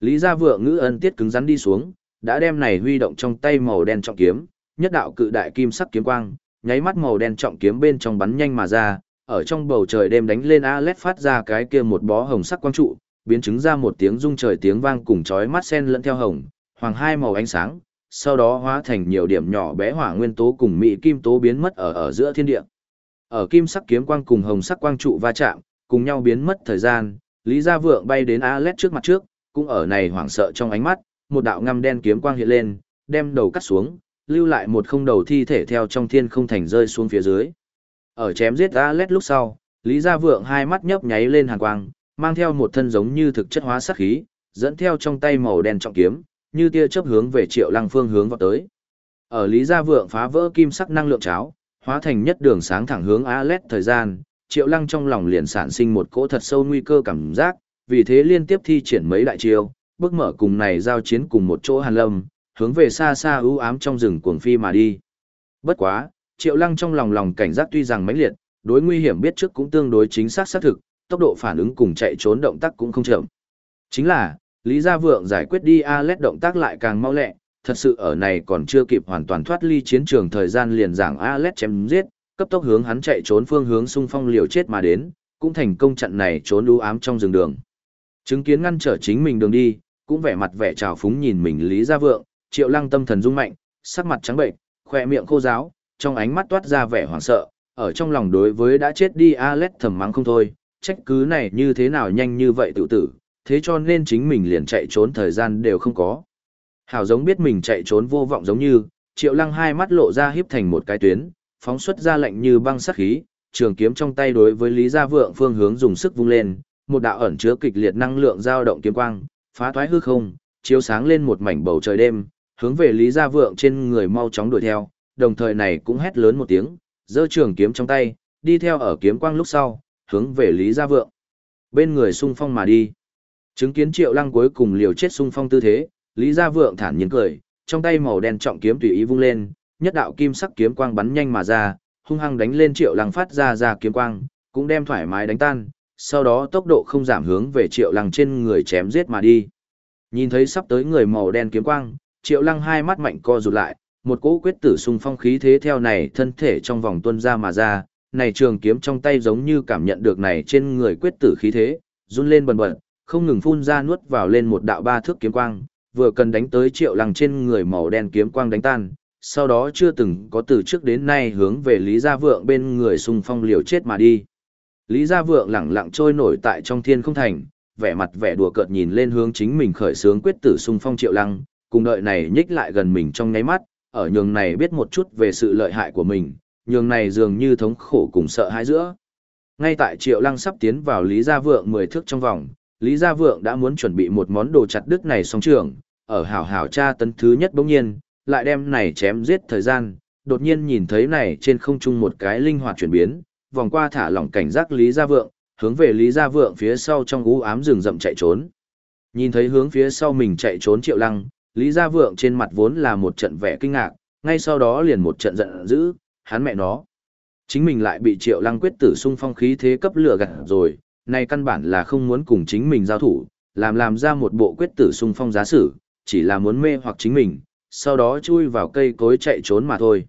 Lý Gia Vượng ngữ ân tiết cứng rắn đi xuống, đã đem này huy động trong tay màu đen trọng kiếm, nhất đạo cự đại kim sắc kiếm quang, nháy mắt màu đen trọng kiếm bên trong bắn nhanh mà ra, ở trong bầu trời đêm đánh lên Alet phát ra cái kia một bó hồng sắc quang trụ, biến chứng ra một tiếng rung trời tiếng vang cùng chói mắt sen lẫn theo hồng, hoàng hai màu ánh sáng, sau đó hóa thành nhiều điểm nhỏ bé hỏa nguyên tố cùng mỹ kim tố biến mất ở ở giữa thiên địa. Ở kim sắc kiếm quang cùng hồng sắc quang trụ va chạm, cùng nhau biến mất thời gian, Lý Gia Vượng bay đến Alet trước mặt trước, cũng ở này hoảng sợ trong ánh mắt, một đạo ngăm đen kiếm quang hiện lên, đem đầu cắt xuống, lưu lại một không đầu thi thể theo trong thiên không thành rơi xuống phía dưới. Ở chém giết Alet lúc sau, Lý Gia Vượng hai mắt nhấp nháy lên hàn quang, mang theo một thân giống như thực chất hóa sát khí, dẫn theo trong tay màu đen trọng kiếm, như tia chớp hướng về Triệu Lăng phương hướng vào tới. Ở Lý Gia Vượng phá vỡ kim sắc năng lượng cháo, hóa thành nhất đường sáng thẳng hướng Alet thời gian, Triệu Lăng trong lòng liền sản sinh một cỗ thật sâu nguy cơ cảm giác, vì thế liên tiếp thi triển mấy đại chiêu, bước mở cùng này giao chiến cùng một chỗ Hàn Lâm, hướng về xa xa ưu ám trong rừng cuồng phi mà đi. Bất quá, Triệu Lăng trong lòng lòng cảnh giác tuy rằng mãnh liệt, đối nguy hiểm biết trước cũng tương đối chính xác xác thực, tốc độ phản ứng cùng chạy trốn động tác cũng không chậm. Chính là, Lý Gia Vượng giải quyết đi Alet động tác lại càng mau lẹ, thật sự ở này còn chưa kịp hoàn toàn thoát ly chiến trường thời gian liền giảng Alet chém giết, cấp tốc hướng hắn chạy trốn phương hướng xung phong liều chết mà đến, cũng thành công chặn này trốn u ám trong rừng đường. Chứng kiến ngăn trở chính mình đường đi, cũng vẻ mặt vẻ trào phúng nhìn mình Lý Gia Vượng, Triệu Lăng tâm thần rung mạnh, sắc mặt trắng bệnh, khỏe miệng khô giáo, trong ánh mắt toát ra vẻ hoảng sợ, ở trong lòng đối với đã chết đi Alet thầm mắng không thôi, trách cứ này như thế nào nhanh như vậy tự tử, thế cho nên chính mình liền chạy trốn thời gian đều không có. Hảo giống biết mình chạy trốn vô vọng giống như, Triệu Lăng hai mắt lộ ra híp thành một cái tuyến, phóng xuất ra lệnh như băng sắc khí, trường kiếm trong tay đối với Lý Gia Vượng phương hướng dùng sức vung lên, một đạo ẩn chứa kịch liệt năng lượng dao động kiếm quang, phá thoái hư không, chiếu sáng lên một mảnh bầu trời đêm, hướng về Lý Gia Vượng trên người mau chóng đuổi theo, đồng thời này cũng hét lớn một tiếng, giơ trường kiếm trong tay, đi theo ở kiếm quang lúc sau, hướng về Lý Gia Vượng. Bên người xung phong mà đi. Chứng kiến Triệu Lăng cuối cùng liều chết xung phong tư thế, Lý Gia Vượng thản nhiên cười, trong tay màu đen trọng kiếm tùy ý vung lên, nhất đạo kim sắc kiếm quang bắn nhanh mà ra, hung hăng đánh lên Triệu Lăng phát ra ra kiếm quang, cũng đem thoải mái đánh tan, sau đó tốc độ không giảm hướng về Triệu Lăng trên người chém giết mà đi. Nhìn thấy sắp tới người màu đen kiếm quang, Triệu Lăng hai mắt mạnh co rụt lại, một cỗ quyết tử xung phong khí thế theo này thân thể trong vòng tuân ra mà ra, này trường kiếm trong tay giống như cảm nhận được này trên người quyết tử khí thế, run lên bần bật, không ngừng phun ra nuốt vào lên một đạo ba thước kiếm quang, vừa cần đánh tới Triệu Lăng trên người màu đen kiếm quang đánh tan, sau đó chưa từng có từ trước đến nay hướng về Lý Gia Vượng bên người xung phong liều chết mà đi. Lý Gia Vượng lẳng lặng trôi nổi tại trong thiên không thành, vẻ mặt vẻ đùa cợt nhìn lên hướng chính mình khởi sướng quyết tử xung phong Triệu Lăng, cùng đợi này nhích lại gần mình trong nháy mắt, ở nhường này biết một chút về sự lợi hại của mình, nhường này dường như thống khổ cùng sợ hãi giữa. Ngay tại Triệu Lăng sắp tiến vào Lý Gia Vượng 10 thước trong vòng, Lý Gia Vượng đã muốn chuẩn bị một món đồ chặt đứt này song trường, ở hảo hảo cha tấn thứ nhất bỗng nhiên, lại đem này chém giết thời gian, đột nhiên nhìn thấy này trên không trung một cái linh hoạt chuyển biến, vòng qua thả lỏng cảnh giác Lý Gia Vượng, hướng về Lý Gia Vượng phía sau trong u ám rừng rậm chạy trốn. Nhìn thấy hướng phía sau mình chạy trốn Triệu Lăng, Lý Gia Vượng trên mặt vốn là một trận vẻ kinh ngạc, ngay sau đó liền một trận giận dữ, hắn mẹ nó. Chính mình lại bị Triệu Lăng quyết tử xung phong khí thế cấp lửa gạt rồi, này căn bản là không muốn cùng chính mình giao thủ, làm làm ra một bộ quyết tử xung phong giá sử, chỉ là muốn mê hoặc chính mình, sau đó chui vào cây cối chạy trốn mà thôi.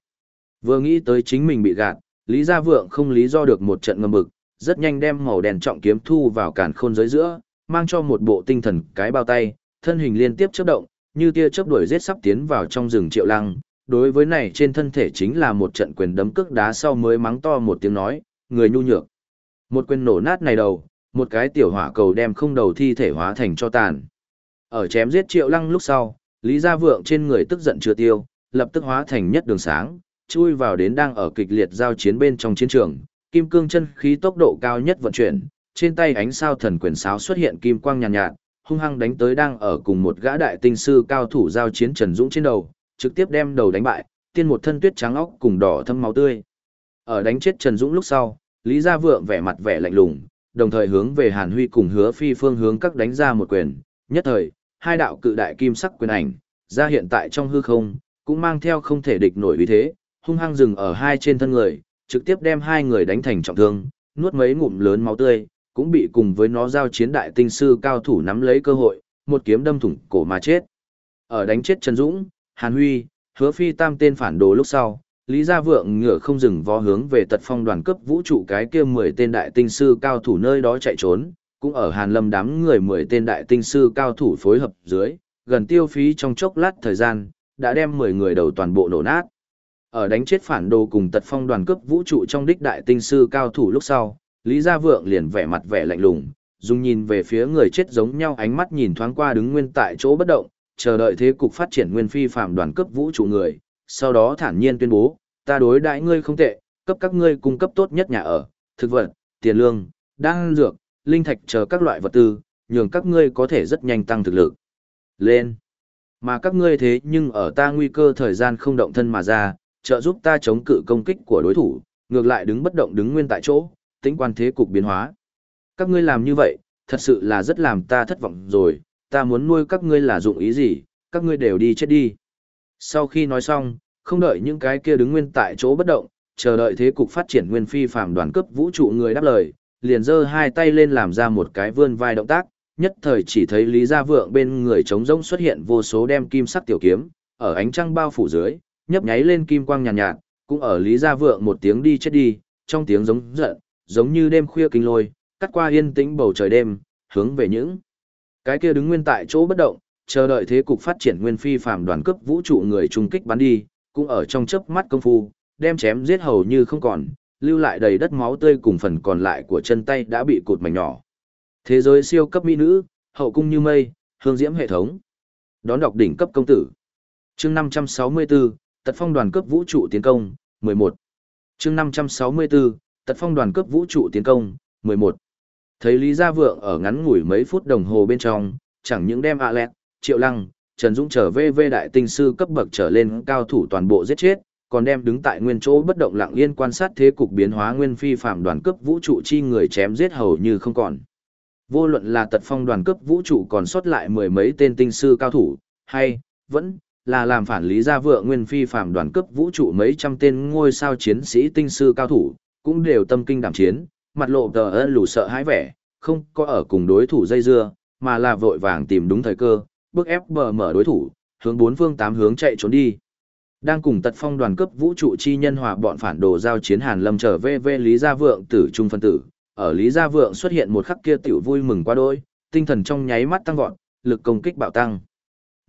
Vừa nghĩ tới chính mình bị gạt, Lý Gia Vượng không lý do được một trận ngầm bực, rất nhanh đem màu đèn trọng kiếm thu vào càn khôn giới giữa, mang cho một bộ tinh thần cái bao tay, thân hình liên tiếp chớp động, như tia chớp đuổi giết sắp tiến vào trong rừng Triệu Lăng, đối với này trên thân thể chính là một trận quyền đấm cước đá sau mới mắng to một tiếng nói, người nhu nhược. Một quyền nổ nát này đầu, một cái tiểu hỏa cầu đem không đầu thi thể hóa thành cho tàn. Ở chém giết Triệu Lăng lúc sau, Lý Gia Vượng trên người tức giận chưa tiêu, lập tức hóa thành nhất đường sáng, chui vào đến đang ở kịch liệt giao chiến bên trong chiến trường, kim cương chân khí tốc độ cao nhất vận chuyển, trên tay ánh sao thần quyền sáo xuất hiện kim quang nhàn nhạt, nhạt, hung hăng đánh tới đang ở cùng một gã đại tinh sư cao thủ giao chiến Trần Dũng trên đầu, trực tiếp đem đầu đánh bại, tiên một thân tuyết trắng óc cùng đỏ thâm máu tươi. Ở đánh chết Trần Dũng lúc sau, Lý Gia Vượng vẻ mặt vẻ lạnh lùng, đồng thời hướng về Hàn Huy cùng Hứa Phi phương hướng các đánh ra một quyền, nhất thời, hai đạo cự đại kim sắc quyền ảnh, ra hiện tại trong hư không, cũng mang theo không thể địch nổi uy thế, hung hăng dừng ở hai trên thân người, trực tiếp đem hai người đánh thành trọng thương, nuốt mấy ngụm lớn máu tươi, cũng bị cùng với nó giao chiến đại tinh sư cao thủ nắm lấy cơ hội, một kiếm đâm thủng cổ mà chết. Ở đánh chết Trần Dũng, Hàn Huy, hứa phi tam tên phản đồ lúc sau, Lý Gia Vượng ngựa không dừng vó hướng về tật phong đoàn cấp vũ trụ cái kia 10 tên đại tinh sư cao thủ nơi đó chạy trốn, cũng ở Hàn Lâm đám người 10 tên đại tinh sư cao thủ phối hợp dưới, gần tiêu phí trong chốc lát thời gian, đã đem 10 người đầu toàn bộ nổ nát. Ở đánh chết phản đồ cùng tật phong đoàn cấp vũ trụ trong đích đại tinh sư cao thủ lúc sau, Lý Gia Vượng liền vẻ mặt vẻ lạnh lùng, dùng nhìn về phía người chết giống nhau ánh mắt nhìn thoáng qua đứng nguyên tại chỗ bất động, chờ đợi thế cục phát triển nguyên phi phạm đoàn cấp vũ trụ người, sau đó thản nhiên tuyên bố, ta đối đãi ngươi không tệ, cấp các ngươi cung cấp tốt nhất nhà ở, thực vật, tiền lương, đan dược, linh thạch chờ các loại vật tư, nhường các ngươi có thể rất nhanh tăng thực lực. Lên. Mà các ngươi thế nhưng ở ta nguy cơ thời gian không động thân mà ra, trợ giúp ta chống cự công kích của đối thủ, ngược lại đứng bất động đứng nguyên tại chỗ, tính quan thế cục biến hóa. Các ngươi làm như vậy, thật sự là rất làm ta thất vọng rồi, ta muốn nuôi các ngươi là dụng ý gì, các ngươi đều đi chết đi. Sau khi nói xong, không đợi những cái kia đứng nguyên tại chỗ bất động, chờ đợi thế cục phát triển nguyên phi phàm đoàn cấp vũ trụ người đáp lời, liền giơ hai tay lên làm ra một cái vươn vai động tác, nhất thời chỉ thấy Lý Gia Vượng bên người trống rỗng xuất hiện vô số đem kim sắc tiểu kiếm, ở ánh trăng bao phủ dưới, nhấp nháy lên kim quang nhàn nhạt, nhạt, cũng ở Lý Gia Vượng một tiếng đi chết đi, trong tiếng giống giận, giống như đêm khuya kinh lôi, cắt qua yên tĩnh bầu trời đêm, hướng về những cái kia đứng nguyên tại chỗ bất động, chờ đợi thế cục phát triển nguyên phi phàm đoàn cấp vũ trụ người trung kích bắn đi, cũng ở trong chớp mắt công phu, đem chém giết hầu như không còn, lưu lại đầy đất máu tươi cùng phần còn lại của chân tay đã bị cụt mảnh nhỏ. Thế giới siêu cấp mỹ nữ, hậu cung như mây, hương diễm hệ thống. Đón đọc đỉnh cấp công tử. Chương 564, Tật phong đoàn cấp vũ trụ tiến công, 11. Chương 564, Tật phong đoàn cấp vũ trụ tiến công, 11. Thấy Lý Gia Vượng ở ngắn ngủi mấy phút đồng hồ bên trong, chẳng những đem Alex, Triệu Lăng, Trần Dũng trở về về đại tinh sư cấp bậc trở lên cao thủ toàn bộ giết chết, còn đem đứng tại nguyên chỗ bất động lặng yên quan sát thế cục biến hóa nguyên phi phạm đoàn cấp vũ trụ chi người chém giết hầu như không còn. Vô luận là tật phong đoàn cấp vũ trụ còn sót lại mười mấy tên tinh sư cao thủ, hay, vẫn, là làm phản lý gia vượng nguyên phi phạm đoàn cấp vũ trụ mấy trăm tên ngôi sao chiến sĩ tinh sư cao thủ, cũng đều tâm kinh đảm chiến, mặt lộ tờ ơn lù sợ hãi vẻ, không có ở cùng đối thủ dây dưa, mà là vội vàng tìm đúng thời cơ, bước ép bờ mở đối thủ, hướng bốn phương tám hướng chạy trốn đi. Đang cùng tật phong đoàn cấp vũ trụ chi nhân hòa bọn phản đồ giao chiến Hàn Lâm trở về về Lý Gia Vượng tử trung phân tử, ở Lý Gia Vượng xuất hiện một khắc kia tiểu vui mừng qua đôi, tinh thần trong nháy mắt tăng vọt, lực công kích bạo tăng.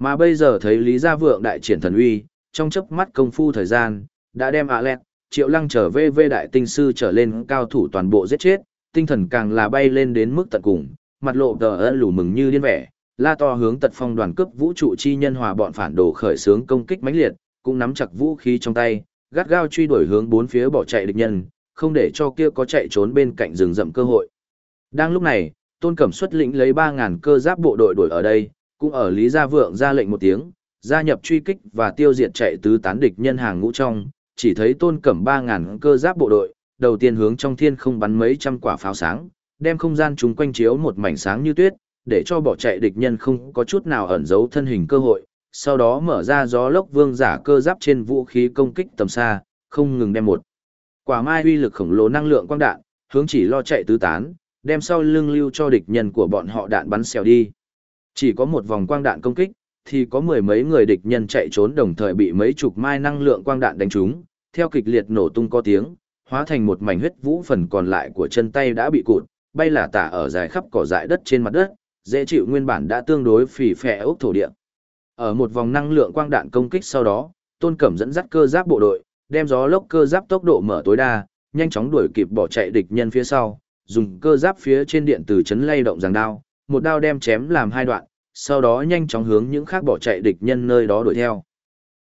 Mà bây giờ thấy Lý Gia Vượng đại triển thần uy, trong chớp mắt công phu thời gian, đã đem Alet, Triệu Lăng trở về về đại tinh sư trở lên cao thủ toàn bộ giết chết, tinh thần càng là bay lên đến mức tận cùng, mặt lộ tờ ơn lù mừng như điên vẻ, la to hướng tật phong đoàn cướp vũ trụ chi nhân hòa bọn phản đồ khởi xướng công kích mãnh liệt, cũng nắm chặt vũ khí trong tay, gắt gao truy đuổi hướng bốn phía bỏ chạy địch nhân, không để cho kia có chạy trốn bên cạnh rừng rậm cơ hội. Đang lúc này, Tôn Cẩm xuất lĩnh lấy 3000 cơ giáp bộ đội đuổi ở đây, cũng ở Lý Gia Vượng ra lệnh một tiếng, gia nhập truy kích và tiêu diệt chạy tứ tán địch nhân hàng ngũ trong, chỉ thấy Tôn Cẩm 3000 cơ giáp bộ đội, đầu tiên hướng trong thiên không bắn mấy trăm quả pháo sáng, đem không gian chúng quanh chiếu một mảnh sáng như tuyết, để cho bỏ chạy địch nhân không có chút nào ẩn giấu thân hình cơ hội, sau đó mở ra gió lốc vương giả cơ giáp trên vũ khí công kích tầm xa, không ngừng đem một quả mai uy lực khổng lồ năng lượng quang đạn, hướng chỉ lo chạy tứ tán, đem sau lưng lưu cho địch nhân của bọn họ đạn bắn xèo đi. Chỉ có một vòng quang đạn công kích, thì có mười mấy người địch nhân chạy trốn đồng thời bị mấy chục mai năng lượng quang đạn đánh trúng, theo kịch liệt nổ tung có tiếng, hóa thành một mảnh huyết vũ phần còn lại của chân tay đã bị cụt, bay là tả ở dài khắp cỏ dại đất trên mặt đất, dễ chịu nguyên bản đã tương đối phì phè ốc thổ địa. Ở một vòng năng lượng quang đạn công kích sau đó, Tôn Cẩm dẫn dắt cơ giáp bộ đội, đem gió lốc cơ giáp tốc độ mở tối đa, nhanh chóng đuổi kịp bỏ chạy địch nhân phía sau, dùng cơ giáp phía trên điện từ chấn lay động giằng đao, một đao đem chém làm hai đoạn, sau đó nhanh chóng hướng những khác bỏ chạy địch nhân nơi đó đuổi theo.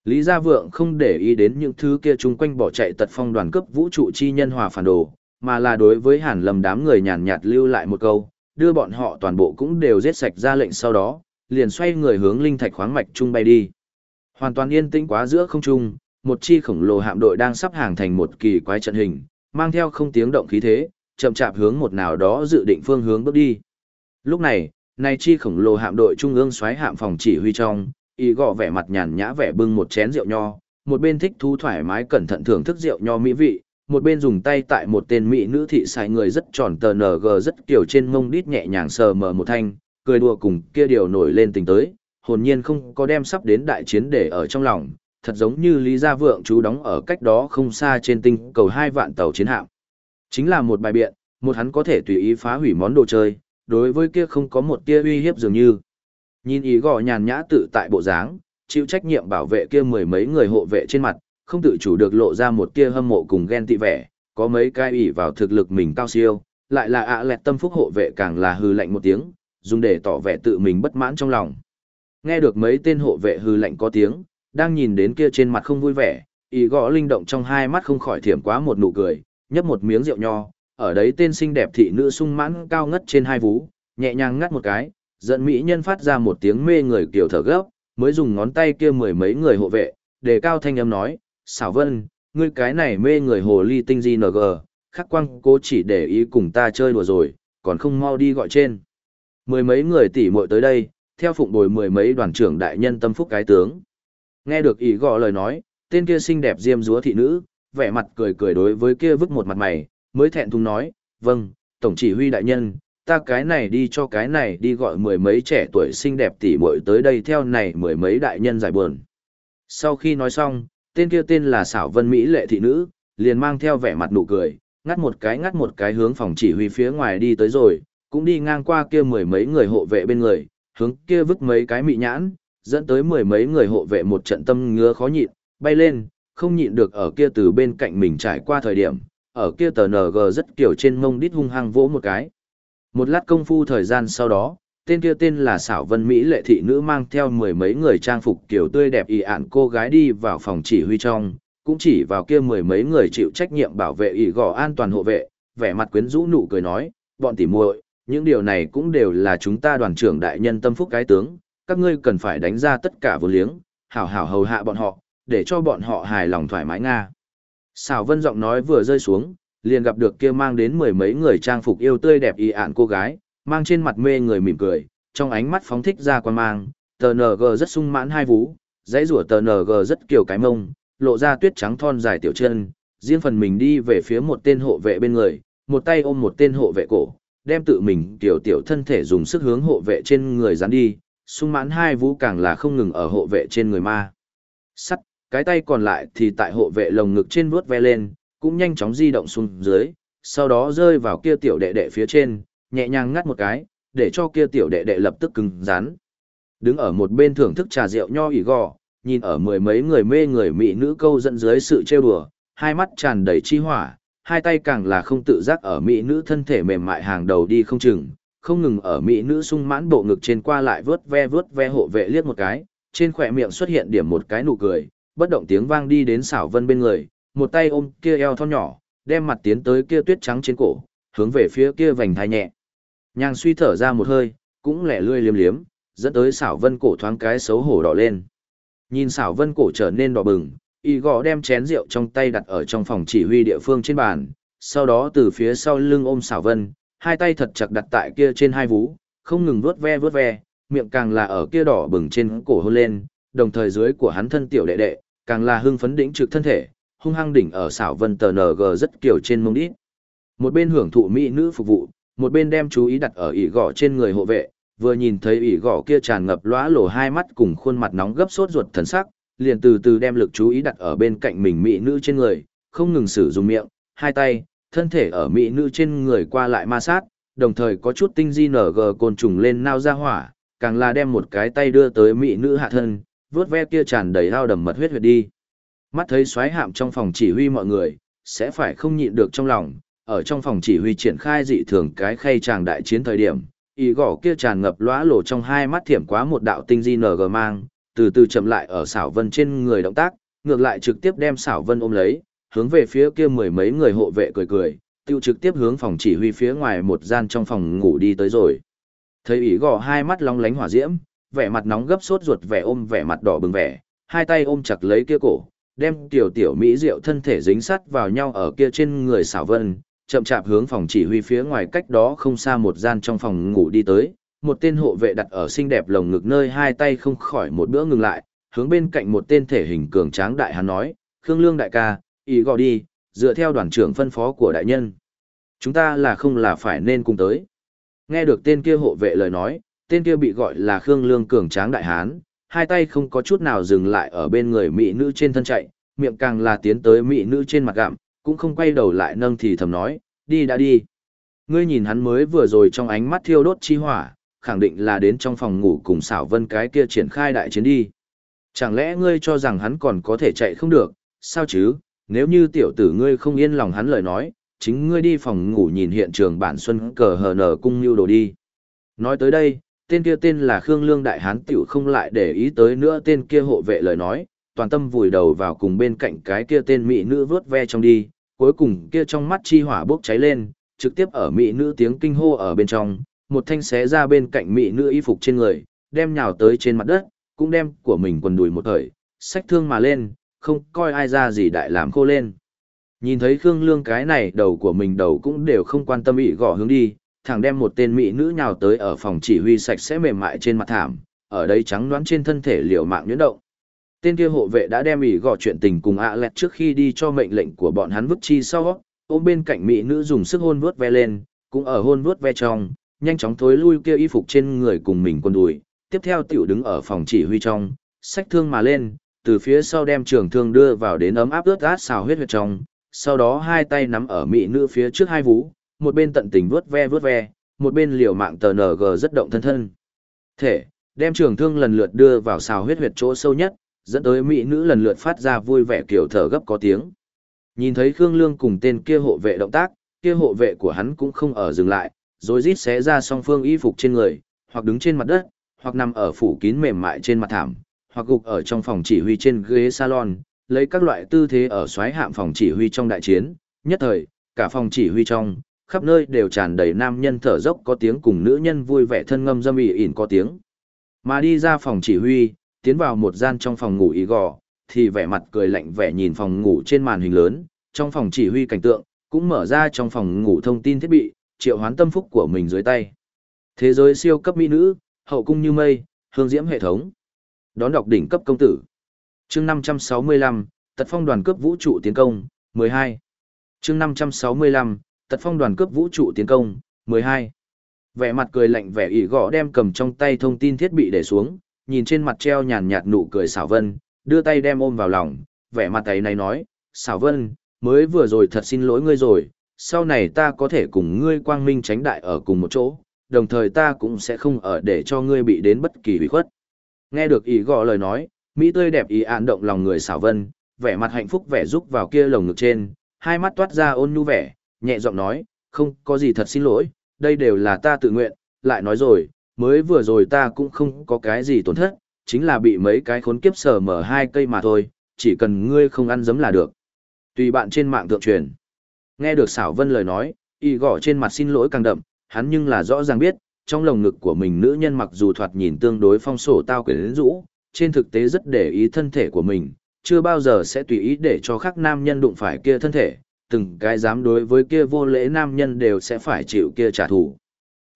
Lý Gia Vượng không để ý đến những thứ kia chung quanh bỏ chạy tật phong đoàn cấp vũ trụ chi nhân hòa phản đồ, mà là đối với Hàn Lâm đám người nhàn nhạt lưu lại một câu, đưa bọn họ toàn bộ cũng đều giết sạch ra lệnh sau đó, liền xoay người hướng linh thạch khoáng mạch trung bay đi. Hoàn toàn yên tĩnh quá giữa không trung, một chi khổng lồ hạm đội đang sắp hàng thành một kỳ quái trận hình, mang theo không tiếng động khí thế, chậm chạp hướng một nào đó dự định phương hướng bước đi. Lúc này, nay chi khổng lồ hạm đội trung ương xoáy hạm phòng chỉ huy trong, y gọ vẻ mặt nhàn nhã vẻ bưng một chén rượu nho, một bên thích thú thoải mái cẩn thận thưởng thức rượu nho mỹ vị, một bên dùng tay tại một tên mỹ nữ thị sai người rất tròn tờ ng rất kiểu trên mông đít nhẹ nhàng sờ mờ một thanh, cười đùa cùng kia điều nổi lên tình tới, hồn nhiên không có đem sắp đến đại chiến để ở trong lòng, thật giống như Lý Gia Vượng chú đóng ở cách đó không xa trên tinh cầu hai vạn tàu chiến hạm. Chính là một bài biện, một hắn có thể tùy ý phá hủy món đồ chơi, đối với kia không có một tia uy hiếp dường như. Nhìn ý gò nhàn nhã tự tại bộ dáng, chịu trách nhiệm bảo vệ kia mười mấy người hộ vệ trên mặt, không tự chủ được lộ ra một tia hâm mộ cùng ghen tị vẻ, có mấy cái ủy vào thực lực mình cao siêu, lại là ạ lẹt tâm phúc hộ vệ càng là hư lạnh một tiếng, dùng để tỏ vẻ tự mình bất mãn trong lòng. Nghe được mấy tên hộ vệ hư lạnh có tiếng, đang nhìn đến kia trên mặt không vui vẻ, ý gõ linh động trong hai mắt không khỏi thiểm quá một nụ cười, nhấp một miếng rượu nho, ở đấy tên xinh đẹp thị nữ sung mãn cao ngất trên hai vú, nhẹ nhàng ngắt một cái, giận mỹ nhân phát ra một tiếng mê người kiểu thở gấp, mới dùng ngón tay kia mười mấy người hộ vệ, để cao thanh âm nói, xảo vân, ngươi cái này mê người hồ ly tinh gì ng, khắc quang cố chỉ để ý cùng ta chơi đùa rồi, còn không mau đi gọi trên. Mười mấy người tỉ muội tới đây, theo phụng bồi mười mấy đoàn trưởng đại nhân tâm phúc cái tướng. Nghe được ý gọ lời nói, tên kia xinh đẹp diêm dúa thị nữ, vẻ mặt cười cười đối với kia vứt một mặt mày, mới thẹn thùng nói, vâng, tổng chỉ huy đại nhân, ta cái này đi cho cái này đi gọi mười mấy trẻ tuổi xinh đẹp tỉ muội tới đây theo này mười mấy đại nhân giải buồn. Sau khi nói xong, tên kia tên là xảo vân Mỹ lệ thị nữ, liền mang theo vẻ mặt nụ cười, ngắt một cái ngắt một cái hướng phòng chỉ huy phía ngoài đi tới rồi, cũng đi ngang qua kia mười mấy người hộ vệ bên người, hướng kia vứt mấy cái mị nhãn, dẫn tới mười mấy người hộ vệ một trận tâm ngứa khó nhịn, bay lên, không nhịn được ở kia từ bên cạnh mình trải qua thời điểm, ở kia tờ NG rất kiểu trên mông đít hung hăng vỗ một cái. Một lát công phu thời gian sau đó, tên kia tên là xảo vân Mỹ lệ thị nữ mang theo mười mấy người trang phục kiểu tươi đẹp y ạn cô gái đi vào phòng chỉ huy trong, cũng chỉ vào kia mười mấy người chịu trách nhiệm bảo vệ y gò an toàn hộ vệ, vẻ mặt quyến rũ nụ cười nói, bọn tỉ muội, những điều này cũng đều là chúng ta đoàn trưởng đại nhân tâm phúc cái tướng, các ngươi cần phải đánh ra tất cả vô liếng, hảo hảo hầu hạ bọn họ, để cho bọn họ hài lòng thoải mái nga. Xảo vân giọng nói vừa rơi xuống, liền gặp được kia mang đến mười mấy người trang phục yêu tươi đẹp y ạn cô gái, mang trên mặt mê người mỉm cười, trong ánh mắt phóng thích ra quan mang, tờ NG rất sung mãn hai vú, dãy rủa tờ NG rất kiểu cái mông, lộ ra tuyết trắng thon dài tiểu chân, riêng phần mình đi về phía một tên hộ vệ bên người, một tay ôm một tên hộ vệ cổ, đem tự mình tiểu tiểu thân thể dùng sức hướng hộ vệ trên người dán đi, sung mãn hai vú càng là không ngừng ở hộ vệ trên người ma. Sắt, cái tay còn lại thì tại hộ vệ lồng ngực trên vuốt ve lên, cũng nhanh chóng di động xuống dưới, sau đó rơi vào kia tiểu đệ đệ phía trên, nhẹ nhàng ngắt một cái, để cho kia tiểu đệ đệ lập tức cứng rắn. Đứng ở một bên thưởng thức trà rượu nho ỉ gò, nhìn ở mười mấy người mê người mỹ nữ câu dẫn dưới sự trêu đùa, hai mắt tràn đầy chi hỏa, hai tay càng là không tự giác ở mỹ nữ thân thể mềm mại hàng đầu đi không chừng, không ngừng ở mỹ nữ sung mãn bộ ngực trên qua lại vớt ve vớt ve hộ vệ liếc một cái, trên khỏe miệng xuất hiện điểm một cái nụ cười, bất động tiếng vang đi đến xảo vân bên người, một tay ôm kia eo thon nhỏ, đem mặt tiến tới kia tuyết trắng trên cổ, hướng về phía kia vành thai nhẹ. Nhàng suy thở ra một hơi, cũng lẻ lươi liếm liếm, dẫn tới xảo vân cổ thoáng cái xấu hổ đỏ lên. Nhìn xảo vân cổ trở nên đỏ bừng, y gò đem chén rượu trong tay đặt ở trong phòng chỉ huy địa phương trên bàn, sau đó từ phía sau lưng ôm xảo vân, hai tay thật chặt đặt tại kia trên hai vú, không ngừng vuốt ve vuốt ve, miệng càng là ở kia đỏ bừng trên cổ hôn lên, đồng thời dưới của hắn thân tiểu đệ đệ, càng là hưng phấn đỉnh trực thân thể, hung hăng đỉnh ở xảo vân tờ NG rất kiểu trên mông đít. Một bên hưởng thụ mỹ nữ phục vụ, một bên đem chú ý đặt ở ỉ gõ trên người hộ vệ, vừa nhìn thấy ỉ gõ kia tràn ngập lóa lổ hai mắt cùng khuôn mặt nóng gấp sốt ruột thần sắc, liền từ từ đem lực chú ý đặt ở bên cạnh mình mỹ nữ trên người, không ngừng sử dụng miệng, hai tay, thân thể ở mỹ nữ trên người qua lại ma sát, đồng thời có chút tinh di nở gờ côn trùng lên nao ra hỏa, càng là đem một cái tay đưa tới mỹ nữ hạ thân, vớt ve kia tràn đầy hao đầm mật huyết huyệt đi. Mắt thấy xoáy hạm trong phòng chỉ huy mọi người, sẽ phải không nhịn được trong lòng, ở trong phòng chỉ huy triển khai dị thường cái khay tràng đại chiến thời điểm, ý gỏ kia tràn ngập lóa lổ trong hai mắt thiểm quá một đạo tinh di ng mang, từ từ chậm lại ở xảo vân trên người động tác, ngược lại trực tiếp đem xảo vân ôm lấy, hướng về phía kia mười mấy người hộ vệ cười cười, tiêu trực tiếp hướng phòng chỉ huy phía ngoài một gian trong phòng ngủ đi tới rồi. Thấy ý gò hai mắt long lánh hỏa diễm, vẻ mặt nóng gấp sốt ruột vẻ ôm vẻ mặt đỏ bừng vẻ, hai tay ôm chặt lấy kia cổ, đem tiểu tiểu mỹ rượu thân thể dính sắt vào nhau ở kia trên người xảo vân, chậm chạp hướng phòng chỉ huy phía ngoài cách đó không xa một gian trong phòng ngủ đi tới, một tên hộ vệ đặt ở xinh đẹp lồng ngực nơi hai tay không khỏi một bữa ngừng lại, hướng bên cạnh một tên thể hình cường tráng đại hắn nói, Khương Lương đại ca, ý gọi đi, dựa theo đoàn trưởng phân phó của đại nhân. Chúng ta là không là phải nên cùng tới. Nghe được tên kia hộ vệ lời nói, tên kia bị gọi là Khương Lương cường tráng đại hán, hai tay không có chút nào dừng lại ở bên người mỹ nữ trên thân chạy, miệng càng là tiến tới mỹ nữ trên mặt gặm, cũng không quay đầu lại nâng thì thầm nói, đi đã đi. Ngươi nhìn hắn mới vừa rồi trong ánh mắt thiêu đốt chi hỏa, khẳng định là đến trong phòng ngủ cùng xảo vân cái kia triển khai đại chiến đi. Chẳng lẽ ngươi cho rằng hắn còn có thể chạy không được, sao chứ, nếu như tiểu tử ngươi không yên lòng hắn lời nói, chính ngươi đi phòng ngủ nhìn hiện trường bản xuân cờ hờ nở cung như đồ đi. Nói tới đây, tên kia tên là Khương Lương Đại Hán tiểu không lại để ý tới nữa tên kia hộ vệ lời nói, toàn tâm vùi đầu vào cùng bên cạnh cái kia tên mỹ nữ vớt ve trong đi, cuối cùng kia trong mắt chi hỏa bốc cháy lên, trực tiếp ở mỹ nữ tiếng kinh hô ở bên trong, một thanh xé ra bên cạnh mỹ nữ y phục trên người, đem nhào tới trên mặt đất, cũng đem của mình quần đùi một thời, sách thương mà lên, không coi ai ra gì đại làm khô lên. Nhìn thấy Khương Lương cái này đầu của mình đầu cũng đều không quan tâm ý gõ hướng đi, thẳng đem một tên mỹ nữ nhào tới ở phòng chỉ huy sạch sẽ mềm mại trên mặt thảm, ở đây trắng đoán trên thân thể liều mạng nhuyễn động. Tên kia hộ vệ đã đem ý gõ chuyện tình cùng ạ lẹt trước khi đi cho mệnh lệnh của bọn hắn vứt chi sau, ôm bên cạnh mỹ nữ dùng sức hôn vuốt ve lên, cũng ở hôn vuốt ve trong, nhanh chóng thối lui kia y phục trên người cùng mình quân đùi, tiếp theo tiểu đứng ở phòng chỉ huy trong, sách thương mà lên, từ phía sau đem trường thương đưa vào đến ấm áp ướt át xào huyết huyệt trong, sau đó hai tay nắm ở mỹ nữ phía trước hai vú, một bên tận tình vuốt ve vuốt ve, một bên liều mạng tờ NG rất động thân thân. Thể, đem trường thương lần lượt đưa vào xào huyết huyệt chỗ sâu nhất, dẫn tới mỹ nữ lần lượt phát ra vui vẻ kiểu thở gấp có tiếng. Nhìn thấy Khương Lương cùng tên kia hộ vệ động tác, kia hộ vệ của hắn cũng không ở dừng lại, rồi rít xé ra song phương y phục trên người, hoặc đứng trên mặt đất, hoặc nằm ở phủ kín mềm mại trên mặt thảm, hoặc gục ở trong phòng chỉ huy trên ghế salon, lấy các loại tư thế ở xoáy hạm phòng chỉ huy trong đại chiến, nhất thời, cả phòng chỉ huy trong, khắp nơi đều tràn đầy nam nhân thở dốc có tiếng cùng nữ nhân vui vẻ thân ngâm dâm ỉ ỉn có tiếng. Mà đi ra phòng chỉ huy, tiến vào một gian trong phòng ngủ ý gò, thì vẻ mặt cười lạnh vẻ nhìn phòng ngủ trên màn hình lớn, trong phòng chỉ huy cảnh tượng, cũng mở ra trong phòng ngủ thông tin thiết bị, triệu hoán tâm phúc của mình dưới tay. Thế giới siêu cấp mỹ nữ, hậu cung như mây, hương diễm hệ thống. Đón đọc đỉnh cấp công tử. Chương 565, Tật phong đoàn cướp vũ trụ tiến công, 12. Chương 565, Tật phong đoàn cướp vũ trụ tiến công, 12. Vẻ mặt cười lạnh vẻ ỉ gõ đem cầm trong tay thông tin thiết bị để xuống, nhìn trên mặt treo nhàn nhạt nụ cười xảo vân, đưa tay đem ôm vào lòng, vẻ mặt ấy này nói, xảo vân, mới vừa rồi thật xin lỗi ngươi rồi, sau này ta có thể cùng ngươi quang minh tránh đại ở cùng một chỗ, đồng thời ta cũng sẽ không ở để cho ngươi bị đến bất kỳ hủy khuất. Nghe được ý gõ lời nói, Mỹ tươi đẹp ý án động lòng người xảo vân, vẻ mặt hạnh phúc vẻ rúc vào kia lồng ngực trên, hai mắt toát ra ôn nhu vẻ, nhẹ giọng nói, không có gì thật xin lỗi, đây đều là ta tự nguyện, lại nói rồi, mới vừa rồi ta cũng không có cái gì tổn thất, chính là bị mấy cái khốn kiếp sở mở hai cây mà thôi, chỉ cần ngươi không ăn giấm là được. Tùy bạn trên mạng thượng truyền. Nghe được xảo vân lời nói, y gõ trên mặt xin lỗi càng đậm, hắn nhưng là rõ ràng biết, trong lồng ngực của mình nữ nhân mặc dù thoạt nhìn tương đối phong sổ tao quyến rũ, trên thực tế rất để ý thân thể của mình, chưa bao giờ sẽ tùy ý để cho khác nam nhân đụng phải kia thân thể, từng cái dám đối với kia vô lễ nam nhân đều sẽ phải chịu kia trả thù.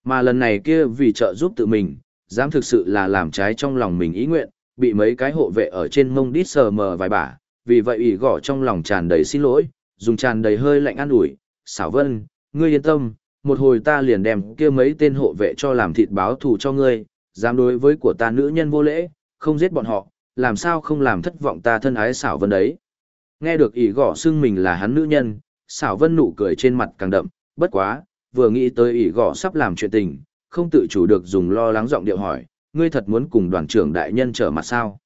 Mà lần này kia vì trợ giúp tự mình, dám thực sự là làm trái trong lòng mình ý nguyện, bị mấy cái hộ vệ ở trên mông đít sờ mờ vài bả, vì vậy ủy gõ trong lòng tràn đầy xin lỗi, dùng tràn đầy hơi lạnh an ủi, xảo vân, ngươi yên tâm, một hồi ta liền đem kia mấy tên hộ vệ cho làm thịt báo thù cho ngươi, dám đối với của ta nữ nhân vô lễ, không giết bọn họ, làm sao không làm thất vọng ta thân ái xảo vân đấy. Nghe được ỷ gõ xưng mình là hắn nữ nhân, xảo vân nụ cười trên mặt càng đậm, bất quá, vừa nghĩ tới ỷ gõ sắp làm chuyện tình, không tự chủ được dùng lo lắng giọng điệu hỏi, ngươi thật muốn cùng đoàn trưởng đại nhân trở mặt sao?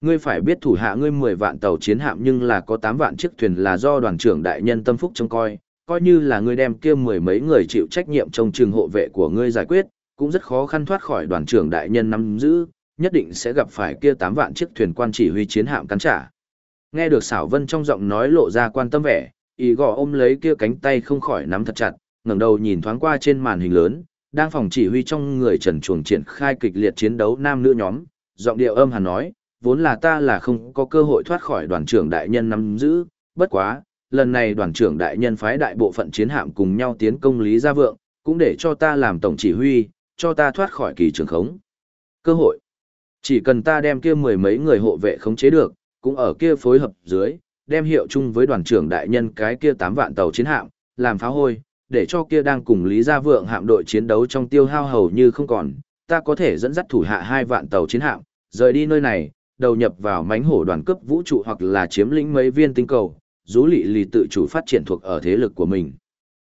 Ngươi phải biết thủ hạ ngươi 10 vạn tàu chiến hạm nhưng là có 8 vạn chiếc thuyền là do đoàn trưởng đại nhân tâm phúc trông coi, coi như là ngươi đem kia mười mấy người chịu trách nhiệm trong trường hộ vệ của ngươi giải quyết, cũng rất khó khăn thoát khỏi đoàn trưởng đại nhân nắm giữ, nhất định sẽ gặp phải kia 8 vạn chiếc thuyền quan chỉ huy chiến hạm cắn trả. Nghe được xảo vân trong giọng nói lộ ra quan tâm vẻ, ý gò ôm lấy kia cánh tay không khỏi nắm thật chặt, ngẩng đầu nhìn thoáng qua trên màn hình lớn, đang phòng chỉ huy trong người trần chuồng triển khai kịch liệt chiến đấu nam nữ nhóm, giọng điệu âm hàn nói, vốn là ta là không có cơ hội thoát khỏi đoàn trưởng đại nhân nắm giữ, bất quá, lần này đoàn trưởng đại nhân phái đại bộ phận chiến hạm cùng nhau tiến công Lý Gia Vượng, cũng để cho ta làm tổng chỉ huy, cho ta thoát khỏi kỳ trường khống. Cơ hội. Chỉ cần ta đem kia mười mấy người hộ vệ khống chế được, cũng ở kia phối hợp dưới, đem hiệu chung với đoàn trưởng đại nhân cái kia 8 vạn tàu chiến hạm, làm phá hôi, để cho kia đang cùng Lý Gia Vượng hạm đội chiến đấu trong tiêu hao hầu như không còn, ta có thể dẫn dắt thủ hạ hai vạn tàu chiến hạm, rời đi nơi này, đầu nhập vào mánh hổ đoàn cấp vũ trụ hoặc là chiếm lĩnh mấy viên tinh cầu, rú lị lì tự chủ phát triển thuộc ở thế lực của mình.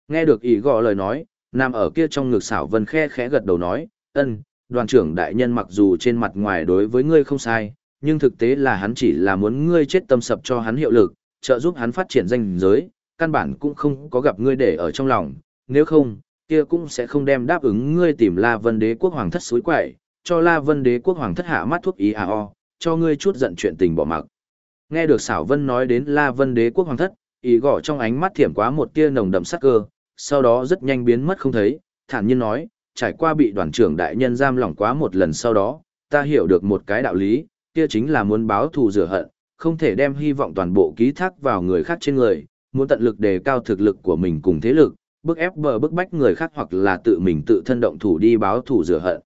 Nghe được ý gọ lời nói, nằm ở kia trong ngực xảo vân khe khẽ gật đầu nói, ân, đoàn trưởng đại nhân mặc dù trên mặt ngoài đối với ngươi không sai, nhưng thực tế là hắn chỉ là muốn ngươi chết tâm sập cho hắn hiệu lực, trợ giúp hắn phát triển danh giới, căn bản cũng không có gặp ngươi để ở trong lòng, nếu không, kia cũng sẽ không đem đáp ứng ngươi tìm La Vân Đế quốc hoàng thất suối quậy, cho La Vân Đế quốc hoàng thất hạ mắt thuốc ý à o, cho ngươi chút giận chuyện tình bỏ mặc. Nghe được Sảo vân nói đến La Vân Đế quốc hoàng thất, ý gõ trong ánh mắt thiểm quá một tia nồng đậm sắc cơ, sau đó rất nhanh biến mất không thấy, thản nhiên nói, trải qua bị đoàn trưởng đại nhân giam lỏng quá một lần sau đó, ta hiểu được một cái đạo lý, kia chính là muốn báo thù rửa hận, không thể đem hy vọng toàn bộ ký thác vào người khác trên người, muốn tận lực đề cao thực lực của mình cùng thế lực, bức ép bờ bức bách người khác hoặc là tự mình tự thân động thủ đi báo thù rửa hận.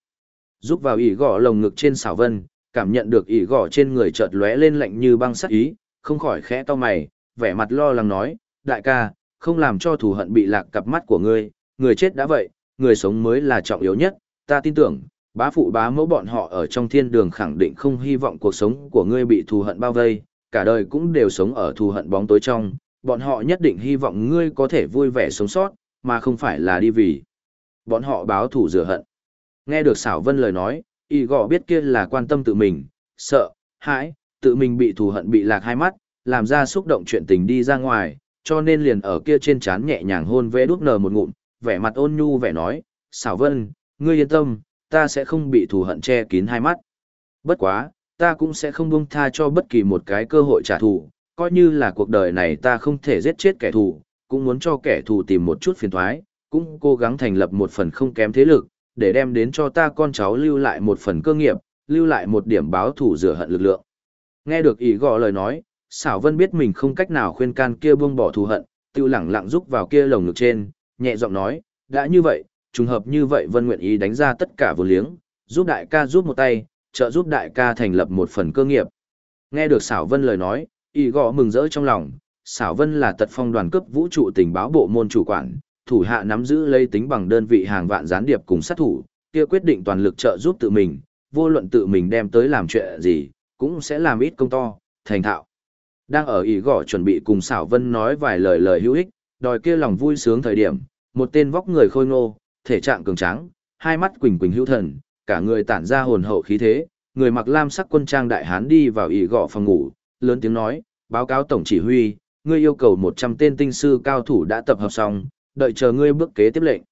Giúp vào ỉ gõ lồng ngực trên xảo vân, cảm nhận được ỉ gõ trên người chợt lóe lên lạnh như băng sắc ý, không khỏi khẽ to mày, vẻ mặt lo lắng nói, đại ca, không làm cho thù hận bị lạc cặp mắt của ngươi, người chết đã vậy, người sống mới là trọng yếu nhất, ta tin tưởng, bá phụ bá mẫu bọn họ ở trong thiên đường khẳng định không hy vọng cuộc sống của ngươi bị thù hận bao vây, cả đời cũng đều sống ở thù hận bóng tối trong, bọn họ nhất định hy vọng ngươi có thể vui vẻ sống sót, mà không phải là đi vì bọn họ báo thù rửa hận. Nghe được xảo vân lời nói, y gọ biết kia là quan tâm tự mình, sợ, hãi, tự mình bị thù hận bị lạc hai mắt, làm ra xúc động chuyện tình đi ra ngoài, cho nên liền ở kia trên chán nhẹ nhàng hôn vẽ đút nở một ngụm, vẻ mặt ôn nhu vẻ nói, xảo vân, ngươi yên tâm, ta sẽ không bị thù hận che kín hai mắt. Bất quá, ta cũng sẽ không buông tha cho bất kỳ một cái cơ hội trả thù, coi như là cuộc đời này ta không thể giết chết kẻ thù, cũng muốn cho kẻ thù tìm một chút phiền toái, cũng cố gắng thành lập một phần không kém thế lực, để đem đến cho ta con cháu lưu lại một phần cơ nghiệp, lưu lại một điểm báo thù rửa hận lực lượng. Nghe được ý gõ lời nói, xảo vân biết mình không cách nào khuyên can kia buông bỏ thù hận, tiêu lẳng lặng rúc vào kia lồng ngực trên, nhẹ giọng nói, đã như vậy, trùng hợp như vậy vân nguyện ý đánh ra tất cả vô liếng, giúp đại ca giúp một tay, trợ giúp đại ca thành lập một phần cơ nghiệp. Nghe được xảo vân lời nói, ý gõ mừng rỡ trong lòng, xảo vân là tật phong đoàn cấp vũ trụ tình báo bộ môn chủ quản, thủ hạ nắm giữ lấy tính bằng đơn vị hàng vạn gián điệp cùng sát thủ, kia quyết định toàn lực trợ giúp tự mình, vô luận tự mình đem tới làm chuyện gì, cũng sẽ làm ít công to, thành thạo. Đang ở ý gõ chuẩn bị cùng xảo vân nói vài lời lời hữu ích, đòi kia lòng vui sướng thời điểm, một tên vóc người khôi ngô, thể trạng cường tráng, hai mắt quỳnh quỳnh hữu thần, cả người tản ra hồn hậu khí thế, người mặc lam sắc quân trang đại hán đi vào ỷ gọ phòng ngủ, lớn tiếng nói, báo cáo tổng chỉ huy, ngươi yêu cầu 100 tên tinh sư cao thủ đã tập hợp xong, đợi chờ ngươi bước kế tiếp lệnh.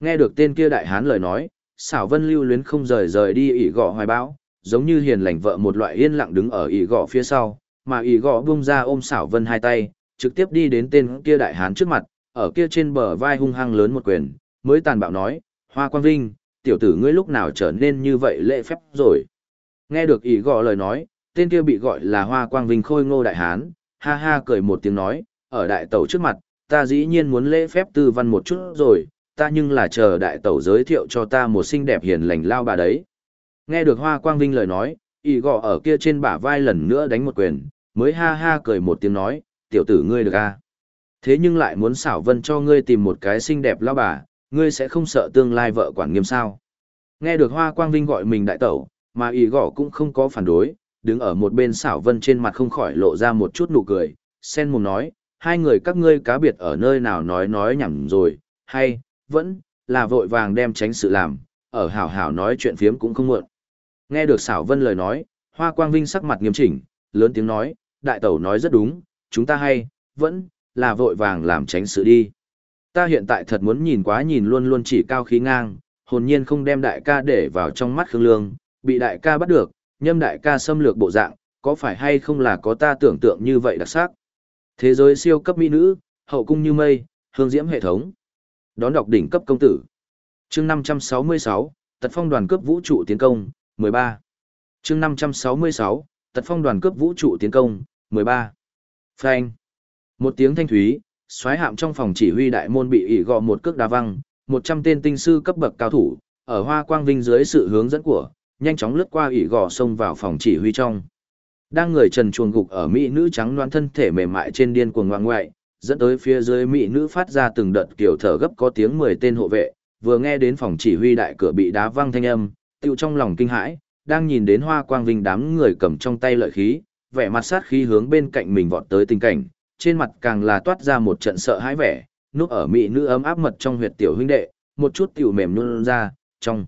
Nghe được tên kia đại hán lời nói, xảo vân lưu luyến không rời rời đi ỷ gọ hoài bão, giống như hiền lành vợ một loại yên lặng đứng ở ỷ gọ phía sau, mà ỷ gọ bung ra ôm xảo vân hai tay, trực tiếp đi đến tên kia đại hán trước mặt, ở kia trên bờ vai hung hăng lớn một quyền, mới tàn bạo nói, Hoa Quang Vinh, tiểu tử ngươi lúc nào trở nên như vậy lễ phép rồi. Nghe được ý gọ lời nói, tên kia bị gọi là Hoa Quang Vinh khôi ngô đại hán, ha ha cười một tiếng nói, ở đại tẩu trước mặt, ta dĩ nhiên muốn lễ phép tư văn một chút rồi, ta nhưng là chờ đại tẩu giới thiệu cho ta một xinh đẹp hiền lành lao bà đấy. Nghe được Hoa Quang Vinh lời nói, ý gọ ở kia trên bả vai lần nữa đánh một quyền, mới ha ha cười một tiếng nói, tiểu tử ngươi được à? Thế nhưng lại muốn xảo vân cho ngươi tìm một cái xinh đẹp lao bà, ngươi sẽ không sợ tương lai vợ quản nghiêm sao. Nghe được Hoa Quang Vinh gọi mình đại tẩu, mà y Gõ cũng không có phản đối, đứng ở một bên xảo vân trên mặt không khỏi lộ ra một chút nụ cười, sen mồm nói, hai người các ngươi cá biệt ở nơi nào nói nói nhảm rồi, hay, vẫn, là vội vàng đem tránh sự làm, ở hảo hảo nói chuyện phiếm cũng không muộn. Nghe được xảo vân lời nói, hoa quang vinh sắc mặt nghiêm chỉnh, lớn tiếng nói, đại tẩu nói rất đúng, chúng ta hay, vẫn, là vội vàng làm tránh sự đi. Ta hiện tại thật muốn nhìn quá nhìn luôn luôn chỉ cao khí ngang, hồn nhiên không đem đại ca để vào trong mắt Khương Lương, bị đại ca bắt được, nhâm đại ca xâm lược bộ dạng, có phải hay không là có ta tưởng tượng như vậy đặc sắc? Thế giới siêu cấp mỹ nữ, hậu cung như mây, hương diễm hệ thống. Đón đọc đỉnh cấp công tử. chương 566, tật phong đoàn cướp vũ trụ tiến công, 13. chương 566, tật phong đoàn cướp vũ trụ tiến công, 13. Phanh. Một tiếng thanh thúy, xoáy hạm trong phòng chỉ huy đại môn bị ỉ gọ một cước đá văng, 100 tên tinh sư cấp bậc cao thủ, ở hoa quang vinh dưới sự hướng dẫn của, nhanh chóng lướt qua ỉ gò xông vào phòng chỉ huy trong. Đang người trần chuồng gục ở mỹ nữ trắng đoán thân thể mềm mại trên điên cuồng ngoan ngoại, dẫn tới phía dưới mỹ nữ phát ra từng đợt kiểu thở gấp có tiếng 10 tên hộ vệ, vừa nghe đến phòng chỉ huy đại cửa bị đá văng thanh âm, tiêu trong lòng kinh hãi, đang nhìn đến hoa quang vinh đám người cầm trong tay lợi khí, vẻ mặt sát khí hướng bên cạnh mình vọt tới tình cảnh, trên mặt càng là toát ra một trận sợ hãi vẻ, núp ở mỹ nữ ấm áp mật trong huyệt tiểu huynh đệ, một chút tiểu mềm nhún ra, trong.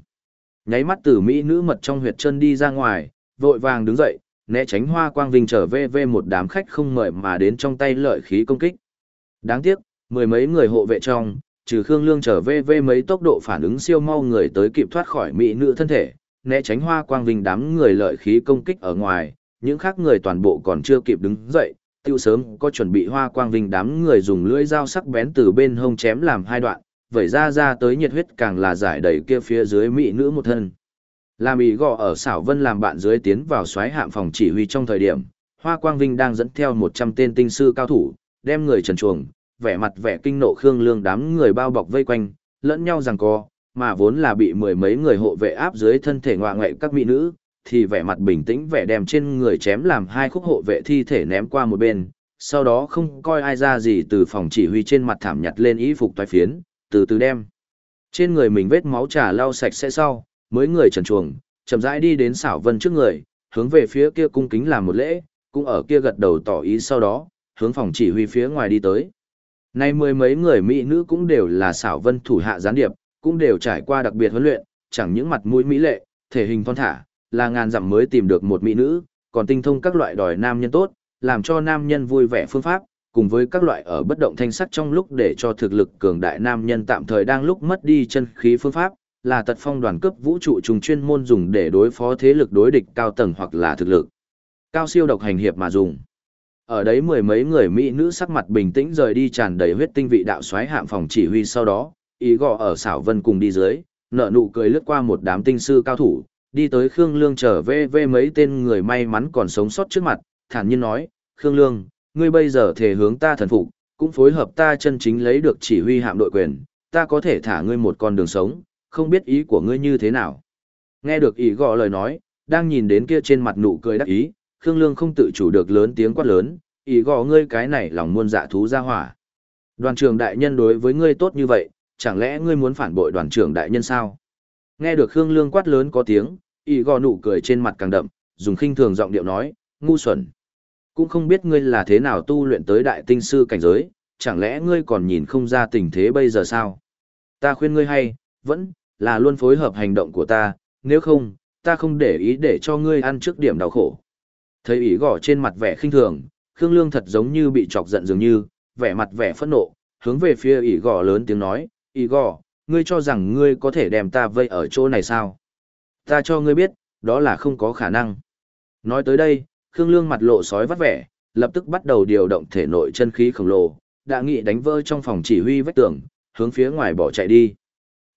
Nháy mắt từ mỹ nữ mật trong huyệt chân đi ra ngoài, vội vàng đứng dậy, né tránh hoa quang vinh trở về về một đám khách không mời mà đến trong tay lợi khí công kích. Đáng tiếc, mười mấy người hộ vệ trong, trừ Khương Lương trở về về mấy tốc độ phản ứng siêu mau người tới kịp thoát khỏi mỹ nữ thân thể, né tránh hoa quang vinh đám người lợi khí công kích ở ngoài, những khác người toàn bộ còn chưa kịp đứng dậy, tiêu sớm có chuẩn bị hoa quang vinh đám người dùng lưỡi dao sắc bén từ bên hông chém làm hai đoạn, vẩy ra ra tới nhiệt huyết càng là giải đầy kia phía dưới mỹ nữ một thân. Làm ý gò ở xảo vân làm bạn dưới tiến vào xoáy hạm phòng chỉ huy trong thời điểm, Hoa Quang Vinh đang dẫn theo 100 tên tinh sư cao thủ, đem người trần chuồng, vẻ mặt vẻ kinh nộ khương lương đám người bao bọc vây quanh, lẫn nhau rằng co, mà vốn là bị mười mấy người hộ vệ áp dưới thân thể ngoại ngoại các mỹ nữ, thì vẻ mặt bình tĩnh vẻ đem trên người chém làm hai khúc hộ vệ thi thể ném qua một bên, sau đó không coi ai ra gì từ phòng chỉ huy trên mặt thảm nhặt lên y phục toái phiến, từ từ đem. Trên người mình vết máu trà lau sạch sẽ sau, mới người trần chuồng, chậm rãi đi đến xảo vân trước người, hướng về phía kia cung kính làm một lễ, cũng ở kia gật đầu tỏ ý sau đó, hướng phòng chỉ huy phía ngoài đi tới. Nay mười mấy người mỹ nữ cũng đều là xảo vân thủ hạ gián điệp, cũng đều trải qua đặc biệt huấn luyện, chẳng những mặt mũi mỹ lệ, thể hình thon thả, là ngàn dặm mới tìm được một mỹ nữ, còn tinh thông các loại đòi nam nhân tốt, làm cho nam nhân vui vẻ phương pháp, cùng với các loại ở bất động thanh sắc trong lúc để cho thực lực cường đại nam nhân tạm thời đang lúc mất đi chân khí phương pháp, là tật phong đoàn cấp vũ trụ trùng chuyên môn dùng để đối phó thế lực đối địch cao tầng hoặc là thực lực cao siêu độc hành hiệp mà dùng. Ở đấy mười mấy người mỹ nữ sắc mặt bình tĩnh rời đi tràn đầy huyết tinh vị đạo xoáy hạm phòng chỉ huy sau đó, ý gọ ở xảo vân cùng đi dưới, nợ nụ cười lướt qua một đám tinh sư cao thủ, đi tới Khương Lương trở về về mấy tên người may mắn còn sống sót trước mặt, thản nhiên nói, Khương Lương, ngươi bây giờ thể hướng ta thần phục, cũng phối hợp ta chân chính lấy được chỉ huy hạm đội quyền, ta có thể thả ngươi một con đường sống, không biết ý của ngươi như thế nào. Nghe được ý gọ lời nói, đang nhìn đến kia trên mặt nụ cười đắc ý, Khương Lương không tự chủ được lớn tiếng quát lớn, ý gọ ngươi cái này lòng muôn dạ thú ra hỏa. Đoàn trưởng đại nhân đối với ngươi tốt như vậy, chẳng lẽ ngươi muốn phản bội đoàn trưởng đại nhân sao? Nghe được Khương Lương quát lớn có tiếng, Y Gò nụ cười trên mặt càng đậm, dùng khinh thường giọng điệu nói, ngu xuẩn. Cũng không biết ngươi là thế nào tu luyện tới đại tinh sư cảnh giới, chẳng lẽ ngươi còn nhìn không ra tình thế bây giờ sao? Ta khuyên ngươi hay, vẫn là luôn phối hợp hành động của ta, nếu không, ta không để ý để cho ngươi ăn trước điểm đau khổ. Thấy ý Gò trên mặt vẻ khinh thường, Khương Lương thật giống như bị chọc giận dường như, vẻ mặt vẻ phẫn nộ, hướng về phía ý Gò lớn tiếng nói, ý Gò, ngươi cho rằng ngươi có thể đem ta vây ở chỗ này sao? Ta cho ngươi biết, đó là không có khả năng. Nói tới đây, Khương Lương mặt lộ sói vắt vẻ, lập tức bắt đầu điều động thể nội chân khí khổng lồ, đã nghị đánh vỡ trong phòng chỉ huy vách tường, hướng phía ngoài bỏ chạy đi.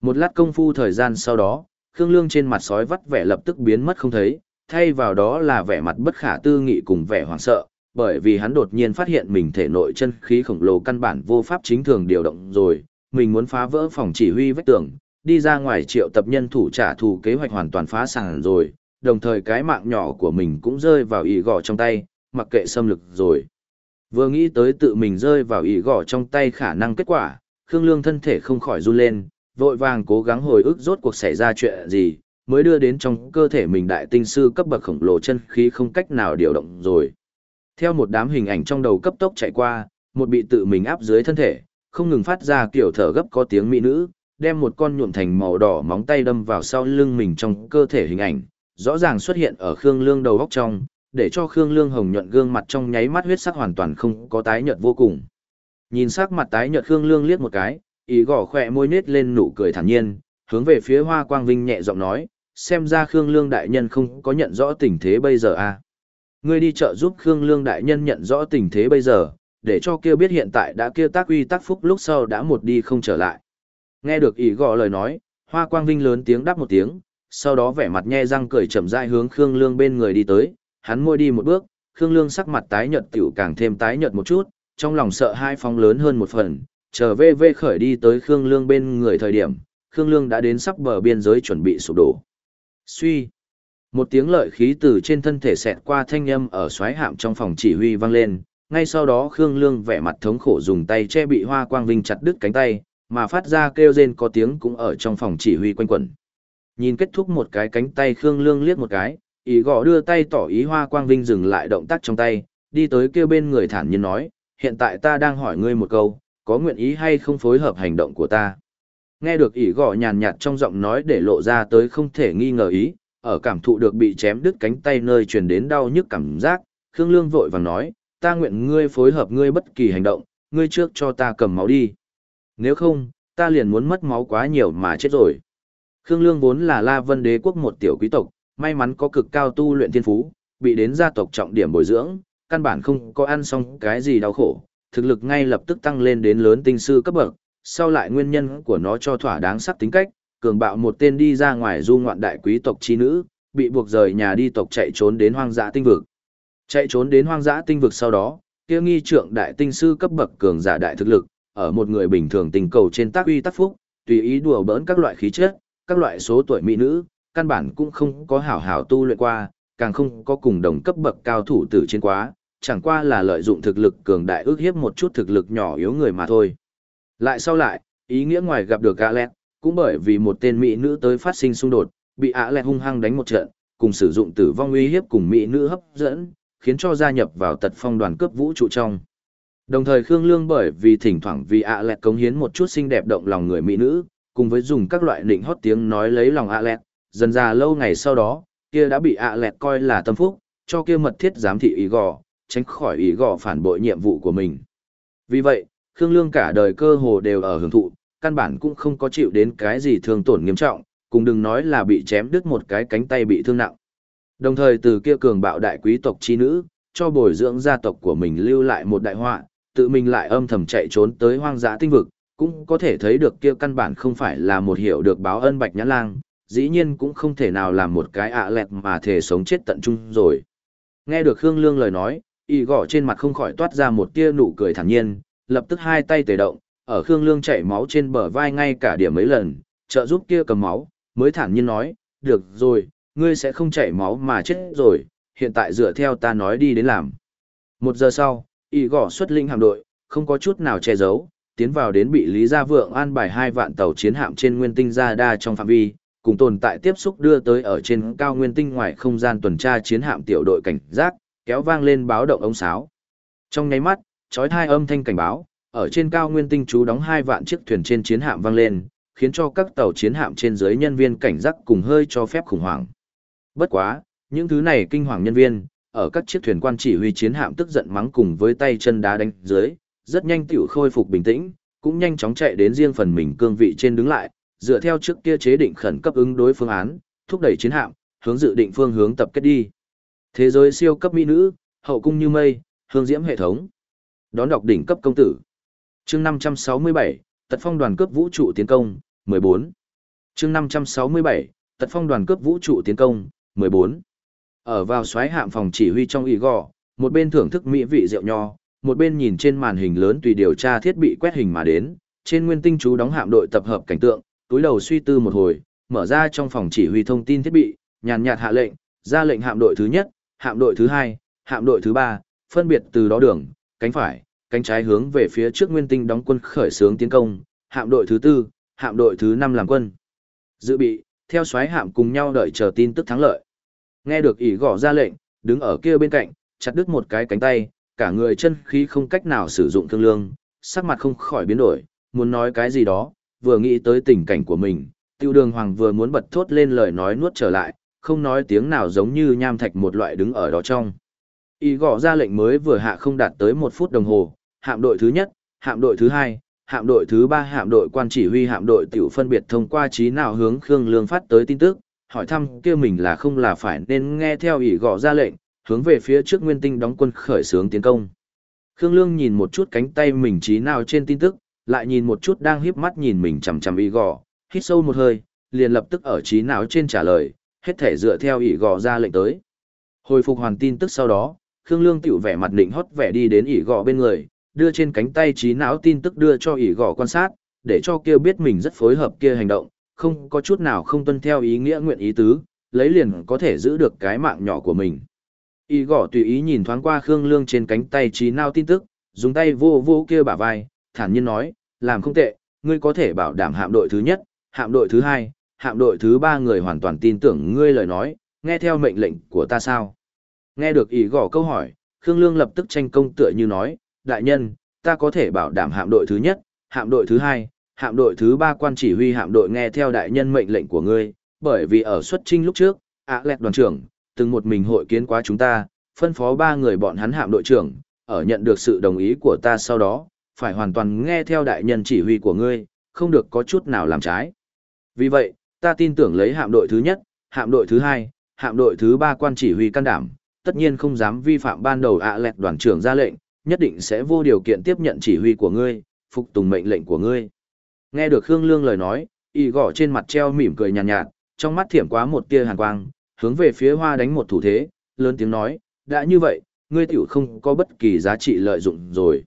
Một lát công phu thời gian sau đó, Khương Lương trên mặt sói vắt vẻ lập tức biến mất không thấy, thay vào đó là vẻ mặt bất khả tư nghị cùng vẻ hoảng sợ, bởi vì hắn đột nhiên phát hiện mình thể nội chân khí khổng lồ căn bản vô pháp chính thường điều động rồi, mình muốn phá vỡ phòng chỉ huy vách tường, đi ra ngoài triệu tập nhân thủ trả thù kế hoạch hoàn toàn phá sản rồi, đồng thời cái mạng nhỏ của mình cũng rơi vào ý gõ trong tay, mặc kệ xâm lực rồi. Vừa nghĩ tới tự mình rơi vào ý gõ trong tay khả năng kết quả, Khương Lương thân thể không khỏi run lên, vội vàng cố gắng hồi ức rốt cuộc xảy ra chuyện gì, mới đưa đến trong cơ thể mình đại tinh sư cấp bậc khổng lồ chân khí không cách nào điều động rồi. Theo một đám hình ảnh trong đầu cấp tốc chạy qua, một bị tự mình áp dưới thân thể, không ngừng phát ra kiểu thở gấp có tiếng mỹ nữ, đem một con nhuộm thành màu đỏ móng tay đâm vào sau lưng mình trong cơ thể hình ảnh, rõ ràng xuất hiện ở Khương Lương đầu góc trong, để cho Khương Lương hồng nhuận gương mặt trong nháy mắt huyết sắc hoàn toàn không có tái nhợt vô cùng. Nhìn sắc mặt tái nhợt Khương Lương liếc một cái, ý gỏ khỏe môi nết lên nụ cười thản nhiên, hướng về phía Hoa Quang Vinh nhẹ giọng nói, xem ra Khương Lương đại nhân không có nhận rõ tình thế bây giờ à. Ngươi đi chợ giúp Khương Lương đại nhân nhận rõ tình thế bây giờ, để cho kia biết hiện tại đã kia tác uy tác phúc lúc sau đã một đi không trở lại. Nghe được ý gõ lời nói, Hoa Quang Vinh lớn tiếng đáp một tiếng, sau đó vẻ mặt nhe răng cười chậm rãi hướng Khương Lương bên người đi tới, hắn môi đi một bước, Khương Lương sắc mặt tái nhợt tiểu càng thêm tái nhợt một chút, trong lòng sợ hai phóng lớn hơn một phần, chờ về về khởi đi tới Khương Lương bên người thời điểm, Khương Lương đã đến sắp bờ biên giới chuẩn bị sụp đổ. Suy. Một tiếng lợi khí từ trên thân thể xẹt qua thanh âm ở xoáy hạm trong phòng chỉ huy vang lên, ngay sau đó Khương Lương vẻ mặt thống khổ dùng tay che bị Hoa Quang Vinh chặt đứt cánh tay, mà phát ra kêu rên có tiếng cũng ở trong phòng chỉ huy quanh quẩn. Nhìn kết thúc một cái cánh tay Khương Lương liếc một cái, ý gõ đưa tay tỏ ý hoa quang vinh dừng lại động tác trong tay, đi tới kêu bên người thản nhiên nói, hiện tại ta đang hỏi ngươi một câu, có nguyện ý hay không phối hợp hành động của ta. Nghe được ý gõ nhàn nhạt trong giọng nói để lộ ra tới không thể nghi ngờ ý, ở cảm thụ được bị chém đứt cánh tay nơi truyền đến đau nhức cảm giác, Khương Lương vội vàng nói, ta nguyện ngươi phối hợp ngươi bất kỳ hành động, ngươi trước cho ta cầm máu đi. Nếu không, ta liền muốn mất máu quá nhiều mà chết rồi. Khương Lương vốn là La Vân Đế quốc một tiểu quý tộc, may mắn có cực cao tu luyện thiên phú, bị đến gia tộc trọng điểm bồi dưỡng, căn bản không có ăn xong cái gì đau khổ, thực lực ngay lập tức tăng lên đến lớn tinh sư cấp bậc, sau lại nguyên nhân của nó cho thỏa đáng sắc tính cách, cường bạo một tên đi ra ngoài du ngoạn đại quý tộc chi nữ, bị buộc rời nhà đi tộc chạy trốn đến hoang dã tinh vực. Chạy trốn đến hoang dã tinh vực sau đó, kia nghi trượng đại tinh sư cấp bậc cường giả đại thực lực, ở một người bình thường tình cầu trên tác uy tác phúc, tùy ý đùa bỡn các loại khí chất, các loại số tuổi mỹ nữ, căn bản cũng không có hảo hảo tu luyện qua, càng không có cùng đồng cấp bậc cao thủ tử chiến quá, chẳng qua là lợi dụng thực lực cường đại ước hiếp một chút thực lực nhỏ yếu người mà thôi. Lại sau lại, ý nghĩa ngoài gặp được Alet, cũng bởi vì một tên mỹ nữ tới phát sinh xung đột, bị Alet hung hăng đánh một trận, cùng sử dụng tử vong uy hiếp cùng mỹ nữ hấp dẫn, khiến cho gia nhập vào tật phong đoàn cướp vũ trụ trong. Đồng thời Khương Lương bởi vì thỉnh thoảng vì ạ lẹt cống hiến một chút xinh đẹp động lòng người mỹ nữ, cùng với dùng các loại nịnh hót tiếng nói lấy lòng ạ lẹt, dần ra lâu ngày sau đó, kia đã bị ạ lẹt coi là tâm phúc, cho kia mật thiết giám thị ý gò, tránh khỏi ý gò phản bội nhiệm vụ của mình. Vì vậy, Khương Lương cả đời cơ hồ đều ở hưởng thụ, căn bản cũng không có chịu đến cái gì thương tổn nghiêm trọng, cùng đừng nói là bị chém đứt một cái cánh tay bị thương nặng. Đồng thời từ kia cường bạo đại quý tộc chi nữ, cho bồi dưỡng gia tộc của mình lưu lại một đại họa, tự mình lại âm thầm chạy trốn tới hoang dã tinh vực, cũng có thể thấy được kia căn bản không phải là một hiểu được báo ân bạch nhãn lang, dĩ nhiên cũng không thể nào làm một cái ạ à lẹt mà thể sống chết tận trung rồi. Nghe được Khương Lương lời nói, y gõ trên mặt không khỏi toát ra một tia nụ cười thản nhiên, lập tức hai tay tề động, ở Khương Lương chảy máu trên bờ vai ngay cả điểm mấy lần, trợ giúp kia cầm máu, mới thản nhiên nói, được rồi, ngươi sẽ không chảy máu mà chết rồi, hiện tại dựa theo ta nói đi đến làm. Một giờ sau, y gõ xuất linh hạm đội, không có chút nào che giấu, tiến vào đến bị Lý Gia Vượng an bài hai vạn tàu chiến hạm trên nguyên tinh gia đa trong phạm vi, cùng tồn tại tiếp xúc đưa tới ở trên cao nguyên tinh ngoài không gian tuần tra chiến hạm tiểu đội cảnh giác, kéo vang lên báo động ống sáo. Trong nháy mắt, chói hai âm thanh cảnh báo, ở trên cao nguyên tinh chú đóng hai vạn chiếc thuyền trên chiến hạm vang lên, khiến cho các tàu chiến hạm trên dưới nhân viên cảnh giác cùng hơi cho phép khủng hoảng. Bất quá, những thứ này kinh hoàng nhân viên, ở các chiếc thuyền quan chỉ huy chiến hạm tức giận mắng cùng với tay chân đá đánh dưới, rất nhanh tiểu khôi phục bình tĩnh, cũng nhanh chóng chạy đến riêng phần mình cương vị trên đứng lại, dựa theo trước kia chế định khẩn cấp ứng đối phương án, thúc đẩy chiến hạm, hướng dự định phương hướng tập kết đi. Thế giới siêu cấp mỹ nữ, hậu cung như mây, hương diễm hệ thống. Đón đọc đỉnh cấp công tử. Chương 567, Tật Phong đoàn cướp vũ trụ tiến công, 14. Chương 567, Tật Phong đoàn cướp vũ trụ tiến công, 14. Ở vào xoáy hạm phòng chỉ huy trong y gò, một bên thưởng thức mỹ vị rượu nho, một bên nhìn trên màn hình lớn tùy điều tra thiết bị quét hình mà đến, trên nguyên tinh chú đóng hạm đội tập hợp cảnh tượng, túi đầu suy tư một hồi, mở ra trong phòng chỉ huy thông tin thiết bị, nhàn nhạt hạ lệnh, ra lệnh hạm đội thứ nhất, hạm đội thứ hai, hạm đội thứ ba, phân biệt từ đó đường, cánh phải, cánh trái hướng về phía trước nguyên tinh đóng quân khởi xướng tiến công, hạm đội thứ tư, hạm đội thứ năm làm quân. Dự bị, theo xoáy hạm cùng nhau đợi chờ tin tức thắng lợi. Nghe được ỷ gõ ra lệnh, đứng ở kia bên cạnh, chặt đứt một cái cánh tay, cả người chân khí không cách nào sử dụng thương lương, sắc mặt không khỏi biến đổi, muốn nói cái gì đó, vừa nghĩ tới tình cảnh của mình, tiêu đường hoàng vừa muốn bật thốt lên lời nói nuốt trở lại, không nói tiếng nào giống như nham thạch một loại đứng ở đó trong. Y gõ ra lệnh mới vừa hạ không đạt tới một phút đồng hồ, hạm đội thứ nhất, hạm đội thứ hai, hạm đội thứ ba hạm đội quan chỉ huy hạm đội tiểu phân biệt thông qua trí nào hướng Khương Lương phát tới tin tức, hỏi thăm kia mình là không là phải nên nghe theo ỷ gọ ra lệnh, hướng về phía trước nguyên tinh đóng quân khởi xướng tiến công. Khương Lương nhìn một chút cánh tay mình trí nào trên tin tức, lại nhìn một chút đang híp mắt nhìn mình chằm chằm ỷ gọ, hít sâu một hơi, liền lập tức ở trí não trên trả lời, hết thể dựa theo ỷ gọ ra lệnh tới. Hồi phục hoàn tin tức sau đó, Khương Lương tiểu vẻ mặt định hót vẻ đi đến ỷ gọ bên người, đưa trên cánh tay trí não tin tức đưa cho ỷ gọ quan sát, để cho kia biết mình rất phối hợp kia hành động, không có chút nào không tuân theo ý nghĩa nguyện ý tứ, lấy liền có thể giữ được cái mạng nhỏ của mình. Y gõ tùy ý nhìn thoáng qua Khương Lương trên cánh tay trí nào tin tức, dùng tay vô vô kia bả vai, thản nhiên nói, làm không tệ, ngươi có thể bảo đảm hạm đội thứ nhất, hạm đội thứ hai, hạm đội thứ ba người hoàn toàn tin tưởng ngươi lời nói, nghe theo mệnh lệnh của ta sao? Nghe được ý gõ câu hỏi, Khương Lương lập tức tranh công tựa như nói, đại nhân, ta có thể bảo đảm hạm đội thứ nhất, hạm đội thứ hai, hạm đội thứ ba quan chỉ huy hạm đội nghe theo đại nhân mệnh lệnh của ngươi, bởi vì ở xuất trinh lúc trước, ạ lẹt đoàn trưởng, từng một mình hội kiến quá chúng ta, phân phó ba người bọn hắn hạm đội trưởng, ở nhận được sự đồng ý của ta sau đó, phải hoàn toàn nghe theo đại nhân chỉ huy của ngươi, không được có chút nào làm trái. Vì vậy, ta tin tưởng lấy hạm đội thứ nhất, hạm đội thứ hai, hạm đội thứ ba quan chỉ huy can đảm, tất nhiên không dám vi phạm ban đầu ạ lẹt đoàn trưởng ra lệnh, nhất định sẽ vô điều kiện tiếp nhận chỉ huy của ngươi, phục tùng mệnh lệnh của ngươi. Nghe được Khương Lương lời nói, y gõ trên mặt treo mỉm cười nhàn nhạt, nhạt, trong mắt thiểm quá một tia hàn quang, hướng về phía hoa đánh một thủ thế, lớn tiếng nói, đã như vậy, ngươi tiểu không có bất kỳ giá trị lợi dụng rồi.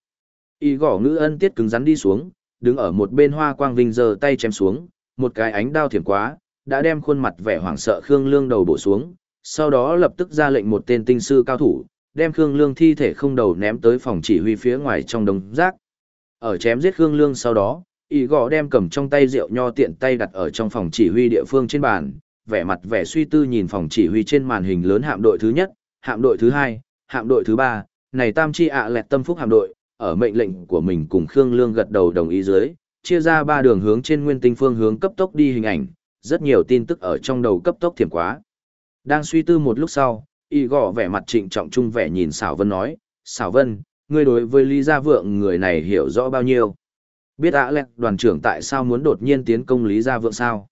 Y gõ ngữ ân tiết cứng rắn đi xuống, đứng ở một bên hoa quang vinh giơ tay chém xuống, một cái ánh đao thiểm quá, đã đem khuôn mặt vẻ hoảng sợ Khương Lương đầu bổ xuống, sau đó lập tức ra lệnh một tên tinh sư cao thủ, đem Khương Lương thi thể không đầu ném tới phòng chỉ huy phía ngoài trong đống rác. Ở chém giết Khương Lương sau đó, Y Gò đem cầm trong tay rượu nho tiện tay đặt ở trong phòng chỉ huy địa phương trên bàn, vẻ mặt vẻ suy tư nhìn phòng chỉ huy trên màn hình lớn hạm đội thứ nhất, hạm đội thứ hai, hạm đội thứ ba, này tam chi ạ lẹt tâm phúc hạm đội, ở mệnh lệnh của mình cùng Khương Lương gật đầu đồng ý dưới, chia ra ba đường hướng trên nguyên tinh phương hướng cấp tốc đi hình ảnh, rất nhiều tin tức ở trong đầu cấp tốc thiểm quá. Đang suy tư một lúc sau, y Gò vẻ mặt trịnh trọng trung vẻ nhìn xảo vân nói, xảo vân, ngươi đối với Lý Gia Vượng người này hiểu rõ bao nhiêu? Biết ạ lẹt đoàn trưởng tại sao muốn đột nhiên tiến công Lý Gia Vượng sao?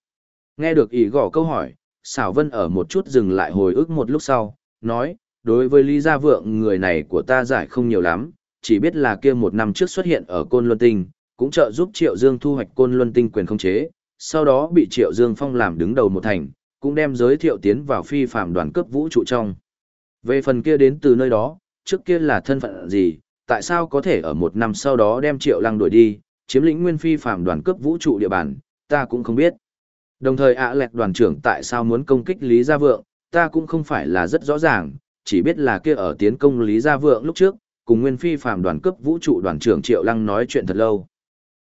Nghe được ý gõ câu hỏi, xảo vân ở một chút dừng lại hồi ức một lúc sau, nói, đối với Lý Gia Vượng người này của ta giải không nhiều lắm, chỉ biết là kia một năm trước xuất hiện ở Côn Luân Tinh, cũng trợ giúp Triệu Dương thu hoạch Côn Luân Tinh quyền không chế, sau đó bị Triệu Dương phong làm đứng đầu một thành, cũng đem giới thiệu tiến vào phi phạm đoàn cấp vũ trụ trong. Về phần kia đến từ nơi đó, trước kia là thân phận gì, tại sao có thể ở một năm sau đó đem Triệu Lăng đuổi đi, chiếm lĩnh nguyên phi phạm đoàn cướp vũ trụ địa bàn, ta cũng không biết. Đồng thời ạ lẹt đoàn trưởng tại sao muốn công kích Lý Gia Vượng, ta cũng không phải là rất rõ ràng, chỉ biết là kia ở tiến công Lý Gia Vượng lúc trước, cùng nguyên phi phạm đoàn cướp vũ trụ đoàn trưởng Triệu Lăng nói chuyện thật lâu.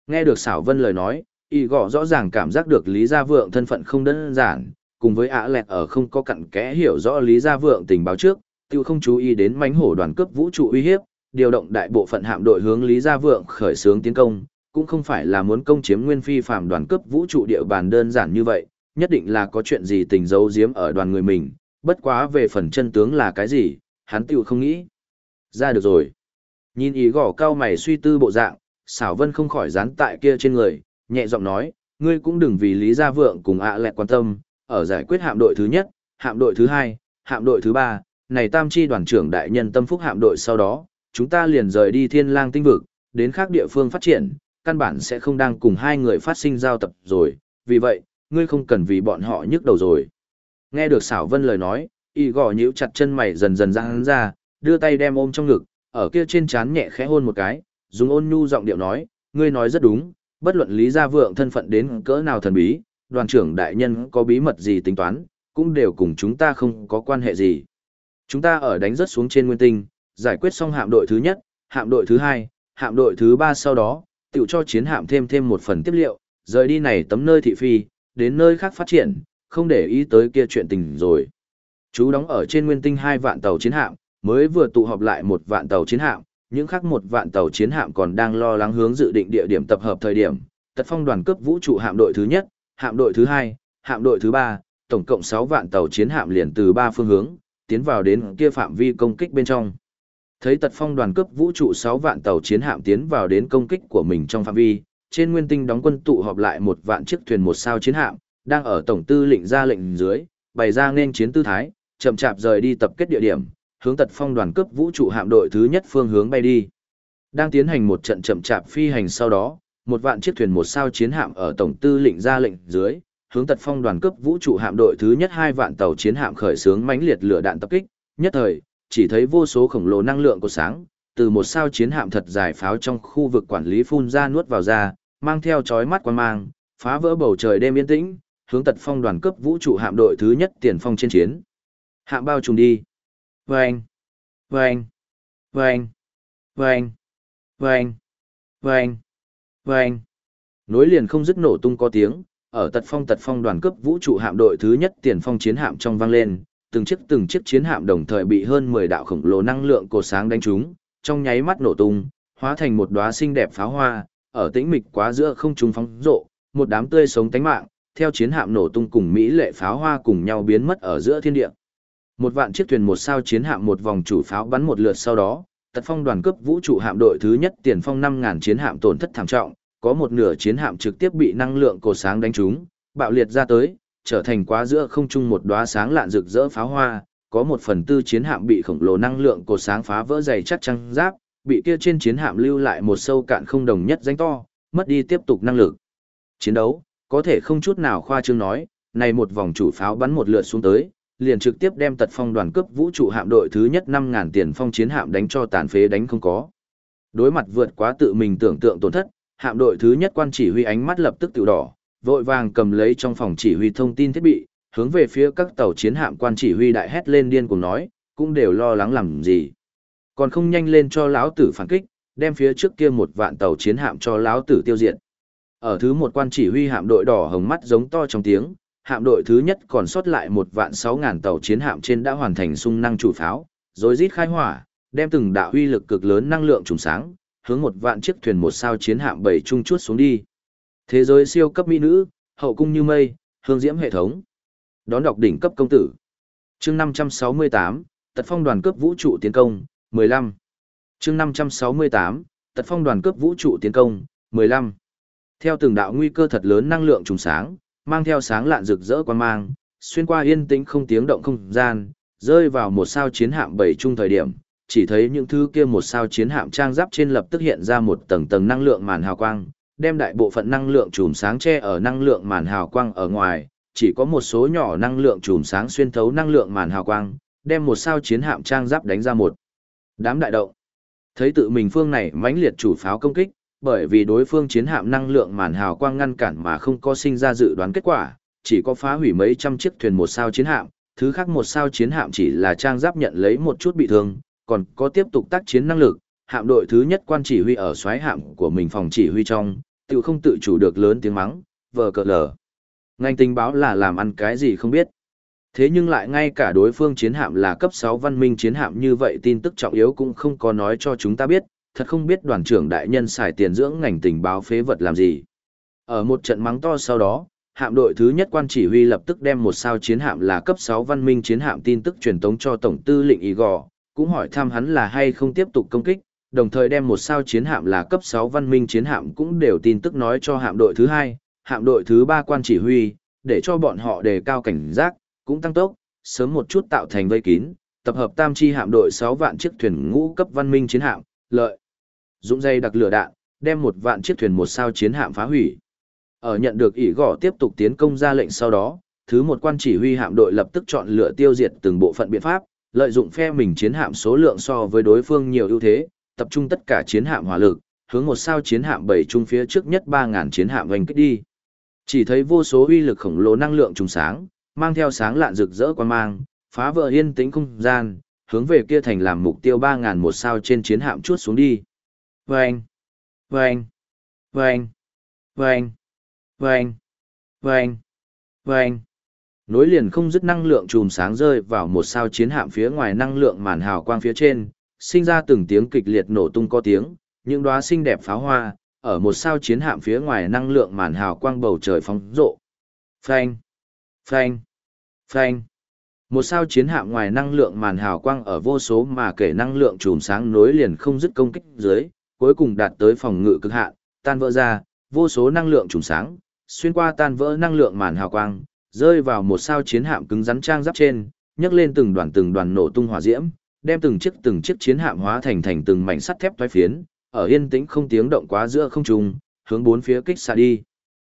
Nghe được xảo vân lời nói, y gõ rõ ràng cảm giác được Lý Gia Vượng thân phận không đơn giản, cùng với ạ lẹt ở không có cặn kẽ hiểu rõ Lý Gia Vượng tình báo trước, tiêu không chú ý đến mánh hổ đoàn cướp vũ trụ uy hiếp, điều động đại bộ phận hạm đội hướng Lý Gia Vượng khởi xướng tiến công, cũng không phải là muốn công chiếm nguyên phi phàm đoàn cấp vũ trụ địa bàn đơn giản như vậy, nhất định là có chuyện gì tình giấu giếm ở đoàn người mình, bất quá về phần chân tướng là cái gì, hắn tiểu không nghĩ. Ra được rồi. Nhìn ý gỏ cao mày suy tư bộ dạng, xảo vân không khỏi dán tại kia trên người, nhẹ giọng nói, ngươi cũng đừng vì lý gia vượng cùng ạ lẹ quan tâm, ở giải quyết hạm đội thứ nhất, hạm đội thứ hai, hạm đội thứ ba, này tam chi đoàn trưởng đại nhân tâm phúc hạm đội sau đó, chúng ta liền rời đi thiên lang tinh vực, đến khác địa phương phát triển, căn bản sẽ không đang cùng hai người phát sinh giao tập rồi, vì vậy, ngươi không cần vì bọn họ nhức đầu rồi. Nghe được xảo vân lời nói, y gò nhíu chặt chân mày dần dần ra hắn ra, đưa tay đem ôm trong ngực, ở kia trên trán nhẹ khẽ hôn một cái, dùng ôn nhu giọng điệu nói, ngươi nói rất đúng, bất luận lý gia vượng thân phận đến cỡ nào thần bí, đoàn trưởng đại nhân có bí mật gì tính toán, cũng đều cùng chúng ta không có quan hệ gì. Chúng ta ở đánh rất xuống trên nguyên tinh, giải quyết xong hạm đội thứ nhất, hạm đội thứ hai, hạm đội thứ ba sau đó, tiểu cho chiến hạm thêm thêm một phần tiếp liệu, rời đi này tấm nơi thị phi, đến nơi khác phát triển, không để ý tới kia chuyện tình rồi. Chú đóng ở trên nguyên tinh hai vạn tàu chiến hạm, mới vừa tụ họp lại một vạn tàu chiến hạm, những khác một vạn tàu chiến hạm còn đang lo lắng hướng dự định địa điểm tập hợp thời điểm. Tật phong đoàn cấp vũ trụ hạm đội thứ nhất, hạm đội thứ hai, hạm đội thứ ba, tổng cộng 6 vạn tàu chiến hạm liền từ ba phương hướng, tiến vào đến kia phạm vi công kích bên trong. Thấy tật phong đoàn cướp vũ trụ 6 vạn tàu chiến hạm tiến vào đến công kích của mình trong phạm vi, trên nguyên tinh đóng quân tụ họp lại một vạn chiếc thuyền một sao chiến hạm, đang ở tổng tư lệnh ra lệnh dưới, bày ra nên chiến tư thái, chậm chạp rời đi tập kết địa điểm, hướng tật phong đoàn cướp vũ trụ hạm đội thứ nhất phương hướng bay đi. Đang tiến hành một trận chậm chạp phi hành sau đó, một vạn chiếc thuyền một sao chiến hạm ở tổng tư lệnh ra lệnh dưới, hướng tật phong đoàn cướp vũ trụ hạm đội thứ nhất hai vạn tàu chiến hạm khởi xướng mãnh liệt lửa đạn tập kích, nhất thời, chỉ thấy vô số khổng lồ năng lượng của sáng, từ một sao chiến hạm thật dài pháo trong khu vực quản lý phun ra nuốt vào ra, mang theo chói mắt quan mang, phá vỡ bầu trời đêm yên tĩnh, hướng tật phong đoàn cấp vũ trụ hạm đội thứ nhất tiền phong trên chiến. Hạm bao trùm đi. Vâng, vâng, vâng, vâng, vâng, vâng, vâng. Nối liền không dứt nổ tung có tiếng, ở tật phong tật phong đoàn cấp vũ trụ hạm đội thứ nhất tiền phong chiến hạm trong vang lên, từng chiếc từng chiếc chiến hạm đồng thời bị hơn 10 đạo khổng lồ năng lượng cột sáng đánh trúng, trong nháy mắt nổ tung, hóa thành một đóa xinh đẹp pháo hoa, ở tĩnh mịch quá giữa không trung phóng rộ, một đám tươi sống tánh mạng, theo chiến hạm nổ tung cùng mỹ lệ pháo hoa cùng nhau biến mất ở giữa thiên địa. Một vạn chiếc thuyền một sao chiến hạm một vòng chủ pháo bắn một lượt sau đó, tật phong đoàn cấp vũ trụ hạm đội thứ nhất tiền phong 5000 chiến hạm tổn thất thảm trọng, có một nửa chiến hạm trực tiếp bị năng lượng cổ sáng đánh trúng, bạo liệt ra tới, trở thành quá giữa không trung một đóa sáng lạn rực rỡ pháo hoa, có một phần tư chiến hạm bị khổng lồ năng lượng của sáng phá vỡ dày chắc chắn giáp, bị kia trên chiến hạm lưu lại một sâu cạn không đồng nhất danh to, mất đi tiếp tục năng lực. Chiến đấu, có thể không chút nào khoa trương nói, này một vòng chủ pháo bắn một lượt xuống tới, liền trực tiếp đem tật phong đoàn cướp vũ trụ hạm đội thứ nhất 5000 tiền phong chiến hạm đánh cho tàn phế đánh không có. Đối mặt vượt quá tự mình tưởng tượng tổn thất, hạm đội thứ nhất quan chỉ huy ánh mắt lập tức tiểu đỏ, vội vàng cầm lấy trong phòng chỉ huy thông tin thiết bị, hướng về phía các tàu chiến hạm quan chỉ huy đại hét lên điên cùng nói, cũng đều lo lắng làm gì. Còn không nhanh lên cho lão tử phản kích, đem phía trước kia một vạn tàu chiến hạm cho lão tử tiêu diệt. Ở thứ một quan chỉ huy hạm đội đỏ hồng mắt giống to trong tiếng, hạm đội thứ nhất còn sót lại một vạn sáu ngàn tàu chiến hạm trên đã hoàn thành sung năng chủ pháo, rồi rít khai hỏa, đem từng đạo huy lực cực lớn năng lượng trùng sáng, hướng một vạn chiếc thuyền một sao chiến hạm bảy trung chuốt xuống đi. Thế giới siêu cấp mỹ nữ, hậu cung như mây, hương diễm hệ thống. Đón đọc đỉnh cấp công tử. Chương 568, Tật phong đoàn cấp vũ trụ tiến công, 15. Chương 568, Tật phong đoàn cấp vũ trụ tiến công, 15. Theo từng đạo nguy cơ thật lớn năng lượng trùng sáng, mang theo sáng lạn rực rỡ quan mang, xuyên qua yên tĩnh không tiếng động không gian, rơi vào một sao chiến hạm bảy trung thời điểm, chỉ thấy những thứ kia một sao chiến hạm trang giáp trên lập tức hiện ra một tầng tầng năng lượng màn hào quang, đem đại bộ phận năng lượng chùm sáng che ở năng lượng màn hào quang ở ngoài, chỉ có một số nhỏ năng lượng chùm sáng xuyên thấu năng lượng màn hào quang, đem một sao chiến hạm trang giáp đánh ra một đám đại động. Thấy tự mình phương này mãnh liệt chủ pháo công kích, bởi vì đối phương chiến hạm năng lượng màn hào quang ngăn cản mà không có sinh ra dự đoán kết quả, chỉ có phá hủy mấy trăm chiếc thuyền một sao chiến hạm, thứ khác một sao chiến hạm chỉ là trang giáp nhận lấy một chút bị thương, còn có tiếp tục tác chiến năng lực, hạm đội thứ nhất quan chỉ huy ở xoáy hạm của mình phòng chỉ huy trong, tự không tự chủ được lớn tiếng mắng, vờ cờ lờ. Ngành tình báo là làm ăn cái gì không biết. Thế nhưng lại ngay cả đối phương chiến hạm là cấp 6 văn minh chiến hạm như vậy tin tức trọng yếu cũng không có nói cho chúng ta biết, thật không biết đoàn trưởng đại nhân xài tiền dưỡng ngành tình báo phế vật làm gì. Ở một trận mắng to sau đó, hạm đội thứ nhất quan chỉ huy lập tức đem một sao chiến hạm là cấp 6 văn minh chiến hạm tin tức truyền tống cho tổng tư lệnh Igor, cũng hỏi thăm hắn là hay không tiếp tục công kích, đồng thời đem một sao chiến hạm là cấp 6 văn minh chiến hạm cũng đều tin tức nói cho hạm đội thứ hai, hạm đội thứ ba quan chỉ huy, để cho bọn họ đề cao cảnh giác, cũng tăng tốc, sớm một chút tạo thành vây kín, tập hợp tam chi hạm đội 6 vạn chiếc thuyền ngũ cấp văn minh chiến hạm, lợi. Dũng dây đặc lửa đạn, đem một vạn chiếc thuyền một sao chiến hạm phá hủy. Ở nhận được ỷ gõ tiếp tục tiến công ra lệnh sau đó, thứ một quan chỉ huy hạm đội lập tức chọn lựa tiêu diệt từng bộ phận biện pháp, lợi dụng phe mình chiến hạm số lượng so với đối phương nhiều ưu thế, tập trung tất cả chiến hạm hỏa lực, hướng một sao chiến hạm bảy trung phía trước nhất 3000 chiến hạm vành kích đi. Chỉ thấy vô số uy lực khổng lồ năng lượng trùng sáng, mang theo sáng lạn rực rỡ quan mang, phá vỡ yên tĩnh không gian, hướng về kia thành làm mục tiêu 3000 một sao trên chiến hạm chuốt xuống đi. Vành, Vành, Vành, Vành, Vành, Vành, Vành, Nối liền không dứt năng lượng chùm sáng rơi vào một sao chiến hạm phía ngoài năng lượng màn hào quang phía trên, sinh ra từng tiếng kịch liệt nổ tung có tiếng, những đóa xinh đẹp pháo hoa, ở một sao chiến hạm phía ngoài năng lượng màn hào quang bầu trời phóng rộ. Phanh! Phanh! Phanh! Một sao chiến hạm ngoài năng lượng màn hào quang ở vô số mà kể năng lượng chùm sáng nối liền không dứt công kích dưới, cuối cùng đạt tới phòng ngự cực hạn, tan vỡ ra, vô số năng lượng chùm sáng, xuyên qua tan vỡ năng lượng màn hào quang, rơi vào một sao chiến hạm cứng rắn trang giáp trên, nhấc lên từng đoàn từng đoàn nổ tung hỏa diễm, đem từng chiếc từng chiếc chiến hạm hóa thành thành từng mảnh sắt thép thoái phiến, ở yên tĩnh không tiếng động quá giữa không trung, hướng bốn phía kích xạ đi.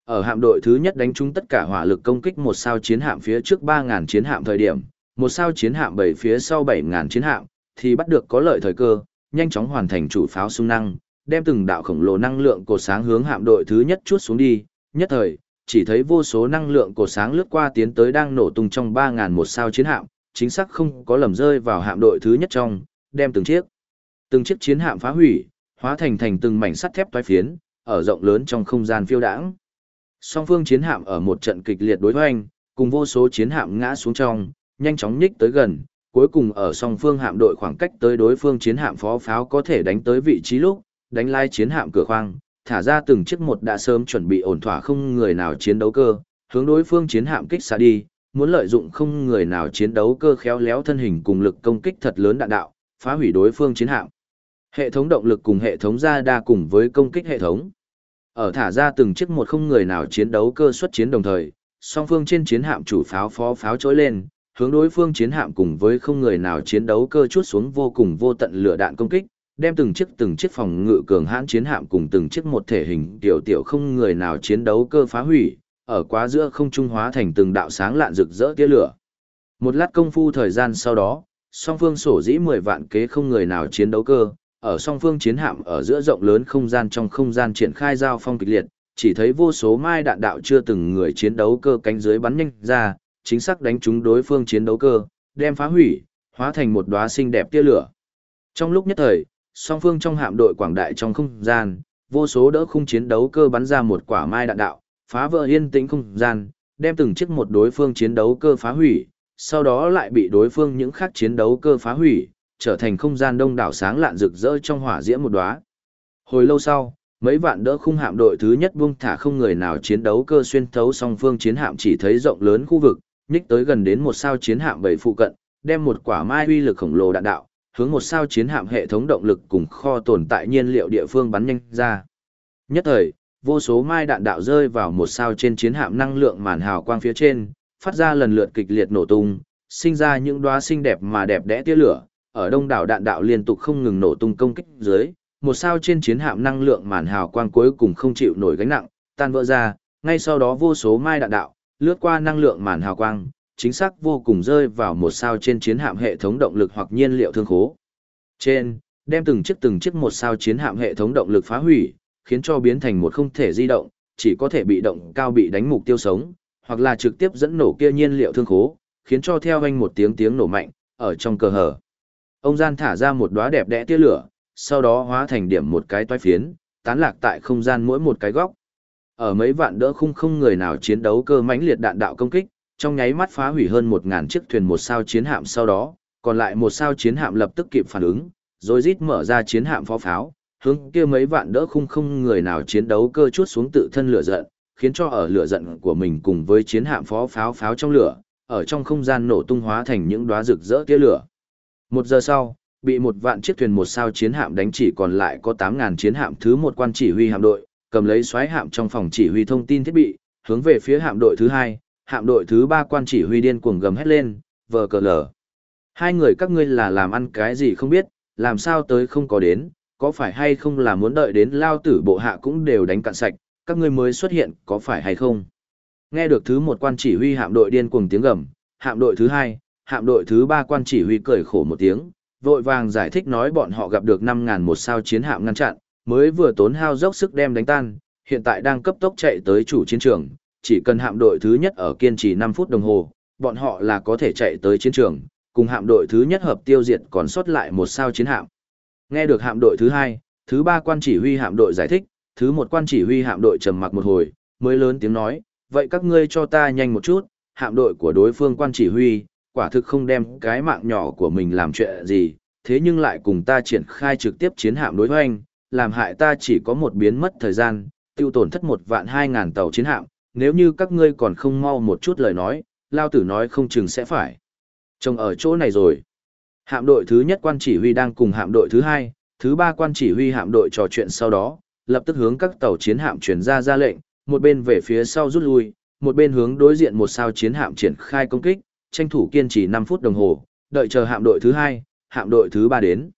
Ở hạm đội thứ nhất đánh trúng tất cả hỏa lực công kích một sao chiến hạm phía trước 3000 chiến hạm thời điểm, một sao chiến hạm bảy phía sau 7000 chiến hạm thì bắt được có lợi thời cơ, nhanh chóng hoàn thành chủ pháo xung năng, đem từng đạo khổng lồ năng lượng cột sáng hướng hạm đội thứ nhất chuốt xuống đi, nhất thời, chỉ thấy vô số năng lượng cột sáng lướt qua tiến tới đang nổ tung trong 3000 một sao chiến hạm, chính xác không có lầm rơi vào hạm đội thứ nhất trong, đem từng chiếc từng chiếc chiến hạm phá hủy, hóa thành thành từng mảnh sắt thép toái phiến, ở rộng lớn trong không gian phiêu đãng. Song phương chiến hạm ở một trận kịch liệt đối hoành, cùng vô số chiến hạm ngã xuống trong, nhanh chóng nhích tới gần, cuối cùng ở song phương hạm đội khoảng cách tới đối phương chiến hạm phó pháo có thể đánh tới vị trí lúc, đánh lai chiến hạm cửa khoang, thả ra từng chiếc một đã sớm chuẩn bị ổn thỏa không người nào chiến đấu cơ, hướng đối phương chiến hạm kích xạ đi, muốn lợi dụng không người nào chiến đấu cơ khéo léo thân hình cùng lực công kích thật lớn đạn đạo, phá hủy đối phương chiến hạm. Hệ thống động lực cùng hệ thống ra đa cùng với công kích hệ thống. Ở thả ra từng chiếc một không người nào chiến đấu cơ xuất chiến đồng thời, song phương trên chiến hạm chủ pháo phó pháo trỗi lên, hướng đối phương chiến hạm cùng với không người nào chiến đấu cơ chút xuống vô cùng vô tận lửa đạn công kích, đem từng chiếc từng chiếc phòng ngự cường hãn chiến hạm cùng từng chiếc một thể hình tiểu tiểu không người nào chiến đấu cơ phá hủy, ở quá giữa không trung hóa thành từng đạo sáng lạn rực rỡ tia lửa. Một lát công phu thời gian sau đó, song phương sổ dĩ 10 vạn kế không người nào chiến đấu cơ, ở song phương chiến hạm ở giữa rộng lớn không gian trong không gian triển khai giao phong kịch liệt, chỉ thấy vô số mai đạn đạo chưa từng người chiến đấu cơ cánh dưới bắn nhanh ra, chính xác đánh trúng đối phương chiến đấu cơ, đem phá hủy, hóa thành một đóa xinh đẹp tia lửa. Trong lúc nhất thời, song phương trong hạm đội quảng đại trong không gian, vô số đỡ khung chiến đấu cơ bắn ra một quả mai đạn đạo, phá vỡ yên tĩnh không gian, đem từng chiếc một đối phương chiến đấu cơ phá hủy, sau đó lại bị đối phương những khác chiến đấu cơ phá hủy, trở thành không gian đông đảo sáng lạn rực rỡ trong hỏa diễm một đóa. Hồi lâu sau, mấy vạn đỡ khung hạm đội thứ nhất buông thả không người nào chiến đấu cơ xuyên thấu song phương chiến hạm chỉ thấy rộng lớn khu vực, nhích tới gần đến một sao chiến hạm bảy phụ cận, đem một quả mai uy lực khổng lồ đạn đạo, hướng một sao chiến hạm hệ thống động lực cùng kho tồn tại nhiên liệu địa phương bắn nhanh ra. Nhất thời, vô số mai đạn đạo rơi vào một sao trên chiến hạm năng lượng màn hào quang phía trên, phát ra lần lượt kịch liệt nổ tung, sinh ra những đóa xinh đẹp mà đẹp đẽ tia lửa, ở đông đảo đạn đạo liên tục không ngừng nổ tung công kích dưới, một sao trên chiến hạm năng lượng màn hào quang cuối cùng không chịu nổi gánh nặng, tan vỡ ra, ngay sau đó vô số mai đạn đạo lướt qua năng lượng màn hào quang, chính xác vô cùng rơi vào một sao trên chiến hạm hệ thống động lực hoặc nhiên liệu thương khố. Trên, đem từng chiếc từng chiếc một sao chiến hạm hệ thống động lực phá hủy, khiến cho biến thành một không thể di động, chỉ có thể bị động cao bị đánh mục tiêu sống, hoặc là trực tiếp dẫn nổ kia nhiên liệu thương khố, khiến cho theo anh một tiếng tiếng nổ mạnh, ở trong cơ hở. Ông gian thả ra một đóa đẹp đẽ tia lửa, sau đó hóa thành điểm một cái toái phiến, tán lạc tại không gian mỗi một cái góc. Ở mấy vạn đỡ khung không người nào chiến đấu cơ mãnh liệt đạn đạo công kích, trong nháy mắt phá hủy hơn một ngàn chiếc thuyền một sao chiến hạm sau đó, còn lại một sao chiến hạm lập tức kịp phản ứng, rồi rít mở ra chiến hạm phó pháo, hướng kia mấy vạn đỡ khung không người nào chiến đấu cơ chút xuống tự thân lửa giận, khiến cho ở lửa giận của mình cùng với chiến hạm phó pháo pháo trong lửa, ở trong không gian nổ tung hóa thành những đóa rực rỡ tia lửa. Một giờ sau, bị một vạn chiếc thuyền một sao chiến hạm đánh chỉ còn lại có 8.000 chiến hạm thứ một quan chỉ huy hạm đội, cầm lấy xoáy hạm trong phòng chỉ huy thông tin thiết bị, hướng về phía hạm đội thứ hai, hạm đội thứ ba quan chỉ huy điên cuồng gầm hét lên, vờ cờ lở. Hai người các ngươi là làm ăn cái gì không biết, làm sao tới không có đến, có phải hay không là muốn đợi đến lao tử bộ hạ cũng đều đánh cạn sạch, các ngươi mới xuất hiện, có phải hay không? Nghe được thứ một quan chỉ huy hạm đội điên cuồng tiếng gầm, hạm đội thứ hai, hạm đội thứ ba quan chỉ huy cười khổ một tiếng, vội vàng giải thích nói bọn họ gặp được 5.000 một sao chiến hạm ngăn chặn, mới vừa tốn hao dốc sức đem đánh tan, hiện tại đang cấp tốc chạy tới chủ chiến trường, chỉ cần hạm đội thứ nhất ở kiên trì 5 phút đồng hồ, bọn họ là có thể chạy tới chiến trường, cùng hạm đội thứ nhất hợp tiêu diệt còn sót lại một sao chiến hạm. Nghe được hạm đội thứ hai, thứ ba quan chỉ huy hạm đội giải thích, thứ một quan chỉ huy hạm đội trầm mặc một hồi, mới lớn tiếng nói, vậy các ngươi cho ta nhanh một chút, hạm đội của đối phương quan chỉ huy, quả thực không đem cái mạng nhỏ của mình làm chuyện gì, thế nhưng lại cùng ta triển khai trực tiếp chiến hạm đối hoành, làm hại ta chỉ có một biến mất thời gian, tiêu tổn thất một vạn hai ngàn tàu chiến hạm, nếu như các ngươi còn không mau một chút lời nói, lao tử nói không chừng sẽ phải. Trông ở chỗ này rồi. Hạm đội thứ nhất quan chỉ huy đang cùng hạm đội thứ hai, thứ ba quan chỉ huy hạm đội trò chuyện sau đó, lập tức hướng các tàu chiến hạm chuyển ra ra lệnh, một bên về phía sau rút lui, một bên hướng đối diện một sao chiến hạm triển khai công kích, tranh thủ kiên trì 5 phút đồng hồ, đợi chờ hạm đội thứ hai, hạm đội thứ ba đến.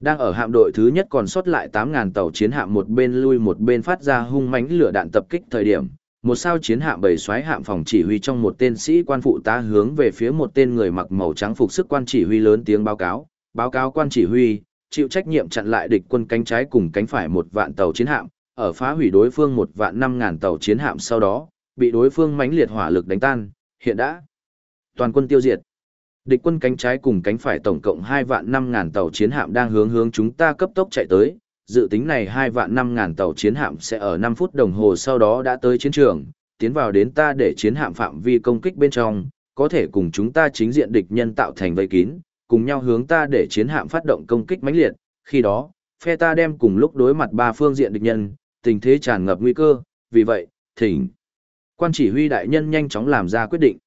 Đang ở hạm đội thứ nhất còn sót lại 8.000 tàu chiến hạm một bên lui một bên phát ra hung mãnh lửa đạn tập kích thời điểm, một sao chiến hạm bầy xoáy hạm phòng chỉ huy trong một tên sĩ quan phụ tá hướng về phía một tên người mặc màu trắng phục sức quan chỉ huy lớn tiếng báo cáo, báo cáo quan chỉ huy, chịu trách nhiệm chặn lại địch quân cánh trái cùng cánh phải một vạn tàu chiến hạm, ở phá hủy đối phương một vạn năm ngàn tàu chiến hạm sau đó, bị đối phương mãnh liệt hỏa lực đánh tan, hiện đã toàn quân tiêu diệt. Địch quân cánh trái cùng cánh phải tổng cộng hai vạn năm ngàn tàu chiến hạm đang hướng hướng chúng ta cấp tốc chạy tới, dự tính này 2 vạn 5 ngàn tàu chiến hạm sẽ ở 5 phút đồng hồ sau đó đã tới chiến trường, tiến vào đến ta để chiến hạm phạm vi công kích bên trong, có thể cùng chúng ta chính diện địch nhân tạo thành vây kín, cùng nhau hướng ta để chiến hạm phát động công kích mãnh liệt, khi đó, phe ta đem cùng lúc đối mặt ba phương diện địch nhân, tình thế tràn ngập nguy cơ, vì vậy, thỉnh. Quan chỉ huy đại nhân nhanh chóng làm ra quyết định.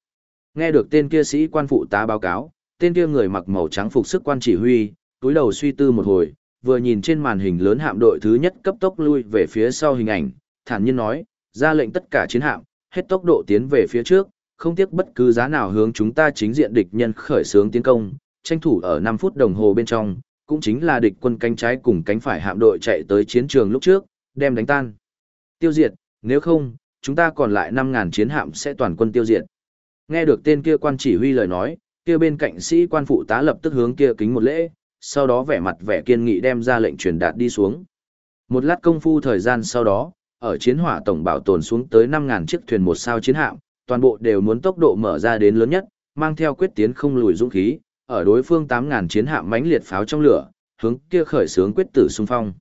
Nghe được tên kia sĩ quan phụ tá báo cáo, tên kia người mặc màu trắng phục sức quan chỉ huy, túi đầu suy tư một hồi, vừa nhìn trên màn hình lớn hạm đội thứ nhất cấp tốc lui về phía sau hình ảnh, thản nhiên nói, ra lệnh tất cả chiến hạm, hết tốc độ tiến về phía trước, không tiếc bất cứ giá nào hướng chúng ta chính diện địch nhân khởi xướng tiến công, tranh thủ ở 5 phút đồng hồ bên trong, cũng chính là địch quân cánh trái cùng cánh phải hạm đội chạy tới chiến trường lúc trước, đem đánh tan. Tiêu diệt, nếu không, chúng ta còn lại 5.000 chiến hạm sẽ toàn quân tiêu diệt. Nghe được tên kia quan chỉ huy lời nói, kia bên cạnh sĩ quan phụ tá lập tức hướng kia kính một lễ, sau đó vẻ mặt vẻ kiên nghị đem ra lệnh truyền đạt đi xuống. Một lát công phu thời gian sau đó, ở chiến hỏa tổng bảo tồn xuống tới 5.000 chiếc thuyền một sao chiến hạm, toàn bộ đều muốn tốc độ mở ra đến lớn nhất, mang theo quyết tiến không lùi dũng khí, ở đối phương 8.000 chiến hạm mãnh liệt pháo trong lửa, hướng kia khởi sướng quyết tử xung phong.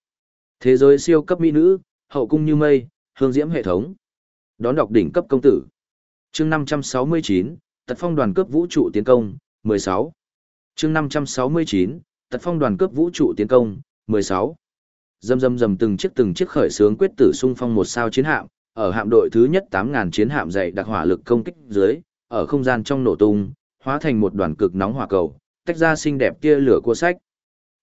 Thế giới siêu cấp mỹ nữ, hậu cung như mây, hương diễm hệ thống. Đón đọc đỉnh cấp công tử. Chương 569, Tật phong đoàn cướp vũ trụ tiến công, 16. Chương 569, Tật phong đoàn cướp vũ trụ tiến công, 16. Dầm dầm dầm từng chiếc từng chiếc khởi sướng quyết tử xung phong một sao chiến hạm, ở hạm đội thứ nhất 8.000 chiến hạm dày đặc hỏa lực công kích dưới, ở không gian trong nổ tung, hóa thành một đoàn cực nóng hỏa cầu, tách ra xinh đẹp kia lửa cua sách.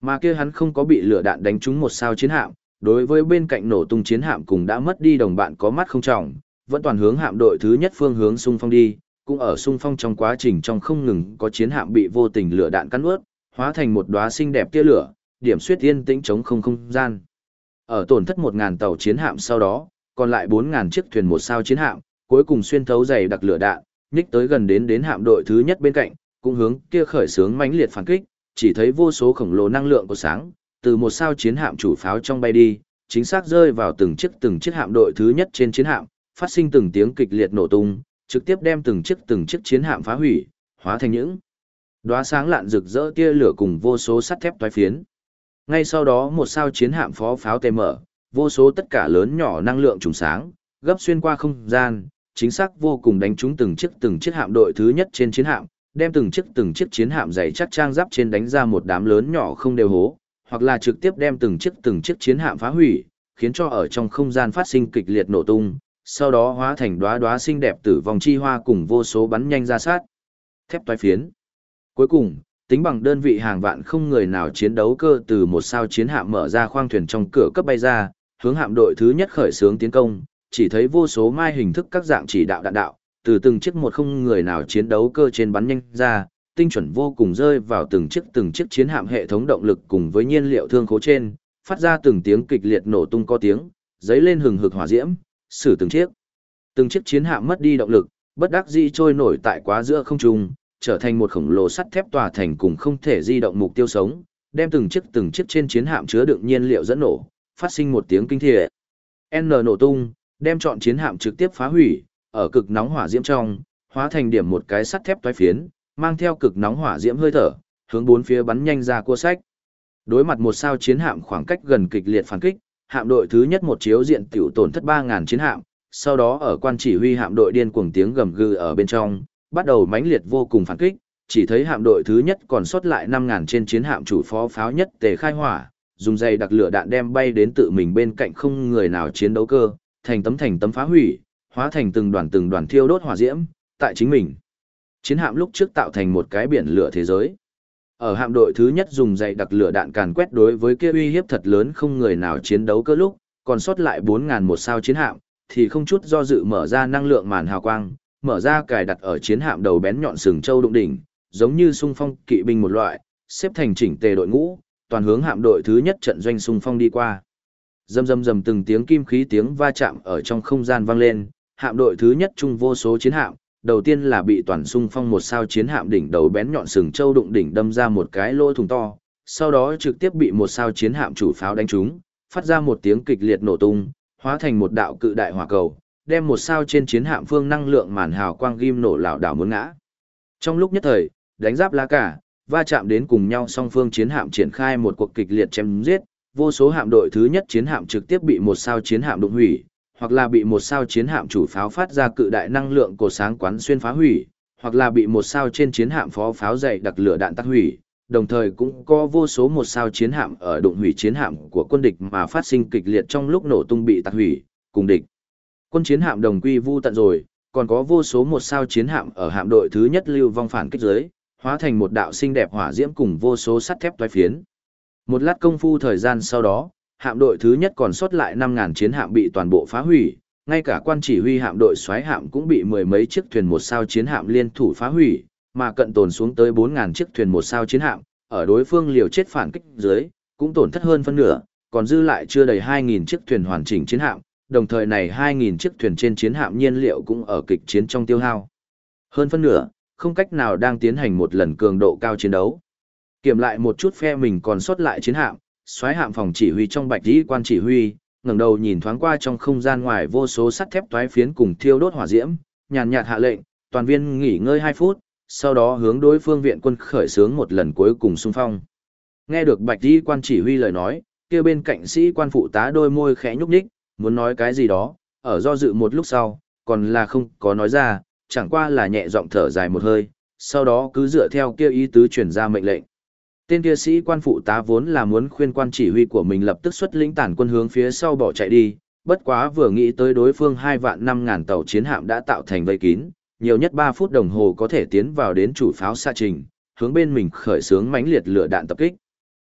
Mà kia hắn không có bị lửa đạn đánh trúng một sao chiến hạm, đối với bên cạnh nổ tung chiến hạm cùng đã mất đi đồng bạn có mắt không trọng, vẫn toàn hướng hạm đội thứ nhất phương hướng xung phong đi, cũng ở xung phong trong quá trình trong không ngừng có chiến hạm bị vô tình lửa đạn cắn ướt, hóa thành một đóa xinh đẹp tia lửa, điểm suyết yên tĩnh chống không không gian. Ở tổn thất 1000 tàu chiến hạm sau đó, còn lại 4000 chiếc thuyền một sao chiến hạm, cuối cùng xuyên thấu dày đặc lửa đạn, nhích tới gần đến đến hạm đội thứ nhất bên cạnh, cũng hướng kia khởi sướng mãnh liệt phản kích, chỉ thấy vô số khổng lồ năng lượng của sáng, từ một sao chiến hạm chủ pháo trong bay đi, chính xác rơi vào từng chiếc từng chiếc hạm đội thứ nhất trên chiến hạm, phát sinh từng tiếng kịch liệt nổ tung, trực tiếp đem từng chiếc từng chiếc chiến hạm phá hủy, hóa thành những đóa sáng lạn rực rỡ tia lửa cùng vô số sắt thép toái phiến. Ngay sau đó một sao chiến hạm phó pháo tê mở, vô số tất cả lớn nhỏ năng lượng trùng sáng, gấp xuyên qua không gian, chính xác vô cùng đánh trúng từng chiếc từng chiếc hạm đội thứ nhất trên chiến hạm, đem từng chiếc từng chiếc chiến hạm dày chắc trang giáp trên đánh ra một đám lớn nhỏ không đều hố, hoặc là trực tiếp đem từng chiếc từng chiếc chiến hạm phá hủy, khiến cho ở trong không gian phát sinh kịch liệt nổ tung, sau đó hóa thành đóa đóa xinh đẹp tử vong chi hoa cùng vô số bắn nhanh ra sát. Thép toái phiến. Cuối cùng, tính bằng đơn vị hàng vạn không người nào chiến đấu cơ từ một sao chiến hạm mở ra khoang thuyền trong cửa cấp bay ra, hướng hạm đội thứ nhất khởi xướng tiến công, chỉ thấy vô số mai hình thức các dạng chỉ đạo đạn đạo, từ từng chiếc một không người nào chiến đấu cơ trên bắn nhanh ra, tinh chuẩn vô cùng rơi vào từng chiếc từng chiếc chiến hạm hệ thống động lực cùng với nhiên liệu thương khố trên, phát ra từng tiếng kịch liệt nổ tung có tiếng, giấy lên hừng hực hỏa diễm, xử từng chiếc. Từng chiếc chiến hạm mất đi động lực, bất đắc dĩ trôi nổi tại quá giữa không trung, trở thành một khổng lồ sắt thép tòa thành cùng không thể di động mục tiêu sống, đem từng chiếc từng chiếc trên chiến hạm chứa đựng nhiên liệu dẫn nổ, phát sinh một tiếng kinh thiệ. N nổ tung, đem chọn chiến hạm trực tiếp phá hủy, ở cực nóng hỏa diễm trong, hóa thành điểm một cái sắt thép toái phiến, mang theo cực nóng hỏa diễm hơi thở, hướng bốn phía bắn nhanh ra cua sách. Đối mặt một sao chiến hạm khoảng cách gần kịch liệt phản kích, hạm đội thứ nhất một chiếu diện tiểu tổn thất 3000 chiến hạm, sau đó ở quan chỉ huy hạm đội điên cuồng tiếng gầm gừ ở bên trong, bắt đầu mãnh liệt vô cùng phản kích, chỉ thấy hạm đội thứ nhất còn sót lại 5000 trên chiến hạm chủ phó pháo nhất tề khai hỏa, dùng dây đặc lửa đạn đem bay đến tự mình bên cạnh không người nào chiến đấu cơ, thành tấm thành tấm phá hủy, hóa thành từng đoàn từng đoàn thiêu đốt hỏa diễm, tại chính mình. Chiến hạm lúc trước tạo thành một cái biển lửa thế giới. Ở hạm đội thứ nhất dùng dây đặc lửa đạn càn quét đối với kia uy hiếp thật lớn không người nào chiến đấu cơ lúc, còn sót lại 4000 một sao chiến hạm, thì không chút do dự mở ra năng lượng màn hào quang, mở ra cài đặt ở chiến hạm đầu bén nhọn sừng châu đụng đỉnh, giống như sung phong kỵ binh một loại, xếp thành chỉnh tề đội ngũ, toàn hướng hạm đội thứ nhất trận doanh sung phong đi qua. Dầm dầm dầm từng tiếng kim khí tiếng va chạm ở trong không gian vang lên, hạm đội thứ nhất chung vô số chiến hạm, đầu tiên là bị toàn sung phong một sao chiến hạm đỉnh đầu bén nhọn sừng châu đụng đỉnh đâm ra một cái lỗ thùng to, sau đó trực tiếp bị một sao chiến hạm chủ pháo đánh trúng, phát ra một tiếng kịch liệt nổ tung, hóa thành một đạo cự đại hỏa cầu, đem một sao trên chiến hạm phương năng lượng màn hào quang ghim nổ lảo đảo muốn ngã. Trong lúc nhất thời, đánh giáp lá cả, va chạm đến cùng nhau song phương chiến hạm triển khai một cuộc kịch liệt chém giết, vô số hạm đội thứ nhất chiến hạm trực tiếp bị một sao chiến hạm đụng hủy, hoặc là bị một sao chiến hạm chủ pháo phát ra cự đại năng lượng cổ sáng quán xuyên phá hủy, hoặc là bị một sao trên chiến hạm phó pháo dày đặc lửa đạn tắt hủy, đồng thời cũng có vô số một sao chiến hạm ở đụng hủy chiến hạm của quân địch mà phát sinh kịch liệt trong lúc nổ tung bị tạc hủy, cùng địch. Quân chiến hạm đồng quy vu tận rồi, còn có vô số một sao chiến hạm ở hạm đội thứ nhất lưu vong phản kích giới, hóa thành một đạo xinh đẹp hỏa diễm cùng vô số sắt thép toái phiến. Một lát công phu thời gian sau đó, hạm đội thứ nhất còn sót lại 5.000 chiến hạm bị toàn bộ phá hủy, ngay cả quan chỉ huy hạm đội xoáy hạm cũng bị mười mấy chiếc thuyền một sao chiến hạm liên thủ phá hủy, mà cận tồn xuống tới 4.000 chiếc thuyền một sao chiến hạm, ở đối phương liều chết phản kích dưới, cũng tổn thất hơn phân nửa, còn dư lại chưa đầy 2.000 chiếc thuyền hoàn chỉnh chiến hạm, đồng thời này 2.000 chiếc thuyền trên chiến hạm nhiên liệu cũng ở kịch chiến trong tiêu hao. Hơn phân nửa, không cách nào đang tiến hành một lần cường độ cao chiến đấu. Kiểm lại một chút phe mình còn sót lại chiến hạm, xoáy hạm phòng chỉ huy trong bạch dĩ quan chỉ huy, ngẩng đầu nhìn thoáng qua trong không gian ngoài vô số sắt thép toái phiến cùng thiêu đốt hỏa diễm, nhàn nhạt hạ lệnh, toàn viên nghỉ ngơi 2 phút, sau đó hướng đối phương viện quân khởi xướng một lần cuối cùng xung phong. Nghe được bạch dĩ quan chỉ huy lời nói, kia bên cạnh sĩ quan phụ tá đôi môi khẽ nhúc nhích, muốn nói cái gì đó, ở do dự một lúc sau, còn là không có nói ra, chẳng qua là nhẹ giọng thở dài một hơi, sau đó cứ dựa theo kia ý tứ truyền ra mệnh lệnh. Tên kia sĩ quan phụ tá vốn là muốn khuyên quan chỉ huy của mình lập tức xuất lĩnh tản quân hướng phía sau bỏ chạy đi, bất quá vừa nghĩ tới đối phương hai vạn năm ngàn tàu chiến hạm đã tạo thành vây kín, nhiều nhất 3 phút đồng hồ có thể tiến vào đến chủ pháo xa trình, hướng bên mình khởi xướng mãnh liệt lửa đạn tập kích.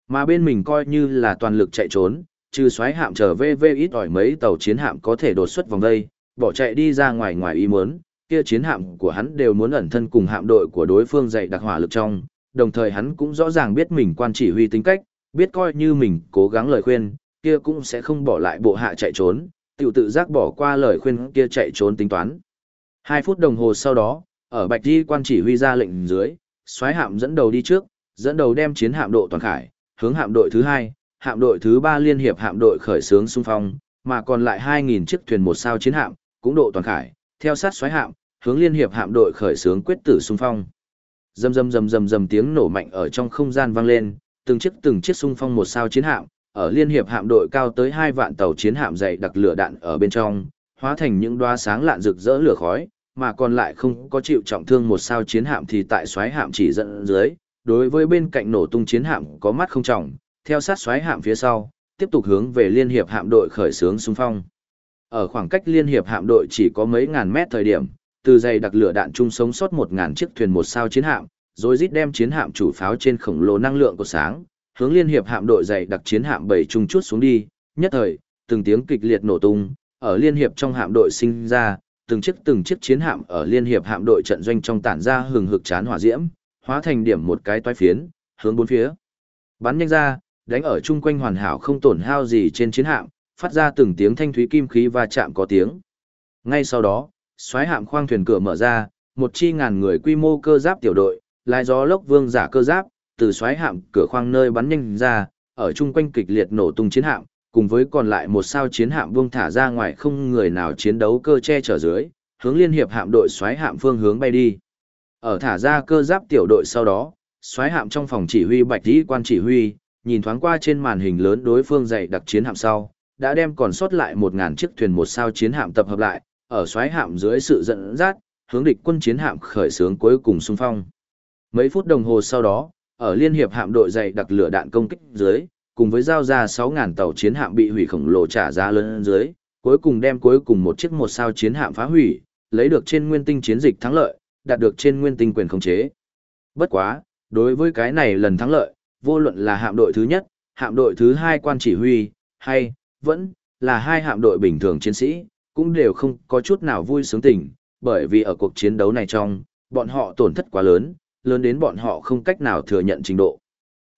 Mà bên mình coi như là toàn lực chạy trốn, trừ xoáy hạm trở VV ít ỏi mấy tàu chiến hạm có thể đột xuất vòng đây, bỏ chạy đi ra ngoài ngoài ý muốn, kia chiến hạm của hắn đều muốn ẩn thân cùng hạm đội của đối phương dạy đặc hỏa lực trong, đồng thời hắn cũng rõ ràng biết mình quan chỉ huy tính cách, biết coi như mình cố gắng lời khuyên, kia cũng sẽ không bỏ lại bộ hạ chạy trốn, tiểu tự giác bỏ qua lời khuyên kia chạy trốn tính toán. Hai phút đồng hồ sau đó, ở bạch di quan chỉ huy ra lệnh dưới, xoáy hạm dẫn đầu đi trước, dẫn đầu đem chiến hạm độ toàn khải, hướng hạm đội thứ hai, hạm đội thứ ba liên hiệp hạm đội khởi xướng xung phong, mà còn lại 2.000 chiếc thuyền một sao chiến hạm, cũng độ toàn khải, theo sát xoáy hạm, hướng liên hiệp hạm đội khởi xướng quyết tử xung phong. Rầm rầm rầm rầm rầm tiếng nổ mạnh ở trong không gian vang lên, từng chiếc từng chiếc xung phong một sao chiến hạm, ở liên hiệp hạm đội cao tới 2 vạn tàu chiến hạm dày đặc lửa đạn ở bên trong, hóa thành những đóa sáng lạn rực rỡ lửa khói, mà còn lại không có chịu trọng thương một sao chiến hạm thì tại xoáy hạm chỉ dẫn dưới, đối với bên cạnh nổ tung chiến hạm có mắt không trọng, theo sát xoáy hạm phía sau, tiếp tục hướng về liên hiệp hạm đội khởi xướng xung phong. Ở khoảng cách liên hiệp hạm đội chỉ có mấy ngàn mét thời điểm, từ dày đặc lửa đạn chung sống sót một ngàn chiếc thuyền một sao chiến hạm, rồi rít đem chiến hạm chủ pháo trên khổng lồ năng lượng của sáng, hướng liên hiệp hạm đội dày đặc chiến hạm bảy chung chút xuống đi, nhất thời, từng tiếng kịch liệt nổ tung, ở liên hiệp trong hạm đội sinh ra, từng chiếc từng chiếc chiến hạm ở liên hiệp hạm đội trận doanh trong tản ra hừng hực chán hỏa diễm, hóa thành điểm một cái toái phiến, hướng bốn phía. Bắn nhanh ra, đánh ở chung quanh hoàn hảo không tổn hao gì trên chiến hạm, phát ra từng tiếng thanh thúy kim khí va chạm có tiếng. Ngay sau đó, xoáy hạm khoang thuyền cửa mở ra, một chi ngàn người quy mô cơ giáp tiểu đội, lái gió lốc vương giả cơ giáp, từ xoáy hạm cửa khoang nơi bắn nhanh ra, ở chung quanh kịch liệt nổ tung chiến hạm, cùng với còn lại một sao chiến hạm vương thả ra ngoài không người nào chiến đấu cơ che chở dưới, hướng liên hiệp hạm đội xoáy hạm phương hướng bay đi. Ở thả ra cơ giáp tiểu đội sau đó, xoáy hạm trong phòng chỉ huy bạch dĩ quan chỉ huy, nhìn thoáng qua trên màn hình lớn đối phương dày đặc chiến hạm sau, đã đem còn sót lại một ngàn chiếc thuyền một sao chiến hạm tập hợp lại, ở xoáy hạm dưới sự dẫn dắt, hướng địch quân chiến hạm khởi xướng cuối cùng xung phong. Mấy phút đồng hồ sau đó, ở liên hiệp hạm đội dày đặc lửa đạn công kích dưới, cùng với giao ra 6.000 tàu chiến hạm bị hủy khổng lồ trả giá lớn dưới, cuối cùng đem cuối cùng một chiếc một sao chiến hạm phá hủy, lấy được trên nguyên tinh chiến dịch thắng lợi, đạt được trên nguyên tinh quyền khống chế. Bất quá, đối với cái này lần thắng lợi, vô luận là hạm đội thứ nhất, hạm đội thứ hai quan chỉ huy, hay, vẫn, là hai hạm đội bình thường chiến sĩ, cũng đều không có chút nào vui sướng tình, bởi vì ở cuộc chiến đấu này trong, bọn họ tổn thất quá lớn, lớn đến bọn họ không cách nào thừa nhận trình độ.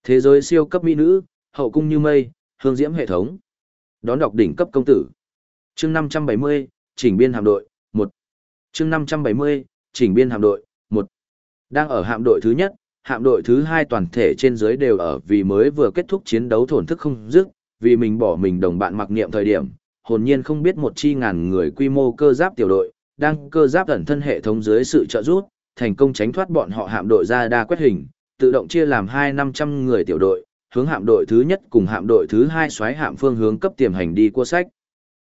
Thế giới siêu cấp mỹ nữ, hậu cung như mây, hương diễm hệ thống. Đón đọc đỉnh cấp công tử. Chương 570, chỉnh biên hạm đội, 1. Chương 570, chỉnh biên hạm đội, 1. Đang ở hạm đội thứ nhất, hạm đội thứ hai toàn thể trên dưới đều ở vì mới vừa kết thúc chiến đấu thổn thức không dứt, vì mình bỏ mình đồng bạn mặc niệm thời điểm, hồn nhiên không biết một chi ngàn người quy mô cơ giáp tiểu đội, đang cơ giáp ẩn thân hệ thống dưới sự trợ giúp, thành công tránh thoát bọn họ hạm đội ra đa quét hình, tự động chia làm hai năm trăm người tiểu đội, hướng hạm đội thứ nhất cùng hạm đội thứ hai xoáy hạm phương hướng cấp tiềm hành đi cua sách.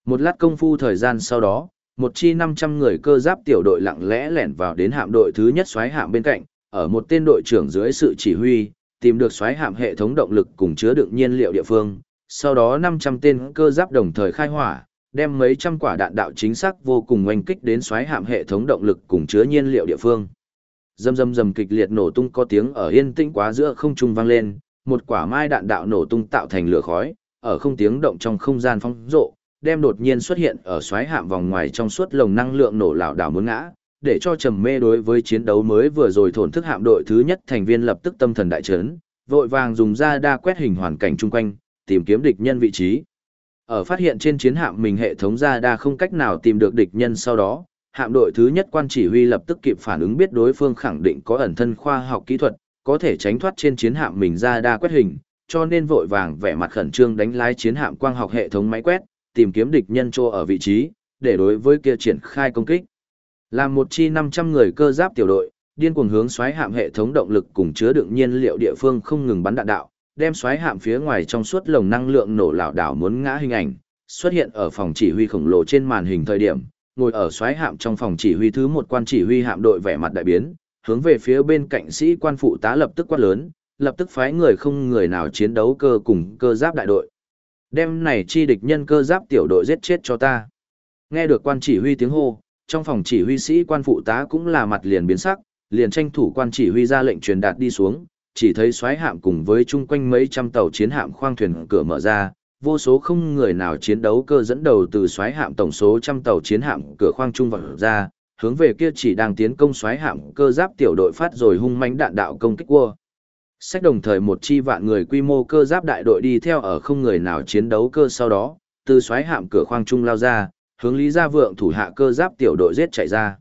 Một lát công phu thời gian sau đó, một chi 500 người cơ giáp tiểu đội lặng lẽ lẻn vào đến hạm đội thứ nhất xoáy hạm bên cạnh, ở một tên đội trưởng dưới sự chỉ huy, tìm được xoáy hạm hệ thống động lực cùng chứa đựng nhiên liệu địa phương. Sau đó 500 tên cơ giáp đồng thời khai hỏa, đem mấy trăm quả đạn đạo chính xác vô cùng oanh kích đến xoáy hạm hệ thống động lực cùng chứa nhiên liệu địa phương. Dầm dầm dầm kịch liệt nổ tung có tiếng ở yên tĩnh quá giữa không trung vang lên, một quả mai đạn đạo nổ tung tạo thành lửa khói, ở không tiếng động trong không gian phong rộ, đem đột nhiên xuất hiện ở xoáy hạm vòng ngoài trong suốt lồng năng lượng nổ lảo đảo muốn ngã, để cho trầm mê đối với chiến đấu mới vừa rồi thổn thức hạm đội thứ nhất thành viên lập tức tâm thần đại chấn, vội vàng dùng ra đa quét hình hoàn cảnh chung quanh, tìm kiếm địch nhân vị trí. Ở phát hiện trên chiến hạm mình hệ thống ra đa không cách nào tìm được địch nhân sau đó, hạm đội thứ nhất quan chỉ huy lập tức kịp phản ứng biết đối phương khẳng định có ẩn thân khoa học kỹ thuật, có thể tránh thoát trên chiến hạm mình ra đa quét hình, cho nên vội vàng vẻ mặt khẩn trương đánh lái chiến hạm quang học hệ thống máy quét, tìm kiếm địch nhân chỗ ở vị trí, để đối với kia triển khai công kích. Làm một chi 500 người cơ giáp tiểu đội, điên cuồng hướng xoáy hạm hệ thống động lực cùng chứa đựng nhiên liệu địa phương không ngừng bắn đạn đạo, đem xoáy hạm phía ngoài trong suốt lồng năng lượng nổ lảo đảo muốn ngã hình ảnh, xuất hiện ở phòng chỉ huy khổng lồ trên màn hình thời điểm, ngồi ở xoáy hạm trong phòng chỉ huy thứ một quan chỉ huy hạm đội vẻ mặt đại biến, hướng về phía bên cạnh sĩ quan phụ tá lập tức quát lớn, lập tức phái người không người nào chiến đấu cơ cùng cơ giáp đại đội. Đem này chi địch nhân cơ giáp tiểu đội giết chết cho ta. Nghe được quan chỉ huy tiếng hô, trong phòng chỉ huy sĩ quan phụ tá cũng là mặt liền biến sắc, liền tranh thủ quan chỉ huy ra lệnh truyền đạt đi xuống, chỉ thấy xoáy hạm cùng với chung quanh mấy trăm tàu chiến hạm khoang thuyền cửa mở ra, vô số không người nào chiến đấu cơ dẫn đầu từ xoáy hạm tổng số trăm tàu chiến hạm cửa khoang trung vào ra, hướng về kia chỉ đang tiến công xoáy hạm cơ giáp tiểu đội phát rồi hung mãnh đạn đạo công kích cua. Sách đồng thời một chi vạn người quy mô cơ giáp đại đội đi theo ở không người nào chiến đấu cơ sau đó, từ xoáy hạm cửa khoang trung lao ra, hướng Lý Gia Vượng thủ hạ cơ giáp tiểu đội giết chạy ra.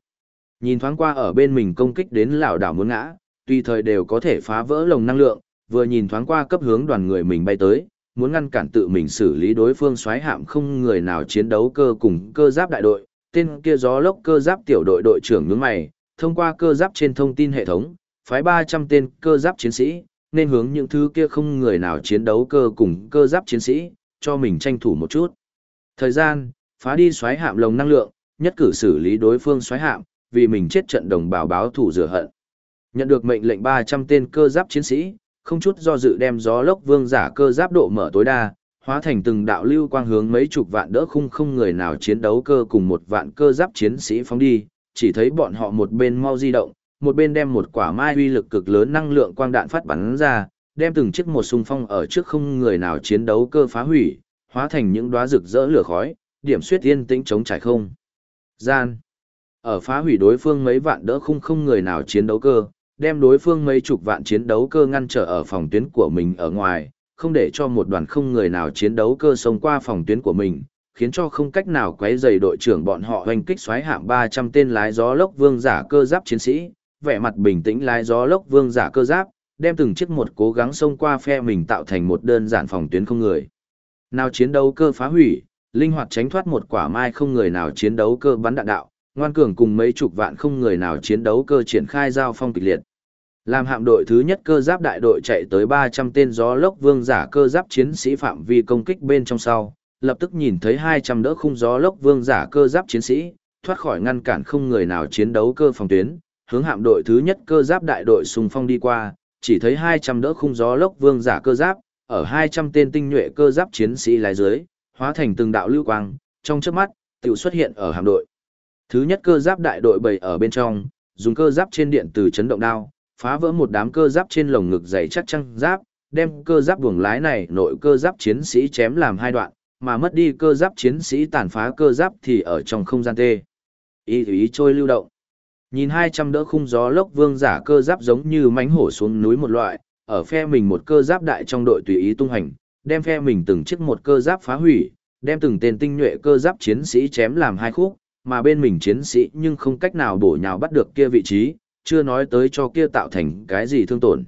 Nhìn thoáng qua ở bên mình công kích đến lão đảo muốn ngã, tùy thời đều có thể phá vỡ lồng năng lượng, vừa nhìn thoáng qua cấp hướng đoàn người mình bay tới, muốn ngăn cản tự mình xử lý đối phương xoáy hạm không người nào chiến đấu cơ cùng cơ giáp đại đội, tên kia gió lốc cơ giáp tiểu đội đội trưởng nhướng mày, thông qua cơ giáp trên thông tin hệ thống, phái 300 tên cơ giáp chiến sĩ, nên hướng những thứ kia không người nào chiến đấu cơ cùng cơ giáp chiến sĩ, cho mình tranh thủ một chút. Thời gian, phá đi xoáy hạm lồng năng lượng, nhất cử xử lý đối phương xoáy hạm, vì mình chết trận đồng bào báo thủ rửa hận. Nhận được mệnh lệnh 300 tên cơ giáp chiến sĩ, không chút do dự đem gió lốc vương giả cơ giáp độ mở tối đa, hóa thành từng đạo lưu quang hướng mấy chục vạn đỡ khung không người nào chiến đấu cơ cùng một vạn cơ giáp chiến sĩ phóng đi, chỉ thấy bọn họ một bên mau di động, một bên đem một quả mai uy lực cực lớn năng lượng quang đạn phát bắn ra, đem từng chiếc một xung phong ở trước không người nào chiến đấu cơ phá hủy, hóa thành những đóa rực rỡ lửa khói, điểm suyết yên tĩnh chống trải không. Gian. Ở phá hủy đối phương mấy vạn đỡ khung không người nào chiến đấu cơ, đem đối phương mấy chục vạn chiến đấu cơ ngăn trở ở phòng tuyến của mình ở ngoài, không để cho một đoàn không người nào chiến đấu cơ xông qua phòng tuyến của mình, khiến cho không cách nào quấy rầy đội trưởng bọn họ hoành kích xoáy hạm 300 tên lái gió lốc vương giả cơ giáp chiến sĩ, vẻ mặt bình tĩnh lái gió lốc vương giả cơ giáp, đem từng chiếc một cố gắng xông qua phe mình tạo thành một đơn giản phòng tuyến không người. Nào chiến đấu cơ phá hủy, linh hoạt tránh thoát một quả mai không người nào chiến đấu cơ bắn đạn đạo, ngoan cường cùng mấy chục vạn không người nào chiến đấu cơ triển khai giao phong kịch liệt. Làm hạm đội thứ nhất cơ giáp đại đội chạy tới 300 tên gió lốc vương giả cơ giáp chiến sĩ phạm vi công kích bên trong sau, lập tức nhìn thấy 200 đỡ khung gió lốc vương giả cơ giáp chiến sĩ, thoát khỏi ngăn cản không người nào chiến đấu cơ phòng tuyến, hướng hạm đội thứ nhất cơ giáp đại đội xung phong đi qua, chỉ thấy 200 đỡ khung gió lốc vương giả cơ giáp, ở 200 tên tinh nhuệ cơ giáp chiến sĩ lái dưới, hóa thành từng đạo lưu quang, trong chớp mắt, tiểu xuất hiện ở hạm đội. Thứ nhất cơ giáp đại đội bày ở bên trong, dùng cơ giáp trên điện từ chấn động đao, phá vỡ một đám cơ giáp trên lồng ngực dày chắc chắn giáp, đem cơ giáp buồng lái này nội cơ giáp chiến sĩ chém làm hai đoạn, mà mất đi cơ giáp chiến sĩ tàn phá cơ giáp thì ở trong không gian tê. Ý ý trôi lưu động. Nhìn 200 đỡ khung gió lốc vương giả cơ giáp giống như mánh hổ xuống núi một loại, ở phe mình một cơ giáp đại trong đội tùy ý tung hành, đem phe mình từng chiếc một cơ giáp phá hủy, đem từng tên tinh nhuệ cơ giáp chiến sĩ chém làm hai khúc, mà bên mình chiến sĩ nhưng không cách nào bổ nhào bắt được kia vị trí, chưa nói tới cho kia tạo thành cái gì thương tổn.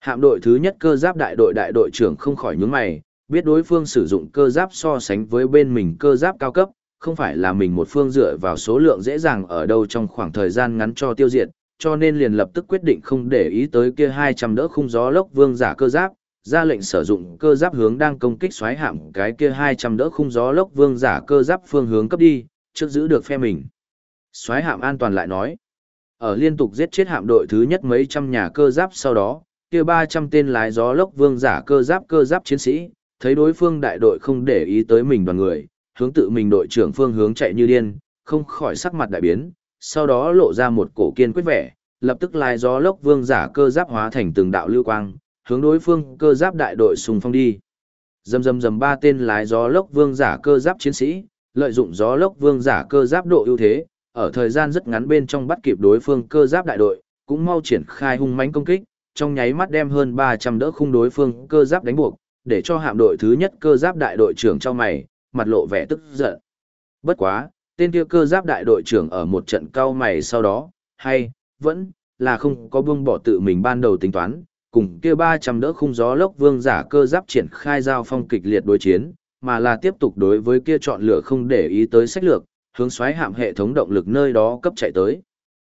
Hạm đội thứ nhất cơ giáp đại đội đại đội trưởng không khỏi nhướng mày, biết đối phương sử dụng cơ giáp so sánh với bên mình cơ giáp cao cấp, không phải là mình một phương dựa vào số lượng dễ dàng ở đâu trong khoảng thời gian ngắn cho tiêu diệt, cho nên liền lập tức quyết định không để ý tới kia 200 đỡ khung gió lốc vương giả cơ giáp, ra lệnh sử dụng cơ giáp hướng đang công kích xoáy hạm cái kia 200 đỡ khung gió lốc vương giả cơ giáp phương hướng cấp đi, trước giữ được phe mình. Xoáy hạm an toàn lại nói, ở liên tục giết chết hạm đội thứ nhất mấy trăm nhà cơ giáp sau đó, kia 300 tên lái gió lốc vương giả cơ giáp cơ giáp chiến sĩ, thấy đối phương đại đội không để ý tới mình đoàn người, hướng tự mình đội trưởng phương hướng chạy như điên, không khỏi sắc mặt đại biến, sau đó lộ ra một cổ kiên quyết vẻ, lập tức lái gió lốc vương giả cơ giáp hóa thành từng đạo lưu quang, hướng đối phương cơ giáp đại đội xung phong đi. Dầm dầm dầm ba tên lái gió lốc vương giả cơ giáp chiến sĩ, lợi dụng gió lốc vương giả cơ giáp độ ưu thế, ở thời gian rất ngắn bên trong bắt kịp đối phương cơ giáp đại đội, cũng mau triển khai hung mãnh công kích, trong nháy mắt đem hơn 300 đỡ khung đối phương cơ giáp đánh buộc, để cho hạm đội thứ nhất cơ giáp đại đội trưởng cho mày, mặt lộ vẻ tức giận. Bất quá, tên kia cơ giáp đại đội trưởng ở một trận cao mày sau đó, hay, vẫn, là không có buông bỏ tự mình ban đầu tính toán, cùng kia 300 đỡ khung gió lốc vương giả cơ giáp triển khai giao phong kịch liệt đối chiến, mà là tiếp tục đối với kia chọn lựa không để ý tới sách lược, hướng xoáy hạm hệ thống động lực nơi đó cấp chạy tới.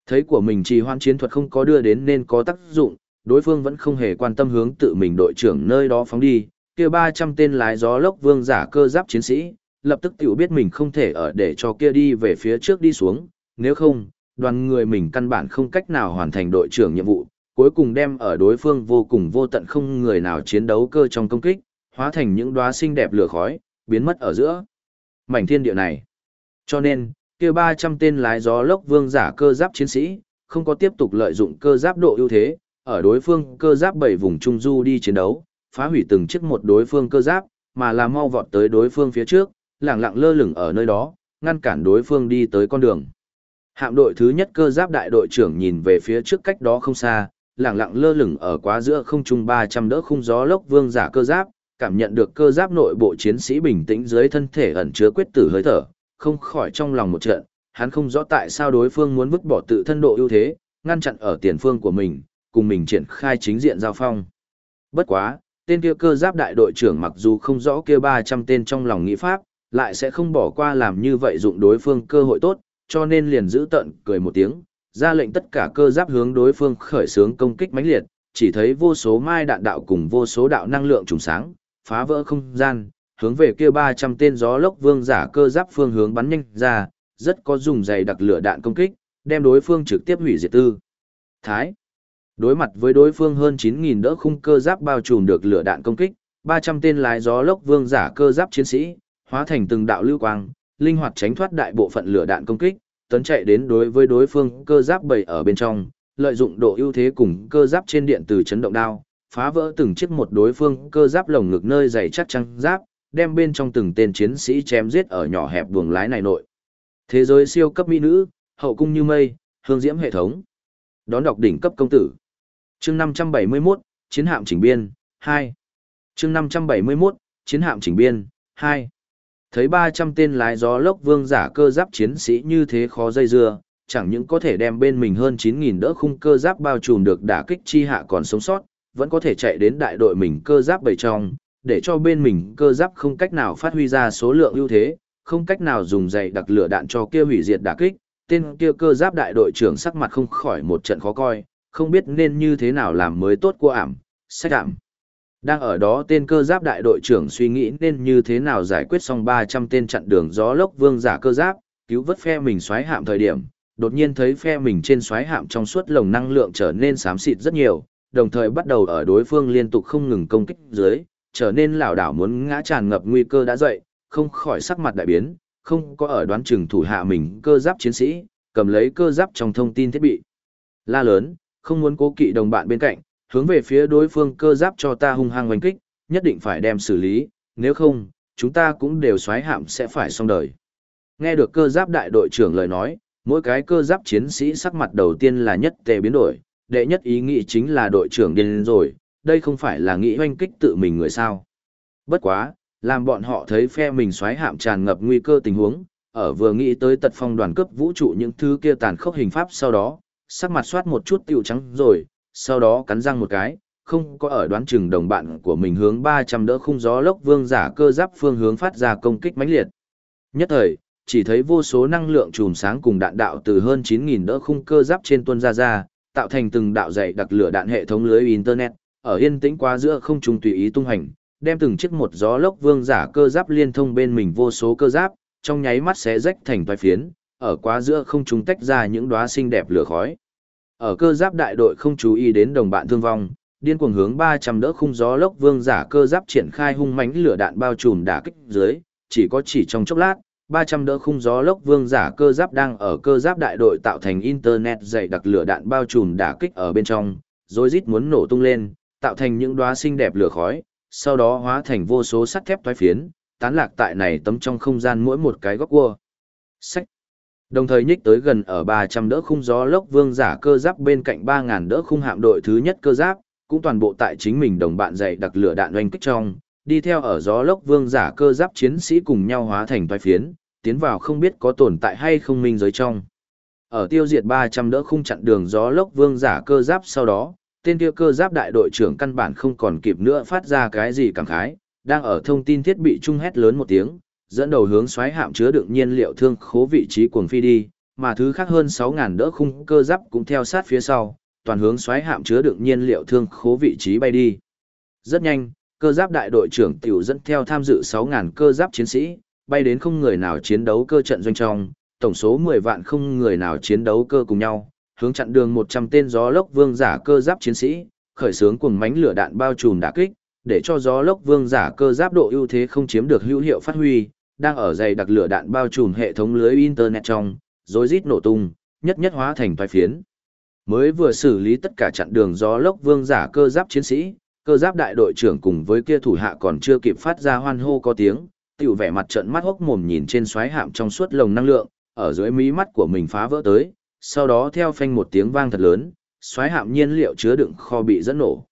Thấy của mình trì hoãn chiến thuật không có đưa đến nên có tác dụng, đối phương vẫn không hề quan tâm hướng tự mình đội trưởng nơi đó phóng đi, kia 300 tên lái gió lốc vương giả cơ giáp chiến sĩ, lập tức tiểu biết mình không thể ở để cho kia đi về phía trước đi xuống, nếu không, đoàn người mình căn bản không cách nào hoàn thành đội trưởng nhiệm vụ, cuối cùng đem ở đối phương vô cùng vô tận không người nào chiến đấu cơ trong công kích, hóa thành những đóa xinh đẹp lửa khói, biến mất ở giữa mảnh thiên địa này. Cho nên, kia 300 tên lái gió lốc vương giả cơ giáp chiến sĩ, không có tiếp tục lợi dụng cơ giáp độ ưu thế, ở đối phương cơ giáp bảy vùng trung du đi chiến đấu, phá hủy từng chiếc một đối phương cơ giáp, mà là mau vọt tới đối phương phía trước, lẳng lặng lơ lửng ở nơi đó, ngăn cản đối phương đi tới con đường. Hạm đội thứ nhất cơ giáp đại đội trưởng nhìn về phía trước cách đó không xa, lẳng lặng lơ lửng ở quá giữa không trung 300 đỡ khung gió lốc vương giả cơ giáp, cảm nhận được cơ giáp nội bộ chiến sĩ bình tĩnh dưới thân thể ẩn chứa quyết tử hơi thở, không khỏi trong lòng một trận, hắn không rõ tại sao đối phương muốn vứt bỏ tự thân độ ưu thế, ngăn chặn ở tiền phương của mình, cùng mình triển khai chính diện giao phong. Bất quá, tên kia cơ giáp đại đội trưởng mặc dù không rõ kia 300 tên trong lòng nghĩ pháp, lại sẽ không bỏ qua làm như vậy dụng đối phương cơ hội tốt, cho nên liền giữ tận cười một tiếng, ra lệnh tất cả cơ giáp hướng đối phương khởi xướng công kích mãnh liệt, chỉ thấy vô số mai đạn đạo cùng vô số đạo năng lượng trùng sáng, phá vỡ không gian, hướng về kia 300 tên gió lốc vương giả cơ giáp phương hướng bắn nhanh ra, rất có dùng dày đặc lửa đạn công kích, đem đối phương trực tiếp hủy diệt tư. Thái Đối mặt với đối phương hơn 9.000 đỡ khung cơ giáp bao trùm được lửa đạn công kích, 300 tên lái gió lốc vương giả cơ giáp chiến sĩ, hóa thành từng đạo lưu quang, linh hoạt tránh thoát đại bộ phận lửa đạn công kích, tấn chạy đến đối với đối phương cơ giáp bầy ở bên trong, lợi dụng độ ưu thế cùng cơ giáp trên điện từ chấn động đao, phá vỡ từng chiếc một đối phương cơ giáp lồng ngực nơi dày chắc chắn giáp, đem bên trong từng tên chiến sĩ chém giết ở nhỏ hẹp buồng lái này nội. Thế giới siêu cấp mỹ nữ, hậu cung như mây, hương diễm hệ thống. Đón đọc đỉnh cấp công tử. Chương 571, chiến hạm chỉnh biên, 2. Chương 571, chiến hạm chỉnh biên, 2. Thấy 300 tên lái gió lốc vương giả cơ giáp chiến sĩ như thế khó dây dưa, chẳng những có thể đem bên mình hơn 9.000 đỡ khung cơ giáp bao trùm được đả kích chi hạ còn sống sót, vẫn có thể chạy đến đại đội mình cơ giáp bầy trong, để cho bên mình cơ giáp không cách nào phát huy ra số lượng ưu thế, không cách nào dùng dày đặc lửa đạn cho kia hủy diệt đả kích, tên kia cơ giáp đại đội trưởng sắc mặt không khỏi một trận khó coi, không biết nên như thế nào làm mới tốt của ảm, sách ảm. Đang ở đó tên cơ giáp đại đội trưởng suy nghĩ nên như thế nào giải quyết xong 300 tên chặn đường gió lốc vương giả cơ giáp, cứu vớt phe mình xoáy hạm thời điểm, đột nhiên thấy phe mình trên xoáy hạm trong suốt lồng năng lượng trở nên xám xịt rất nhiều, đồng thời bắt đầu ở đối phương liên tục không ngừng công kích dưới, trở nên lảo đảo muốn ngã tràn ngập nguy cơ đã dậy, không khỏi sắc mặt đại biến, không có ở đoán chừng thủ hạ mình cơ giáp chiến sĩ, cầm lấy cơ giáp trong thông tin thiết bị. La lớn, không muốn cố kỵ đồng bạn bên cạnh, hướng về phía đối phương cơ giáp cho ta hung hăng oanh kích, nhất định phải đem xử lý, nếu không, chúng ta cũng đều xoáy hạm sẽ phải xong đời. Nghe được cơ giáp đại đội trưởng lời nói, mỗi cái cơ giáp chiến sĩ sắc mặt đầu tiên là nhất tề biến đổi, đệ nhất ý nghĩ chính là đội trưởng điên rồi, đây không phải là nghĩ oanh kích tự mình người sao. Bất quá, làm bọn họ thấy phe mình xoáy hạm tràn ngập nguy cơ tình huống, ở vừa nghĩ tới tật phong đoàn cấp vũ trụ những thứ kia tàn khốc hình pháp sau đó, sắc mặt soát một chút tiểu trắng rồi, sau đó cắn răng một cái, không có ở đoán chừng đồng bạn của mình hướng 300 đỡ khung gió lốc vương giả cơ giáp phương hướng phát ra công kích mãnh liệt. Nhất thời, chỉ thấy vô số năng lượng chùm sáng cùng đạn đạo từ hơn 9.000 đỡ khung cơ giáp trên tuân ra ra, tạo thành từng đạo dày đặc lửa đạn hệ thống lưới internet, ở yên tĩnh qua giữa không trung tùy ý tung hành, đem từng chiếc một gió lốc vương giả cơ giáp liên thông bên mình vô số cơ giáp, trong nháy mắt sẽ rách thành toái phiến, ở quá giữa không trung tách ra những đóa xinh đẹp lửa khói. Ở cơ giáp đại đội không chú ý đến đồng bạn thương vong, điên cuồng hướng 300 đỡ khung gió lốc vương giả cơ giáp triển khai hung mãnh lửa đạn bao trùm đả kích dưới, chỉ có chỉ trong chốc lát, 300 đỡ khung gió lốc vương giả cơ giáp đang ở cơ giáp đại đội tạo thành internet dày đặc lửa đạn bao trùm đả kích ở bên trong, rồi rít muốn nổ tung lên, tạo thành những đóa xinh đẹp lửa khói, sau đó hóa thành vô số sắt thép toái phiến, tán lạc tại này tấm trong không gian mỗi một cái góc cua. Sách. Đồng thời nhích tới gần ở 300 đỡ khung gió lốc vương giả cơ giáp bên cạnh 3000 đỡ khung hạm đội thứ nhất cơ giáp, cũng toàn bộ tại chính mình đồng bạn dày đặc lửa đạn oanh kích trong, đi theo ở gió lốc vương giả cơ giáp chiến sĩ cùng nhau hóa thành toái phiến, tiến vào không biết có tồn tại hay không minh giới trong. Ở tiêu diệt 300 đỡ khung chặn đường gió lốc vương giả cơ giáp sau đó, tên kia cơ giáp đại đội trưởng căn bản không còn kịp nữa phát ra cái gì cảm khái, đang ở thông tin thiết bị trung hét lớn một tiếng, dẫn đầu hướng xoáy hạm chứa đựng nhiên liệu thương khố vị trí cuồng phi đi, mà thứ khác hơn 6.000 đỡ khung cơ giáp cũng theo sát phía sau, toàn hướng xoáy hạm chứa đựng nhiên liệu thương khố vị trí bay đi. Rất nhanh, cơ giáp đại đội trưởng tiểu dẫn theo tham dự 6.000 cơ giáp chiến sĩ, bay đến không người nào chiến đấu cơ trận doanh trong, tổng số 10 vạn không người nào chiến đấu cơ cùng nhau, hướng chặn đường 100 tên gió lốc vương giả cơ giáp chiến sĩ, khởi xướng cuồng mánh lửa đạn bao trùm đả kích, để cho gió lốc vương giả cơ giáp độ ưu thế không chiếm được hữu hiệu phát huy, đang ở dày đặc lửa đạn bao trùm hệ thống lưới internet trong, rối rít nổ tung, nhất nhất hóa thành toái phiến. Mới vừa xử lý tất cả chặn đường gió lốc vương giả cơ giáp chiến sĩ, cơ giáp đại đội trưởng cùng với kia thủ hạ còn chưa kịp phát ra hoan hô có tiếng, tiểu vẻ mặt trận mắt hốc mồm nhìn trên xoáy hạm trong suốt lồng năng lượng, ở dưới mí mắt của mình phá vỡ tới, sau đó theo phanh một tiếng vang thật lớn, xoáy hạm nhiên liệu chứa đựng kho bị dẫn nổ.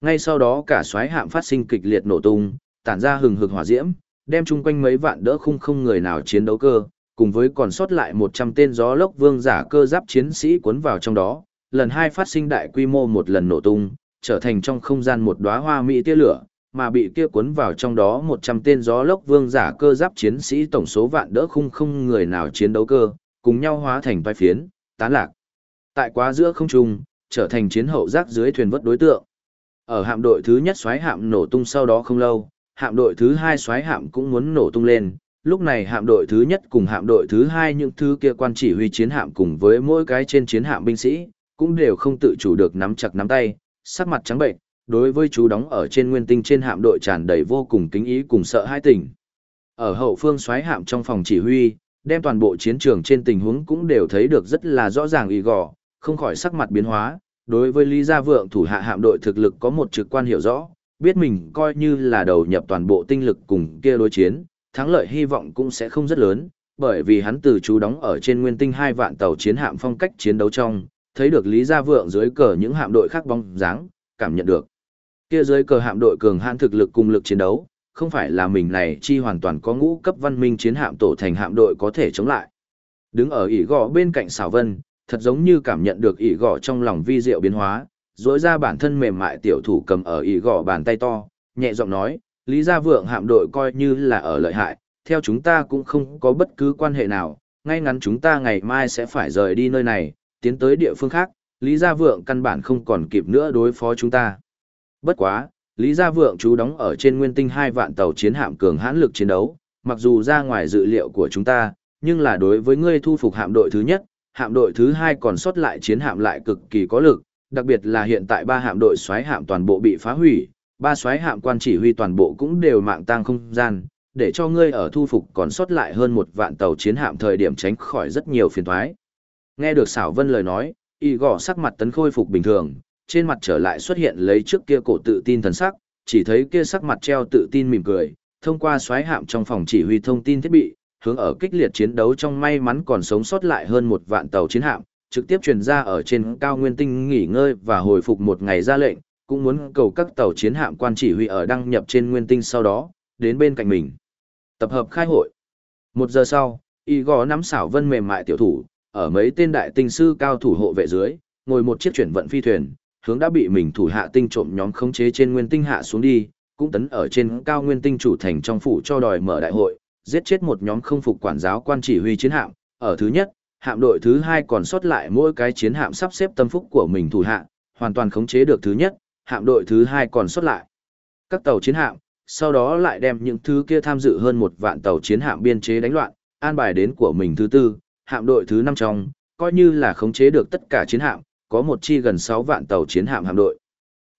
Ngay sau đó cả xoáy hạm phát sinh kịch liệt nổ tung, tản ra hừng hực hỏa diễm, đem chung quanh mấy vạn đỡ khung không người nào chiến đấu cơ, cùng với còn sót lại 100 tên gió lốc vương giả cơ giáp chiến sĩ cuốn vào trong đó, lần hai phát sinh đại quy mô một lần nổ tung, trở thành trong không gian một đóa hoa mỹ tia lửa, mà bị kia cuốn vào trong đó 100 tên gió lốc vương giả cơ giáp chiến sĩ tổng số vạn đỡ khung không người nào chiến đấu cơ, cùng nhau hóa thành vai phiến, tán lạc. Tại quá giữa không trung, trở thành chiến hậu giáp dưới thuyền vớt đối tượng. Ở hạm đội thứ nhất xoáy hạm nổ tung sau đó không lâu, hạm đội thứ hai xoáy hạm cũng muốn nổ tung lên. Lúc này hạm đội thứ nhất cùng hạm đội thứ hai những thứ kia quan chỉ huy chiến hạm cùng với mỗi cái trên chiến hạm binh sĩ, cũng đều không tự chủ được nắm chặt nắm tay, sắc mặt trắng bệnh, đối với chú đóng ở trên nguyên tinh trên hạm đội tràn đầy vô cùng kính ý cùng sợ hãi tỉnh. Ở hậu phương xoáy hạm trong phòng chỉ huy, đem toàn bộ chiến trường trên tình huống cũng đều thấy được rất là rõ ràng y gò, không khỏi sắc mặt biến hóa, đối với Lý Gia Vượng thủ hạ hạm đội thực lực có một trực quan hiểu rõ, biết mình coi như là đầu nhập toàn bộ tinh lực cùng kia đối chiến, thắng lợi hy vọng cũng sẽ không rất lớn, bởi vì hắn từ chú đóng ở trên nguyên tinh hai vạn tàu chiến hạm phong cách chiến đấu trong, thấy được Lý Gia Vượng dưới cờ những hạm đội khác bóng dáng, cảm nhận được. Kia dưới cờ hạm đội cường hãn thực lực cùng lực chiến đấu, không phải là mình này chi hoàn toàn có ngũ cấp văn minh chiến hạm tổ thành hạm đội có thể chống lại. Đứng ở ỉ gò bên cạnh xảo vân, thật giống như cảm nhận được ỉ gò trong lòng vi diệu biến hóa, dối ra bản thân mềm mại tiểu thủ cầm ở ý gò bàn tay to, nhẹ giọng nói, Lý Gia Vượng hạm đội coi như là ở lợi hại, theo chúng ta cũng không có bất cứ quan hệ nào, ngay ngắn chúng ta ngày mai sẽ phải rời đi nơi này, tiến tới địa phương khác, Lý Gia Vượng căn bản không còn kịp nữa đối phó chúng ta. Bất quá, Lý Gia Vượng chú đóng ở trên nguyên tinh hai vạn tàu chiến hạm cường hãn lực chiến đấu, mặc dù ra ngoài dự liệu của chúng ta, nhưng là đối với ngươi thu phục hạm đội thứ nhất, hạm đội thứ hai còn sót lại chiến hạm lại cực kỳ có lực, đặc biệt là hiện tại ba hạm đội xoáy hạm toàn bộ bị phá hủy, ba xoáy hạm quan chỉ huy toàn bộ cũng đều mạng tang không gian, để cho ngươi ở thu phục còn sót lại hơn một vạn tàu chiến hạm thời điểm tránh khỏi rất nhiều phiền toái. Nghe được xảo vân lời nói, y gõ sắc mặt tấn khôi phục bình thường, trên mặt trở lại xuất hiện lấy trước kia cổ tự tin thần sắc, chỉ thấy kia sắc mặt treo tự tin mỉm cười, thông qua xoáy hạm trong phòng chỉ huy thông tin thiết bị, hướng ở kích liệt chiến đấu trong may mắn còn sống sót lại hơn một vạn tàu chiến hạm, trực tiếp truyền ra ở trên cao nguyên tinh nghỉ ngơi và hồi phục một ngày ra lệnh, cũng muốn cầu các tàu chiến hạm quan chỉ huy ở đăng nhập trên nguyên tinh sau đó, đến bên cạnh mình. Tập hợp khai hội. Một giờ sau, y gò nắm xảo vân mềm mại tiểu thủ, ở mấy tên đại tinh sư cao thủ hộ vệ dưới, ngồi một chiếc chuyển vận phi thuyền, hướng đã bị mình thủ hạ tinh trộm nhóm khống chế trên nguyên tinh hạ xuống đi, cũng tấn ở trên cao nguyên tinh chủ thành trong phủ cho đòi mở đại hội, giết chết một nhóm không phục quản giáo quan chỉ huy chiến hạm, ở thứ nhất, hạm đội thứ hai còn sót lại mỗi cái chiến hạm sắp xếp tâm phúc của mình thủ hạ, hoàn toàn khống chế được thứ nhất, hạm đội thứ hai còn xuất lại. Các tàu chiến hạm, sau đó lại đem những thứ kia tham dự hơn một vạn tàu chiến hạm biên chế đánh loạn, an bài đến của mình thứ tư, hạm đội thứ năm trong, coi như là khống chế được tất cả chiến hạm, có một chi gần 6 vạn tàu chiến hạm hạm đội.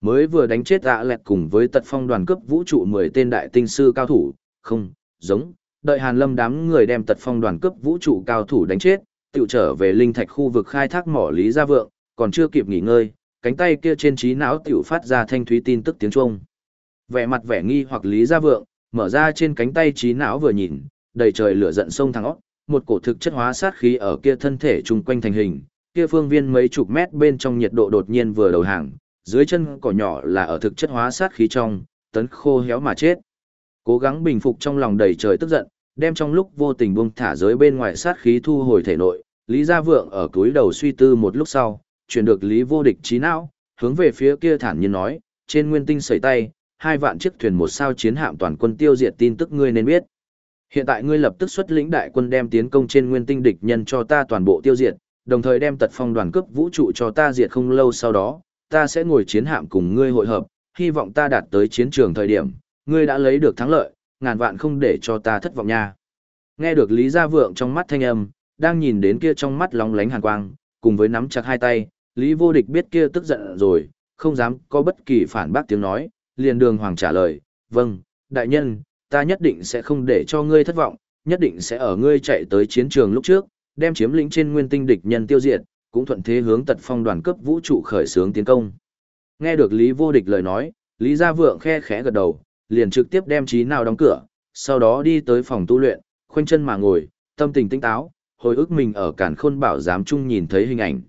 Mới vừa đánh chết ạ lẹt cùng với tật phong đoàn cấp vũ trụ 10 tên đại tinh sư cao thủ, không, giống, đợi Hàn Lâm đám người đem tật phong đoàn cấp vũ trụ cao thủ đánh chết, tự trở về linh thạch khu vực khai thác mỏ Lý Gia Vượng, còn chưa kịp nghỉ ngơi, cánh tay kia trên trí não tiểu phát ra thanh thúy tin tức tiếng Trung. Vẻ mặt vẻ nghi hoặc Lý Gia Vượng, mở ra trên cánh tay trí não vừa nhìn, đầy trời lửa giận sông thẳng óc, một cổ thực chất hóa sát khí ở kia thân thể chung quanh thành hình, kia phương viên mấy chục mét bên trong nhiệt độ đột nhiên vừa đầu hàng, dưới chân cỏ nhỏ là ở thực chất hóa sát khí trong, tấn khô héo mà chết. Cố gắng bình phục trong lòng đầy trời tức giận, đem trong lúc vô tình buông thả giới bên ngoài sát khí thu hồi thể nội, Lý Gia Vượng ở túi đầu suy tư một lúc sau, chuyển được Lý Vô Địch trí não, hướng về phía kia thản nhiên nói, trên nguyên tinh sẩy tay, hai vạn chiếc thuyền một sao chiến hạm toàn quân tiêu diệt tin tức ngươi nên biết. Hiện tại ngươi lập tức xuất lĩnh đại quân đem tiến công trên nguyên tinh địch nhân cho ta toàn bộ tiêu diệt, đồng thời đem tật phong đoàn cướp vũ trụ cho ta diệt không lâu sau đó, ta sẽ ngồi chiến hạm cùng ngươi hội hợp, hy vọng ta đạt tới chiến trường thời điểm, ngươi đã lấy được thắng lợi, ngàn vạn không để cho ta thất vọng nha. Nghe được Lý Gia Vượng trong mắt thanh âm, đang nhìn đến kia trong mắt lóng lánh hàn quang, cùng với nắm chặt hai tay, Lý Vô Địch biết kia tức giận rồi, không dám có bất kỳ phản bác tiếng nói, liền đường hoàng trả lời, vâng, đại nhân, ta nhất định sẽ không để cho ngươi thất vọng, nhất định sẽ ở ngươi chạy tới chiến trường lúc trước, đem chiếm lĩnh trên nguyên tinh địch nhân tiêu diệt, cũng thuận thế hướng tật phong đoàn cấp vũ trụ khởi xướng tiến công. Nghe được Lý Vô Địch lời nói, Lý Gia Vượng khe khẽ gật đầu, liền trực tiếp đem trí nào đóng cửa, sau đó đi tới phòng tu luyện, khoanh chân mà ngồi, tâm tình tinh táo, hồi ức mình ở cản khôn bảo giám chung nhìn thấy hình ảnh.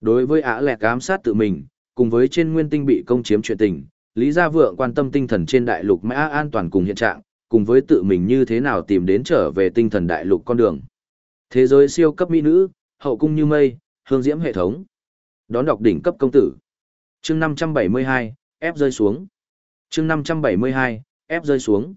Đối với ả lẹ cám sát tự mình, cùng với trên nguyên tinh bị công chiếm chuyện tình, Lý Gia Vượng quan tâm tinh thần trên đại lục mã an toàn cùng hiện trạng, cùng với tự mình như thế nào tìm đến trở về tinh thần đại lục con đường. Thế giới siêu cấp mỹ nữ, hậu cung như mây, hương diễm hệ thống. Đón đọc đỉnh cấp công tử. Chương 572, ép rơi xuống. Chương 572, ép rơi xuống.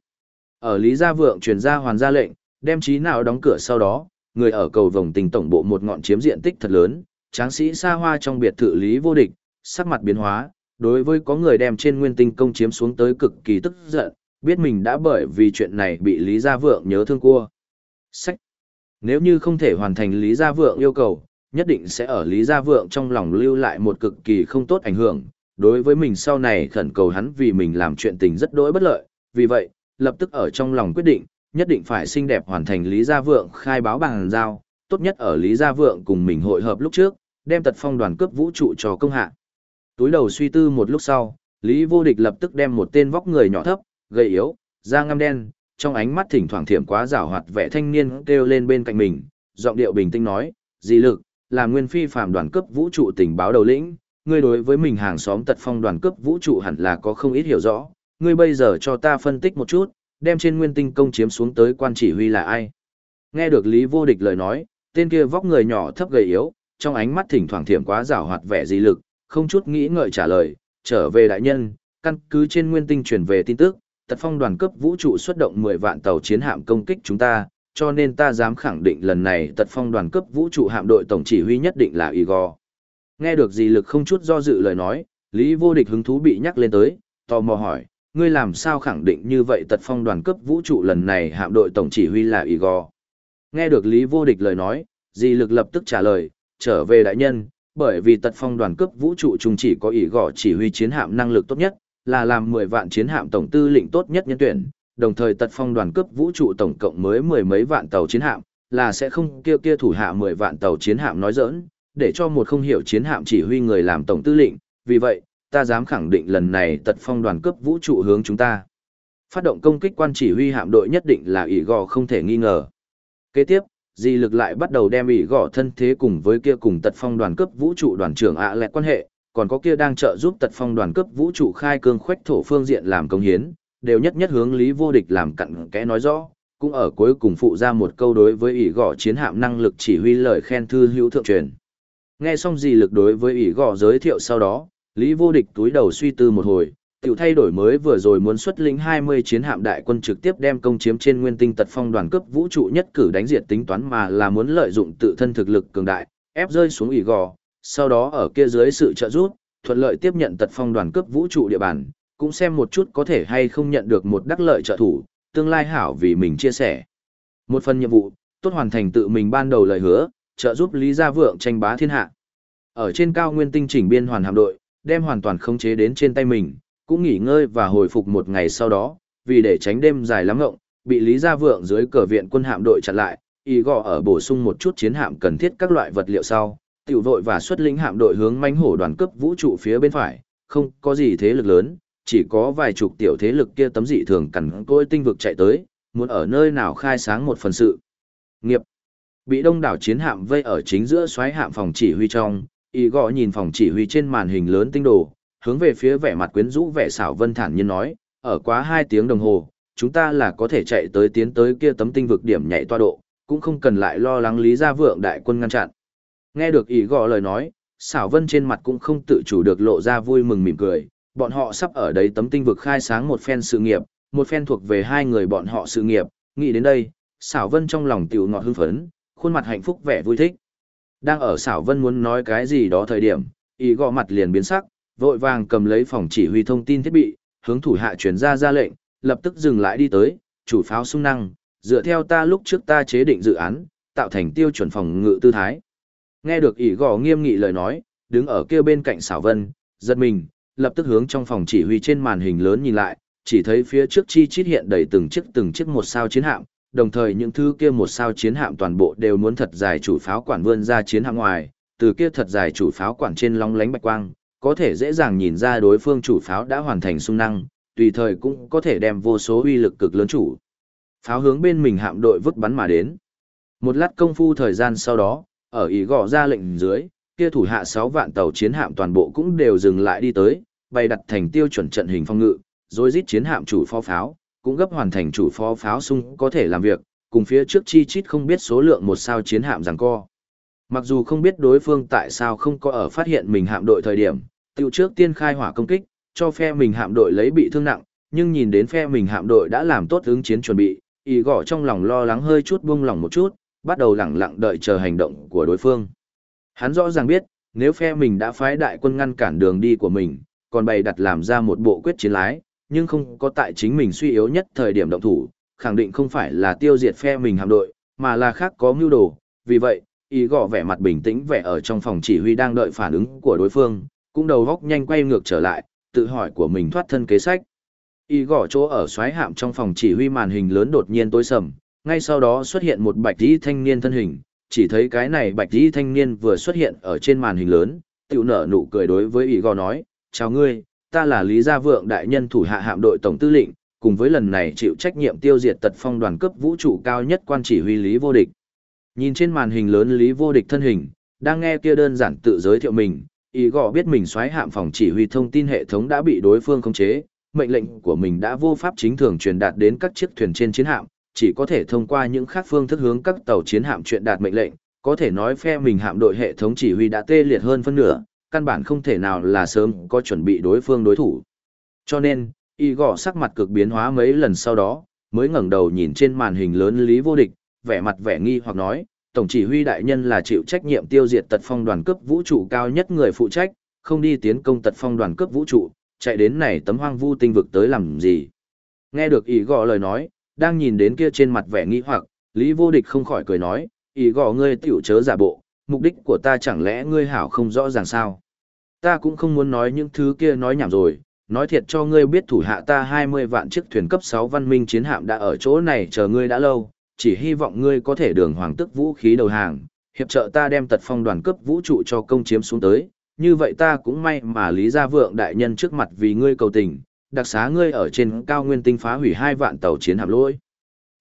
Ở Lý Gia Vượng truyền ra hoàn gia lệnh, đem trí nào đóng cửa sau đó, người ở cầu vòng tình tổng bộ một ngọn chiếm diện tích thật lớn, tráng sĩ xa hoa trong biệt thự Lý vô địch, sắc mặt biến hóa, đối với có người đem trên nguyên tinh công chiếm xuống tới cực kỳ tức giận, biết mình đã bởi vì chuyện này bị Lý Gia Vượng nhớ thương cua. Sách. Nếu như không thể hoàn thành Lý Gia Vượng yêu cầu, nhất định sẽ ở Lý Gia Vượng trong lòng lưu lại một cực kỳ không tốt ảnh hưởng, đối với mình sau này khẩn cầu hắn vì mình làm chuyện tình rất đỗi bất lợi, vì vậy, lập tức ở trong lòng quyết định, nhất định phải xinh đẹp hoàn thành Lý Gia Vượng khai báo bằng giao, tốt nhất ở Lý Gia Vượng cùng mình hội hợp lúc trước, đem tật phong đoàn cướp vũ trụ cho công hạ. Túi đầu suy tư một lúc sau, Lý Vô Địch lập tức đem một tên vóc người nhỏ thấp, gầy yếu, da ngăm đen, trong ánh mắt thỉnh thoảng thiểm quá rảo hoạt vẻ thanh niên kêu lên bên cạnh mình, giọng điệu bình tĩnh nói, "Dị lực, là nguyên phi phàm đoàn cấp vũ trụ tình báo đầu lĩnh, ngươi đối với mình hàng xóm tật phong đoàn cấp vũ trụ hẳn là có không ít hiểu rõ, ngươi bây giờ cho ta phân tích một chút, đem trên nguyên tinh công chiếm xuống tới quan chỉ huy là ai?" Nghe được Lý Vô Địch lời nói, tên kia vóc người nhỏ thấp gầy yếu, trong ánh mắt thỉnh thoảng thiểm quá rảo hoạt vẻ dị lực, không chút nghĩ ngợi trả lời, trở về đại nhân, căn cứ trên nguyên tinh truyền về tin tức, tật phong đoàn cấp vũ trụ xuất động 10 vạn tàu chiến hạm công kích chúng ta, cho nên ta dám khẳng định lần này tật phong đoàn cấp vũ trụ hạm đội tổng chỉ huy nhất định là Igor. Nghe được gì lực không chút do dự lời nói, Lý vô địch hứng thú bị nhắc lên tới, tò mò hỏi, ngươi làm sao khẳng định như vậy tật phong đoàn cấp vũ trụ lần này hạm đội tổng chỉ huy là Igor. Nghe được Lý vô địch lời nói, dì lực lập tức trả lời, trở về đại nhân, bởi vì tật phong đoàn cấp vũ trụ chung chỉ có Igor chỉ huy chiến hạm năng lực tốt nhất, là làm 10 vạn chiến hạm tổng tư lệnh tốt nhất nhân tuyển, đồng thời tật phong đoàn cấp vũ trụ tổng cộng mới mười mấy vạn tàu chiến hạm, là sẽ không kia kia thủ hạ 10 vạn tàu chiến hạm nói giỡn, để cho một không hiểu chiến hạm chỉ huy người làm tổng tư lệnh, vì vậy, ta dám khẳng định lần này tật phong đoàn cướp vũ trụ hướng chúng ta. Phát động công kích quan chỉ huy hạm đội nhất định là ỷ gò không thể nghi ngờ. Kế tiếp, di lực lại bắt đầu đem ỷ gò thân thế cùng với kia cùng tật phong đoàn cướp vũ trụ đoàn trưởng ạ lẹ quan hệ, còn có kia đang trợ giúp tật phong đoàn cướp vũ trụ khai cương khoách thổ phương diện làm công hiến, đều nhất nhất hướng lý vô địch làm cặn kẽ nói rõ, cũng ở cuối cùng phụ ra một câu đối với ỷ gò chiến hạm năng lực chỉ huy lời khen thư hữu thượng truyền. Nghe xong gì lực đối với ỷ gò giới thiệu sau đó, lý vô địch túi đầu suy tư một hồi, tiểu thay đổi mới vừa rồi muốn xuất lĩnh 20 chiến hạm đại quân trực tiếp đem công chiếm trên nguyên tinh tật phong đoàn cấp vũ trụ nhất cử đánh diệt tính toán mà là muốn lợi dụng tự thân thực lực cường đại, ép rơi xuống ỷ gò, sau đó ở kia dưới sự trợ giúp, thuận lợi tiếp nhận tật phong đoàn cướp vũ trụ địa bàn, cũng xem một chút có thể hay không nhận được một đắc lợi trợ thủ, tương lai hảo vì mình chia sẻ. Một phần nhiệm vụ, tốt hoàn thành tự mình ban đầu lời hứa, trợ giúp Lý Gia Vượng tranh bá thiên hạ. Ở trên cao nguyên tinh chỉnh biên hoàn hạm đội, đem hoàn toàn khống chế đến trên tay mình, cũng nghỉ ngơi và hồi phục một ngày sau đó, vì để tránh đêm dài lắm ngộng, bị Lý Gia Vượng dưới cờ viện quân hạm đội chặn lại, y gọ ở bổ sung một chút chiến hạm cần thiết các loại vật liệu sau, tiểu vội và xuất lĩnh hạm đội hướng manh hổ đoàn cấp vũ trụ phía bên phải, không có gì thế lực lớn, chỉ có vài chục tiểu thế lực kia tấm dị thường cẩn côi tinh vực chạy tới, muốn ở nơi nào khai sáng một phần sự. Nghiệp. Bị đông đảo chiến hạm vây ở chính giữa xoáy hạm phòng chỉ huy trong, ý gõ nhìn phòng chỉ huy trên màn hình lớn tinh đồ, hướng về phía vẻ mặt quyến rũ vẻ xảo vân thản nhiên nói, ở quá hai tiếng đồng hồ, chúng ta là có thể chạy tới tiến tới kia tấm tinh vực điểm nhảy toa độ, cũng không cần lại lo lắng lý gia vượng đại quân ngăn chặn. Nghe được ý gõ lời nói, xảo vân trên mặt cũng không tự chủ được lộ ra vui mừng mỉm cười, bọn họ sắp ở đấy tấm tinh vực khai sáng một phen sự nghiệp, một phen thuộc về hai người bọn họ sự nghiệp, nghĩ đến đây, xảo vân trong lòng tiểu ngọt hưng phấn, khuôn mặt hạnh phúc vẻ vui thích. Đang ở xảo vân muốn nói cái gì đó thời điểm, ý gọ mặt liền biến sắc, vội vàng cầm lấy phòng chỉ huy thông tin thiết bị, hướng thủ hạ truyền ra ra lệnh, lập tức dừng lại đi tới, chủ pháo sung năng, dựa theo ta lúc trước ta chế định dự án, tạo thành tiêu chuẩn phòng ngự tư thái. Nghe được ỷ gò nghiêm nghị lời nói, đứng ở kia bên cạnh xảo vân, giật mình, lập tức hướng trong phòng chỉ huy trên màn hình lớn nhìn lại, chỉ thấy phía trước chi chít hiện đầy từng chiếc từng chiếc một sao chiến hạm, đồng thời những thứ kia một sao chiến hạm toàn bộ đều muốn thật dài chủ pháo quản vươn ra chiến hạm ngoài, từ kia thật dài chủ pháo quản trên long lánh bạch quang, có thể dễ dàng nhìn ra đối phương chủ pháo đã hoàn thành xung năng, tùy thời cũng có thể đem vô số uy lực cực lớn chủ. Pháo hướng bên mình hạm đội vứt bắn mà đến. Một lát công phu thời gian sau đó, ở ý gõ ra lệnh dưới, kia thủ hạ 6 vạn tàu chiến hạm toàn bộ cũng đều dừng lại đi tới, bày đặt thành tiêu chuẩn trận hình phong ngự, rồi giết chiến hạm chủ phó pháo, cũng gấp hoàn thành chủ phó pháo sung có thể làm việc, cùng phía trước chi chít không biết số lượng một sao chiến hạm rằng co. Mặc dù không biết đối phương tại sao không có ở phát hiện mình hạm đội thời điểm, tiêu trước tiên khai hỏa công kích, cho phe mình hạm đội lấy bị thương nặng, nhưng nhìn đến phe mình hạm đội đã làm tốt ứng chiến chuẩn bị, ý gõ trong lòng lo lắng hơi chút buông lòng một chút, bắt đầu lặng lặng đợi chờ hành động của đối phương. Hắn rõ ràng biết, nếu phe mình đã phái đại quân ngăn cản đường đi của mình, còn bày đặt làm ra một bộ quyết chiến lái, nhưng không có tại chính mình suy yếu nhất thời điểm động thủ, khẳng định không phải là tiêu diệt phe mình hạm đội, mà là khác có mưu đồ. Vì vậy, ý gõ vẻ mặt bình tĩnh vẻ ở trong phòng chỉ huy đang đợi phản ứng của đối phương, cũng đầu góc nhanh quay ngược trở lại, tự hỏi của mình thoát thân kế sách. Ý gõ chỗ ở xoáy hạm trong phòng chỉ huy màn hình lớn đột nhiên tối sầm, ngay sau đó xuất hiện một bạch tí thanh niên thân hình, chỉ thấy cái này bạch tí thanh niên vừa xuất hiện ở trên màn hình lớn, tiểu nở nụ cười đối với ý gõ nói, chào ngươi, ta là Lý Gia Vượng đại nhân thủ hạ hạm đội tổng tư lệnh, cùng với lần này chịu trách nhiệm tiêu diệt tật phong đoàn cấp vũ trụ cao nhất quan chỉ huy Lý Vô Địch. Nhìn trên màn hình lớn Lý Vô Địch thân hình, đang nghe kia đơn giản tự giới thiệu mình, ý gõ biết mình xoáy hạm phòng chỉ huy thông tin hệ thống đã bị đối phương khống chế, mệnh lệnh của mình đã vô pháp chính thường truyền đạt đến các chiếc thuyền trên chiến hạm, chỉ có thể thông qua những khác phương thức hướng các tàu chiến hạm truyền đạt mệnh lệnh, có thể nói phe mình hạm đội hệ thống chỉ huy đã tê liệt hơn phân nửa, căn bản không thể nào là sớm có chuẩn bị đối phương đối thủ. Cho nên, y gõ sắc mặt cực biến hóa mấy lần sau đó, mới ngẩng đầu nhìn trên màn hình lớn Lý Vô Địch, vẻ mặt vẻ nghi hoặc nói, tổng chỉ huy đại nhân là chịu trách nhiệm tiêu diệt tật phong đoàn cấp vũ trụ cao nhất người phụ trách, không đi tiến công tật phong đoàn cấp vũ trụ, chạy đến này tấm hoang vu tinh vực tới làm gì. Nghe được ý gõ lời nói, đang nhìn đến kia trên mặt vẻ nghi hoặc, Lý Vô Địch không khỏi cười nói, ý gõ ngươi tiểu chớ giả bộ, mục đích của ta chẳng lẽ ngươi hảo không rõ ràng sao. Ta cũng không muốn nói những thứ kia nói nhảm rồi, nói thiệt cho ngươi biết thủ hạ ta 20 vạn chiếc thuyền cấp 6 văn minh chiến hạm đã ở chỗ này chờ ngươi đã lâu, chỉ hy vọng ngươi có thể đường hoàng tức vũ khí đầu hàng, hiệp trợ ta đem tật phong đoàn cấp vũ trụ cho công chiếm xuống tới, như vậy ta cũng may mà Lý Gia Vượng đại nhân trước mặt vì ngươi cầu tình, đặc xá ngươi ở trên cao nguyên tinh phá hủy hai vạn tàu chiến hạm lôi.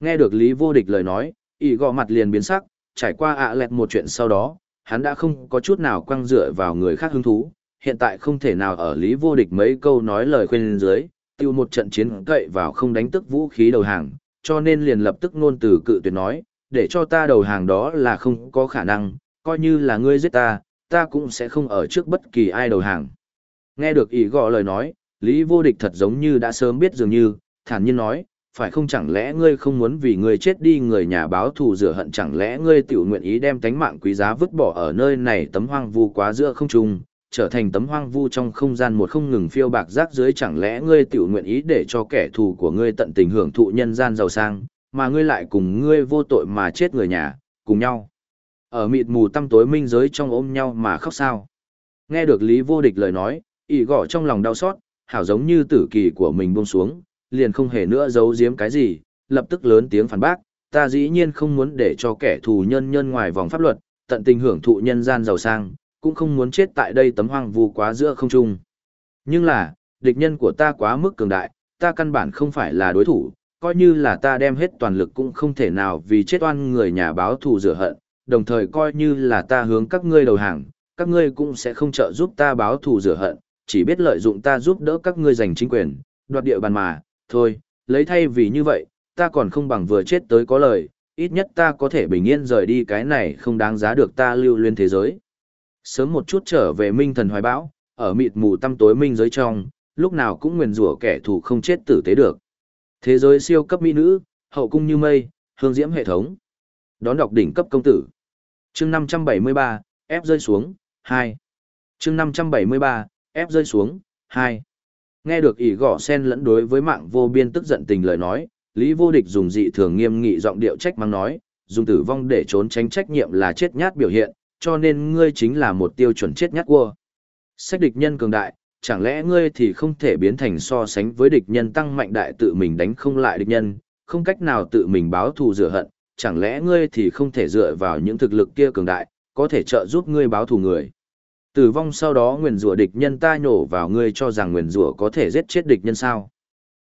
Nghe được Lý Vô Địch lời nói, ỷ gò mặt liền biến sắc, trải qua ạ lẹt một chuyện sau đó, hắn đã không có chút nào quăng dựa vào người khác hứng thú, hiện tại không thể nào ở Lý Vô Địch mấy câu nói lời khuyên dưới, tiêu một trận chiến cậy vào không đánh tức vũ khí đầu hàng, cho nên liền lập tức ngôn từ cự tuyệt nói, để cho ta đầu hàng đó là không có khả năng, coi như là ngươi giết ta, ta cũng sẽ không ở trước bất kỳ ai đầu hàng. Nghe được ý gõ lời nói, Lý Vô Địch thật giống như đã sớm biết dường như, thản nhiên nói, phải không chẳng lẽ ngươi không muốn vì ngươi chết đi người nhà báo thù rửa hận chẳng lẽ ngươi tiểu nguyện ý đem tánh mạng quý giá vứt bỏ ở nơi này tấm hoang vu quá giữa không trung, trở thành tấm hoang vu trong không gian một không ngừng phiêu bạc rác dưới chẳng lẽ ngươi tiểu nguyện ý để cho kẻ thù của ngươi tận tình hưởng thụ nhân gian giàu sang, mà ngươi lại cùng ngươi vô tội mà chết người nhà, cùng nhau. Ở mịt mù tăm tối minh giới trong ôm nhau mà khóc sao. Nghe được Lý Vô Địch lời nói, ỉ gõ trong lòng đau xót, hảo giống như tử kỳ của mình buông xuống, liền không hề nữa giấu giếm cái gì, lập tức lớn tiếng phản bác, ta dĩ nhiên không muốn để cho kẻ thù nhân nhân ngoài vòng pháp luật, tận tình hưởng thụ nhân gian giàu sang, cũng không muốn chết tại đây tấm hoang vu quá giữa không trung. Nhưng là, địch nhân của ta quá mức cường đại, ta căn bản không phải là đối thủ, coi như là ta đem hết toàn lực cũng không thể nào vì chết oan người nhà báo thù rửa hận, đồng thời coi như là ta hướng các ngươi đầu hàng, các ngươi cũng sẽ không trợ giúp ta báo thù rửa hận, chỉ biết lợi dụng ta giúp đỡ các ngươi giành chính quyền, đoạt địa bàn mà, thôi, lấy thay vì như vậy, ta còn không bằng vừa chết tới có lời, ít nhất ta có thể bình yên rời đi cái này không đáng giá được ta lưu luyến thế giới. Sớm một chút trở về minh thần hoài bão, ở mịt mù tăm tối minh giới trong, lúc nào cũng nguyền rủa kẻ thù không chết tử tế được. Thế giới siêu cấp mỹ nữ, hậu cung như mây, hương diễm hệ thống. Đón đọc đỉnh cấp công tử. Chương 573, ép rơi xuống, 2. Chương 573, ép rơi xuống, 2. Nghe được ỷ gõ sen lẫn đối với mạng vô biên tức giận tình lời nói, Lý Vô Địch dùng dị thường nghiêm nghị giọng điệu trách mắng nói, dùng tử vong để trốn tránh trách nhiệm là chết nhát biểu hiện, cho nên ngươi chính là một tiêu chuẩn chết nhát cua. Sách địch nhân cường đại, chẳng lẽ ngươi thì không thể biến thành so sánh với địch nhân tăng mạnh đại tự mình đánh không lại địch nhân, không cách nào tự mình báo thù rửa hận, chẳng lẽ ngươi thì không thể dựa vào những thực lực kia cường đại, có thể trợ giúp ngươi báo thù người. Tử vong sau đó nguyền rủa địch nhân ta nhổ vào ngươi cho rằng nguyền rủa có thể giết chết địch nhân sao.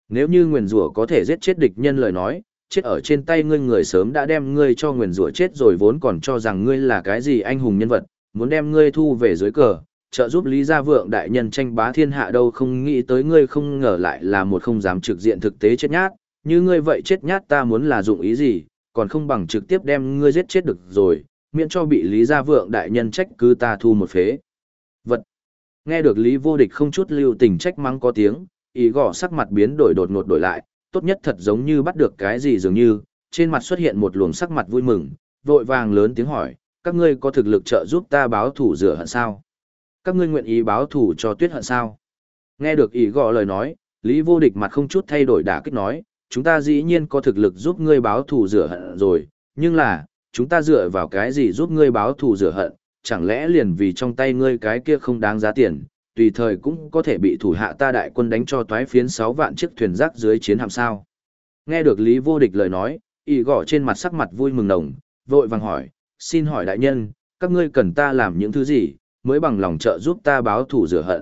Nếu như nguyền rủa có thể giết chết địch nhân lời nói, chết ở trên tay ngươi người sớm đã đem ngươi cho nguyền rủa chết rồi vốn còn cho rằng ngươi là cái gì anh hùng nhân vật, muốn đem ngươi thu về dưới cờ, trợ giúp Lý Gia Vượng đại nhân tranh bá thiên hạ đâu không nghĩ tới ngươi không ngờ lại là một không dám trực diện thực tế chết nhát, như ngươi vậy chết nhát ta muốn là dụng ý gì, còn không bằng trực tiếp đem ngươi giết chết được rồi, miễn cho bị Lý Gia Vượng đại nhân trách cứ ta thu một phế. Vật. Nghe được Lý Vô Địch không chút lưu tình trách mắng có tiếng, ý gõ sắc mặt biến đổi đột ngột đổi lại, tốt nhất thật giống như bắt được cái gì dường như, trên mặt xuất hiện một luồng sắc mặt vui mừng, vội vàng lớn tiếng hỏi, các ngươi có thực lực trợ giúp ta báo thủ rửa hận sao? Các ngươi nguyện ý báo thủ cho tuyết hận sao? Nghe được ý gõ lời nói, Lý Vô Địch mặt không chút thay đổi đả kích nói, chúng ta dĩ nhiên có thực lực giúp ngươi báo thù rửa hận rồi, nhưng là, chúng ta dựa vào cái gì giúp ngươi báo thù rửa hận, chẳng lẽ liền vì trong tay ngươi cái kia không đáng giá tiền, tùy thời cũng có thể bị thủ hạ ta đại quân đánh cho toái phiến 6 vạn chiếc thuyền rác dưới chiến hạm sao. Nghe được Lý Vô Địch lời nói, y gõ trên mặt sắc mặt vui mừng nồng, vội vàng hỏi, xin hỏi đại nhân, các ngươi cần ta làm những thứ gì, mới bằng lòng trợ giúp ta báo thù rửa hận.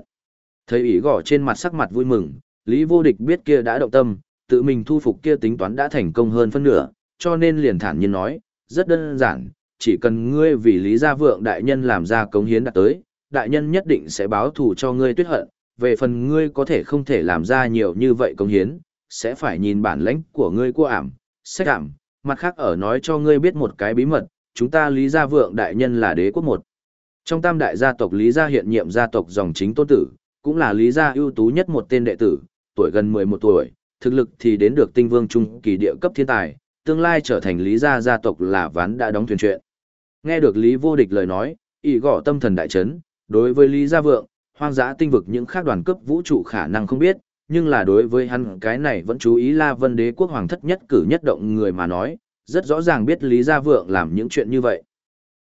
Thấy ý gõ trên mặt sắc mặt vui mừng, Lý Vô Địch biết kia đã động tâm, tự mình thu phục kia tính toán đã thành công hơn phân nửa, cho nên liền thản nhiên nói, rất đơn giản, chỉ cần ngươi vì Lý Gia Vượng đại nhân làm ra cống hiến đạt tới, đại nhân nhất định sẽ báo thù cho ngươi tuyết hận, về phần ngươi có thể không thể làm ra nhiều như vậy công hiến, sẽ phải nhìn bản lãnh của ngươi của ảm, sách ảm, mặt khác ở nói cho ngươi biết một cái bí mật, chúng ta Lý Gia Vượng đại nhân là đế quốc một. Trong tam đại gia tộc Lý Gia hiện nhiệm gia tộc dòng chính tôn tử, cũng là Lý Gia ưu tú nhất một tên đệ tử, tuổi gần 11 tuổi, thực lực thì đến được tinh vương trung kỳ địa cấp thiên tài, tương lai trở thành Lý Gia gia tộc là ván đã đóng thuyền chuyện. Nghe được Lý Vô Địch lời nói, ý gõ tâm thần đại chấn, đối với Lý Gia Vượng, hoang dã tinh vực những khác đoàn cấp vũ trụ khả năng không biết, nhưng là đối với hắn cái này vẫn chú ý La Vân Đế quốc hoàng thất nhất cử nhất động người mà nói, rất rõ ràng biết Lý Gia Vượng làm những chuyện như vậy.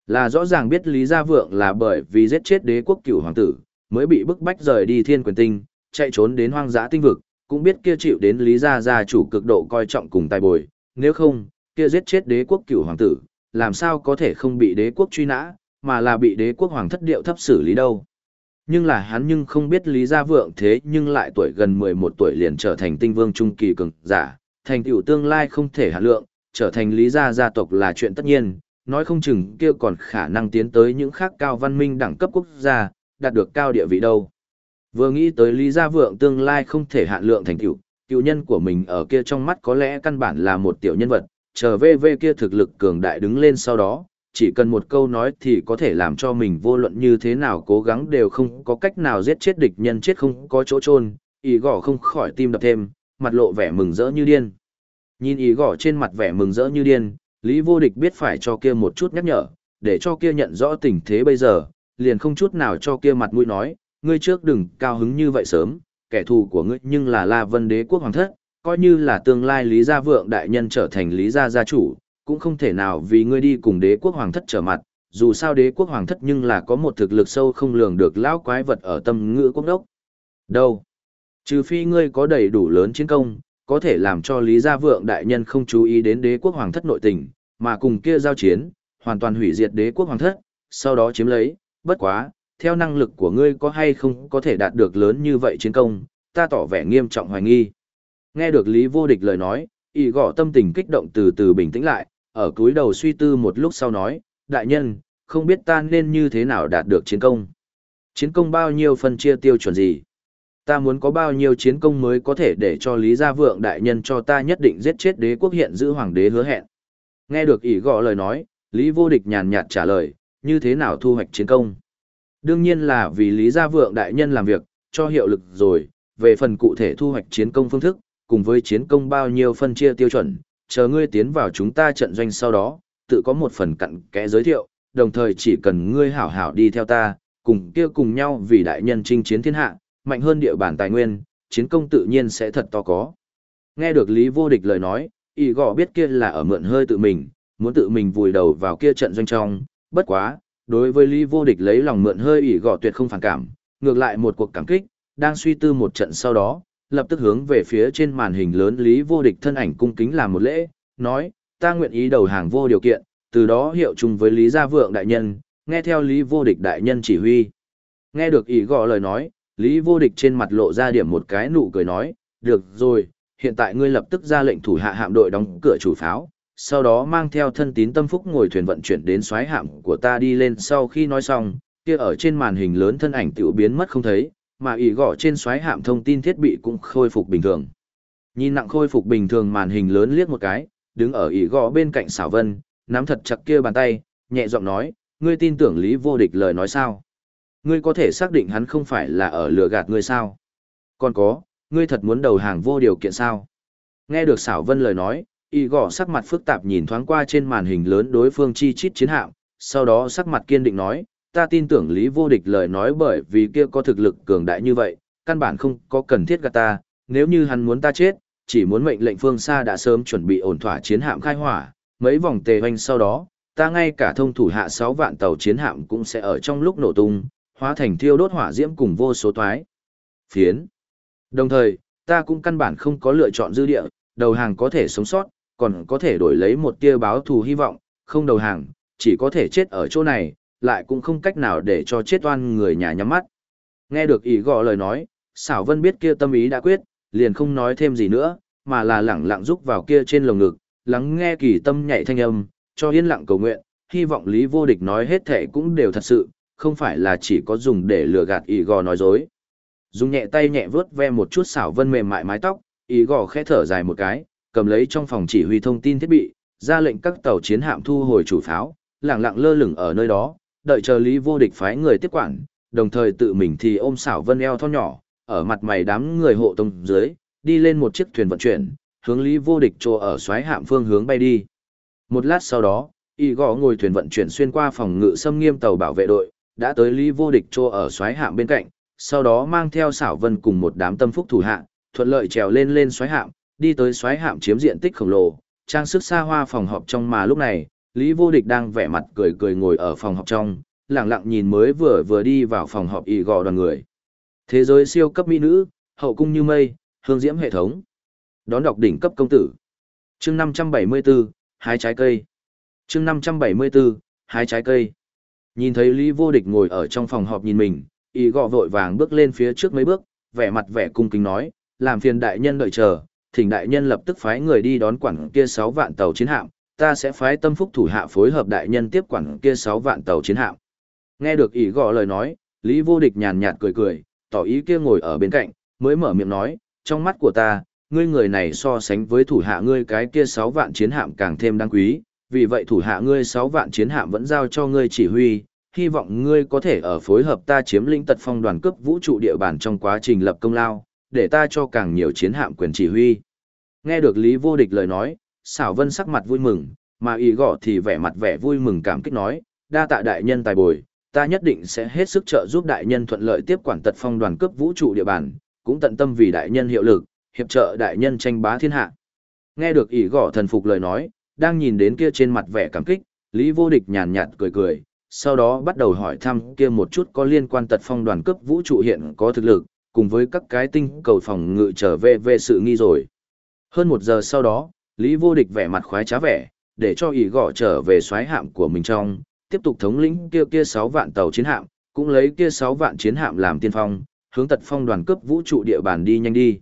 Là rõ ràng biết Lý Gia Vượng là bởi vì giết chết đế quốc cửu hoàng tử, mới bị bức bách rời đi thiên quyền tinh, chạy trốn đến hoang dã tinh vực, cũng biết kia chịu đến Lý Gia gia chủ cực độ coi trọng cùng tài bồi, nếu không, kia giết chết đế quốc cửu hoàng tử, làm sao có thể không bị đế quốc truy nã, mà là bị đế quốc hoàng thất điệu thấp xử lý đâu. Nhưng là hắn nhưng không biết Lý Gia Vượng thế nhưng lại tuổi gần 11 tuổi liền trở thành tinh vương trung kỳ cường giả, thành tựu tương lai không thể hạ lượng, trở thành Lý Gia gia tộc là chuyện tất nhiên, nói không chừng kia còn khả năng tiến tới những khác cao văn minh đẳng cấp quốc gia, đạt được cao địa vị đâu. Vừa nghĩ tới Lý Gia Vượng tương lai không thể hạ lượng thành tựu, cựu nhân của mình ở kia trong mắt có lẽ căn bản là một tiểu nhân vật, trở về về kia thực lực cường đại đứng lên sau đó, chỉ cần một câu nói thì có thể làm cho mình vô luận như thế nào cố gắng đều không có cách nào giết chết địch nhân chết không có chỗ trôn, ý gõ không khỏi tim đập thêm, mặt lộ vẻ mừng rỡ như điên. Nhìn ý gõ trên mặt vẻ mừng rỡ như điên, Lý Vô Địch biết phải cho kia một chút nhắc nhở, để cho kia nhận rõ tình thế bây giờ, liền không chút nào cho kia mặt mũi nói, ngươi trước đừng cao hứng như vậy sớm, kẻ thù của ngươi nhưng là La Vân Đế quốc hoàng thất, coi như là tương lai Lý Gia Vượng đại nhân trở thành Lý Gia gia chủ, cũng không thể nào vì ngươi đi cùng đế quốc hoàng thất trở mặt, dù sao đế quốc hoàng thất nhưng là có một thực lực sâu không lường được lão quái vật ở tâm ngữ quốc đốc. Đâu? Trừ phi ngươi có đầy đủ lớn chiến công, có thể làm cho Lý Gia Vượng đại nhân không chú ý đến đế quốc hoàng thất nội tình, mà cùng kia giao chiến, hoàn toàn hủy diệt đế quốc hoàng thất, sau đó chiếm lấy, bất quá, theo năng lực của ngươi có hay không có thể đạt được lớn như vậy chiến công, ta tỏ vẻ nghiêm trọng hoài nghi. Nghe được Lý Vô Địch lời nói, y gõ tâm tình kích động từ từ bình tĩnh lại, ở cúi đầu suy tư một lúc sau nói, đại nhân, không biết ta nên như thế nào đạt được chiến công. Chiến công bao nhiêu phân chia tiêu chuẩn gì? Ta muốn có bao nhiêu chiến công mới có thể để cho Lý Gia Vượng đại nhân cho ta nhất định giết chết đế quốc hiện giữ hoàng đế hứa hẹn. Nghe được ỷ gõ lời nói, Lý Vô Địch nhàn nhạt trả lời, như thế nào thu hoạch chiến công? Đương nhiên là vì Lý Gia Vượng đại nhân làm việc, cho hiệu lực rồi, về phần cụ thể thu hoạch chiến công phương thức, cùng với chiến công bao nhiêu phân chia tiêu chuẩn, chờ ngươi tiến vào chúng ta trận doanh sau đó, tự có một phần cặn kẽ giới thiệu, đồng thời chỉ cần ngươi hảo hảo đi theo ta, cùng kia cùng nhau vì đại nhân chinh chiến thiên hạ, mạnh hơn địa bản tài nguyên, chiến công tự nhiên sẽ thật to có. Nghe được Lý Vô Địch lời nói, y gõ biết kia là ở mượn hơi tự mình, muốn tự mình vùi đầu vào kia trận doanh trong, bất quá, đối với Lý Vô Địch lấy lòng mượn hơi y gõ tuyệt không phản cảm, ngược lại một cuộc cảm kích, đang suy tư một trận sau đó, lập tức hướng về phía trên màn hình lớn Lý Vô Địch thân ảnh cung kính làm một lễ, nói, ta nguyện ý đầu hàng vô điều kiện, từ đó hiệu chung với Lý Gia Vượng đại nhân, nghe theo Lý Vô Địch đại nhân chỉ huy. Nghe được ý gõ lời nói, Lý Vô Địch trên mặt lộ ra điểm một cái nụ cười nói, được rồi, hiện tại ngươi lập tức ra lệnh thủ hạ hạm đội đóng cửa chủ pháo, sau đó mang theo thân tín tâm phúc ngồi thuyền vận chuyển đến xoáy hạm của ta đi lên sau khi nói xong, kia ở trên màn hình lớn thân ảnh tiểu biến mất không thấy, mà ỉ gõ trên xoáy hạm thông tin thiết bị cũng khôi phục bình thường. Nhìn nặng khôi phục bình thường màn hình lớn liếc một cái, đứng ở ỉ gõ bên cạnh xảo vân, nắm thật chặt kia bàn tay, nhẹ giọng nói, ngươi tin tưởng Lý Vô Địch lời nói sao? Ngươi có thể xác định hắn không phải là ở lừa gạt ngươi sao? Còn có, ngươi thật muốn đầu hàng vô điều kiện sao? Nghe được xảo vân lời nói, y gõ sắc mặt phức tạp nhìn thoáng qua trên màn hình lớn đối phương chi chít chiến hạm, sau đó sắc mặt kiên định nói, ta tin tưởng Lý Vô Địch lời nói bởi vì kia có thực lực cường đại như vậy, căn bản không có cần thiết gạt ta, nếu như hắn muốn ta chết, chỉ muốn mệnh lệnh phương xa đã sớm chuẩn bị ổn thỏa chiến hạm khai hỏa, mấy vòng tề hoành sau đó, ta ngay cả thông thủ hạ 6 vạn tàu chiến hạm cũng sẽ ở trong lúc nổ tung, hóa thành thiêu đốt hỏa diễm cùng vô số toái. Phiến. Đồng thời, ta cũng căn bản không có lựa chọn dư địa, đầu hàng có thể sống sót, còn có thể đổi lấy một tia báo thù hy vọng, không đầu hàng, chỉ có thể chết ở chỗ này, lại cũng không cách nào để cho chết oan người nhà nhắm mắt. Nghe được ý gõ lời nói, xảo vân biết kia tâm ý đã quyết, liền không nói thêm gì nữa, mà là lẳng lặng rúc vào kia trên lồng ngực, lắng nghe kỳ tâm nhạy thanh âm, cho yên lặng cầu nguyện, hy vọng Lý Vô Địch nói hết thể cũng đều thật sự, không phải là chỉ có dùng để lừa gạt ý gò nói dối. Dùng nhẹ tay nhẹ vớt ve một chút xảo vân mềm mại mái tóc, ý gò khẽ thở dài một cái, cầm lấy trong phòng chỉ huy thông tin thiết bị, ra lệnh các tàu chiến hạm thu hồi chủ pháo, lặng lặng lơ lửng ở nơi đó, đợi chờ Lý Vô Địch phái người tiếp quản, đồng thời tự mình thì ôm xảo vân eo thon nhỏ, ở mặt mày đám người hộ tông dưới, đi lên một chiếc thuyền vận chuyển, hướng Lý Vô Địch trô ở xoáy hạm phương hướng bay đi. Một lát sau đó, y gõ ngồi thuyền vận chuyển xuyên qua phòng ngự xâm nghiêm tàu bảo vệ đội, đã tới Lý Vô Địch trô ở xoáy hạm bên cạnh, sau đó mang theo xảo vân cùng một đám tâm phúc thủ hạ, thuận lợi trèo lên lên xoáy hạm, đi tới xoáy hạm chiếm diện tích khổng lồ, trang sức xa hoa phòng họp trong mà lúc này, Lý Vô Địch đang vẻ mặt cười cười ngồi ở phòng họp trong, lặng lặng nhìn mới vừa vừa đi vào phòng họp y gò đoàn người. Thế giới siêu cấp mỹ nữ, hậu cung như mây, hương diễm hệ thống. Đón đọc đỉnh cấp công tử. Chương 574, hái trái cây. Chương 574, hái trái cây. Nhìn thấy Lý Vô Địch ngồi ở trong phòng họp nhìn mình, y gò vội vàng bước lên phía trước mấy bước, vẻ mặt vẻ cung kính nói, làm phiền đại nhân đợi chờ, thỉnh đại nhân lập tức phái người đi đón quản kia 6 vạn tàu chiến hạm, ta sẽ phái tâm phúc thủ hạ phối hợp đại nhân tiếp quản kia 6 vạn tàu chiến hạm. Nghe được ý gõ lời nói, Lý Vô Địch nhàn nhạt cười cười, tỏ ý kia ngồi ở bên cạnh, mới mở miệng nói, trong mắt của ta, ngươi người này so sánh với thủ hạ ngươi cái kia 6 vạn chiến hạm càng thêm đáng quý, vì vậy thủ hạ ngươi 6 vạn chiến hạm vẫn giao cho ngươi chỉ huy, hy vọng ngươi có thể ở phối hợp ta chiếm lĩnh tật phong đoàn cướp vũ trụ địa bàn trong quá trình lập công lao, để ta cho càng nhiều chiến hạm quyền chỉ huy. Nghe được Lý Vô Địch lời nói, xảo vân sắc mặt vui mừng, mà ý gõ thì vẻ mặt vẻ vui mừng cảm kích nói, đa tạ đại nhân tài bồi, ta nhất định sẽ hết sức trợ giúp đại nhân thuận lợi tiếp quản tật phong đoàn cấp vũ trụ địa bàn, cũng tận tâm vì đại nhân hiệu lực, hiệp trợ đại nhân tranh bá thiên hạ. Nghe được ý gõ thần phục lời nói, đang nhìn đến kia trên mặt vẻ cảm kích, Lý Vô Địch nhàn nhạt cười cười, sau đó bắt đầu hỏi thăm kia một chút có liên quan tật phong đoàn cấp vũ trụ hiện có thực lực, cùng với các cái tinh cầu phòng ngự trở về về sự nghi rồi. Hơn một giờ sau đó, Lý Vô Địch vẻ mặt khoái trá vẻ, để cho ý gõ trở về xoáy hạm của mình trong, tiếp tục thống lĩnh kia kia 6 vạn tàu chiến hạm, cũng lấy kia 6 vạn chiến hạm làm tiên phong, hướng tật phong đoàn cấp vũ trụ địa bàn đi nhanh đi.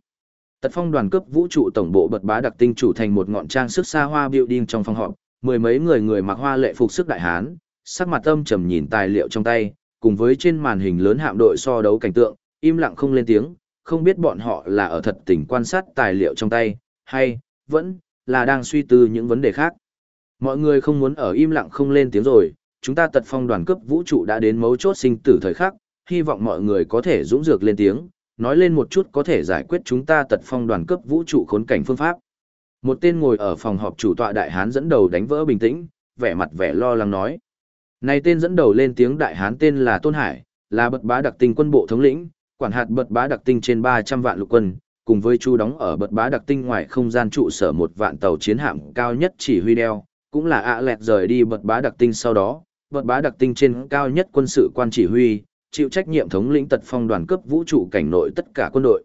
Tật phong đoàn cấp vũ trụ tổng bộ bật bá đặc tinh chủ thành một ngọn trang sức xa hoa building trong phòng họp, mười mấy người người mặc hoa lệ phục sức đại hán, sắc mặt âm trầm nhìn tài liệu trong tay, cùng với trên màn hình lớn hạm đội so đấu cảnh tượng, im lặng không lên tiếng, không biết bọn họ là ở thật tình quan sát tài liệu trong tay, hay, vẫn, là đang suy tư những vấn đề khác. Mọi người không muốn ở im lặng không lên tiếng rồi, chúng ta tật phong đoàn cấp vũ trụ đã đến mấu chốt sinh tử thời khắc, hy vọng mọi người có thể dũng dược lên tiếng, nói lên một chút có thể giải quyết chúng ta tật phong đoàn cấp vũ trụ khốn cảnh phương pháp. Một tên ngồi ở phòng họp chủ tọa đại hán dẫn đầu đánh vỡ bình tĩnh, vẻ mặt vẻ lo lắng nói. Này tên dẫn đầu lên tiếng đại hán tên là Tôn Hải, là bật bá đặc tinh quân bộ thống lĩnh, quản hạt bật bá đặc tinh trên 300 vạn lục quân, cùng với chu đóng ở bật bá đặc tinh ngoài không gian trụ sở một vạn tàu chiến hạm cao nhất chỉ huy đeo, cũng là ạ lẹt rời đi bật bá đặc tinh sau đó, bật bá đặc tinh trên cao nhất quân sự quan chỉ huy, chịu trách nhiệm thống lĩnh tật phong đoàn cấp vũ trụ cảnh nội tất cả quân đội.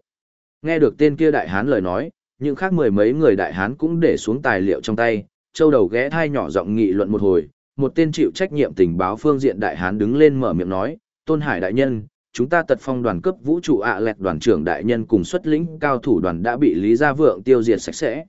Nghe được tên kia đại hán lời nói, những khác mười mấy người đại hán cũng để xuống tài liệu trong tay, châu đầu ghé thai nhỏ giọng nghị luận một hồi, một tên chịu trách nhiệm tình báo phương diện đại hán đứng lên mở miệng nói, Tôn Hải đại nhân, chúng ta tật phong đoàn cấp vũ trụ ạ lẹt đoàn trưởng đại nhân cùng xuất lĩnh cao thủ đoàn đã bị Lý Gia Vượng tiêu diệt sạch sẽ.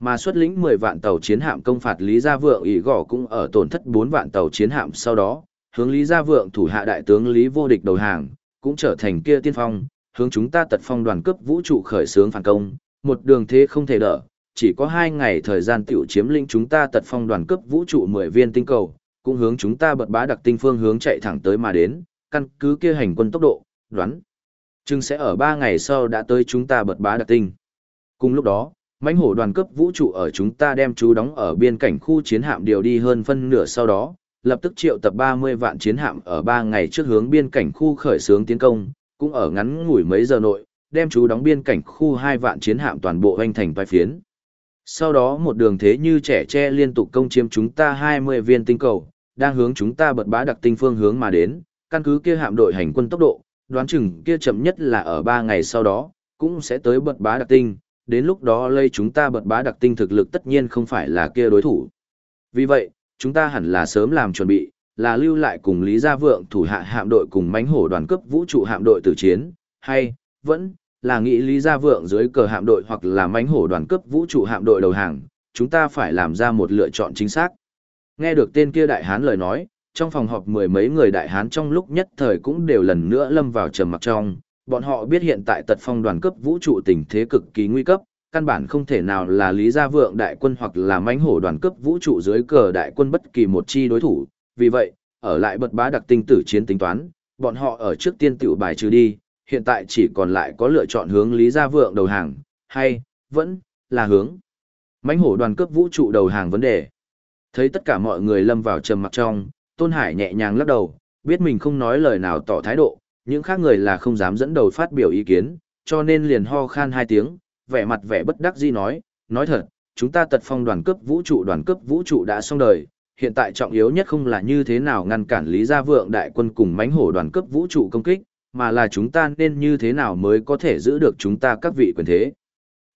Mà xuất lĩnh 10 vạn tàu chiến hạm công phạt Lý Gia Vượng ý gò cũng ở tổn thất 4 vạn tàu chiến hạm sau đó, hướng Lý Gia Vượng thủ hạ đại tướng Lý Vô Địch đầu hàng, cũng trở thành kia tiên phong, hướng chúng ta tật phong đoàn cấp vũ trụ khởi xướng phản công, một đường thế không thể đỡ, chỉ có 2 ngày thời gian tiểu chiếm lĩnh chúng ta tật phong đoàn cấp vũ trụ 10 viên tinh cầu, cũng hướng chúng ta bật bá đặc tinh phương hướng chạy thẳng tới mà đến, căn cứ kia hành quân tốc độ, đoán chừng sẽ ở 3 ngày sau đã tới chúng ta bật bá đặc tinh. Cùng lúc đó, mãnh hổ đoàn cấp vũ trụ ở chúng ta đem chú đóng ở biên cảnh khu chiến hạm điều đi hơn phân nửa sau đó, lập tức triệu tập 30 vạn chiến hạm ở 3 ngày trước hướng biên cảnh khu khởi xướng tiến công, cũng ở ngắn ngủi mấy giờ nội, đem chú đóng biên cảnh khu 2 vạn chiến hạm toàn bộ hoành thành vai phiến. Sau đó một đường thế như trẻ tre liên tục công chiếm chúng ta 20 viên tinh cầu, đang hướng chúng ta bật bá đặc tinh phương hướng mà đến, căn cứ kia hạm đội hành quân tốc độ, đoán chừng kia chậm nhất là ở 3 ngày sau đó, cũng sẽ tới bật bá đặc tinh, đến lúc đó lây chúng ta bật bá đặc tinh thực lực tất nhiên không phải là kia đối thủ. Vì vậy, chúng ta hẳn là sớm làm chuẩn bị, là lưu lại cùng Lý Gia Vượng thủ hạ hạm đội cùng mánh hổ đoàn cấp vũ trụ hạm đội tử chiến, hay, vẫn, là nghĩ Lý Gia Vượng dưới cờ hạm đội hoặc là mánh hổ đoàn cấp vũ trụ hạm đội đầu hàng, chúng ta phải làm ra một lựa chọn chính xác. Nghe được tên kia đại hán lời nói, trong phòng họp mười mấy người đại hán trong lúc nhất thời cũng đều lần nữa lâm vào trầm mặc trong, bọn họ biết hiện tại tật phong đoàn cấp vũ trụ tình thế cực kỳ nguy cấp, căn bản không thể nào là Lý Gia Vượng đại quân hoặc là mãnh hổ đoàn cấp vũ trụ dưới cờ đại quân bất kỳ một chi đối thủ, vì vậy, ở lại bật bá đặc tinh tử chiến tính toán, bọn họ ở trước tiên tiểu bài trừ đi, hiện tại chỉ còn lại có lựa chọn hướng Lý Gia Vượng đầu hàng, hay, vẫn, là hướng. mãnh hổ đoàn cấp vũ trụ đầu hàng vấn đề. Thấy tất cả mọi người lâm vào trầm mặc trong, Tôn Hải nhẹ nhàng lắc đầu, biết mình không nói lời nào tỏ thái độ, những khác người là không dám dẫn đầu phát biểu ý kiến, cho nên liền ho khan hai tiếng, vẻ mặt vẻ bất đắc dĩ nói, nói thật, chúng ta tật phong đoàn cấp vũ trụ đoàn cấp vũ trụ đã xong đời, hiện tại trọng yếu nhất không là như thế nào ngăn cản Lý Gia Vượng đại quân cùng mãnh hổ đoàn cấp vũ trụ công kích, mà là chúng ta nên như thế nào mới có thể giữ được chúng ta các vị quyền thế.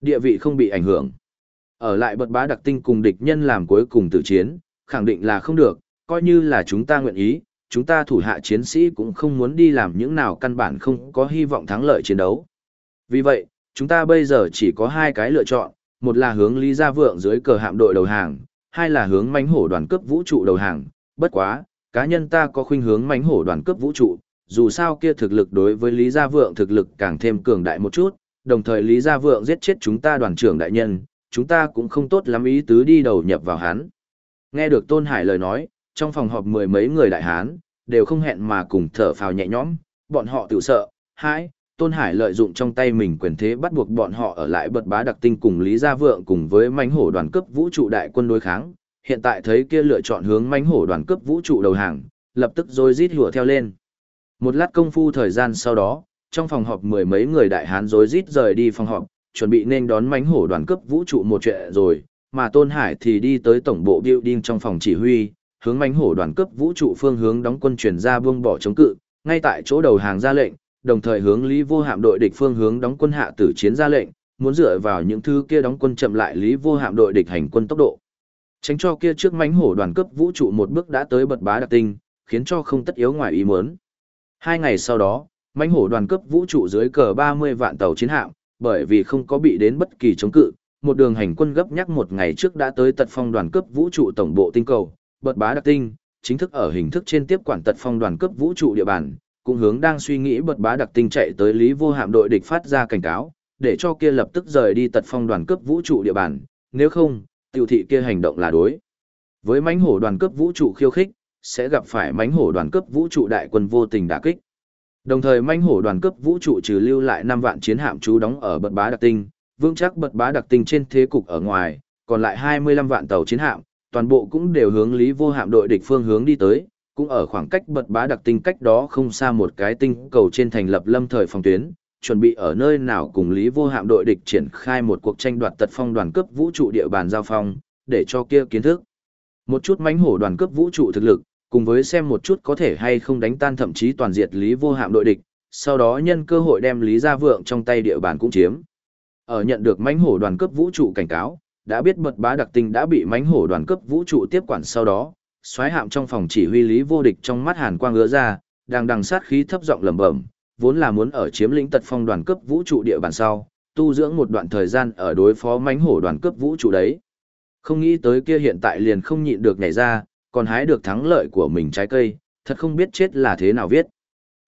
Địa vị không bị ảnh hưởng. Ở lại bật bá đặc tinh cùng địch nhân làm cuối cùng tự chiến, khẳng định là không được, coi như là chúng ta nguyện ý, chúng ta thủ hạ chiến sĩ cũng không muốn đi làm những nào căn bản không có hy vọng thắng lợi chiến đấu. Vì vậy, chúng ta bây giờ chỉ có hai cái lựa chọn, một là hướng Lý Gia Vượng dưới cờ hạm đội đầu hàng, hai là hướng mánh hổ đoàn cấp vũ trụ đầu hàng. Bất quá, cá nhân ta có khuynh hướng mánh hổ đoàn cấp vũ trụ, dù sao kia thực lực đối với Lý Gia Vượng thực lực càng thêm cường đại một chút, đồng thời Lý Gia Vượng giết chết chúng ta đoàn trưởng đại nhân, chúng ta cũng không tốt lắm ý tứ đi đầu nhập vào hắn. Nghe được Tôn Hải lời nói, trong phòng họp mười mấy người đại hán, đều không hẹn mà cùng thở phào nhẹ nhõm, bọn họ tự sợ, hãi, Tôn Hải lợi dụng trong tay mình quyền thế bắt buộc bọn họ ở lại bật bá đặc tinh cùng Lý Gia Vượng cùng với mánh hổ đoàn cấp vũ trụ đại quân đối kháng, hiện tại thấy kia lựa chọn hướng mánh hổ đoàn cấp vũ trụ đầu hàng, lập tức rồi rít hùa theo lên. Một lát công phu thời gian sau đó, trong phòng họp mười mấy người đại hán rối rít rời đi phòng họp, chuẩn bị nên đón mánh hổ đoàn cấp vũ trụ một chuyện rồi, mà Tôn Hải thì đi tới tổng bộ building trong phòng chỉ huy, hướng mánh hổ đoàn cấp vũ trụ phương hướng đóng quân chuyển ra buông bỏ chống cự, ngay tại chỗ đầu hàng ra lệnh, đồng thời hướng Lý Vô Hạm đội địch phương hướng đóng quân hạ tử chiến ra lệnh, muốn dựa vào những thứ kia đóng quân chậm lại Lý Vô Hạm đội địch hành quân tốc độ. Tránh cho kia trước mánh hổ đoàn cấp vũ trụ một bước đã tới bật bá đặc tinh, khiến cho không tất yếu ngoài ý muốn. Hai ngày sau đó, mánh hổ đoàn cấp vũ trụ dưới cờ 30 vạn tàu chiến hạm, bởi vì không có bị đến bất kỳ chống cự, một đường hành quân gấp nhắc một ngày trước đã tới tật phong đoàn cấp vũ trụ tổng bộ tinh cầu, bật bá đặc tinh, chính thức ở hình thức trên tiếp quản tật phong đoàn cấp vũ trụ địa bàn, cũng hướng đang suy nghĩ bật bá đặc tinh chạy tới Lý Vô Hạm đội địch phát ra cảnh cáo, để cho kia lập tức rời đi tật phong đoàn cấp vũ trụ địa bàn, nếu không, tiểu thị kia hành động là đối. Với mãnh hổ đoàn cấp vũ trụ khiêu khích, sẽ gặp phải mãnh hổ đoàn cấp vũ trụ đại quân vô tình đả kích. Đồng thời mãnh hổ đoàn cấp vũ trụ trừ lưu lại 5 vạn chiến hạm trú đóng ở bật bá đặc tinh, vững chắc bật bá đặc tinh trên thế cục ở ngoài, còn lại 25 vạn tàu chiến hạm, toàn bộ cũng đều hướng Lý Vô Hạm đội địch phương hướng đi tới, cũng ở khoảng cách bật bá đặc tinh cách đó không xa một cái tinh cầu trên thành lập lâm thời phòng tuyến, chuẩn bị ở nơi nào cùng Lý Vô Hạm đội địch triển khai một cuộc tranh đoạt tật phong đoàn cấp vũ trụ địa bàn giao phong, để cho kia kiến thức. Một chút mánh hổ đoàn cấp vũ trụ thực lực, cùng với xem một chút có thể hay không đánh tan thậm chí toàn diệt Lý Vô Hạm đội địch, sau đó nhân cơ hội đem Lý Gia Vượng trong tay địa bàn cũng chiếm. Ở nhận được mánh hổ đoàn cấp vũ trụ cảnh cáo, đã biết bật bá đặc tinh đã bị mánh hổ đoàn cấp vũ trụ tiếp quản sau đó, xoáy hạm trong phòng chỉ huy Lý Vô Địch trong mắt hàn quang ứa ra, đang đằng sát khí thấp giọng lẩm bẩm, vốn là muốn ở chiếm lĩnh tật phong đoàn cấp vũ trụ địa bàn sau, tu dưỡng một đoạn thời gian ở đối phó mánh hổ đoàn cấp vũ trụ đấy. Không nghĩ tới kia hiện tại liền không nhịn được nhảy ra, còn hái được thắng lợi của mình trái cây, thật không biết chết là thế nào viết.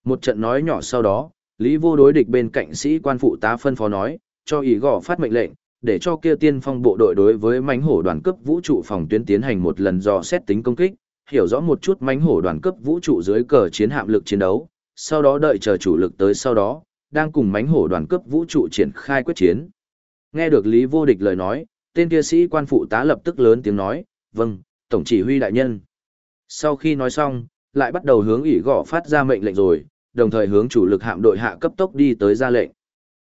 Một trận nói nhỏ sau đó, Lý Vô đối địch bên cạnh sĩ quan phụ tá phân phó nói, cho ý gõ phát mệnh lệnh, để cho kia tiên phong bộ đội đối với mánh hổ đoàn cấp vũ trụ phòng tuyến tiến hành một lần dò xét tính công kích, hiểu rõ một chút mánh hổ đoàn cấp vũ trụ dưới cờ chiến hạm lực chiến đấu, sau đó đợi chờ chủ lực tới sau đó, đang cùng mánh hổ đoàn cấp vũ trụ triển khai quyết chiến. Nghe được Lý Vô Địch lời nói, tên kia sĩ quan phụ tá lập tức lớn tiếng nói, vâng, tổng chỉ huy đại nhân. Sau khi nói xong, lại bắt đầu hướng ủy gõ phát ra mệnh lệnh rồi, đồng thời hướng chủ lực hạm đội hạ cấp tốc đi tới ra lệnh.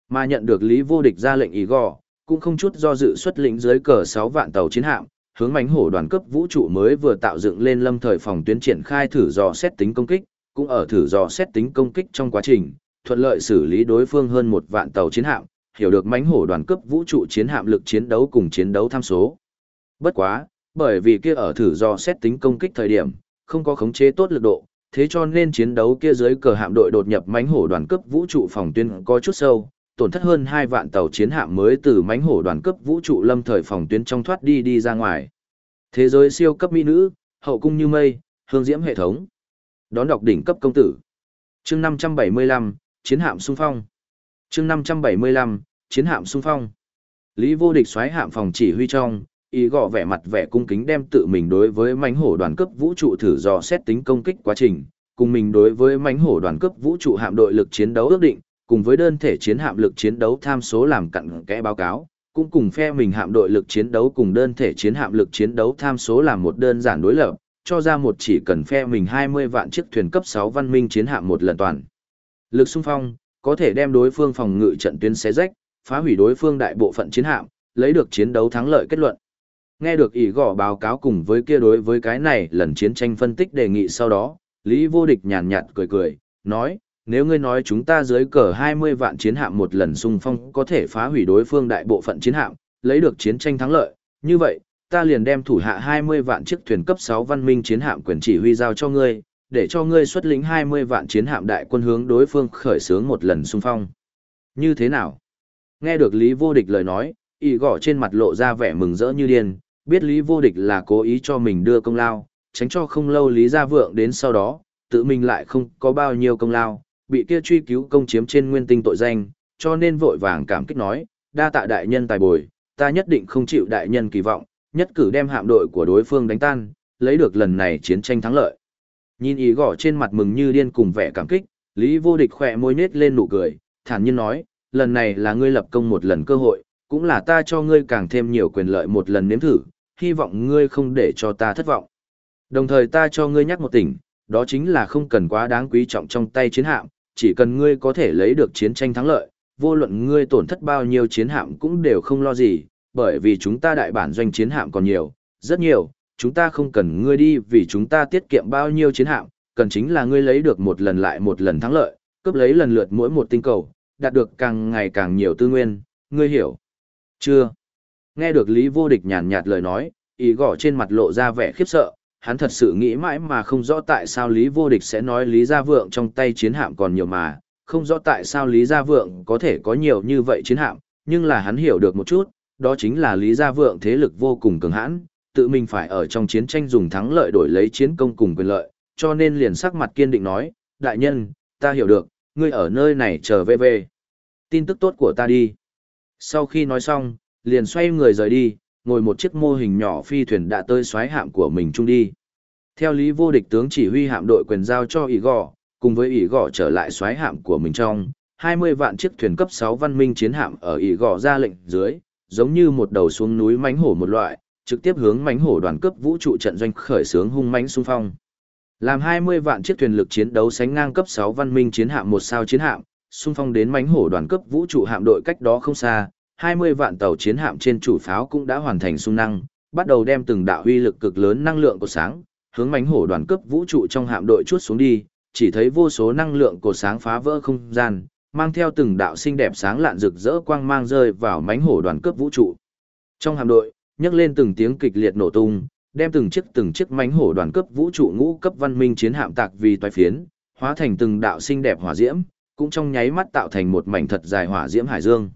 Mà nhận được Lý Vô Địch ra lệnh ý gò, cũng không chút do dự xuất lĩnh dưới cờ 6 vạn tàu chiến hạm, hướng mánh hổ đoàn cấp vũ trụ mới vừa tạo dựng lên lâm thời phòng tuyến triển khai thử dò xét tính công kích, cũng ở thử dò xét tính công kích trong quá trình, thuận lợi xử lý đối phương hơn một vạn tàu chiến hạm, hiểu được mánh hổ đoàn cấp vũ trụ chiến hạm lực chiến đấu cùng chiến đấu tham số. Bất quá, bởi vì kia ở thử dò xét tính công kích thời điểm, không có khống chế tốt lực độ, thế cho nên chiến đấu kia dưới cờ hạm đội đột nhập mánh hổ đoàn cấp vũ trụ phòng tuyến có chút sâu, tổn thất hơn hai vạn tàu chiến hạm mới từ mánh hổ đoàn cấp vũ trụ lâm thời phòng tuyến trong thoát đi đi ra ngoài. Thế giới siêu cấp mỹ nữ, hậu cung như mây, hương diễm hệ thống. Đón đọc đỉnh cấp công tử. Chương 575, chiến hạm xung phong. Chương 575, chiến hạm xung phong. Lý vô địch xoáy hạm phòng chỉ huy trong, ý gọ vẻ mặt vẻ cung kính đem tự mình đối với mánh hổ đoàn cấp vũ trụ thử dò xét tính công kích quá trình, cùng mình đối với mánh hổ đoàn cấp vũ trụ hạm đội lực chiến đấu ước định, cùng với đơn thể chiến hạm lực chiến đấu tham số làm cặn kẽ báo cáo, cũng cùng phe mình hạm đội lực chiến đấu cùng đơn thể chiến hạm lực chiến đấu tham số làm một đơn giản đối lập, cho ra một chỉ cần phe mình 20 vạn chiếc thuyền cấp 6 văn minh chiến hạm một lần toàn. Lực xung phong, có thể đem đối phương phòng ngự trận tuyến xé rách, phá hủy đối phương đại bộ phận chiến hạm, lấy được chiến đấu thắng lợi kết luận. Nghe được ỷ gõ báo cáo cùng với kia đối với cái này lần chiến tranh phân tích đề nghị sau đó, Lý Vô Địch nhàn nhạt cười cười, nói, nếu ngươi nói chúng ta dưới cờ 20 vạn chiến hạm một lần xung phong có thể phá hủy đối phương đại bộ phận chiến hạm, lấy được chiến tranh thắng lợi, như vậy, ta liền đem thủ hạ 20 vạn chiếc thuyền cấp 6 văn minh chiến hạm quyền chỉ huy giao cho ngươi, để cho ngươi xuất lĩnh 20 vạn chiến hạm đại quân hướng đối phương khởi xướng một lần xung phong. Như thế nào? Nghe được Lý Vô Địch lời nói, y gõ trên mặt lộ ra vẻ mừng rỡ như điên, biết Lý Vô Địch là cố ý cho mình đưa công lao, tránh cho không lâu Lý Gia Vượng đến sau đó, tự mình lại không có bao nhiêu công lao, bị kia truy cứu công chiếm trên nguyên tinh tội danh, cho nên vội vàng cảm kích nói, đa tạ đại nhân tài bồi, ta nhất định không chịu đại nhân kỳ vọng, nhất cử đem hạm đội của đối phương đánh tan, lấy được lần này chiến tranh thắng lợi. Nhìn ý gõ trên mặt mừng như điên cùng vẻ cảm kích, Lý Vô Địch khỏe môi nết lên nụ cười, thản nhiên nói, lần này là ngươi lập công một lần cơ hội, cũng là ta cho ngươi càng thêm nhiều quyền lợi một lần nếm thử, hy vọng ngươi không để cho ta thất vọng. Đồng thời ta cho ngươi nhắc một tỉnh, Đó chính là không cần quá đáng quý trọng trong tay chiến hạm, chỉ cần ngươi có thể lấy được chiến tranh thắng lợi, vô luận ngươi tổn thất bao nhiêu chiến hạm cũng đều không lo gì, bởi vì chúng ta đại bản doanh chiến hạm còn nhiều, rất nhiều, chúng ta không cần ngươi đi vì chúng ta tiết kiệm bao nhiêu chiến hạm, cần chính là ngươi lấy được một lần lại một lần thắng lợi, cướp lấy lần lượt mỗi một tinh cầu, đạt được càng ngày càng nhiều tư nguyên, ngươi hiểu. Chưa. Nghe được Lý Vô Địch nhàn nhạt lời nói, ý gõ trên mặt lộ ra vẻ khiếp sợ, hắn thật sự nghĩ mãi mà không rõ tại sao Lý Vô Địch sẽ nói Lý Gia Vượng trong tay chiến hạm còn nhiều mà, không rõ tại sao Lý Gia Vượng có thể có nhiều như vậy chiến hạm, nhưng là hắn hiểu được một chút, đó chính là Lý Gia Vượng thế lực vô cùng cường hãn, tự mình phải ở trong chiến tranh dùng thắng lợi đổi lấy chiến công cùng quyền lợi, cho nên liền sắc mặt kiên định nói, đại nhân, ta hiểu được, ngươi ở nơi này chờ về về. Tin tức tốt của ta đi. Sau khi nói xong, liền xoay người rời đi, ngồi một chiếc mô hình nhỏ phi thuyền đã tới xoáy hạm của mình chung đi. Theo lý vô địch tướng chỉ huy hạm đội quyền giao cho ỷ gò, cùng với ỷ gò trở lại xoáy hạm của mình trong, 20 vạn chiếc thuyền cấp 6 văn minh chiến hạm ở ỷ gò ra lệnh dưới, giống như một đầu xuống núi mánh hổ một loại, trực tiếp hướng mánh hổ đoàn cấp vũ trụ trận doanh khởi xướng hung mãnh xung phong. Làm 20 vạn chiếc thuyền lực chiến đấu sánh ngang cấp 6 văn minh chiến hạm một sao chiến hạm, xung phong đến mánh hổ đoàn cấp vũ trụ hạm đội cách đó không xa, 20 vạn tàu chiến hạm trên chủ pháo cũng đã hoàn thành xung năng, bắt đầu đem từng đạo huy lực cực lớn năng lượng của sáng, hướng mánh hổ đoàn cấp vũ trụ trong hạm đội chuốt xuống đi, chỉ thấy vô số năng lượng của sáng phá vỡ không gian, mang theo từng đạo xinh đẹp sáng lạn rực rỡ quang mang rơi vào mánh hổ đoàn cấp vũ trụ. Trong hạm đội, nhấc lên từng tiếng kịch liệt nổ tung, đem từng chiếc từng chiếc mánh hổ đoàn cấp vũ trụ ngũ cấp văn minh chiến hạm tạc vì toái phiến, hóa thành từng đạo xinh đẹp hỏa diễm, cũng trong nháy mắt tạo thành một mảnh thật dài hỏa diễm hải dương.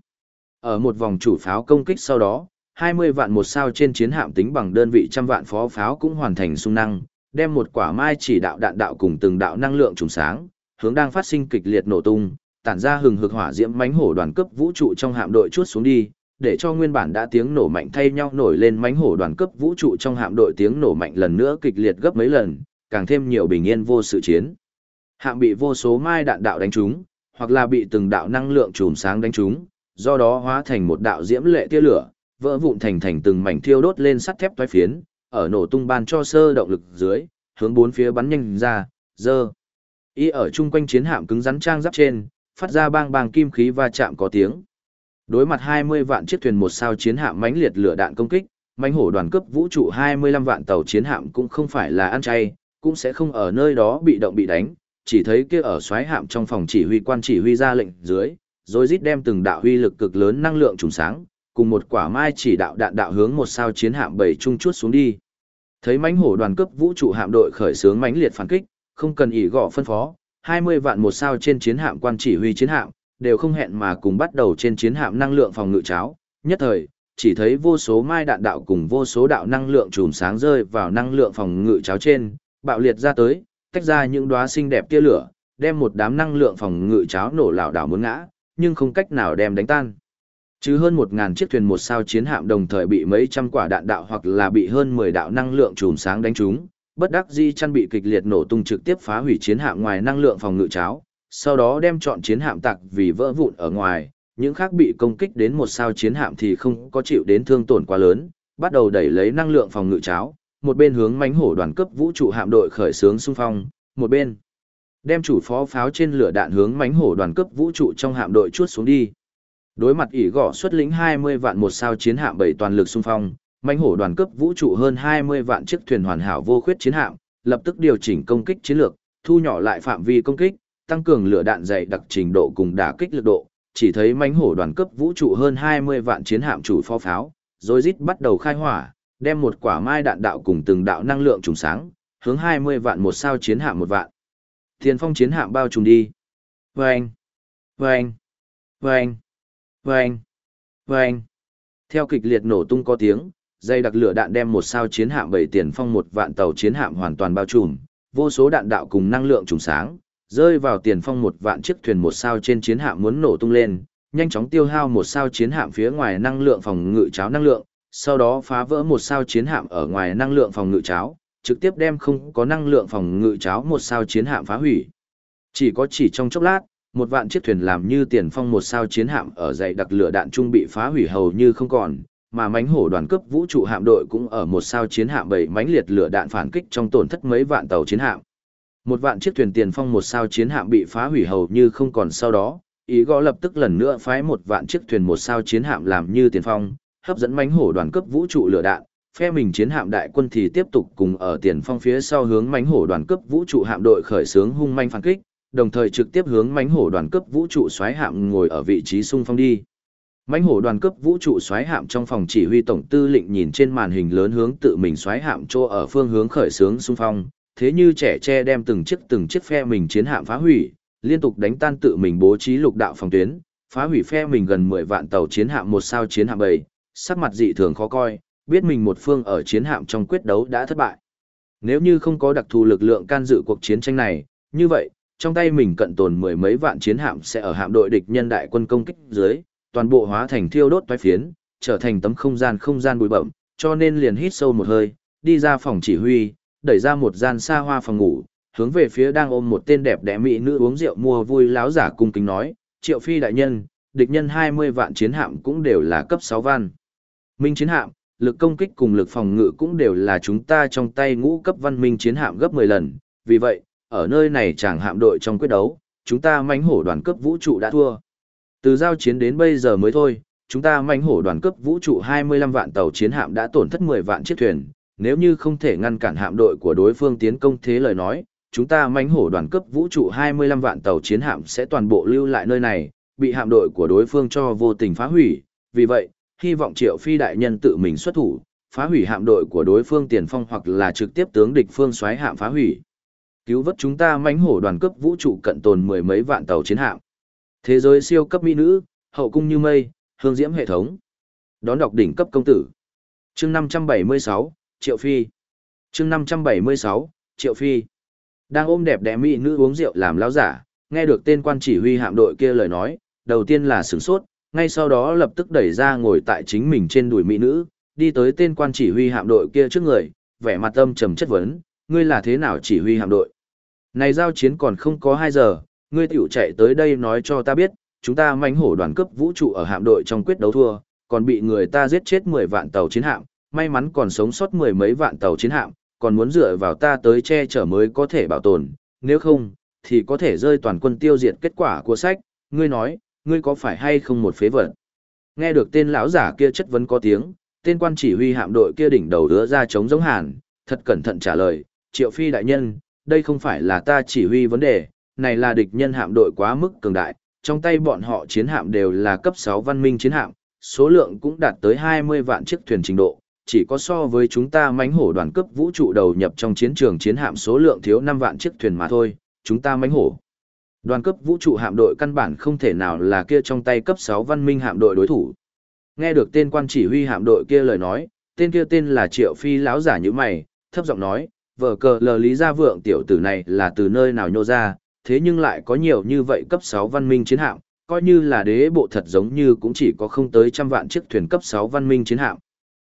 Ở một vòng chủ pháo công kích sau đó, 20 vạn một sao trên chiến hạm tính bằng đơn vị trăm vạn phó pháo cũng hoàn thành xung năng, đem một quả mai chỉ đạo đạn đạo cùng từng đạo năng lượng trùng sáng, hướng đang phát sinh kịch liệt nổ tung, tản ra hừng hực hỏa diễm mánh hổ đoàn cấp vũ trụ trong hạm đội chuốt xuống đi, để cho nguyên bản đã tiếng nổ mạnh thay nhau nổi lên mánh hổ đoàn cấp vũ trụ trong hạm đội tiếng nổ mạnh lần nữa kịch liệt gấp mấy lần, càng thêm nhiều bình yên vô sự chiến. Hạm bị vô số mai đạn đạo đánh trúng, hoặc là bị từng đạo năng lượng chùm sáng đánh trúng, do đó hóa thành một đạo diễm lệ tia lửa, vỡ vụn thành thành từng mảnh thiêu đốt lên sắt thép toái phiến, ở nổ tung ban cho sơ động lực dưới, hướng bốn phía bắn nhanh ra, dơ. Y ở chung quanh chiến hạm cứng rắn trang giáp trên, phát ra bang bang kim khí va chạm có tiếng. Đối mặt 20 vạn chiếc thuyền một sao chiến hạm mãnh liệt lửa đạn công kích, mãnh hổ đoàn cấp vũ trụ 25 vạn tàu chiến hạm cũng không phải là ăn chay, cũng sẽ không ở nơi đó bị động bị đánh, chỉ thấy kia ở xoáy hạm trong phòng chỉ huy quan chỉ huy ra lệnh dưới, rồi rít đem từng đạo huy lực cực lớn năng lượng trùng sáng, cùng một quả mai chỉ đạo đạn đạo hướng một sao chiến hạm bảy trung chuốt xuống đi. Thấy mãnh hổ đoàn cấp vũ trụ hạm đội khởi xướng mãnh liệt phản kích, không cần ỷ gọ phân phó, 20 vạn một sao trên chiến hạm quan chỉ huy chiến hạm, đều không hẹn mà cùng bắt đầu trên chiến hạm năng lượng phòng ngự cháo, nhất thời, chỉ thấy vô số mai đạn đạo cùng vô số đạo năng lượng chùm sáng rơi vào năng lượng phòng ngự cháo trên, bạo liệt ra tới, tách ra những đóa xinh đẹp tia lửa, đem một đám năng lượng phòng ngự cháo nổ lảo đảo muốn ngã, nhưng không cách nào đem đánh tan. Chứ hơn 1000 chiếc thuyền một sao chiến hạm đồng thời bị mấy trăm quả đạn đạo hoặc là bị hơn 10 đạo năng lượng chùm sáng đánh trúng, bất đắc dĩ chăn bị kịch liệt nổ tung trực tiếp phá hủy chiến hạm ngoài năng lượng phòng ngự cháo, sau đó đem chọn chiến hạm tạc vì vỡ vụn ở ngoài, những khác bị công kích đến một sao chiến hạm thì không có chịu đến thương tổn quá lớn, bắt đầu đẩy lấy năng lượng phòng ngự cháo, một bên hướng mánh hổ đoàn cấp vũ trụ hạm đội khởi xướng xung phong, một bên đem chủ phó pháo trên lửa đạn hướng mánh hổ đoàn cấp vũ trụ trong hạm đội chuốt xuống đi. Đối mặt ỉ gõ xuất lĩnh 20 vạn một sao chiến hạm bảy toàn lực xung phong, mánh hổ đoàn cấp vũ trụ hơn 20 vạn chiếc thuyền hoàn hảo vô khuyết chiến hạm, lập tức điều chỉnh công kích chiến lược, thu nhỏ lại phạm vi công kích, tăng cường lửa đạn dày đặc trình độ cùng đả kích lực độ, chỉ thấy mánh hổ đoàn cấp vũ trụ hơn 20 vạn chiến hạm chủ phó pháo, rồi rít bắt đầu khai hỏa, đem một quả mai đạn đạo cùng từng đạo năng lượng trùng sáng, hướng 20 vạn một sao chiến hạm một vạn. Tiền phong chiến hạm bao trùm đi. Vâng! Vâng! Vâng! Vâng! Vâng! Theo kịch liệt nổ tung có tiếng, dây đặc lửa đạn đem một sao chiến hạm bảy tiền phong một vạn tàu chiến hạm hoàn toàn bao trùm, vô số đạn đạo cùng năng lượng trùng sáng, rơi vào tiền phong một vạn chiếc thuyền một sao trên chiến hạm muốn nổ tung lên, nhanh chóng tiêu hao một sao chiến hạm phía ngoài năng lượng phòng ngự cháo năng lượng, sau đó phá vỡ một sao chiến hạm ở ngoài năng lượng phòng ngự cháo, trực tiếp đem không có năng lượng phòng ngự cháo một sao chiến hạm phá hủy. Chỉ có chỉ trong chốc lát, một vạn chiếc thuyền làm như tiền phong một sao chiến hạm ở dãy đặc lửa đạn trung bị phá hủy hầu như không còn, mà mánh hổ đoàn cấp vũ trụ hạm đội cũng ở một sao chiến hạm bảy mánh liệt lửa đạn phản kích trong tổn thất mấy vạn tàu chiến hạm. Một vạn chiếc thuyền tiền phong một sao chiến hạm bị phá hủy hầu như không còn sau đó, ý gõ lập tức lần nữa phái một vạn chiếc thuyền một sao chiến hạm làm như tiền phong, hấp dẫn mánh hổ đoàn cấp vũ trụ lửa đạn, phe mình chiến hạm đại quân thì tiếp tục cùng ở tiền phong phía sau hướng mánh hổ đoàn cấp vũ trụ hạm đội khởi xướng hung manh phản kích, đồng thời trực tiếp hướng mánh hổ đoàn cấp vũ trụ xoáy hạm ngồi ở vị trí xung phong đi. Mánh hổ đoàn cấp vũ trụ xoáy hạm trong phòng chỉ huy tổng tư lệnh nhìn trên màn hình lớn hướng tự mình xoáy hạm chỗ ở phương hướng khởi xướng xung phong, thế như trẻ tre đem từng chiếc từng chiếc phe mình chiến hạm phá hủy, liên tục đánh tan tự mình bố trí lục đạo phòng tuyến, phá hủy phe mình gần 10 vạn tàu chiến hạm một sao chiến hạm bầy, sắc mặt dị thường khó coi, biết mình một phương ở chiến hạm trong quyết đấu đã thất bại. Nếu như không có đặc thù lực lượng can dự cuộc chiến tranh này, như vậy, trong tay mình cận tồn mười mấy vạn chiến hạm sẽ ở hạm đội địch nhân đại quân công kích dưới, toàn bộ hóa thành thiêu đốt toái phiến, trở thành tấm không gian không gian bụi bậm, cho nên liền hít sâu một hơi, đi ra phòng chỉ huy, đẩy ra một gian xa hoa phòng ngủ, hướng về phía đang ôm một tên đẹp đẽ mỹ nữ uống rượu mua vui láo giả cung kính nói, "Triệu phi đại nhân, địch nhân 20 vạn chiến hạm cũng đều là cấp 6 văn. Minh chiến hạm, lực công kích cùng lực phòng ngự cũng đều là chúng ta trong tay ngũ cấp văn minh chiến hạm gấp 10 lần, vì vậy, ở nơi này chẳng hạm đội trong quyết đấu, chúng ta mãnh hổ đoàn cấp vũ trụ đã thua. Từ giao chiến đến bây giờ mới thôi, chúng ta mãnh hổ đoàn cấp vũ trụ 25 vạn tàu chiến hạm đã tổn thất 10 vạn chiếc thuyền, nếu như không thể ngăn cản hạm đội của đối phương tiến công thế lời nói, chúng ta mãnh hổ đoàn cấp vũ trụ 25 vạn tàu chiến hạm sẽ toàn bộ lưu lại nơi này, bị hạm đội của đối phương cho vô tình phá hủy, vì vậy, hy vọng triệu phi đại nhân tự mình xuất thủ, phá hủy hạm đội của đối phương tiền phong hoặc là trực tiếp tướng địch phương xoáy hạm phá hủy. Cứu vớt chúng ta mãnh hổ đoàn cấp vũ trụ cận tồn mười mấy vạn tàu chiến hạm. Thế giới siêu cấp mỹ nữ, hậu cung như mây, hương diễm hệ thống. Đón đọc đỉnh cấp công tử. Chương 576, Triệu Phi. Chương 576, Triệu Phi. Đang ôm đẹp đẽ mỹ nữ uống rượu làm lão giả, nghe được tên quan chỉ huy hạm đội kia lời nói, đầu tiên là sửng sốt, ngay sau đó lập tức đẩy ra ngồi tại chính mình trên đùi mỹ nữ, đi tới tên quan chỉ huy hạm đội kia trước người, vẻ mặt âm trầm chất vấn, ngươi là thế nào chỉ huy hạm đội? Này giao chiến còn không có 2 giờ, ngươi tiểu chạy tới đây nói cho ta biết, chúng ta manh hổ đoàn cấp vũ trụ ở hạm đội trong quyết đấu thua, còn bị người ta giết chết 10 vạn tàu chiến hạm, may mắn còn sống sót mười mấy vạn tàu chiến hạm, còn muốn dựa vào ta tới che chở mới có thể bảo tồn, nếu không, thì có thể rơi toàn quân tiêu diệt kết quả của sách, ngươi nói, ngươi có phải hay không một phế vật? Nghe được tên lão giả kia chất vấn có tiếng, tên quan chỉ huy hạm đội kia đỉnh đầu đứa ra chống giống hàn, thật cẩn thận trả lời, triệu phi đại nhân, đây không phải là ta chỉ huy vấn đề, này là địch nhân hạm đội quá mức cường đại, trong tay bọn họ chiến hạm đều là cấp 6 văn minh chiến hạm, số lượng cũng đạt tới 20 vạn chiếc thuyền trình độ, chỉ có so với chúng ta mánh hổ đoàn cấp vũ trụ đầu nhập trong chiến trường chiến hạm số lượng thiếu 5 vạn chiếc thuyền mà thôi, chúng ta mánh hổ. Đoàn cấp vũ trụ hạm đội căn bản không thể nào là kia trong tay cấp 6 văn minh hạm đội đối thủ. Nghe được tên quan chỉ huy hạm đội kia lời nói, tên kia tên là Triệu Phi lão giả như mày, thấp giọng nói, vợ cờ lờ lý gia vượng tiểu tử này là từ nơi nào nhô ra, thế nhưng lại có nhiều như vậy cấp 6 văn minh chiến hạm, coi như là đế bộ thật giống như cũng chỉ có không tới trăm vạn chiếc thuyền cấp 6 văn minh chiến hạm.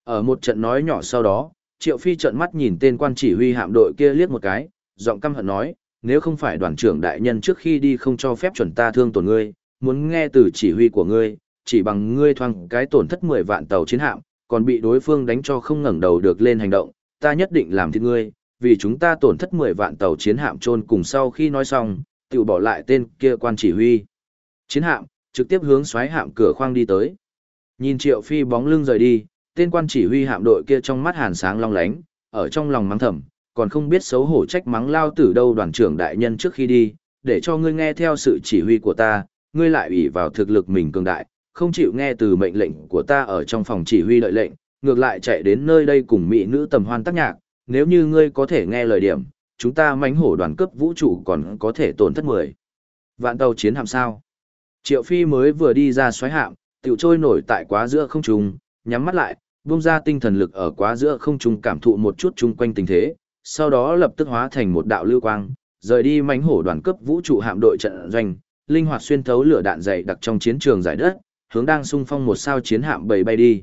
Ở một trận nói nhỏ sau đó, Triệu Phi trợn mắt nhìn tên quan chỉ huy hạm đội kia liếc một cái, giọng căm hận nói, nếu không phải đoàn trưởng đại nhân trước khi đi không cho phép chuẩn ta thương tổn ngươi, muốn nghe từ chỉ huy của ngươi, chỉ bằng ngươi thoang cái tổn thất 10 vạn tàu chiến hạm, còn bị đối phương đánh cho không ngẩng đầu được lên hành động, ta nhất định làm thịt ngươi, vì chúng ta tổn thất 10 vạn tàu chiến hạm trôn cùng sau khi nói xong, tự bỏ lại tên kia quan chỉ huy. Chiến hạm, trực tiếp hướng xoáy hạm cửa khoang đi tới. Nhìn Triệu Phi bóng lưng rời đi, tên quan chỉ huy hạm đội kia trong mắt hàn sáng long lánh, ở trong lòng mắng thầm, còn không biết xấu hổ trách mắng lao tử đâu đoàn trưởng đại nhân trước khi đi, để cho ngươi nghe theo sự chỉ huy của ta, ngươi lại ủy vào thực lực mình cường đại, không chịu nghe từ mệnh lệnh của ta ở trong phòng chỉ huy đợi lệnh, ngược lại chạy đến nơi đây cùng mỹ nữ tầm hoan tác nhạc, nếu như ngươi có thể nghe lời điểm, chúng ta mánh hổ đoàn cấp vũ trụ còn có thể tổn thất 10. Vạn tàu chiến hạm sao? Triệu Phi mới vừa đi ra xoáy hạm, tiểu trôi nổi tại quá giữa không trung, nhắm mắt lại, buông ra tinh thần lực ở quá giữa không trung cảm thụ một chút chung quanh tình thế, sau đó lập tức hóa thành một đạo lưu quang, rời đi mánh hổ đoàn cấp vũ trụ hạm đội trận doanh, linh hoạt xuyên thấu lửa đạn dày đặc trong chiến trường giải đất, hướng đang xung phong một sao chiến hạm bảy bay đi.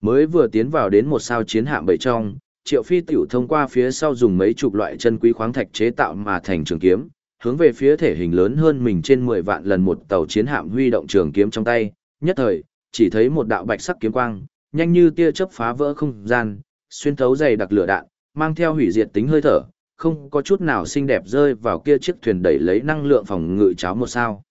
Mới vừa tiến vào đến một sao chiến hạm bảy trong, Triệu Phi tiểu thông qua phía sau dùng mấy chục loại chân quý khoáng thạch chế tạo mà thành trường kiếm, hướng về phía thể hình lớn hơn mình trên 10 vạn lần một tàu chiến hạm huy động trường kiếm trong tay, nhất thời, chỉ thấy một đạo bạch sắc kiếm quang, nhanh như tia chớp phá vỡ không gian, xuyên thấu dày đặc lửa đạn, mang theo hủy diệt tính hơi thở, không có chút nào xinh đẹp rơi vào kia chiếc thuyền đẩy lấy năng lượng phòng ngự cháo một sao.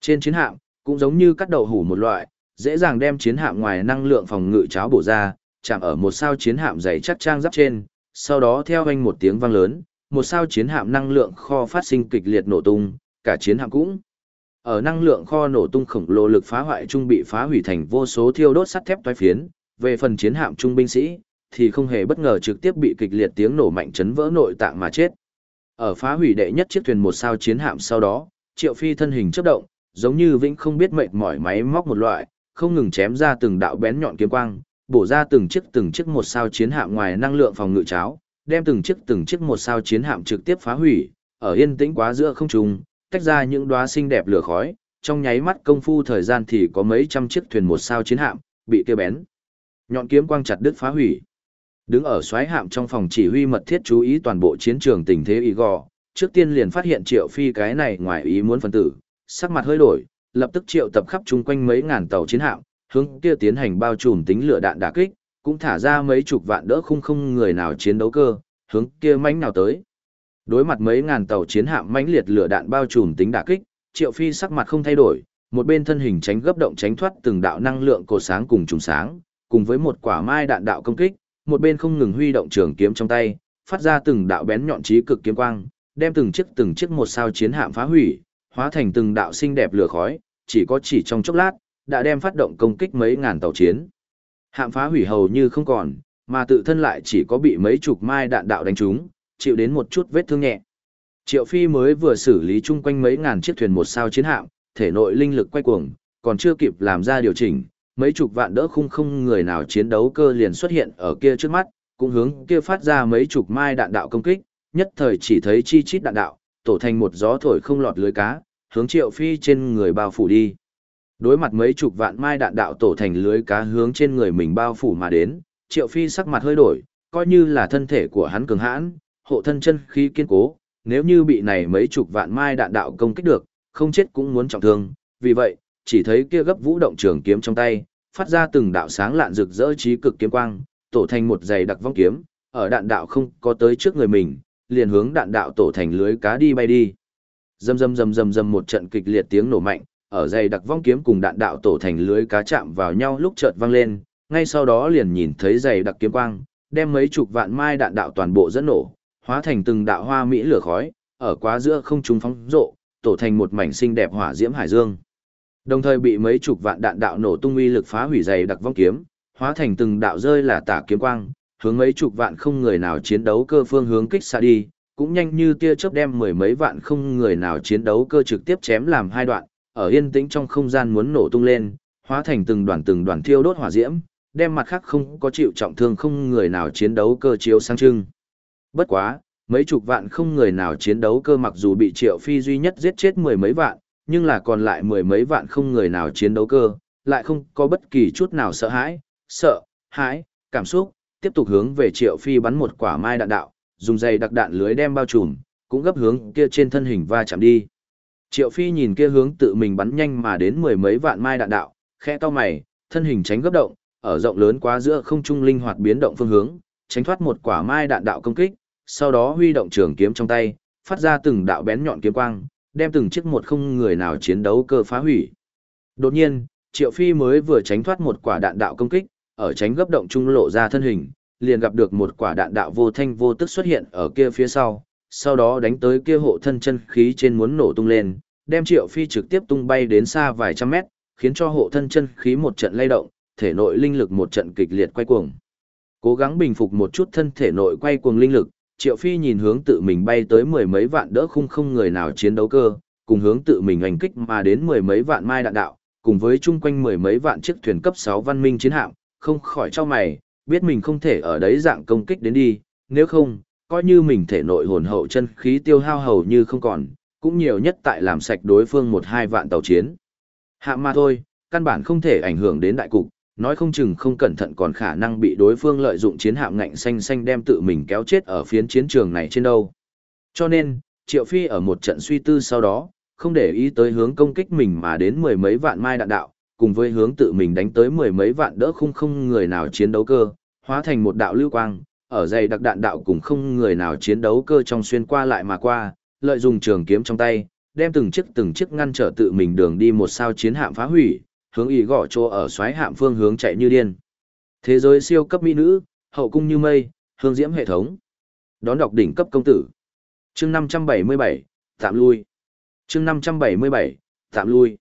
Trên chiến hạm, cũng giống như cắt đầu hủ một loại, dễ dàng đem chiến hạm ngoài năng lượng phòng ngự cháo bổ ra, chạm ở một sao chiến hạm dày chắc trang giáp trên, sau đó theo anh một tiếng vang lớn, một sao chiến hạm năng lượng kho phát sinh kịch liệt nổ tung, cả chiến hạm cũng ở năng lượng kho nổ tung khổng lồ lực phá hoại trung bị phá hủy thành vô số thiêu đốt sắt thép toái phiến, về phần chiến hạm trung binh sĩ thì không hề bất ngờ trực tiếp bị kịch liệt tiếng nổ mạnh chấn vỡ nội tạng mà chết. Ở phá hủy đệ nhất chiếc thuyền một sao chiến hạm sau đó, Triệu Phi thân hình chớp động, giống như vĩnh không biết mệt mỏi máy móc một loại, không ngừng chém ra từng đạo bén nhọn kiếm quang, bổ ra từng chiếc từng chiếc một sao chiến hạm ngoài năng lượng phòng ngự cháo, đem từng chiếc từng chiếc một sao chiến hạm trực tiếp phá hủy, ở yên tĩnh quá giữa không trung, tách ra những đóa xinh đẹp lửa khói, trong nháy mắt công phu thời gian thì có mấy trăm chiếc thuyền một sao chiến hạm bị kia bén. Nhọn kiếm quang chặt đứt phá hủy. Đứng ở xoáy hạm trong phòng chỉ huy mật thiết chú ý toàn bộ chiến trường tình thế y gò, trước tiên liền phát hiện Triệu Phi cái này ngoài ý muốn phân tử, sắc mặt hơi đổi, lập tức triệu tập khắp chung quanh mấy ngàn tàu chiến hạm, hướng kia tiến hành bao trùm tính lửa đạn đả kích, cũng thả ra mấy chục vạn đỡ không không người nào chiến đấu cơ, hướng kia mãnh nào tới. Đối mặt mấy ngàn tàu chiến hạm mãnh liệt lửa đạn bao trùm tính đả kích, Triệu Phi sắc mặt không thay đổi, một bên thân hình tránh gấp động tránh thoát từng đạo năng lượng cổ sáng cùng trùng sáng, cùng với một quả mai đạn đạo công kích, một bên không ngừng huy động trường kiếm trong tay, phát ra từng đạo bén nhọn chí cực kiếm quang, đem từng chiếc từng chiếc một sao chiến hạm phá hủy, hóa thành từng đạo xinh đẹp lửa khói, chỉ có chỉ trong chốc lát, đã đem phát động công kích mấy ngàn tàu chiến. Hạm phá hủy hầu như không còn, mà tự thân lại chỉ có bị mấy chục mai đạn đạo đánh trúng, chịu đến một chút vết thương nhẹ. Triệu Phi mới vừa xử lý chung quanh mấy ngàn chiếc thuyền một sao chiến hạm, thể nội linh lực quay cuồng, còn chưa kịp làm ra điều chỉnh, mấy chục vạn đỡ khung không người nào chiến đấu cơ liền xuất hiện ở kia trước mắt, cũng hướng kia phát ra mấy chục mai đạn đạo công kích, nhất thời chỉ thấy chi chít đạn đạo, tổ thành một gió thổi không lọt lưới cá, hướng Triệu Phi trên người bao phủ đi. Đối mặt mấy chục vạn mai đạn đạo tổ thành lưới cá hướng trên người mình bao phủ mà đến, Triệu Phi sắc mặt hơi đổi, coi như là thân thể của hắn cường hãn, hộ thân chân khí kiên cố, nếu như bị này mấy chục vạn mai đạn đạo công kích được, không chết cũng muốn trọng thương, vì vậy, chỉ thấy kia gấp vũ động trường kiếm trong tay, phát ra từng đạo sáng lạn rực rỡ trí cực kiếm quang, tổ thành một dày đặc vong kiếm, ở đạn đạo không có tới trước người mình, liền hướng đạn đạo tổ thành lưới cá đi bay đi. Rầm rầm rầm rầm rầm một trận kịch liệt tiếng nổ mạnh, ở dày đặc vong kiếm cùng đạn đạo tổ thành lưới cá chạm vào nhau lúc chợt vang lên, ngay sau đó liền nhìn thấy dày đặc kiếm quang, đem mấy chục vạn mai đạn đạo toàn bộ dẫn nổ, hóa thành từng đạo hoa mỹ lửa khói, ở quá giữa không trung phóng rộ, tổ thành một mảnh xinh đẹp hỏa diễm hải dương. Đồng thời bị mấy chục vạn đạn đạo nổ tung uy lực phá hủy dày đặc vong kiếm, hóa thành từng đạo rơi là tả kiếm quang, hướng mấy chục vạn không người nào chiến đấu cơ phương hướng kích xa đi, cũng nhanh như tia chớp đem mười mấy vạn không người nào chiến đấu cơ trực tiếp chém làm hai đoạn, ở yên tĩnh trong không gian muốn nổ tung lên, hóa thành từng đoàn từng đoàn thiêu đốt hỏa diễm, đem mặt khác không có chịu trọng thương không người nào chiến đấu cơ chiếu sang trưng. Bất quá, mấy chục vạn không người nào chiến đấu cơ mặc dù bị triệu phi duy nhất giết chết mười mấy vạn, nhưng là còn lại mười mấy vạn không người nào chiến đấu cơ, lại không có bất kỳ chút nào sợ hãi, sợ, hãi, cảm xúc, tiếp tục hướng về triệu phi bắn một quả mai đạn đạo, dùng dây đặc đạn lưới đem bao trùm, cũng gấp hướng kia trên thân hình va chạm đi. Triệu phi nhìn kia hướng tự mình bắn nhanh mà đến mười mấy vạn mai đạn đạo, khẽ to mày, thân hình tránh gấp động, ở rộng lớn quá giữa không trung linh hoạt biến động phương hướng, tránh thoát một quả mai đạn đạo công kích, sau đó huy động trường kiếm trong tay, phát ra từng đạo bén nhọn kiếm quang, đem từng chiếc một không người nào chiến đấu cơ phá hủy. Đột nhiên, Triệu Phi mới vừa tránh thoát một quả đạn đạo công kích, ở tránh gấp động trung lộ ra thân hình, liền gặp được một quả đạn đạo vô thanh vô tức xuất hiện ở kia phía sau, sau đó đánh tới kia hộ thân chân khí trên muốn nổ tung lên, đem Triệu Phi trực tiếp tung bay đến xa vài trăm mét, khiến cho hộ thân chân khí một trận lay động, thể nội linh lực một trận kịch liệt quay cuồng. Cố gắng bình phục một chút thân thể nội quay cuồng linh lực, Triệu Phi nhìn hướng tự mình bay tới mười mấy vạn đỡ khung không người nào chiến đấu cơ, cùng hướng tự mình hành kích mà đến mười mấy vạn mai đạn đạo, cùng với chung quanh mười mấy vạn chiếc thuyền cấp 6 văn minh chiến hạm, không khỏi cho mày, biết mình không thể ở đấy dạng công kích đến đi, nếu không, coi như mình thể nội hồn hậu chân khí tiêu hao hầu như không còn, cũng nhiều nhất tại làm sạch đối phương một hai vạn tàu chiến. Hạ mà thôi, căn bản không thể ảnh hưởng đến đại cục, nói không chừng không cẩn thận còn khả năng bị đối phương lợi dụng chiến hạm ngạnh xanh xanh đem tự mình kéo chết ở phiến chiến trường này trên đâu. Cho nên, Triệu Phi ở một trận suy tư sau đó, không để ý tới hướng công kích mình mà đến mười mấy vạn mai đạn đạo, cùng với hướng tự mình đánh tới mười mấy vạn đỡ không không người nào chiến đấu cơ, hóa thành một đạo lưu quang, ở dày đặc đạn đạo cùng không người nào chiến đấu cơ trong xuyên qua lại mà qua, lợi dụng trường kiếm trong tay, đem từng chiếc từng chiếc ngăn trở tự mình đường đi một sao chiến hạm phá hủy, hướng ý gõ chỗ ở xoáy hạm phương hướng chạy như điên. Thế giới siêu cấp mỹ nữ, hậu cung như mây, hương diễm hệ thống. Đón đọc đỉnh cấp công tử. Chương 577, tạm lui. Chương 577, tạm lui.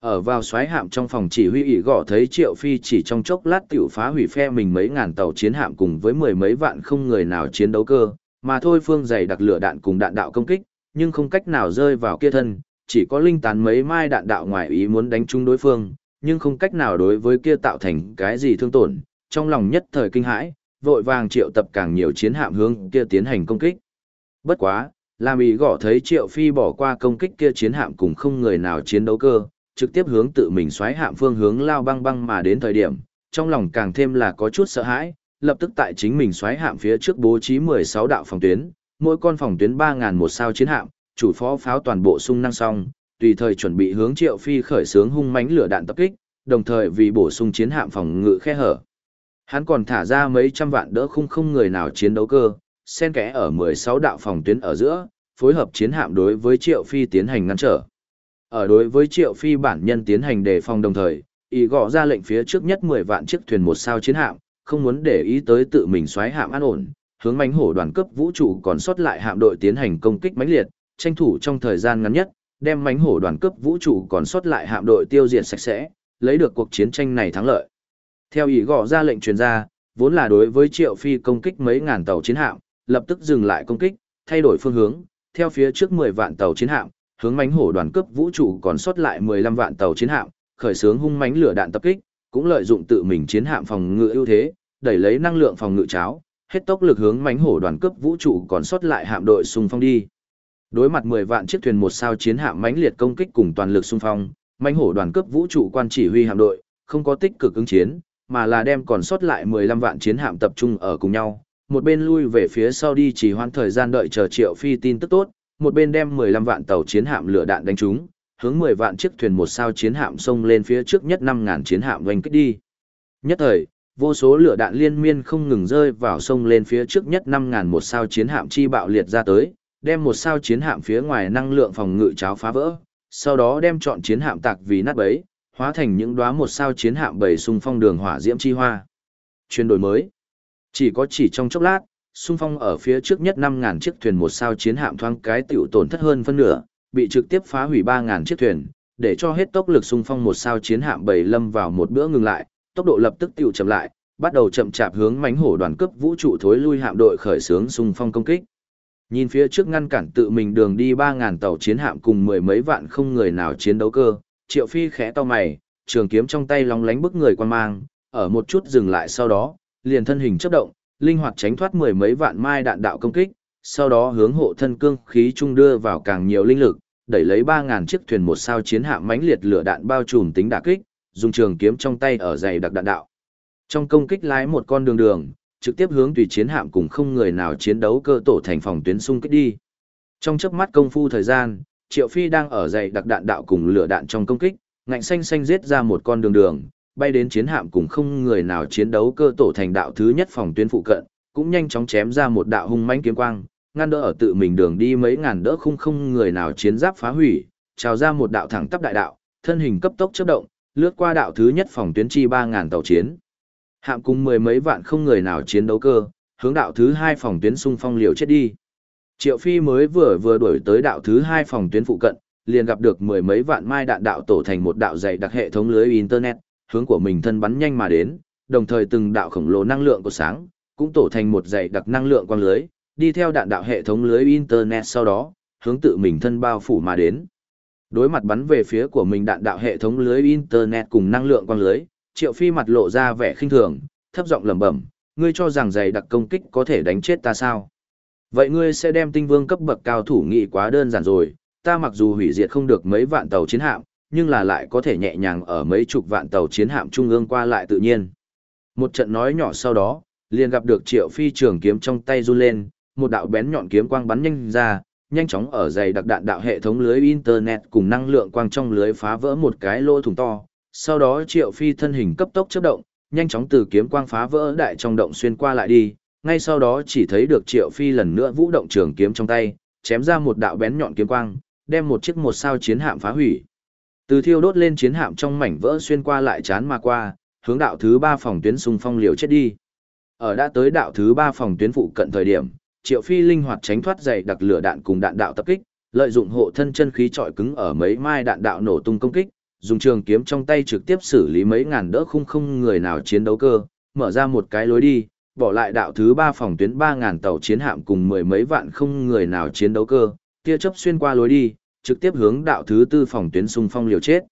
Ở vào xoáy hạm trong phòng chỉ huy ỉ gõ thấy Triệu Phi chỉ trong chốc lát tiểu phá hủy phe mình mấy ngàn tàu chiến hạm cùng với mười mấy vạn không người nào chiến đấu cơ, mà thôi phương dày đặc lửa đạn cùng đạn đạo công kích, nhưng không cách nào rơi vào kia thân, chỉ có linh tán mấy mai đạn đạo ngoài ý muốn đánh trúng đối phương, nhưng không cách nào đối với kia tạo thành cái gì thương tổn, trong lòng nhất thời kinh hãi, vội vàng triệu tập càng nhiều chiến hạm hướng kia tiến hành công kích. Bất quá, làm ý gõ thấy triệu phi bỏ qua công kích kia chiến hạm cùng không người nào chiến đấu cơ, trực tiếp hướng tự mình xoáy hạm phương hướng lao băng băng mà đến thời điểm, trong lòng càng thêm là có chút sợ hãi, lập tức tại chính mình xoáy hạm phía trước bố trí 16 đạo phòng tuyến, mỗi con phòng tuyến 3000 một sao chiến hạm, chủ phó pháo toàn bộ sung năng xong, tùy thời chuẩn bị hướng Triệu Phi khởi xướng hung mãnh lửa đạn tập kích, đồng thời vì bổ sung chiến hạm phòng ngự khe hở. Hắn còn thả ra mấy trăm vạn đỡ khung không người nào chiến đấu cơ, xen kẽ ở 16 đạo phòng tuyến ở giữa, phối hợp chiến hạm đối với Triệu Phi tiến hành ngăn trở. Ở đối với Triệu Phi bản nhân tiến hành đề phòng đồng thời, y gọ ra lệnh phía trước nhất 10 vạn chiếc thuyền một sao chiến hạm, không muốn để ý tới tự mình xoáy hạm an ổn, hướng mãnh hổ đoàn cấp vũ trụ còn sót lại hạm đội tiến hành công kích mãnh liệt, tranh thủ trong thời gian ngắn nhất, đem mãnh hổ đoàn cấp vũ trụ còn sót lại hạm đội tiêu diệt sạch sẽ, lấy được cuộc chiến tranh này thắng lợi. Theo ý gõ ra lệnh truyền ra, vốn là đối với Triệu Phi công kích mấy ngàn tàu chiến hạm, lập tức dừng lại công kích, thay đổi phương hướng, theo phía trước 10 vạn tàu chiến hạm, hướng mãnh hổ đoàn cấp vũ trụ còn sót lại 15 vạn tàu chiến hạm, khởi xướng hung mãnh lửa đạn tập kích, cũng lợi dụng tự mình chiến hạm phòng ngự ưu thế, đẩy lấy năng lượng phòng ngự cháo, hết tốc lực hướng mãnh hổ đoàn cấp vũ trụ còn sót lại hạm đội xung phong đi. Đối mặt 10 vạn chiếc thuyền một sao chiến hạm mãnh liệt công kích cùng toàn lực xung phong, mãnh hổ đoàn cấp vũ trụ quan chỉ huy hạm đội, không có tích cực ứng chiến, mà là đem còn sót lại 15 vạn chiến hạm tập trung ở cùng nhau, một bên lui về phía sau đi chỉ hoãn thời gian đợi chờ Triệu Phi tin tức tốt, một bên đem 15 vạn tàu chiến hạm lửa đạn đánh trúng, hướng 10 vạn chiếc thuyền một sao chiến hạm xông lên phía trước nhất 5000 chiến hạm vành kích đi. Nhất thời, vô số lửa đạn liên miên không ngừng rơi vào sông lên phía trước nhất 5000 một sao chiến hạm chi bạo liệt ra tới, đem một sao chiến hạm phía ngoài năng lượng phòng ngự cháo phá vỡ, sau đó đem chọn chiến hạm tạc vì nát bấy, hóa thành những đóa một sao chiến hạm bầy xung phong đường hỏa diễm chi hoa. chuyển đổi mới. Chỉ có chỉ trong chốc lát, xung phong ở phía trước nhất 5000 chiếc thuyền một sao chiến hạm thoáng cái tiểu tổn thất hơn phân nửa, bị trực tiếp phá hủy 3000 chiếc thuyền, để cho hết tốc lực xung phong một sao chiến hạm bầy lâm vào một bữa ngừng lại, tốc độ lập tức tiểu chậm lại, bắt đầu chậm chạp hướng mánh hổ đoàn cấp vũ trụ thối lui hạm đội khởi xướng xung phong công kích. Nhìn phía trước ngăn cản tự mình đường đi 3000 tàu chiến hạm cùng mười mấy vạn không người nào chiến đấu cơ, Triệu Phi khẽ to mày, trường kiếm trong tay lóng lánh bức người quan mang, ở một chút dừng lại sau đó, liền thân hình chớp động, linh hoạt tránh thoát mười mấy vạn mai đạn đạo công kích, sau đó hướng hộ thân cương khí trung đưa vào càng nhiều linh lực, đẩy lấy 3000 chiếc thuyền một sao chiến hạm mãnh liệt lửa đạn bao trùm tính đả kích, dùng trường kiếm trong tay ở dày đặc đạn đạo. Trong công kích lái một con đường đường, trực tiếp hướng tùy chiến hạm cùng không người nào chiến đấu cơ tổ thành phòng tuyến xung kích đi. Trong chớp mắt công phu thời gian, Triệu Phi đang ở dày đặc đạn đạo cùng lửa đạn trong công kích, ngạnh xanh xanh giết ra một con đường đường, bay đến chiến hạm cùng không người nào chiến đấu cơ tổ thành đạo thứ nhất phòng tuyến phụ cận, cũng nhanh chóng chém ra một đạo hung mãnh kiếm quang, ngăn đỡ ở tự mình đường đi mấy ngàn đỡ không không người nào chiến giáp phá hủy, trào ra một đạo thẳng tắp đại đạo, thân hình cấp tốc chớp động, lướt qua đạo thứ nhất phòng tuyến chi 3000 tàu chiến. Hạm cùng mười mấy vạn không người nào chiến đấu cơ, hướng đạo thứ hai phòng tuyến xung phong liều chết đi. Triệu Phi mới vừa vừa đuổi tới đạo thứ hai phòng tuyến phụ cận, liền gặp được mười mấy vạn mai đạn đạo tổ thành một đạo dày đặc hệ thống lưới internet, hướng của mình thân bắn nhanh mà đến, đồng thời từng đạo khổng lồ năng lượng của sáng, cũng tổ thành một dày đặc năng lượng quang lưới, đi theo đạn đạo hệ thống lưới internet sau đó, hướng tự mình thân bao phủ mà đến. Đối mặt bắn về phía của mình đạn đạo hệ thống lưới internet cùng năng lượng quang lưới, Triệu Phi mặt lộ ra vẻ khinh thường, thấp giọng lẩm bẩm, ngươi cho rằng dày đặc công kích có thể đánh chết ta sao? Vậy ngươi sẽ đem tinh vương cấp bậc cao thủ nghị quá đơn giản rồi, ta mặc dù hủy diệt không được mấy vạn tàu chiến hạm, nhưng là lại có thể nhẹ nhàng ở mấy chục vạn tàu chiến hạm trung ương qua lại tự nhiên. Một trận nói nhỏ sau đó, liền gặp được Triệu Phi trường kiếm trong tay run lên, một đạo bén nhọn kiếm quang bắn nhanh ra, nhanh chóng ở dày đặc đạn đạo hệ thống lưới internet cùng năng lượng quang trong lưới phá vỡ một cái lỗ thủng to, sau đó triệu phi thân hình cấp tốc chấp động, nhanh chóng từ kiếm quang phá vỡ đại trong động xuyên qua lại đi, ngay sau đó chỉ thấy được Triệu Phi lần nữa vũ động trường kiếm trong tay, chém ra một đạo bén nhọn kiếm quang, đem một chiếc một sao chiến hạm phá hủy. Từ thiêu đốt lên chiến hạm trong mảnh vỡ xuyên qua lại chán mà qua, hướng đạo thứ ba phòng tuyến xung phong liều chết đi. Ở đã tới đạo thứ ba phòng tuyến phụ cận thời điểm, Triệu Phi linh hoạt tránh thoát dày đặc lửa đạn cùng đạn đạo tập kích, lợi dụng hộ thân chân khí trọi cứng ở mấy mai đạn đạo nổ tung công kích, dùng trường kiếm trong tay trực tiếp xử lý mấy ngàn đỡ khung không người nào chiến đấu cơ, mở ra một cái lối đi, bỏ lại đạo thứ ba phòng tuyến ba ngàn tàu chiến hạm cùng mười mấy vạn không người nào chiến đấu cơ, tia chớp xuyên qua lối đi, trực tiếp hướng đạo thứ tư phòng tuyến xung phong liều chết.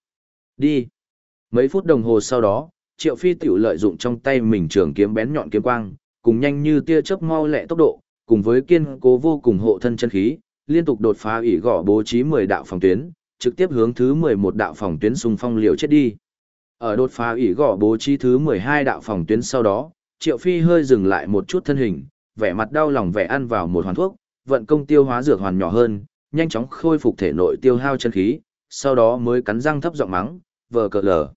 Đi. Mấy phút đồng hồ sau đó, Triệu Phi tiểu lợi dụng trong tay mình trường kiếm bén nhọn kiếm quang, cùng nhanh như tia chớp mau lẹ tốc độ, cùng với kiên cố vô cùng hộ thân chân khí, liên tục đột phá ỷ gõ bố trí 10 đạo phòng tuyến, trực tiếp hướng thứ 11 đạo phòng tuyến xung phong liều chết đi. Ở đột phá ủy gõ bố trí thứ 12 đạo phòng tuyến sau đó, Triệu Phi hơi dừng lại một chút thân hình, vẻ mặt đau lòng vẻ ăn vào một hoàn thuốc, vận công tiêu hóa dược hoàn nhỏ hơn, nhanh chóng khôi phục thể nội tiêu hao chân khí, sau đó mới cắn răng thấp giọng mắng, vờ cờ lờ.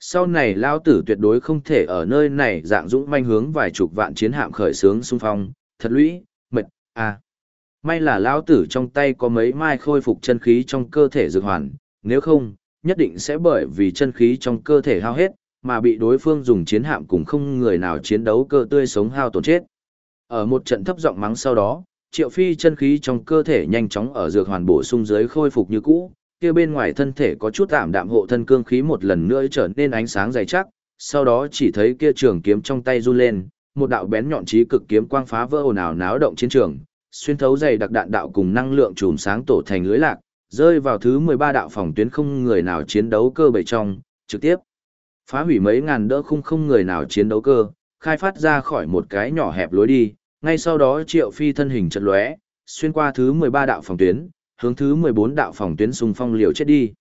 Sau này lao tử tuyệt đối không thể ở nơi này dạng dũng manh hướng vài chục vạn chiến hạm khởi sướng xung phong, thật lũy, mệt, à. May là Lão tử trong tay có mấy mai khôi phục chân khí trong cơ thể dược hoàn, nếu không, nhất định sẽ bởi vì chân khí trong cơ thể hao hết, mà bị đối phương dùng chiến hạm cùng không người nào chiến đấu cơ tươi sống hao tổn chết. Ở một trận thấp giọng mắng sau đó, Triệu Phi chân khí trong cơ thể nhanh chóng ở dược hoàn bổ sung dưới khôi phục như cũ, kia bên ngoài thân thể có chút tạm đạm hộ thân cương khí một lần nữa trở nên ánh sáng dày chắc, sau đó chỉ thấy kia trường kiếm trong tay run lên, một đạo bén nhọn chí cực kiếm quang phá vỡ ồn ào náo động chiến trường, xuyên thấu dày đặc đạn đạo cùng năng lượng chùm sáng tổ thành lưới lạc, rơi vào thứ 13 đạo phòng tuyến không người nào chiến đấu cơ bảy trong, trực tiếp phá hủy mấy ngàn đỡ khung không người nào chiến đấu cơ, khai phát ra khỏi một cái nhỏ hẹp lối đi, ngay sau đó Triệu Phi thân hình chợt lóe, xuyên qua thứ 13 đạo phòng tuyến, hướng thứ 14 đạo phòng tuyến xung phong liều chết đi.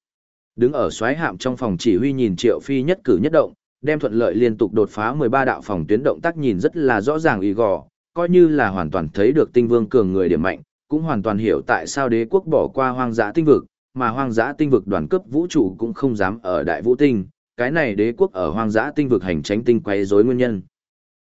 Đứng ở xoáy hạm trong phòng chỉ huy nhìn Triệu Phi nhất cử nhất động, đem thuận lợi liên tục đột phá 13 đạo phòng tuyến động tác nhìn rất là rõ ràng y gò, coi như là hoàn toàn thấy được tinh vương cường người điểm mạnh, cũng hoàn toàn hiểu tại sao đế quốc bỏ qua hoang dã tinh vực, mà hoang dã tinh vực đoàn cấp vũ trụ cũng không dám ở đại vũ tinh, cái này đế quốc ở hoang dã tinh vực hành tránh tinh quay rối nguyên nhân.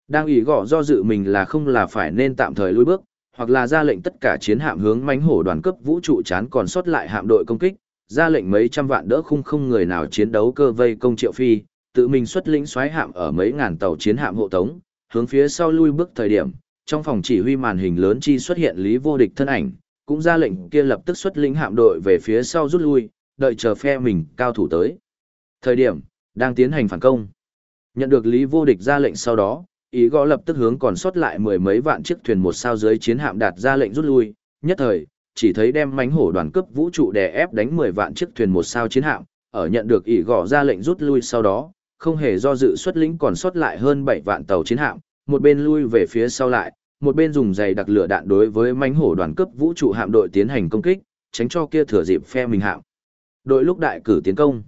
Đang ý gõ do dự mình là không là phải nên tạm thời lùi bước, hoặc là ra lệnh tất cả chiến hạm hướng mánh hổ đoàn cấp vũ trụ chán còn sót lại hạm đội công kích, ra lệnh mấy trăm vạn đỡ khung không người nào chiến đấu cơ vây công triệu phi, tự mình xuất lĩnh xoáy hạm ở mấy ngàn tàu chiến hạm hộ tống, hướng phía sau lui bước thời điểm, trong phòng chỉ huy màn hình lớn chi xuất hiện lý vô địch thân ảnh, cũng ra lệnh kia lập tức xuất lĩnh hạm đội về phía sau rút lui, đợi chờ phe mình cao thủ tới. Thời điểm, đang tiến hành phản công. Nhận được lý vô địch ra lệnh sau đó, ý gõ lập tức hướng còn sót lại mười mấy vạn chiếc thuyền một sao dưới chiến hạm đạt ra lệnh rút lui, nhất thời, chỉ thấy đem mánh hổ đoàn cấp vũ trụ đè ép đánh mười vạn chiếc thuyền một sao chiến hạm, ở nhận được ý gõ ra lệnh rút lui sau đó, không hề do dự xuất lĩnh còn sót lại hơn bảy vạn tàu chiến hạm, một bên lui về phía sau lại, một bên dùng giày đặc lửa đạn đối với mánh hổ đoàn cấp vũ trụ hạm đội tiến hành công kích, tránh cho kia thừa dịp phe mình hạm. Đội lúc đại cử tiến công,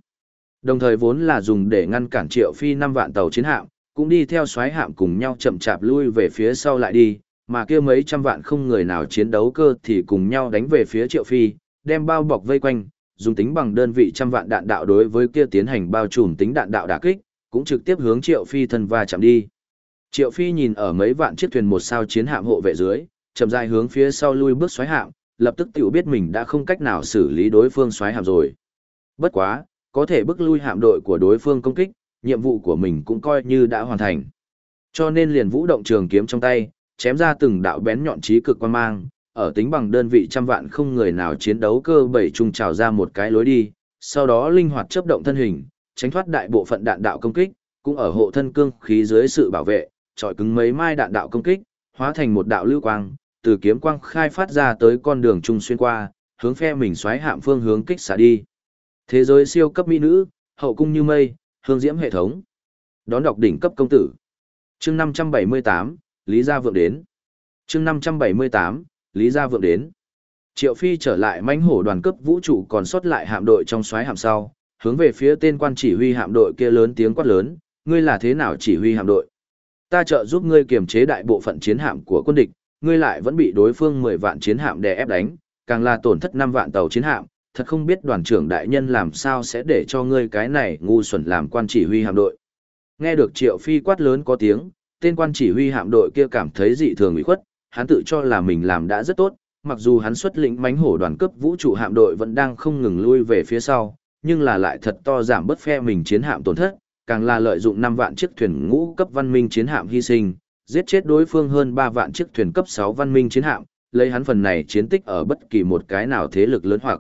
đồng thời vốn là dùng để ngăn cản triệu phi năm vạn tàu chiến hạm, cũng đi theo xoáy hạm cùng nhau chậm chạp lui về phía sau lại đi, mà kia mấy trăm vạn không người nào chiến đấu cơ thì cùng nhau đánh về phía triệu phi, đem bao bọc vây quanh, dùng tính bằng đơn vị trăm vạn đạn đạo đối với kia tiến hành bao trùm tính đạn đạo đả kích, cũng trực tiếp hướng triệu phi thân va chạm đi. Triệu phi nhìn ở mấy vạn chiếc thuyền một sao chiến hạm hộ vệ dưới, chậm rãi hướng phía sau lui bước xoáy hạm, lập tức tiểu biết mình đã không cách nào xử lý đối phương xoáy hạm rồi. Bất quá, có thể bước lui hạm đội của đối phương công kích, nhiệm vụ của mình cũng coi như đã hoàn thành. Cho nên liền vũ động trường kiếm trong tay, chém ra từng đạo bén nhọn trí cực quan mang, ở tính bằng đơn vị trăm vạn không người nào chiến đấu cơ bảy trung trào ra một cái lối đi, sau đó linh hoạt chấp động thân hình, tránh thoát đại bộ phận đạn đạo công kích, cũng ở hộ thân cương khí dưới sự bảo vệ, trọi cứng mấy mai đạn đạo công kích, hóa thành một đạo lưu quang, từ kiếm quang khai phát ra tới con đường trung xuyên qua, hướng phe mình xoáy hạm phương hướng kích xả đi. Thế giới siêu cấp mỹ nữ, hậu cung như mây, hương diễm hệ thống. Đón đọc đỉnh cấp công tử. Chương 578, Lý Gia Vượng đến. Chương 578, Lý Gia Vượng đến. Triệu Phi trở lại mãnh hổ đoàn cấp vũ trụ còn sót lại hạm đội trong xoáy hạm sau, hướng về phía tên quan chỉ huy hạm đội kia lớn tiếng quát lớn, ngươi là thế nào chỉ huy hạm đội? Ta trợ giúp ngươi kiềm chế đại bộ phận chiến hạm của quân địch, ngươi lại vẫn bị đối phương 10 vạn chiến hạm đè ép đánh, càng là tổn thất 5 vạn tàu chiến hạm, thật không biết đoàn trưởng đại nhân làm sao sẽ để cho ngươi cái này ngu xuẩn làm quan chỉ huy hạm đội. Nghe được Triệu Phi quát lớn có tiếng, tên quan chỉ huy hạm đội kia cảm thấy dị thường ủy khuất, hắn tự cho là mình làm đã rất tốt, mặc dù hắn xuất lĩnh mánh hổ đoàn cấp vũ trụ hạm đội vẫn đang không ngừng lui về phía sau, nhưng là lại thật to giảm bớt phe mình chiến hạm tổn thất, càng là lợi dụng 5 vạn chiếc thuyền ngũ cấp văn minh chiến hạm hy sinh, giết chết đối phương hơn 3 vạn chiếc thuyền cấp 6 văn minh chiến hạm, lấy hắn phần này chiến tích ở bất kỳ một cái nào thế lực lớn hoặc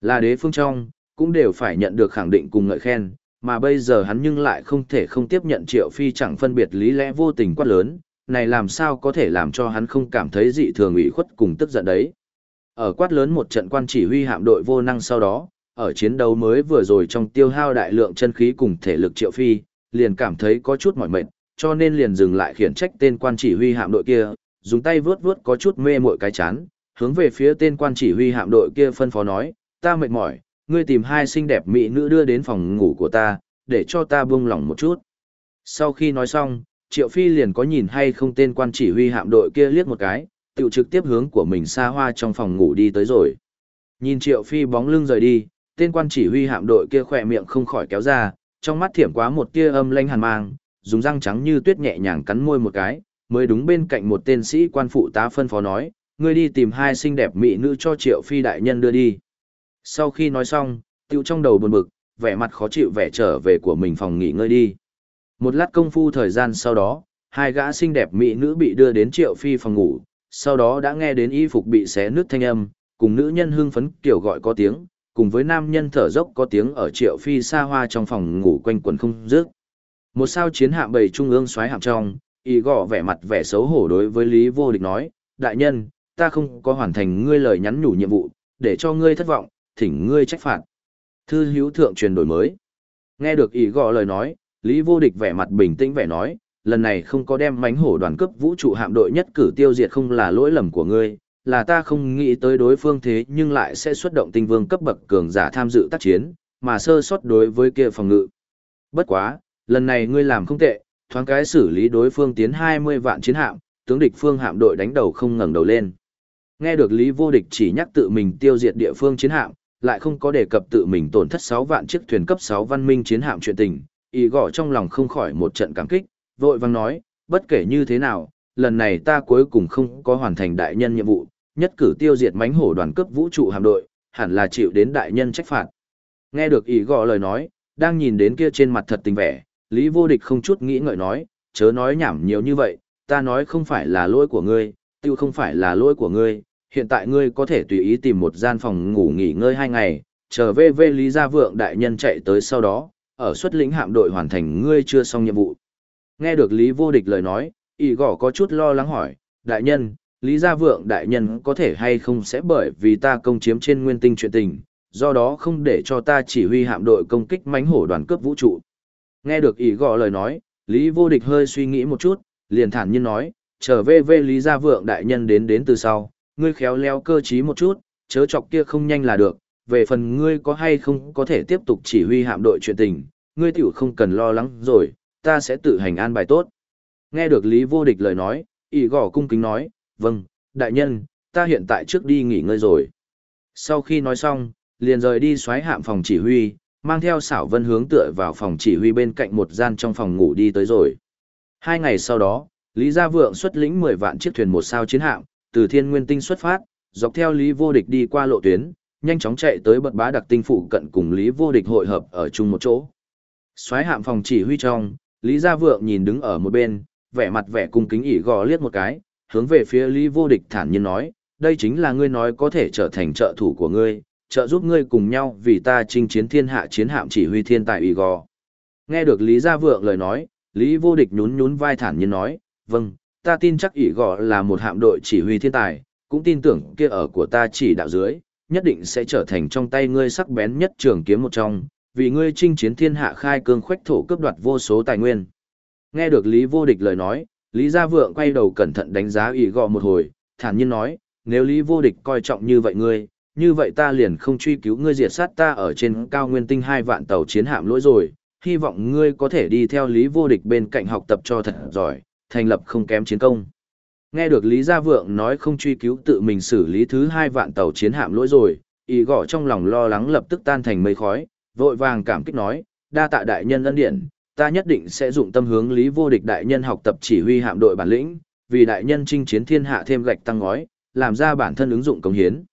là đế phương trong, cũng đều phải nhận được khẳng định cùng ngợi khen, mà bây giờ hắn nhưng lại không thể không tiếp nhận triệu phi chẳng phân biệt lý lẽ vô tình quát lớn, này làm sao có thể làm cho hắn không cảm thấy dị thường ủy khuất cùng tức giận đấy. Ở quát lớn một trận quan chỉ huy hạm đội vô năng sau đó, ở chiến đấu mới vừa rồi trong tiêu hao đại lượng chân khí cùng thể lực triệu phi, liền cảm thấy có chút mỏi mệt, cho nên liền dừng lại khiển trách tên quan chỉ huy hạm đội kia, dùng tay vướt vướt có chút mê mội cái chán, hướng về phía tên quan chỉ huy hạm đội kia phân phó nói, ta mệt mỏi, ngươi tìm hai xinh đẹp mỹ nữ đưa đến phòng ngủ của ta, để cho ta buông lỏng một chút. Sau khi nói xong, Triệu Phi liền có nhìn hay không tên quan chỉ huy hạm đội kia liếc một cái, tự trực tiếp hướng của mình xa hoa trong phòng ngủ đi tới rồi. Nhìn Triệu Phi bóng lưng rời đi, tên quan chỉ huy hạm đội kia khỏe miệng không khỏi kéo ra, trong mắt thiểm quá một tia âm lanh hàn mang, dùng răng trắng như tuyết nhẹ nhàng cắn môi một cái, mới đúng bên cạnh một tên sĩ quan phụ tá phân phó nói, ngươi đi tìm hai xinh đẹp mỹ nữ cho Triệu Phi đại nhân đưa đi. Sau khi nói xong, tiêu trong đầu buồn bực, vẻ mặt khó chịu vẻ trở về của mình phòng nghỉ ngơi đi. Một lát công phu thời gian sau đó, hai gã xinh đẹp mỹ nữ bị đưa đến Triệu Phi phòng ngủ, sau đó đã nghe đến y phục bị xé nứt thanh âm, cùng nữ nhân hưng phấn kiểu gọi có tiếng, cùng với nam nhân thở dốc có tiếng ở Triệu Phi xa hoa trong phòng ngủ quanh quần không dứt. Một sao chiến hạm bầy trung ương xoáy hạm trong, y gõ vẻ mặt vẻ xấu hổ đối với Lý Vô Địch nói, đại nhân, ta không có hoàn thành ngươi lời nhắn nhủ nhiệm vụ, để cho ngươi thất vọng, thỉnh ngươi trách phạt. Thư hữu thượng truyền đổi mới. Nghe được y gõ lời nói, Lý Vô Địch vẻ mặt bình tĩnh vẻ nói, lần này không có đem mánh hổ đoàn cấp vũ trụ hạm đội nhất cử tiêu diệt không là lỗi lầm của ngươi, là ta không nghĩ tới đối phương thế nhưng lại sẽ xuất động tinh vương cấp bậc cường giả tham dự tác chiến, mà sơ sót đối với kia phòng ngự. Bất quá, lần này ngươi làm không tệ, thoáng cái xử lý đối phương tiến 20 vạn chiến hạm, tướng địch phương hạm đội đánh đầu không ngẩng đầu lên. Nghe được Lý Vô Địch chỉ nhắc tự mình tiêu diệt địa phương chiến hạm, lại không có đề cập tự mình tổn thất 6 vạn chiếc thuyền cấp 6 văn minh chiến hạm chuyện tình, ý gõ trong lòng không khỏi một trận cảm kích, vội vang nói, bất kể như thế nào, lần này ta cuối cùng không có hoàn thành đại nhân nhiệm vụ, nhất cử tiêu diệt mánh hổ đoàn cấp vũ trụ hạm đội, hẳn là chịu đến đại nhân trách phạt. Nghe được ý gõ lời nói, đang nhìn đến kia trên mặt thật tình vẻ, Lý Vô Địch không chút nghĩ ngợi nói, chớ nói nhảm nhiều như vậy, ta nói không phải là lỗi của ngươi, tiêu không phải là lỗi của ngươi, hiện tại ngươi có thể tùy ý tìm một gian phòng ngủ nghỉ ngơi hai ngày, chờ về về Lý Gia Vượng đại nhân chạy tới sau đó, ở xuất lĩnh hạm đội hoàn thành ngươi chưa xong nhiệm vụ. Nghe được Lý Vô Địch lời nói, y gõ có chút lo lắng hỏi, đại nhân, Lý Gia Vượng đại nhân có thể hay không sẽ bởi vì ta công chiếm trên nguyên tinh chuyện tình, do đó không để cho ta chỉ huy hạm đội công kích mánh hổ đoàn cướp vũ trụ. Nghe được y gõ lời nói, Lý Vô Địch hơi suy nghĩ một chút, liền thản nhiên nói, trở về về Lý Gia Vượng đại nhân đến đến từ sau, ngươi khéo léo cơ trí một chút, chớ chọc kia không nhanh là được, về phần ngươi có hay không có thể tiếp tục chỉ huy hạm đội chuyện tình, ngươi tiểu không cần lo lắng rồi, ta sẽ tự hành an bài tốt. Nghe được Lý Vô Địch lời nói, ỷ gõ cung kính nói, vâng, đại nhân, ta hiện tại trước đi nghỉ ngơi rồi. Sau khi nói xong, liền rời đi xoáy hạm phòng chỉ huy, mang theo xảo vân hướng tựa vào phòng chỉ huy bên cạnh một gian trong phòng ngủ đi tới rồi. Hai ngày sau đó, Lý Gia Vượng xuất lĩnh 10 vạn chiếc thuyền một sao chiến hạm, từ thiên nguyên tinh xuất phát, dọc theo Lý Vô Địch đi qua lộ tuyến, nhanh chóng chạy tới bật bá đặc tinh phụ cận cùng Lý Vô Địch hội hợp ở chung một chỗ. Xoáy hạm phòng chỉ huy trong, Lý Gia Vượng nhìn đứng ở một bên, vẻ mặt vẻ cung kính ỉ gò liếc một cái, hướng về phía Lý Vô Địch thản nhiên nói, đây chính là ngươi nói có thể trở thành trợ thủ của ngươi, trợ giúp ngươi cùng nhau vì ta chinh chiến thiên hạ chiến hạm chỉ huy thiên tài ỉ gò. Nghe được Lý Gia Vượng lời nói, Lý Vô Địch nhún nhún vai thản nhiên nói, vâng, ta tin chắc ỉ gò là một hạm đội chỉ huy thiên tài, cũng tin tưởng kia ở của ta chỉ đạo dưới, nhất định sẽ trở thành trong tay ngươi sắc bén nhất trường kiếm một trong, vì ngươi chinh chiến thiên hạ khai cương khoách thổ cướp đoạt vô số tài nguyên. Nghe được Lý Vô Địch lời nói, Lý Gia Vượng quay đầu cẩn thận đánh giá Ý gọ một hồi, thản nhiên nói, nếu Lý Vô Địch coi trọng như vậy ngươi, như vậy ta liền không truy cứu ngươi diệt sát ta ở trên cao nguyên tinh hai vạn tàu chiến hạm lỗi rồi, hy vọng ngươi có thể đi theo Lý Vô Địch bên cạnh học tập cho thật giỏi, thành lập không kém chiến công. Nghe được Lý Gia Vượng nói không truy cứu tự mình xử lý thứ hai vạn tàu chiến hạm lỗi rồi, ý gõ trong lòng lo lắng lập tức tan thành mây khói, vội vàng cảm kích nói, đa tạ đại nhân ân điện, ta nhất định sẽ dụng tâm hướng Lý Vô Địch đại nhân học tập chỉ huy hạm đội bản lĩnh, vì đại nhân chinh chiến thiên hạ thêm gạch tăng ngói, làm ra bản thân ứng dụng công hiến.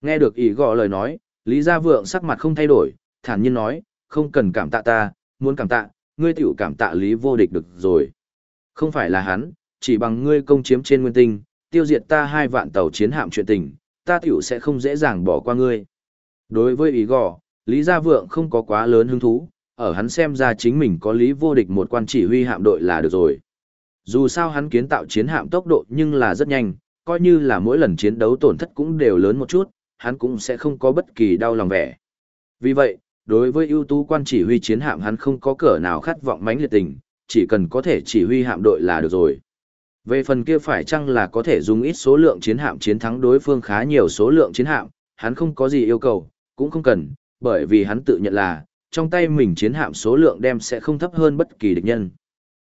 Nghe được ý gọ lời nói, Lý Gia Vượng sắc mặt không thay đổi, thản nhiên nói, không cần cảm tạ ta, muốn cảm tạ, ngươi tiểu cảm tạ Lý Vô Địch được rồi. Không phải là hắn, chỉ bằng ngươi công chiếm trên nguyên tinh, tiêu diệt ta hai vạn tàu chiến hạm chuyện tình, ta tiểu sẽ không dễ dàng bỏ qua ngươi. Đối với ý gò, Lý Gia Vượng không có quá lớn hứng thú, ở hắn xem ra chính mình có Lý Vô Địch một quan chỉ huy hạm đội là được rồi. Dù sao hắn kiến tạo chiến hạm tốc độ nhưng là rất nhanh, coi như là mỗi lần chiến đấu tổn thất cũng đều lớn một chút, hắn cũng sẽ không có bất kỳ đau lòng vẻ. Vì vậy, đối với ưu tú quan chỉ huy chiến hạm hắn không có cỡ nào khát vọng mãnh liệt tình, chỉ cần có thể chỉ huy hạm đội là được rồi. Về phần kia phải chăng là có thể dùng ít số lượng chiến hạm chiến thắng đối phương khá nhiều số lượng chiến hạm, hắn không có gì yêu cầu, cũng không cần, bởi vì hắn tự nhận là, trong tay mình chiến hạm số lượng đem sẽ không thấp hơn bất kỳ địch nhân.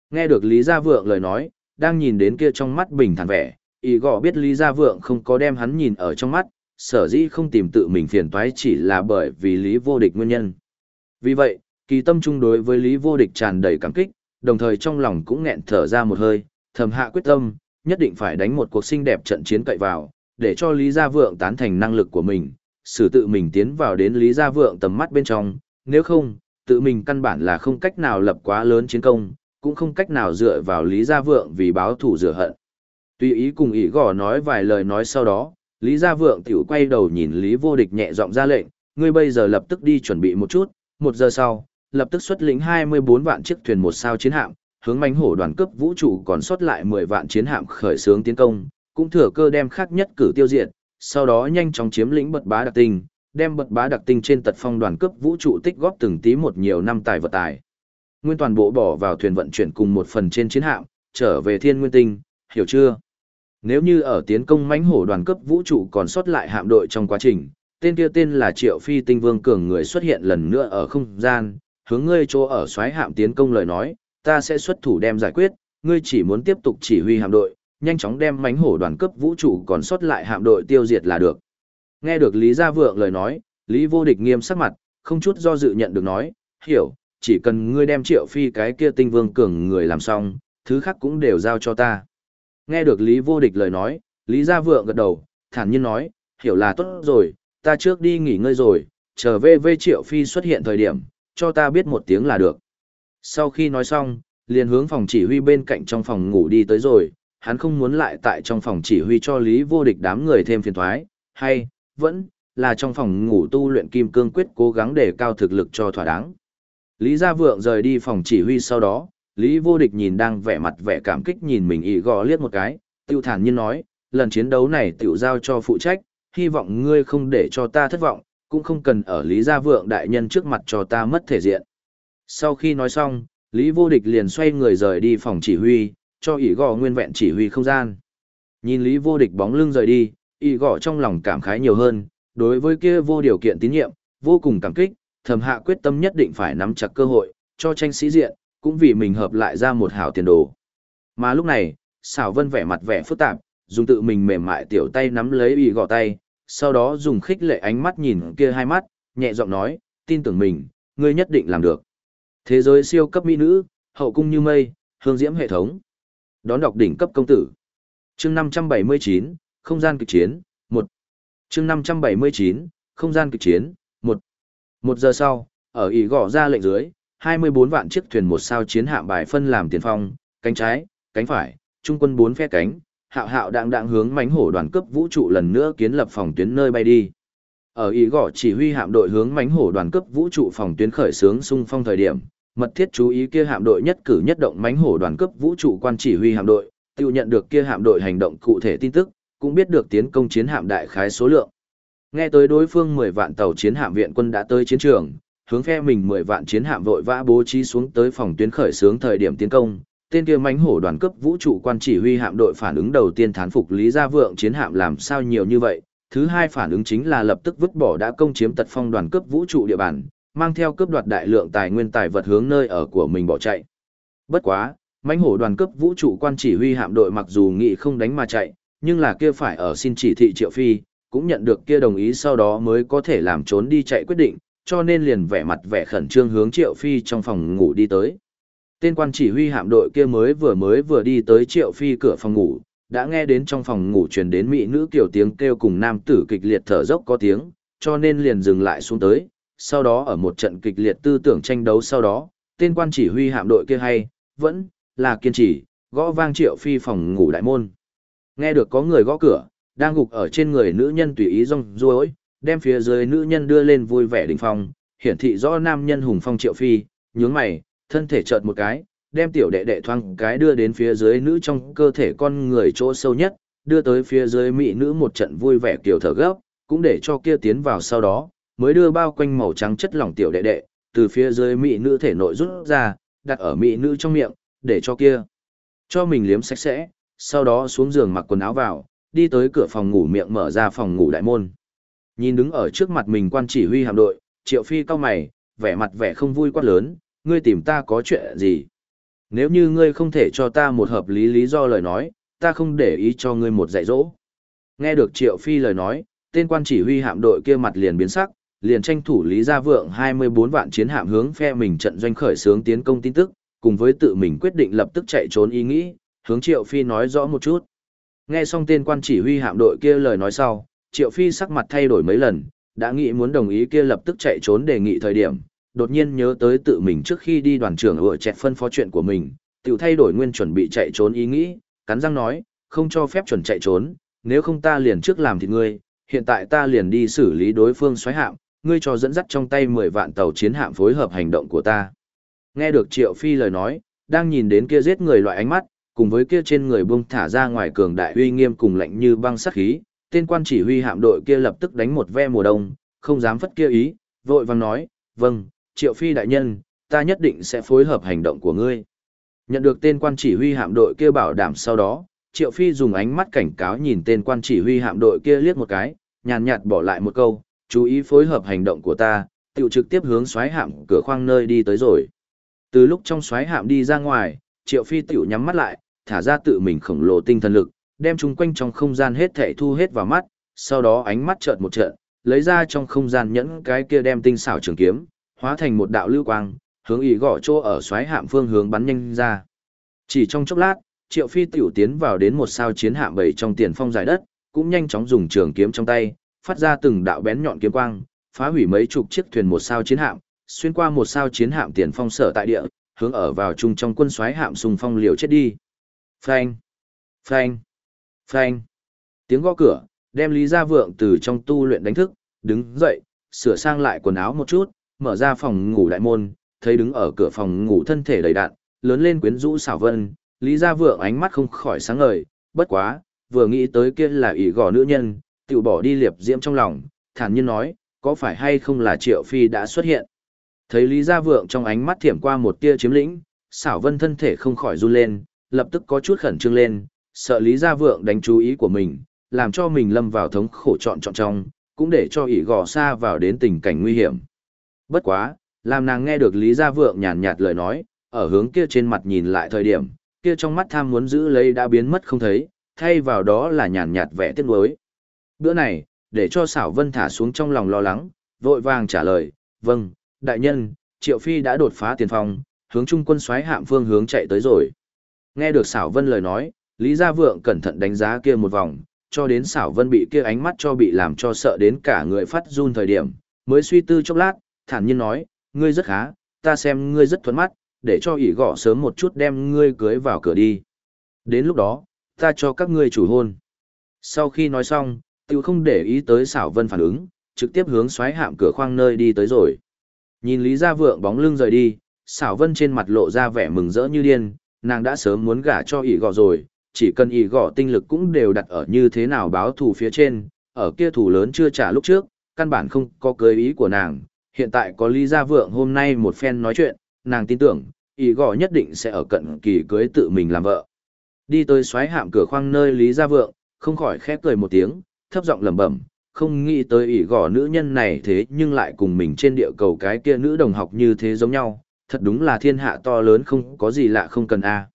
Nghe được Lý Gia Vượng lời nói, đang nhìn đến kia trong mắt bình thản vẻ, ý gọ biết Lý Gia Vượng không có đem hắn nhìn ở trong mắt, sở dĩ không tìm tự mình phiền toái chỉ là bởi vì Lý Vô Địch nguyên nhân. Vì vậy, kỳ tâm trung đối với Lý Vô Địch tràn đầy cảm kích, đồng thời trong lòng cũng nghẹn thở ra một hơi, thầm hạ quyết tâm, nhất định phải đánh một cuộc sinh đẹp trận chiến cậy vào, để cho Lý Gia Vượng tán thành năng lực của mình, xử tự mình tiến vào đến Lý Gia Vượng tầm mắt bên trong, nếu không, tự mình căn bản là không cách nào lập quá lớn chiến công, cũng không cách nào dựa vào Lý Gia Vượng vì báo thủ rửa hận. Tuy ý cùng ý gò nói vài lời nói sau đó, Lý Gia Vượng tiểu quay đầu nhìn Lý Vô Địch nhẹ giọng ra lệnh, ngươi bây giờ lập tức đi chuẩn bị một chút, một giờ sau, lập tức xuất lĩnh 24 vạn chiếc thuyền một sao chiến hạm, hướng mánh hổ đoàn cấp vũ trụ còn sót lại 10 vạn chiến hạm khởi xướng tiến công, cũng thừa cơ đem khác nhất cử tiêu diệt, sau đó nhanh chóng chiếm lĩnh bật bá đặc tình đem bật bá đặc tinh trên tật phong đoàn cấp vũ trụ tích góp từng tí một nhiều năm tài vật tài. Nguyên toàn bộ bỏ vào thuyền vận chuyển cùng một phần trên chiến hạm, trở về thiên nguyên tinh, hiểu chưa? Nếu như ở tiến công mãnh hổ đoàn cấp vũ trụ còn sót lại hạm đội trong quá trình, tên kia tên là Triệu Phi Tinh Vương Cường người xuất hiện lần nữa ở không gian, hướng ngươi chỗ ở xoáy hạm tiến công lời nói, ta sẽ xuất thủ đem giải quyết, ngươi chỉ muốn tiếp tục chỉ huy hạm đội, nhanh chóng đem mãnh hổ đoàn cấp vũ trụ còn sót lại hạm đội tiêu diệt là được. Nghe được Lý Gia Vượng lời nói, Lý Vô Địch nghiêm sắc mặt, không chút do dự nhận được nói, hiểu, chỉ cần ngươi đem triệu phi cái kia tinh vương cường người làm xong, thứ khác cũng đều giao cho ta. Nghe được Lý Vô Địch lời nói, Lý Gia Vượng gật đầu, thản nhiên nói, hiểu là tốt rồi, ta trước đi nghỉ ngơi rồi, chờ về về triệu phi xuất hiện thời điểm, cho ta biết một tiếng là được. Sau khi nói xong, liền hướng phòng chỉ huy bên cạnh trong phòng ngủ đi tới rồi, hắn không muốn lại tại trong phòng chỉ huy cho Lý Vô Địch đám người thêm phiền thoái, hay, vẫn, là trong phòng ngủ tu luyện kim cương quyết cố gắng để cao thực lực cho thỏa đáng. Lý Gia Vượng rời đi phòng chỉ huy sau đó, Lý Vô Địch nhìn đang vẻ mặt vẻ cảm kích nhìn mình ý gò liếc một cái, tiêu thản nhiên nói, lần chiến đấu này tiểu giao cho phụ trách, hy vọng ngươi không để cho ta thất vọng, cũng không cần ở Lý Gia Vượng đại nhân trước mặt cho ta mất thể diện. Sau khi nói xong, Lý Vô Địch liền xoay người rời đi phòng chỉ huy, cho ý gò nguyên vẹn chỉ huy không gian. Nhìn Lý Vô Địch bóng lưng rời đi, Y gò trong lòng cảm khái nhiều hơn, đối với kia vô điều kiện tín nhiệm, vô cùng cảm kích, thầm hạ quyết tâm nhất định phải nắm chặt cơ hội, cho tranh sĩ diện, cũng vì mình hợp lại ra một hảo tiền đồ. Mà lúc này, xảo vân vẻ mặt vẻ phức tạp, dùng tự mình mềm mại tiểu tay nắm lấy Y gò tay, sau đó dùng khích lệ ánh mắt nhìn kia hai mắt, nhẹ giọng nói, tin tưởng mình, ngươi nhất định làm được. Thế giới siêu cấp mỹ nữ, hậu cung như mây, hương diễm hệ thống. Đón đọc đỉnh cấp công tử. Chương 579, không gian kịch chiến, 1. Chương 579, không gian kịch chiến, 1. Một giờ sau, ở ý gõ ra lệnh dưới, 24 vạn chiếc thuyền một sao chiến hạm bài phân làm tiền phong, cánh trái, cánh phải, trung quân bốn phe cánh, hạo hạo đang đang hướng mánh hổ đoàn cấp vũ trụ lần nữa kiến lập phòng tuyến nơi bay đi. Ở ý gõ chỉ huy hạm đội hướng mánh hổ đoàn cấp vũ trụ phòng tuyến khởi sướng xung phong thời điểm, mật thiết chú ý kia hạm đội nhất cử nhất động mánh hổ đoàn cấp vũ trụ quan chỉ huy hạm đội, tự nhận được kia hạm đội hành động cụ thể tin tức, cũng biết được tiến công chiến hạm đại khái số lượng. Nghe tới đối phương 10 vạn tàu chiến hạm viện quân đã tới chiến trường, hướng phe mình 10 vạn chiến hạm vội vã bố trí xuống tới phòng tuyến khởi sướng thời điểm tiến công, tên kia mánh hổ đoàn cấp vũ trụ quan chỉ huy hạm đội phản ứng đầu tiên thán phục Lý Gia Vượng chiến hạm làm sao nhiều như vậy, thứ hai phản ứng chính là lập tức vứt bỏ đã công chiếm tật phong đoàn cấp vũ trụ địa bàn, mang theo cướp đoạt đại lượng tài nguyên tài vật hướng nơi ở của mình bỏ chạy. Bất quá, mãnh hổ đoàn cấp vũ trụ quan chỉ huy hạm đội mặc dù nghĩ không đánh mà chạy, nhưng là kia phải ở xin chỉ thị Triệu Phi, cũng nhận được kia đồng ý sau đó mới có thể làm trốn đi chạy quyết định, cho nên liền vẻ mặt vẻ khẩn trương hướng Triệu Phi trong phòng ngủ đi tới. Tên quan chỉ huy hạm đội kia mới vừa mới vừa đi tới Triệu Phi cửa phòng ngủ, đã nghe đến trong phòng ngủ truyền đến mỹ nữ kiểu tiếng kêu cùng nam tử kịch liệt thở dốc có tiếng, cho nên liền dừng lại xuống tới. Sau đó ở một trận kịch liệt tư tưởng tranh đấu sau đó, tên quan chỉ huy hạm đội kia hay, vẫn là kiên trì, gõ vang Triệu Phi phòng ngủ đại môn. Nghe được có người gõ cửa, đang gục ở trên người nữ nhân tùy ý rong ruổi, đem phía dưới nữ nhân đưa lên vui vẻ đỉnh phong, hiển thị rõ nam nhân hùng phong Triệu Phi, nhướng mày, thân thể chợt một cái, đem tiểu đệ đệ thoang cái đưa đến phía dưới nữ trong cơ thể con người chỗ sâu nhất, đưa tới phía dưới mỹ nữ một trận vui vẻ kiểu thở gấp, cũng để cho kia tiến vào sau đó, mới đưa bao quanh màu trắng chất lỏng tiểu đệ đệ, từ phía dưới mỹ nữ thể nội rút ra, đặt ở mỹ nữ trong miệng, để cho kia cho mình liếm sạch sẽ, sau đó xuống giường mặc quần áo vào, đi tới cửa phòng ngủ miệng mở ra phòng ngủ đại môn. Nhìn đứng ở trước mặt mình quan chỉ huy hạm đội, Triệu Phi cao mày, vẻ mặt vẻ không vui quá lớn, ngươi tìm ta có chuyện gì? Nếu như ngươi không thể cho ta một hợp lý lý do lời nói, ta không để ý cho ngươi một dạy dỗ. Nghe được Triệu Phi lời nói, tên quan chỉ huy hạm đội kia mặt liền biến sắc, liền tranh thủ Lý Gia Vượng 24 vạn chiến hạm hướng phe mình trận doanh khởi sướng tiến công tin tức, cùng với tự mình quyết định lập tức chạy trốn ý nghĩ, hướng Triệu Phi nói rõ một chút. Nghe xong tên quan chỉ huy hạm đội kia lời nói sau, Triệu Phi sắc mặt thay đổi mấy lần, đã nghĩ muốn đồng ý kia lập tức chạy trốn đề nghị thời điểm, đột nhiên nhớ tới tự mình trước khi đi đoàn trưởng ở chẹt phân phó chuyện của mình, tự thay đổi nguyên chuẩn bị chạy trốn ý nghĩ, cắn răng nói, không cho phép chuẩn chạy trốn, nếu không ta liền trước làm thịt ngươi, hiện tại ta liền đi xử lý đối phương xoáy hạm, ngươi cho dẫn dắt trong tay 10 vạn tàu chiến hạm phối hợp hành động của ta. Nghe được Triệu Phi lời nói, đang nhìn đến kia giết người loại ánh mắt, cùng với kia trên người buông thả ra ngoài cường đại uy nghiêm cùng lạnh như băng sắc khí, tên quan chỉ huy hạm đội kia lập tức đánh một ve mùa đông, không dám phất kia ý, vội vàng nói, vâng, Triệu Phi đại nhân, ta nhất định sẽ phối hợp hành động của ngươi. Nhận được tên quan chỉ huy hạm đội kia bảo đảm sau đó, Triệu Phi dùng ánh mắt cảnh cáo nhìn tên quan chỉ huy hạm đội kia liếc một cái, nhàn nhạt bỏ lại một câu, chú ý phối hợp hành động của ta, tiểu trực tiếp hướng xoáy hạm cửa khoang nơi đi tới rồi. Từ lúc trong xoáy hạm đi ra ngoài, Triệu Phi tiểu nhắm mắt lại, thả ra tự mình khổng lồ tinh thần lực, đem chúng quanh trong không gian hết thảy thu hết vào mắt, sau đó ánh mắt chợt một trận, lấy ra trong không gian nhẫn cái kia đem tinh xảo trường kiếm, hóa thành một đạo lưu quang, hướng ý gõ chỗ ở xoáy hạm phương hướng bắn nhanh ra. Chỉ trong chốc lát, Triệu Phi tiểu tiến vào đến một sao chiến hạm bảy trong tiền phong giải đất, cũng nhanh chóng dùng trường kiếm trong tay, phát ra từng đạo bén nhọn kiếm quang, phá hủy mấy chục chiếc thuyền một sao chiến hạm, xuyên qua một sao chiến hạm tiền phong sở tại địa, hướng ở vào trung trong quân xoáy hạm xung phong liều chết đi. Phanh, phanh, phanh. Tiếng gõ cửa, đem Lý Gia Vượng từ trong tu luyện đánh thức, đứng dậy, sửa sang lại quần áo một chút, mở ra phòng ngủ đại môn, thấy đứng ở cửa phòng ngủ thân thể đầy đạn, lớn lên quyến rũ xảo vân, Lý Gia Vượng ánh mắt không khỏi sáng ngời, bất quá, vừa nghĩ tới kia là ỷ gò nữ nhân, tiểu bỏ đi liệp diễm trong lòng, thản nhiên nói, có phải hay không là Triệu Phi đã xuất hiện. Thấy Lý Gia Vượng trong ánh mắt thiểm qua một tia chiếm lĩnh, xảo vân thân thể không khỏi run lên, lập tức có chút khẩn trương lên, sợ Lý Gia Vượng đánh chú ý của mình, làm cho mình lâm vào thống khổ trọn trọn trong, cũng để cho ỷ gò xa vào đến tình cảnh nguy hiểm. Bất quá, làm nàng nghe được Lý Gia Vượng nhàn nhạt lời nói, ở hướng kia trên mặt nhìn lại thời điểm, kia trong mắt tham muốn giữ lấy đã biến mất không thấy, thay vào đó là nhàn nhạt vẻ tiếc nuối. Bữa này, để cho xảo vân thả xuống trong lòng lo lắng, vội vàng trả lời, vâng, đại nhân, Triệu Phi đã đột phá tiền phong, hướng trung quân xoáy hạm phương hướng chạy tới rồi. Nghe được xảo vân lời nói, Lý Gia Vượng cẩn thận đánh giá kia một vòng, cho đến xảo vân bị kia ánh mắt cho bị làm cho sợ đến cả người phát run thời điểm, mới suy tư chốc lát, thản nhiên nói, ngươi rất khá, ta xem ngươi rất thuận mắt, để cho ỷ gõ sớm một chút đem ngươi cưới vào cửa đi. Đến lúc đó, ta cho các ngươi chủ hôn. Sau khi nói xong, tiêu không để ý tới xảo vân phản ứng, trực tiếp hướng xoáy hạm cửa khoang nơi đi tới rồi. Nhìn Lý Gia Vượng bóng lưng rời đi, xảo vân trên mặt lộ ra vẻ mừng rỡ như điên, nàng đã sớm muốn gả cho ỷ gọ rồi, chỉ cần ỷ gọ tinh lực cũng đều đặt ở như thế nào báo thù phía trên, ở kia thủ lớn chưa trả lúc trước, căn bản không có cưới ý của nàng, hiện tại có Lý Gia Vượng hôm nay một phen nói chuyện, nàng tin tưởng, ý gò nhất định sẽ ở cận kỳ cưới tự mình làm vợ. Đi tới xoáy hạm cửa khoang nơi Lý Gia Vượng, không khỏi khép cười một tiếng, thấp giọng lẩm bẩm, không nghĩ tới ỷ gò nữ nhân này thế nhưng lại cùng mình trên địa cầu cái kia nữ đồng học như thế giống nhau, thật đúng là thiên hạ to lớn không có gì lạ không cần a.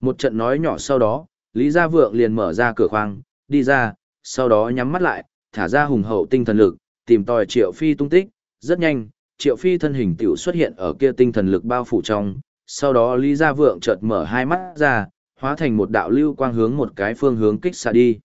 Một trận nói nhỏ sau đó, Lý Gia Vượng liền mở ra cửa khoang, đi ra, sau đó nhắm mắt lại, thả ra hùng hậu tinh thần lực, tìm tòi Triệu Phi tung tích, rất nhanh, Triệu Phi thân hình tiểu xuất hiện ở kia tinh thần lực bao phủ trong, sau đó Lý Gia Vượng chợt mở hai mắt ra, hóa thành một đạo lưu quang hướng một cái phương hướng kích xạ đi.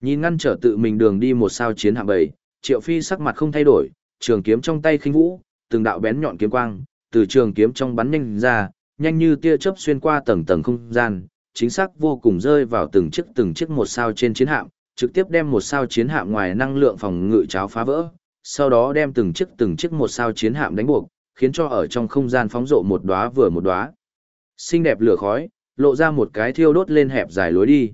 Nhìn ngăn trở tự mình đường đi một sao chiến hạng bảy, Triệu Phi sắc mặt không thay đổi, trường kiếm trong tay khinh vũ, từng đạo bén nhọn kiếm quang, từ trường kiếm trong bắn nhanh ra, nhanh như tia chớp xuyên qua tầng tầng không gian, chính xác vô cùng rơi vào từng chiếc từng chiếc một sao trên chiến hạm, trực tiếp đem một sao chiến hạm ngoài năng lượng phòng ngự cháo phá vỡ, sau đó đem từng chiếc từng chiếc một sao chiến hạm đánh buộc, khiến cho ở trong không gian phóng rộ một đóa vừa một đóa. Xinh đẹp lửa khói, lộ ra một cái thiêu đốt lên hẹp dài lối đi.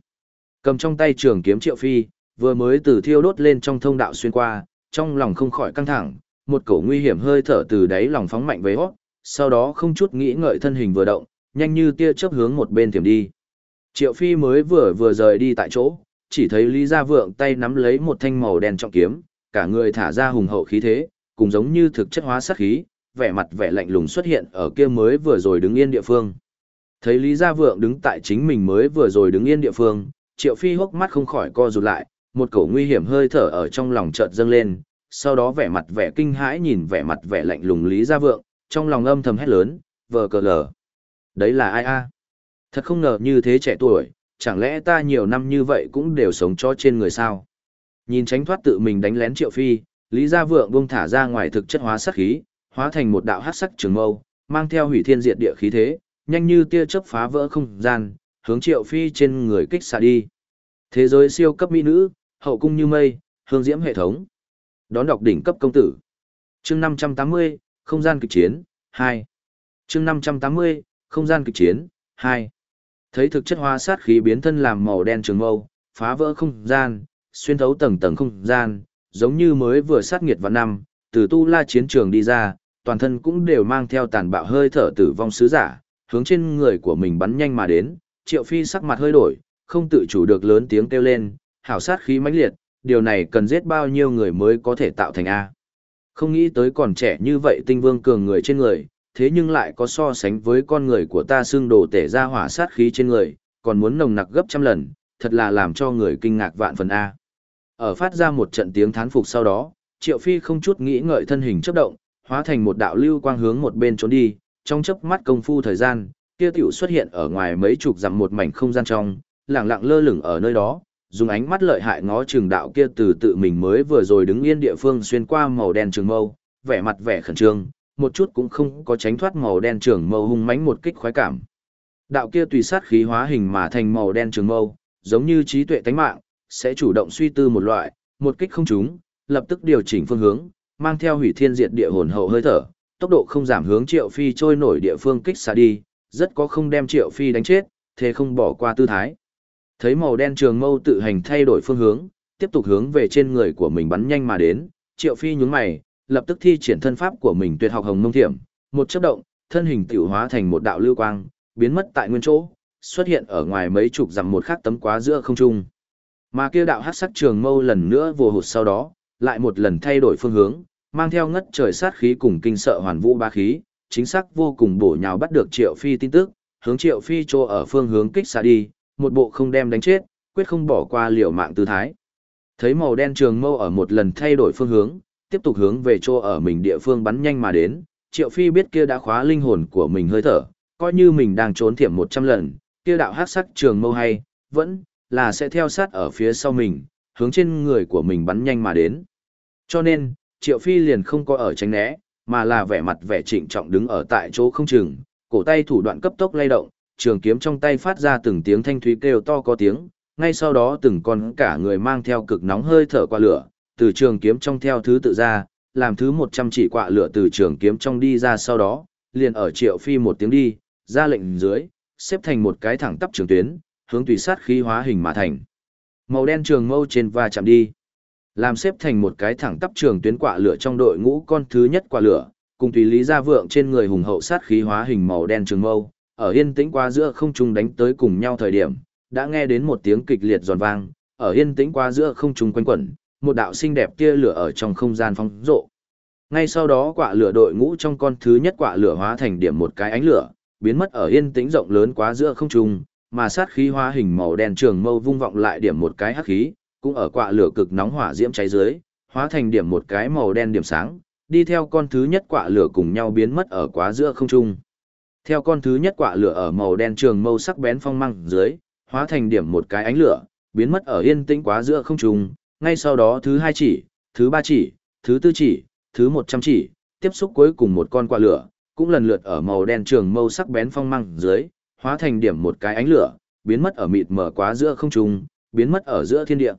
Cầm trong tay trường kiếm Triệu Phi, vừa mới từ thiêu đốt lên trong thông đạo xuyên qua, trong lòng không khỏi căng thẳng, một cổ nguy hiểm hơi thở từ đáy lòng phóng mạnh với hót, sau đó không chút nghĩ ngợi thân hình vừa động, nhanh như tia chớp hướng một bên tiềm đi. Triệu Phi mới vừa vừa rời đi tại chỗ, chỉ thấy Lý Gia Vượng tay nắm lấy một thanh màu đen trọng kiếm, cả người thả ra hùng hậu khí thế, cùng giống như thực chất hóa sát khí, vẻ mặt vẻ lạnh lùng xuất hiện ở kia mới vừa rồi đứng yên địa phương. Thấy Lý Gia Vượng đứng tại chính mình mới vừa rồi đứng yên địa phương, Triệu Phi hốc mắt không khỏi co rụt lại, một cổ nguy hiểm hơi thở ở trong lòng chợt dâng lên, sau đó vẻ mặt vẻ kinh hãi nhìn vẻ mặt vẻ lạnh lùng Lý Gia Vượng, trong lòng âm thầm hét lớn, vờ cờ lờ. Đấy là ai a? Thật không ngờ như thế trẻ tuổi, chẳng lẽ ta nhiều năm như vậy cũng đều sống cho trên người sao? Nhìn tránh thoát tự mình đánh lén Triệu Phi, Lý Gia Vượng buông thả ra ngoài thực chất hóa sát khí, hóa thành một đạo hắc sắc trường mâu, mang theo hủy thiên diệt địa khí thế, nhanh như tia chớp phá vỡ không gian, hướng Triệu Phi trên người kích xạ đi. Thế giới siêu cấp mỹ nữ, hậu cung như mây, hương diễm hệ thống. Đón đọc đỉnh cấp công tử. Chương 580, không gian kịch chiến, 2. Chương 580, không gian kịch chiến, 2. Thấy thực chất hóa sát khí biến thân làm màu đen trường mâu, phá vỡ không gian, xuyên thấu tầng tầng không gian, giống như mới vừa sát nghiệt vào năm, từ tu la chiến trường đi ra, toàn thân cũng đều mang theo tàn bạo hơi thở tử vong sứ giả, hướng trên người của mình bắn nhanh mà đến, triệu phi sắc mặt hơi đổi, không tự chủ được lớn tiếng kêu lên, hảo sát khí mãnh liệt, điều này cần giết bao nhiêu người mới có thể tạo thành A. Không nghĩ tới còn trẻ như vậy tinh vương cường người trên người, thế nhưng lại có so sánh với con người của ta xương đồ tể ra hỏa sát khí trên người, còn muốn nồng nặc gấp trăm lần, thật là làm cho người kinh ngạc vạn phần A. Ở phát ra một trận tiếng thán phục sau đó, Triệu Phi không chút nghĩ ngợi thân hình chấp động, hóa thành một đạo lưu quang hướng một bên trốn đi, trong chớp mắt công phu thời gian, kia tiểu xuất hiện ở ngoài mấy chục dặm một mảnh không gian trong, lặng lặng lơ lửng ở nơi đó, dùng ánh mắt lợi hại ngó trường đạo kia từ tự mình mới vừa rồi đứng yên địa phương xuyên qua màu đen trường mâu, vẻ mặt vẻ khẩn trương, một chút cũng không có tránh thoát màu đen trường mâu hung mãnh một kích khoái cảm. Đạo kia tùy sát khí hóa hình mà thành màu đen trường mâu, giống như trí tuệ tánh mạng, sẽ chủ động suy tư một loại, một kích không trúng, lập tức điều chỉnh phương hướng, mang theo hủy thiên diệt địa hồn hậu hơi thở, tốc độ không giảm hướng Triệu Phi trôi nổi địa phương kích xa đi, rất có không đem Triệu Phi đánh chết, thế không bỏ qua tư thái. Thấy màu đen trường mâu tự hành thay đổi phương hướng, tiếp tục hướng về trên người của mình bắn nhanh mà đến, Triệu Phi nhướng mày, lập tức thi triển thân pháp của mình tuyệt học hồng mông thiểm, một chớp động, thân hình tiểu hóa thành một đạo lưu quang, biến mất tại nguyên chỗ, xuất hiện ở ngoài mấy chục dặm một khắc tấm quá giữa không trung. Mà kia đạo hắc sắc trường mâu lần nữa vồ hụt sau đó, lại một lần thay đổi phương hướng, mang theo ngất trời sát khí cùng kinh sợ hoàn vũ ba khí, chính xác vô cùng bổ nhào bắt được Triệu Phi tin tức, hướng Triệu Phi trô ở phương hướng kích xa đi, một bộ không đem đánh chết, quyết không bỏ qua liều mạng tư thái. Thấy màu đen trường mâu ở một lần thay đổi phương hướng, tiếp tục hướng về chỗ ở mình địa phương bắn nhanh mà đến, Triệu Phi biết kia đã khóa linh hồn của mình hơi thở, coi như mình đang trốn thiểm 100 lần, kia đạo hắc sắc trường mâu hay, vẫn là sẽ theo sát ở phía sau mình, hướng trên người của mình bắn nhanh mà đến. Cho nên, Triệu Phi liền không có ở tránh né, mà là vẻ mặt vẻ trịnh trọng đứng ở tại chỗ không chừng, cổ tay thủ đoạn cấp tốc lay động, trường kiếm trong tay phát ra từng tiếng thanh thúy kêu to có tiếng, ngay sau đó từng con cả người mang theo cực nóng hơi thở qua lửa, từ trường kiếm trong theo thứ tự ra, làm thứ 100 chỉ quạ lửa từ trường kiếm trong đi ra sau đó, liền ở triệu phi một tiếng đi, ra lệnh dưới, xếp thành một cái thẳng tắp trường tuyến, hướng tùy sát khí hóa hình mà thành. Màu đen trường mâu trên va chạm đi, làm xếp thành một cái thẳng tắp trường tuyến quạ lửa trong đội ngũ con thứ nhất quạ lửa, cùng tùy lý gia vượng trên người hùng hậu sát khí hóa hình màu đen trường mâu, ở yên tĩnh qua giữa không trung đánh tới cùng nhau thời điểm, đã nghe đến một tiếng kịch liệt giòn vang, ở yên tĩnh qua giữa không trung quanh quẩn, một đạo xinh đẹp tia lửa ở trong không gian phong rộ. Ngay sau đó quả lửa đội ngũ trong con thứ nhất quả lửa hóa thành điểm một cái ánh lửa, biến mất ở yên tĩnh rộng lớn quá giữa không trung, mà sát khí hóa hình màu đen trường mâu vung vọng lại điểm một cái hắc khí, cũng ở quả lửa cực nóng hỏa diễm cháy dưới, hóa thành điểm một cái màu đen điểm sáng, đi theo con thứ nhất quả lửa cùng nhau biến mất ở quá giữa không trung. Theo con thứ nhất quả lửa ở màu đen trường mâu sắc bén phong mang dưới, hóa thành điểm một cái ánh lửa, biến mất ở yên tĩnh quá giữa không trung, ngay sau đó thứ hai chỉ, thứ ba chỉ, thứ tư chỉ, thứ một trăm chỉ, tiếp xúc cuối cùng một con quả lửa, cũng lần lượt ở màu đen trường mâu sắc bén phong mang dưới, hóa thành điểm một cái ánh lửa, biến mất ở mịt mờ quá giữa không trung, biến mất ở giữa thiên địa.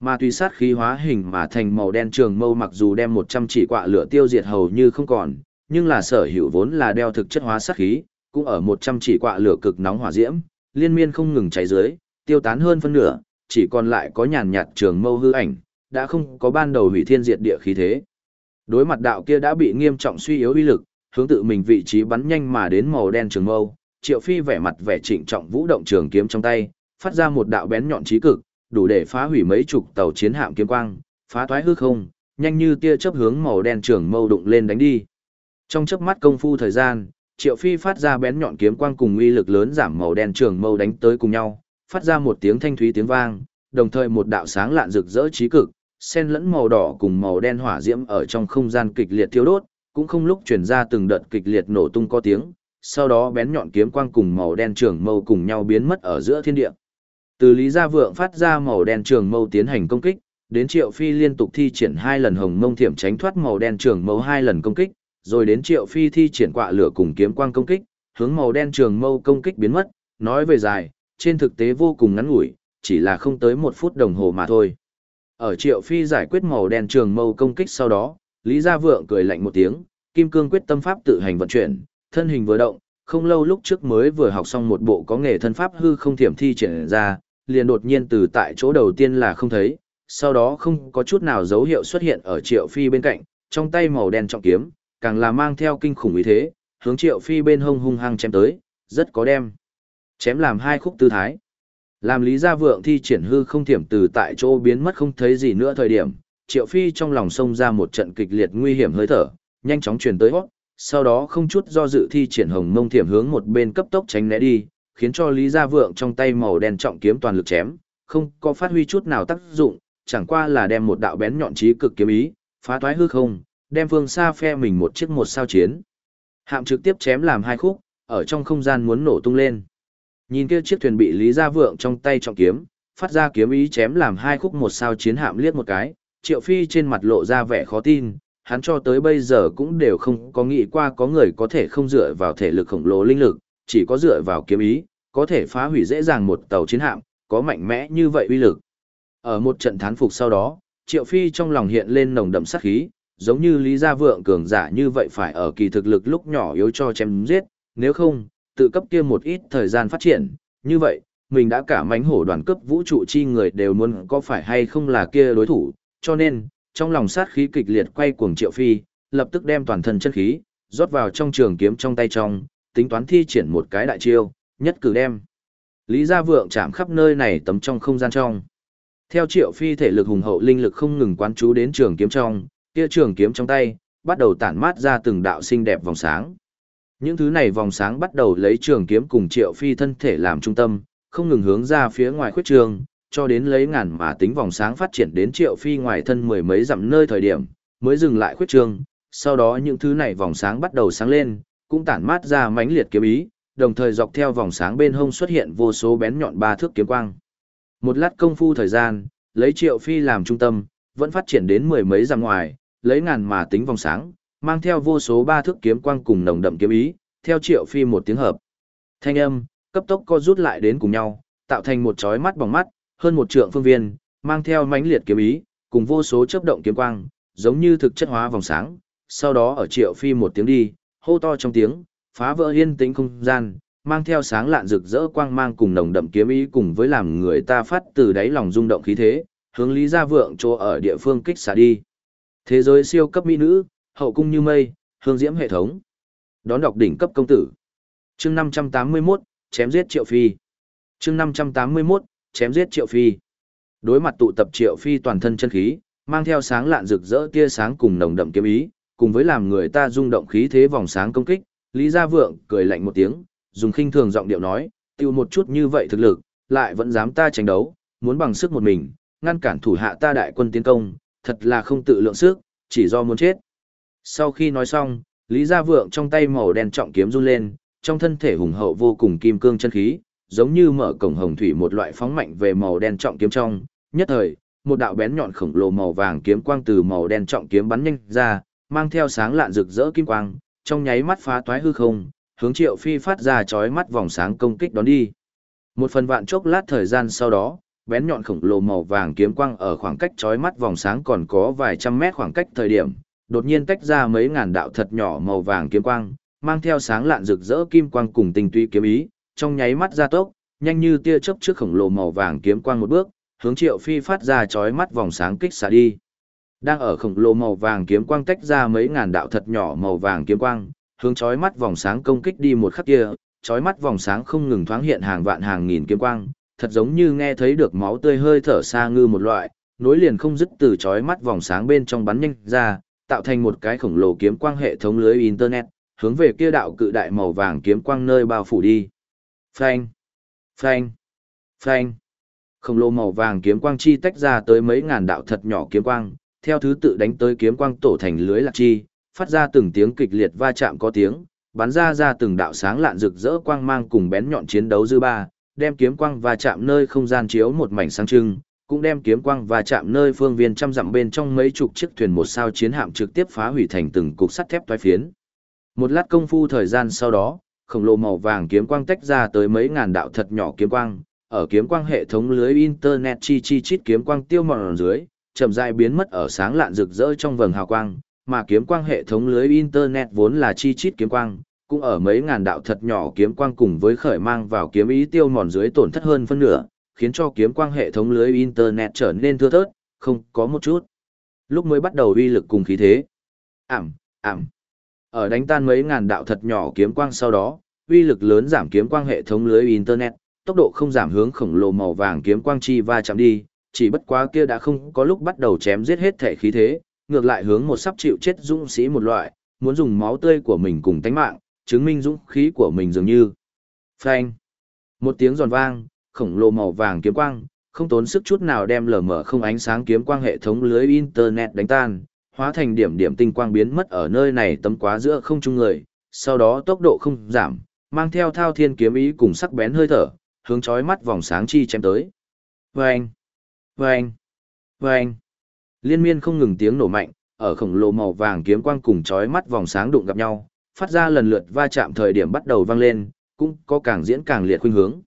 Mà tùy sát khí hóa hình mà thành màu đen trường mâu mặc dù đem 100 chỉ quạ lửa tiêu diệt hầu như không còn, nhưng là sở hữu vốn là đeo thực chất hóa sát khí, cũng ở 100 chỉ quạ lửa cực nóng hỏa diễm, liên miên không ngừng cháy dưới, tiêu tán hơn phân nửa, chỉ còn lại có nhàn nhạt trường mâu hư ảnh, đã không có ban đầu hủy thiên diệt địa khí thế. Đối mặt đạo kia đã bị nghiêm trọng suy yếu uy lực, hướng tự mình vị trí bắn nhanh mà đến màu đen trường mâu, Triệu Phi vẻ mặt vẻ trịnh trọng vũ động trường kiếm trong tay, phát ra một đạo bén nhọn chí cực, đủ để phá hủy mấy chục tàu chiến hạm kiếm quang, phá toái hư không, nhanh như tia chớp hướng màu đen trường mâu đụng lên đánh đi. Trong chớp mắt công phu thời gian, Triệu Phi phát ra bén nhọn kiếm quang cùng uy lực lớn giảm màu đen trường mâu đánh tới cùng nhau, phát ra một tiếng thanh thúy tiếng vang, đồng thời một đạo sáng lạn rực rỡ trí cực, xen lẫn màu đỏ cùng màu đen hỏa diễm ở trong không gian kịch liệt thiêu đốt, cũng không lúc truyền ra từng đợt kịch liệt nổ tung có tiếng, sau đó bén nhọn kiếm quang cùng màu đen trường mâu cùng nhau biến mất ở giữa thiên địa. Từ Lý Gia Vượng phát ra màu đen trường mâu tiến hành công kích, đến Triệu Phi liên tục thi triển hai lần hồng mông thiểm tránh thoát màu đen trường mâu hai lần công kích, rồi đến Triệu Phi thi triển quạ lửa cùng kiếm quang công kích, hướng màu đen trường mâu công kích biến mất, nói về dài, trên thực tế vô cùng ngắn ngủi, chỉ là không tới một phút đồng hồ mà thôi. Ở Triệu Phi giải quyết màu đen trường mâu công kích sau đó, Lý Gia Vượng cười lạnh một tiếng, kim cương quyết tâm pháp tự hành vận chuyển, thân hình vừa động, không lâu lúc trước mới vừa học xong một bộ có nghề thân pháp hư không thiểm thi triển ra, liền đột nhiên từ tại chỗ đầu tiên là không thấy, sau đó không có chút nào dấu hiệu xuất hiện ở Triệu Phi bên cạnh, trong tay màu đen trọng kiếm, càng là mang theo kinh khủng ý thế, hướng Triệu Phi bên hông hung hăng chém tới, rất có đem. Chém làm hai khúc tư thái. Làm Lý Gia Vượng thi triển hư không thiểm từ tại chỗ biến mất không thấy gì nữa thời điểm, Triệu Phi trong lòng xông ra một trận kịch liệt nguy hiểm hơi thở, nhanh chóng truyền tới hót, sau đó không chút do dự thi triển hồng mông thiểm hướng một bên cấp tốc tránh né đi, khiến cho Lý Gia Vượng trong tay màu đen trọng kiếm toàn lực chém, không có phát huy chút nào tác dụng, chẳng qua là đem một đạo bén nhọn chí cực kiếm ý, phá toái hư không, đem phương xa phe mình một chiếc một sao chiến. Hạm trực tiếp chém làm hai khúc, ở trong không gian muốn nổ tung lên. Nhìn kia chiếc thuyền bị Lý Gia Vượng trong tay trọng kiếm, phát ra kiếm ý chém làm hai khúc một sao chiến hạm liếc một cái, Triệu Phi trên mặt lộ ra vẻ khó tin, hắn cho tới bây giờ cũng đều không có nghĩ qua có người có thể không dựa vào thể lực khổng lồ linh lực, chỉ có dựa vào kiếm ý, có thể phá hủy dễ dàng một tàu chiến hạm, có mạnh mẽ như vậy uy lực. Ở một trận thán phục sau đó, Triệu Phi trong lòng hiện lên nồng đậm sát khí, giống như Lý Gia Vượng cường giả như vậy phải ở kỳ thực lực lúc nhỏ yếu cho chém giết, nếu không, tự cấp kia một ít thời gian phát triển, như vậy, mình đã cả mánh hổ đoàn cấp vũ trụ chi người đều muốn có phải hay không là kia đối thủ, cho nên, trong lòng sát khí kịch liệt quay cuồng Triệu Phi, lập tức đem toàn thân chân khí, rót vào trong trường kiếm trong tay trong, tính toán thi triển một cái đại chiêu, nhất cử đem. Lý Gia Vượng chạm khắp nơi này tấm trong không gian trong. Theo Triệu Phi thể lực hùng hậu linh lực không ngừng quán chú đến trường kiếm trong, kia trường kiếm trong tay, bắt đầu tản mát ra từng đạo xinh đẹp vòng sáng. Những thứ này vòng sáng bắt đầu lấy trường kiếm cùng Triệu Phi thân thể làm trung tâm, không ngừng hướng ra phía ngoài khuyết trường, cho đến lấy ngàn mà tính vòng sáng phát triển đến Triệu Phi ngoài thân mười mấy dặm nơi thời điểm, mới dừng lại khuyết trường. Sau đó những thứ này vòng sáng bắt đầu sáng lên, cũng tản mát ra mãnh liệt kiếm ý, đồng thời dọc theo vòng sáng bên hông xuất hiện vô số bén nhọn ba thước kiếm quang. Một lát công phu thời gian, lấy Triệu Phi làm trung tâm, vẫn phát triển đến mười mấy dặm ngoài, lấy ngàn mà tính vòng sáng, mang theo vô số ba thước kiếm quang cùng nồng đậm kiếm ý, theo Triệu Phi một tiếng hợp. Thanh âm, cấp tốc co rút lại đến cùng nhau, tạo thành một chói mắt bằng mắt, hơn một trượng phương viên, mang theo mãnh liệt kiếm ý, cùng vô số chớp động kiếm quang, giống như thực chất hóa vòng sáng. Sau đó ở Triệu Phi một tiếng đi, hô to trong tiếng, phá vỡ yên tĩnh không gian, mang theo sáng lạn rực rỡ quang mang cùng nồng đậm kiếm ý cùng với làm người ta phát từ đáy lòng rung động khí thế, hướng Lý Gia Vượng chỗ ở địa phương kích xả đi. Thế giới siêu cấp mỹ nữ, hậu cung như mây, hương diễm hệ thống. Đón đọc đỉnh cấp công tử. Chương 581, chém giết Triệu Phi. Chương 581, chém giết Triệu Phi. Đối mặt tụ tập Triệu Phi toàn thân chân khí, mang theo sáng lạn rực rỡ tia sáng cùng nồng đậm kiếm ý, cùng với làm người ta rung động khí thế vòng sáng công kích, Lý Gia Vượng cười lạnh một tiếng, dùng khinh thường giọng điệu nói, tiêu một chút như vậy thực lực, lại vẫn dám ta tranh đấu, muốn bằng sức một mình, ngăn cản thủ hạ ta đại quân tiến công, thật là không tự lượng sức, chỉ do muốn chết. Sau khi nói xong, Lý Gia Vượng trong tay màu đen trọng kiếm run lên, trong thân thể hùng hậu vô cùng kim cương chân khí, giống như mở cổng hồng thủy một loại phóng mạnh về màu đen trọng kiếm trong, nhất thời, một đạo bén nhọn khổng lồ màu vàng kiếm quang từ màu đen trọng kiếm bắn nhanh ra, mang theo sáng lạn rực rỡ kim quang, trong nháy mắt phá toái hư không, hướng Triệu Phi phát ra chói mắt vòng sáng công kích đón đi. Một phần vạn chốc lát thời gian sau đó, bén nhọn khổng lồ màu vàng kiếm quang ở khoảng cách chói mắt vòng sáng còn có vài trăm mét khoảng cách thời điểm, đột nhiên tách ra mấy ngàn đạo thật nhỏ màu vàng kiếm quang, mang theo sáng lạn rực rỡ kim quang cùng tinh túy kiếm ý, trong nháy mắt gia tốc, nhanh như tia chớp trước khổng lồ màu vàng kiếm quang một bước, hướng Triệu Phi phát ra chói mắt vòng sáng kích xạ đi. Đang ở khổng lồ màu vàng kiếm quang tách ra mấy ngàn đạo thật nhỏ màu vàng kiếm quang, hướng chói mắt vòng sáng công kích đi một khắc kia, chói mắt vòng sáng không ngừng thoáng hiện hàng vạn hàng nghìn kiếm quang, thật giống như nghe thấy được máu tươi hơi thở xa ngư một loại, nối liền không dứt từ chói mắt vòng sáng bên trong bắn nhanh ra, tạo thành một cái khổng lồ kiếm quang hệ thống lưới internet, hướng về kia đạo cự đại màu vàng kiếm quang nơi bao phủ đi. Phanh, phanh, phanh. Khổng lồ màu vàng kiếm quang chi tách ra tới mấy ngàn đạo thật nhỏ kiếm quang, theo thứ tự đánh tới kiếm quang tổ thành lưới lạc chi, phát ra từng tiếng kịch liệt va chạm có tiếng, bắn ra ra từng đạo sáng lạn rực rỡ quang mang cùng bén nhọn chiến đấu dư ba, đem kiếm quang và chạm nơi không gian chiếu một mảnh sáng trưng, cũng đem kiếm quang và chạm nơi phương viên trăm dặm bên trong mấy chục chiếc thuyền một sao chiến hạm trực tiếp phá hủy thành từng cục sắt thép toái phiến. Một lát công phu thời gian sau đó, khổng lồ màu vàng kiếm quang tách ra tới mấy ngàn đạo thật nhỏ kiếm quang, ở kiếm quang hệ thống lưới internet chi chi chít kiếm quang tiêu mòn dưới, chậm rãi biến mất ở sáng lạn rực rỡ trong vầng hào quang, mà kiếm quang hệ thống lưới internet vốn là chi chít kiếm quang, cũng ở mấy ngàn đạo thật nhỏ kiếm quang cùng với khởi mang vào kiếm ý tiêu mòn dưới tổn thất hơn phân nửa, khiến cho kiếm quang hệ thống lưới internet trở nên thưa thớt, không có một chút. Lúc mới bắt đầu uy lực cùng khí thế. Ảm, ảm. Ở đánh tan mấy ngàn đạo thật nhỏ kiếm quang sau đó, uy lực lớn giảm kiếm quang hệ thống lưới internet, tốc độ không giảm hướng khổng lồ màu vàng kiếm quang chi va chạm đi, chỉ bất quá kia đã không có lúc bắt đầu chém giết hết thể khí thế, ngược lại hướng một sắp chịu chết dũng sĩ một loại, muốn dùng máu tươi của mình cùng tánh mạng, chứng minh dũng khí của mình dường như. Phanh. Một tiếng giòn vang, khổng lồ màu vàng kiếm quang, không tốn sức chút nào đem lờ mở không ánh sáng kiếm quang hệ thống lưới internet đánh tan, hóa thành điểm điểm tinh quang biến mất ở nơi này tấm quá giữa không trung người, sau đó tốc độ không giảm, mang theo thao thiên kiếm ý cùng sắc bén hơi thở, hướng chói mắt vòng sáng chi chém tới. Vâng! Vâng! Vâng! Liên miên không ngừng tiếng nổ mạnh, ở khổng lồ màu vàng kiếm quang cùng chói mắt vòng sáng đụng gặp nhau, phát ra lần lượt va chạm thời điểm bắt đầu vang lên, cũng có càng diễn càng liệt khuynh hướng.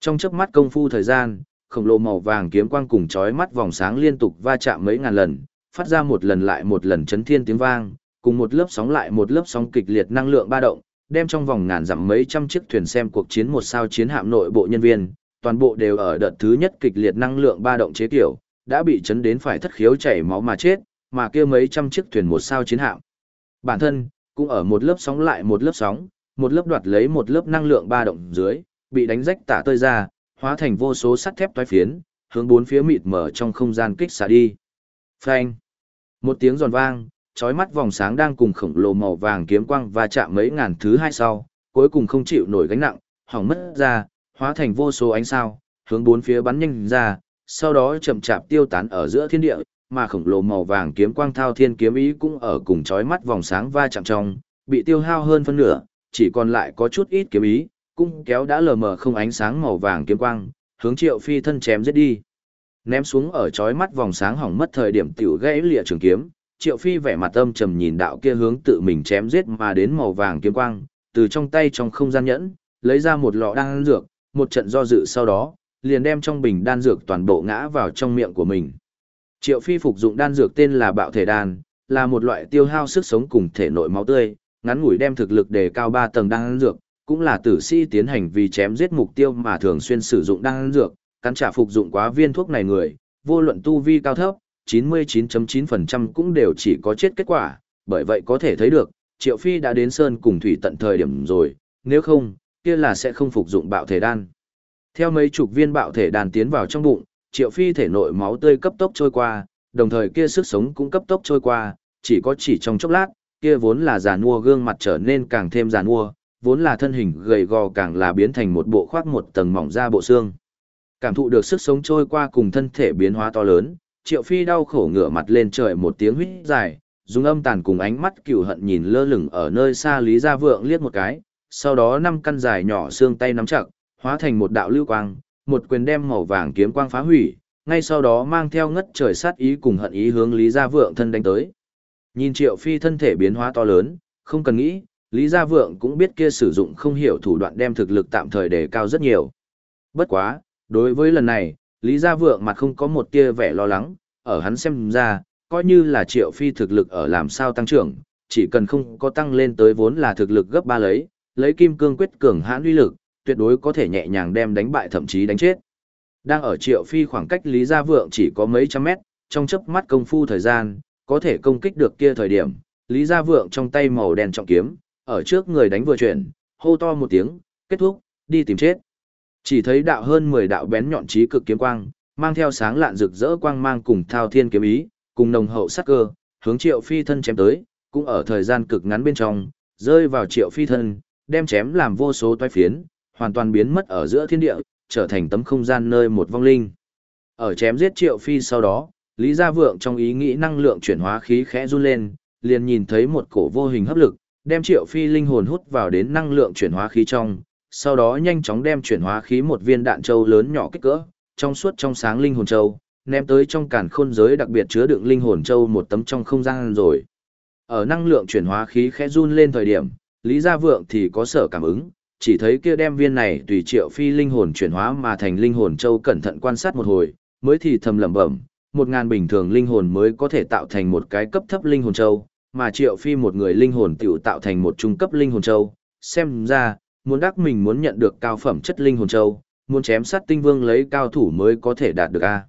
Trong chớp mắt công phu thời gian, khổng lồ màu vàng kiếm quang cùng chói mắt vòng sáng liên tục va chạm mấy ngàn lần, phát ra một lần lại một lần chấn thiên tiếng vang, cùng một lớp sóng lại một lớp sóng kịch liệt năng lượng ba động, đem trong vòng ngàn dặm mấy trăm chiếc thuyền xem cuộc chiến một sao chiến hạm nội bộ nhân viên, toàn bộ đều ở đợt thứ nhất kịch liệt năng lượng ba động chế tiểu, đã bị chấn đến phải thất khiếu chảy máu mà chết, mà kia mấy trăm chiếc thuyền một sao chiến hạm. Bản thân, cũng ở một lớp sóng lại một lớp sóng, một lớp đoạt lấy một lớp năng lượng ba động dưới, bị đánh rách tả tơi ra, hóa thành vô số sắt thép toái phiến, hướng bốn phía mịt mở trong không gian kích xả đi. Phanh! Một tiếng giòn vang, chói mắt vòng sáng đang cùng khổng lồ màu vàng kiếm quang và chạm mấy ngàn thứ hai sau, cuối cùng không chịu nổi gánh nặng, hỏng mất ra, hóa thành vô số ánh sao, hướng bốn phía bắn nhanh ra, sau đó chậm chạp tiêu tán ở giữa thiên địa, mà khổng lồ màu vàng kiếm quang thao thiên kiếm ý cũng ở cùng chói mắt vòng sáng va chạm trong, bị tiêu hao hơn phân nửa, chỉ còn lại có chút ít kiếm ý, cũng kéo đã lờ mờ không ánh sáng màu vàng kiếm quang, hướng Triệu Phi thân chém giết đi. Ném xuống ở chói mắt vòng sáng hỏng mất thời điểm tiểu gãy lìa trường kiếm, Triệu Phi vẻ mặt âm trầm nhìn đạo kia hướng tự mình chém giết mà đến màu vàng kiếm quang, từ trong tay trong không gian nhẫn, lấy ra một lọ đan dược, một trận do dự sau đó, liền đem trong bình đan dược toàn bộ ngã vào trong miệng của mình. Triệu Phi phục dụng đan dược tên là Bạo Thể Đan, là một loại tiêu hao sức sống cùng thể nội máu tươi, ngắn ngủi đem thực lực đề cao 3 tầng đan dược, cũng là tử sĩ tiến hành vì chém giết mục tiêu mà thường xuyên sử dụng đan dược, cắn trả phục dụng quá viên thuốc này người, vô luận tu vi cao thấp, 99.9% cũng đều chỉ có chết kết quả, bởi vậy có thể thấy được, Triệu Phi đã đến Sơn cùng Thủy tận thời điểm rồi, nếu không, kia là sẽ không phục dụng bạo thể đan. Theo mấy chục viên bạo thể đan tiến vào trong bụng, Triệu Phi thể nội máu tươi cấp tốc trôi qua, đồng thời kia sức sống cũng cấp tốc trôi qua, chỉ có chỉ trong chốc lát, kia vốn là giàn mua gương mặt trở nên càng thêm giàn mua, vốn là thân hình gầy gò càng là biến thành một bộ khoác một tầng mỏng da bộ xương. Cảm thụ được sức sống trôi qua cùng thân thể biến hóa to lớn, Triệu Phi đau khổ ngửa mặt lên trời một tiếng huýt dài, dùng âm tàn cùng ánh mắt cựu hận nhìn lơ lửng ở nơi xa Lý Gia Vượng liếc một cái, sau đó năm căn dài nhỏ xương tay nắm chặt, hóa thành một đạo lưu quang, một quyền đem màu vàng kiếm quang phá hủy, ngay sau đó mang theo ngất trời sát ý cùng hận ý hướng Lý Gia Vượng thân đánh tới. Nhìn Triệu Phi thân thể biến hóa to lớn, không cần nghĩ, Lý Gia Vượng cũng biết kia sử dụng không hiểu thủ đoạn đem thực lực tạm thời đề cao rất nhiều. Bất quá, đối với lần này, Lý Gia Vượng mặt không có một tia vẻ lo lắng, ở hắn xem ra, coi như là Triệu Phi thực lực ở làm sao tăng trưởng, chỉ cần không có tăng lên tới vốn là thực lực gấp ba lấy, lấy kim cương quyết cường hãn uy lực, tuyệt đối có thể nhẹ nhàng đem đánh bại thậm chí đánh chết. Đang ở Triệu Phi khoảng cách Lý Gia Vượng chỉ có mấy trăm mét, trong chớp mắt công phu thời gian, có thể công kích được kia thời điểm, Lý Gia Vượng trong tay màu đen trọng kiếm, ở trước người đánh vừa chuyển, hô to một tiếng, kết thúc, đi tìm chết. Chỉ thấy đạo hơn 10 đạo bén nhọn trí cực kiếm quang, mang theo sáng lạn rực rỡ quang mang cùng thao thiên kiếm ý, cùng nồng hậu sắc cơ, hướng Triệu Phi thân chém tới, cũng ở thời gian cực ngắn bên trong, rơi vào Triệu Phi thân, đem chém làm vô số toái phiến, hoàn toàn biến mất ở giữa thiên địa, trở thành tấm không gian nơi một vong linh. Ở chém giết Triệu Phi sau đó, Lý Gia Vượng trong ý nghĩ năng lượng chuyển hóa khí khẽ run lên, liền nhìn thấy một cổ vô hình hấp lực, đem Triệu Phi linh hồn hút vào đến năng lượng chuyển hóa khí trong, sau đó nhanh chóng đem chuyển hóa khí một viên đạn châu lớn nhỏ kích cỡ, trong suốt trong sáng linh hồn châu, ném tới trong cản khôn giới đặc biệt chứa đựng linh hồn châu một tấm trong không gian rồi. Ở năng lượng chuyển hóa khí khẽ run lên thời điểm, Lý Gia Vượng thì có sở cảm ứng, chỉ thấy kia đem viên này tùy triệu phi linh hồn chuyển hóa mà thành linh hồn châu cẩn thận quan sát một hồi, mới thì thầm lẩm bẩm, một ngàn bình thường linh hồn mới có thể tạo thành một cái cấp thấp linh hồn châu, mà triệu phi một người linh hồn tiểu tạo thành một trung cấp linh hồn châu. Xem ra, muốn đắc mình muốn nhận được cao phẩm chất linh hồn châu, muốn chém sát tinh vương lấy cao thủ mới có thể đạt được a.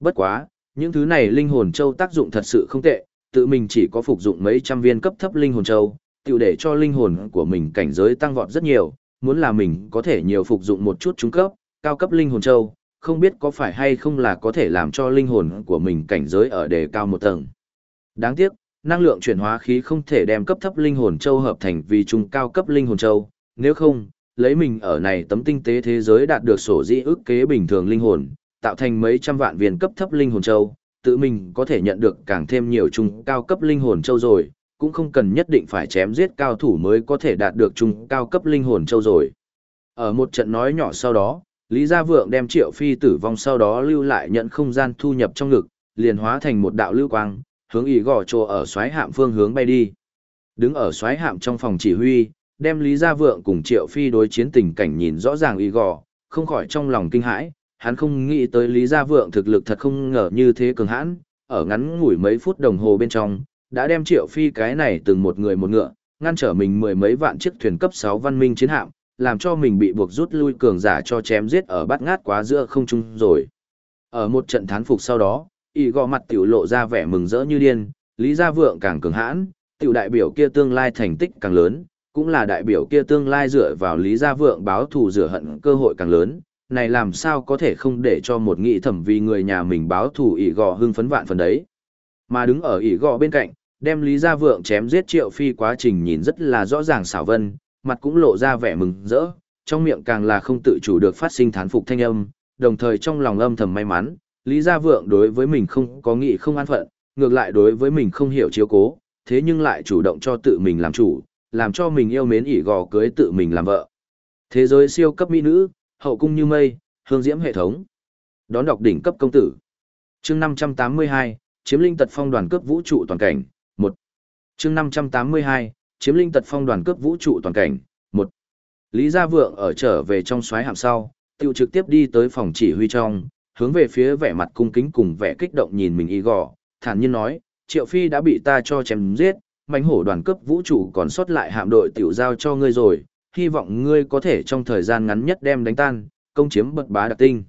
Bất quá, những thứ này linh hồn châu tác dụng thật sự không tệ, tự mình chỉ có phục dụng mấy trăm viên cấp thấp linh hồn châu, tiểu để cho linh hồn của mình cảnh giới tăng vọt rất nhiều, muốn là mình có thể nhiều phục dụng một chút trung cấp, cao cấp linh hồn châu, không biết có phải hay không là có thể làm cho linh hồn của mình cảnh giới ở đề cao một tầng. Đáng tiếc, năng lượng chuyển hóa khí không thể đem cấp thấp linh hồn châu hợp thành vì trung cao cấp linh hồn châu, nếu không, lấy mình ở này tấm tinh tế thế giới đạt được sổ dĩ ức kế bình thường linh hồn, tạo thành mấy trăm vạn viên cấp thấp linh hồn châu, tự mình có thể nhận được càng thêm nhiều trung cao cấp linh hồn châu rồi, cũng không cần nhất định phải chém giết cao thủ mới có thể đạt được trung cao cấp linh hồn châu rồi. Ở một trận nói nhỏ sau đó, Lý Gia Vượng đem Triệu Phi tử vong sau đó lưu lại nhận không gian thu nhập trong ngực, liền hóa thành một đạo lưu quang, hướng ý gò trồ ở xoáy hạm phương hướng bay đi. Đứng ở xoáy hạm trong phòng chỉ huy, đem Lý Gia Vượng cùng Triệu Phi đối chiến tình cảnh nhìn rõ ràng ý gò, không khỏi trong lòng kinh hãi, hắn không nghĩ tới Lý Gia Vượng thực lực thật không ngờ như thế cường hãn, ở ngắn ngủi mấy phút đồng hồ bên trong, đã đem Triệu Phi cái này từng một người một ngựa, ngăn trở mình mười mấy vạn chiếc thuyền cấp 6 văn minh chiến hạm, làm cho mình bị buộc rút lui cường giả cho chém giết ở bát ngát quá giữa không trung rồi. Ở một trận thán phục sau đó, y gò mặt tiểu lộ ra vẻ mừng rỡ như điên, Lý Gia Vượng càng cường hãn, tiểu đại biểu kia tương lai thành tích càng lớn, cũng là đại biểu kia tương lai dựa vào Lý Gia Vượng báo thù rửa hận cơ hội càng lớn, này làm sao có thể không để cho một nghị thẩm vì người nhà mình báo thù ỷ gò hưng phấn vạn phần đấy. Mà đứng ở ỷ gò bên cạnh, đem Lý Gia Vượng chém giết Triệu Phi quá trình nhìn rất là rõ ràng xảo vân, mặt cũng lộ ra vẻ mừng rỡ, trong miệng càng là không tự chủ được phát sinh thán phục thanh âm, đồng thời trong lòng âm thầm may mắn, Lý Gia Vượng đối với mình không có nghị không an phận, ngược lại đối với mình không hiểu chiếu cố, thế nhưng lại chủ động cho tự mình làm chủ, làm cho mình yêu mến ỉ gò cưới tự mình làm vợ. Thế giới siêu cấp mỹ nữ, hậu cung như mây, hương diễm hệ thống. Đón đọc đỉnh cấp công tử. Chương 582, chiếm linh tật phong đoàn cướp vũ trụ toàn cảnh, Chương 582, chiếm linh tật phong đoàn cướp vũ trụ toàn cảnh, 1. Lý Gia Vượng ở trở về trong xoáy hạm sau, tiêu trực tiếp đi tới phòng chỉ huy trong, hướng về phía vẻ mặt cung kính cùng vẻ kích động nhìn mình y gò, thản nhiên nói, Triệu Phi đã bị ta cho chém giết, mánh hổ đoàn cướp vũ trụ còn sót lại hạm đội tiểu giao cho ngươi rồi, hy vọng ngươi có thể trong thời gian ngắn nhất đem đánh tan, công chiếm bật bá đặc tinh.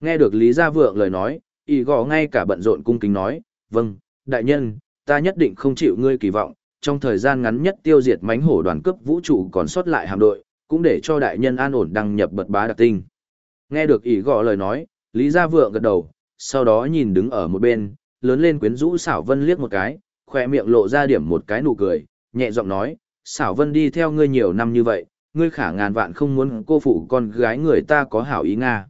Nghe được Lý Gia Vượng lời nói, y gò ngay cả bận rộn cung kính nói, vâng, đại nhân, ta nhất định không chịu ngươi kỳ vọng, trong thời gian ngắn nhất tiêu diệt mánh hổ đoàn cấp vũ trụ còn sót lại hạm đội, cũng để cho đại nhân an ổn đăng nhập bật bá đặc tinh. Nghe được ỷ gõ lời nói, Lý Gia Vượng gật đầu, sau đó nhìn đứng ở một bên, lớn lên quyến rũ xảo vân liếc một cái, khoe miệng lộ ra điểm một cái nụ cười, nhẹ giọng nói, xảo vân đi theo ngươi nhiều năm như vậy, ngươi khả ngàn vạn không muốn cô phụ con gái người ta có hảo ý Nga.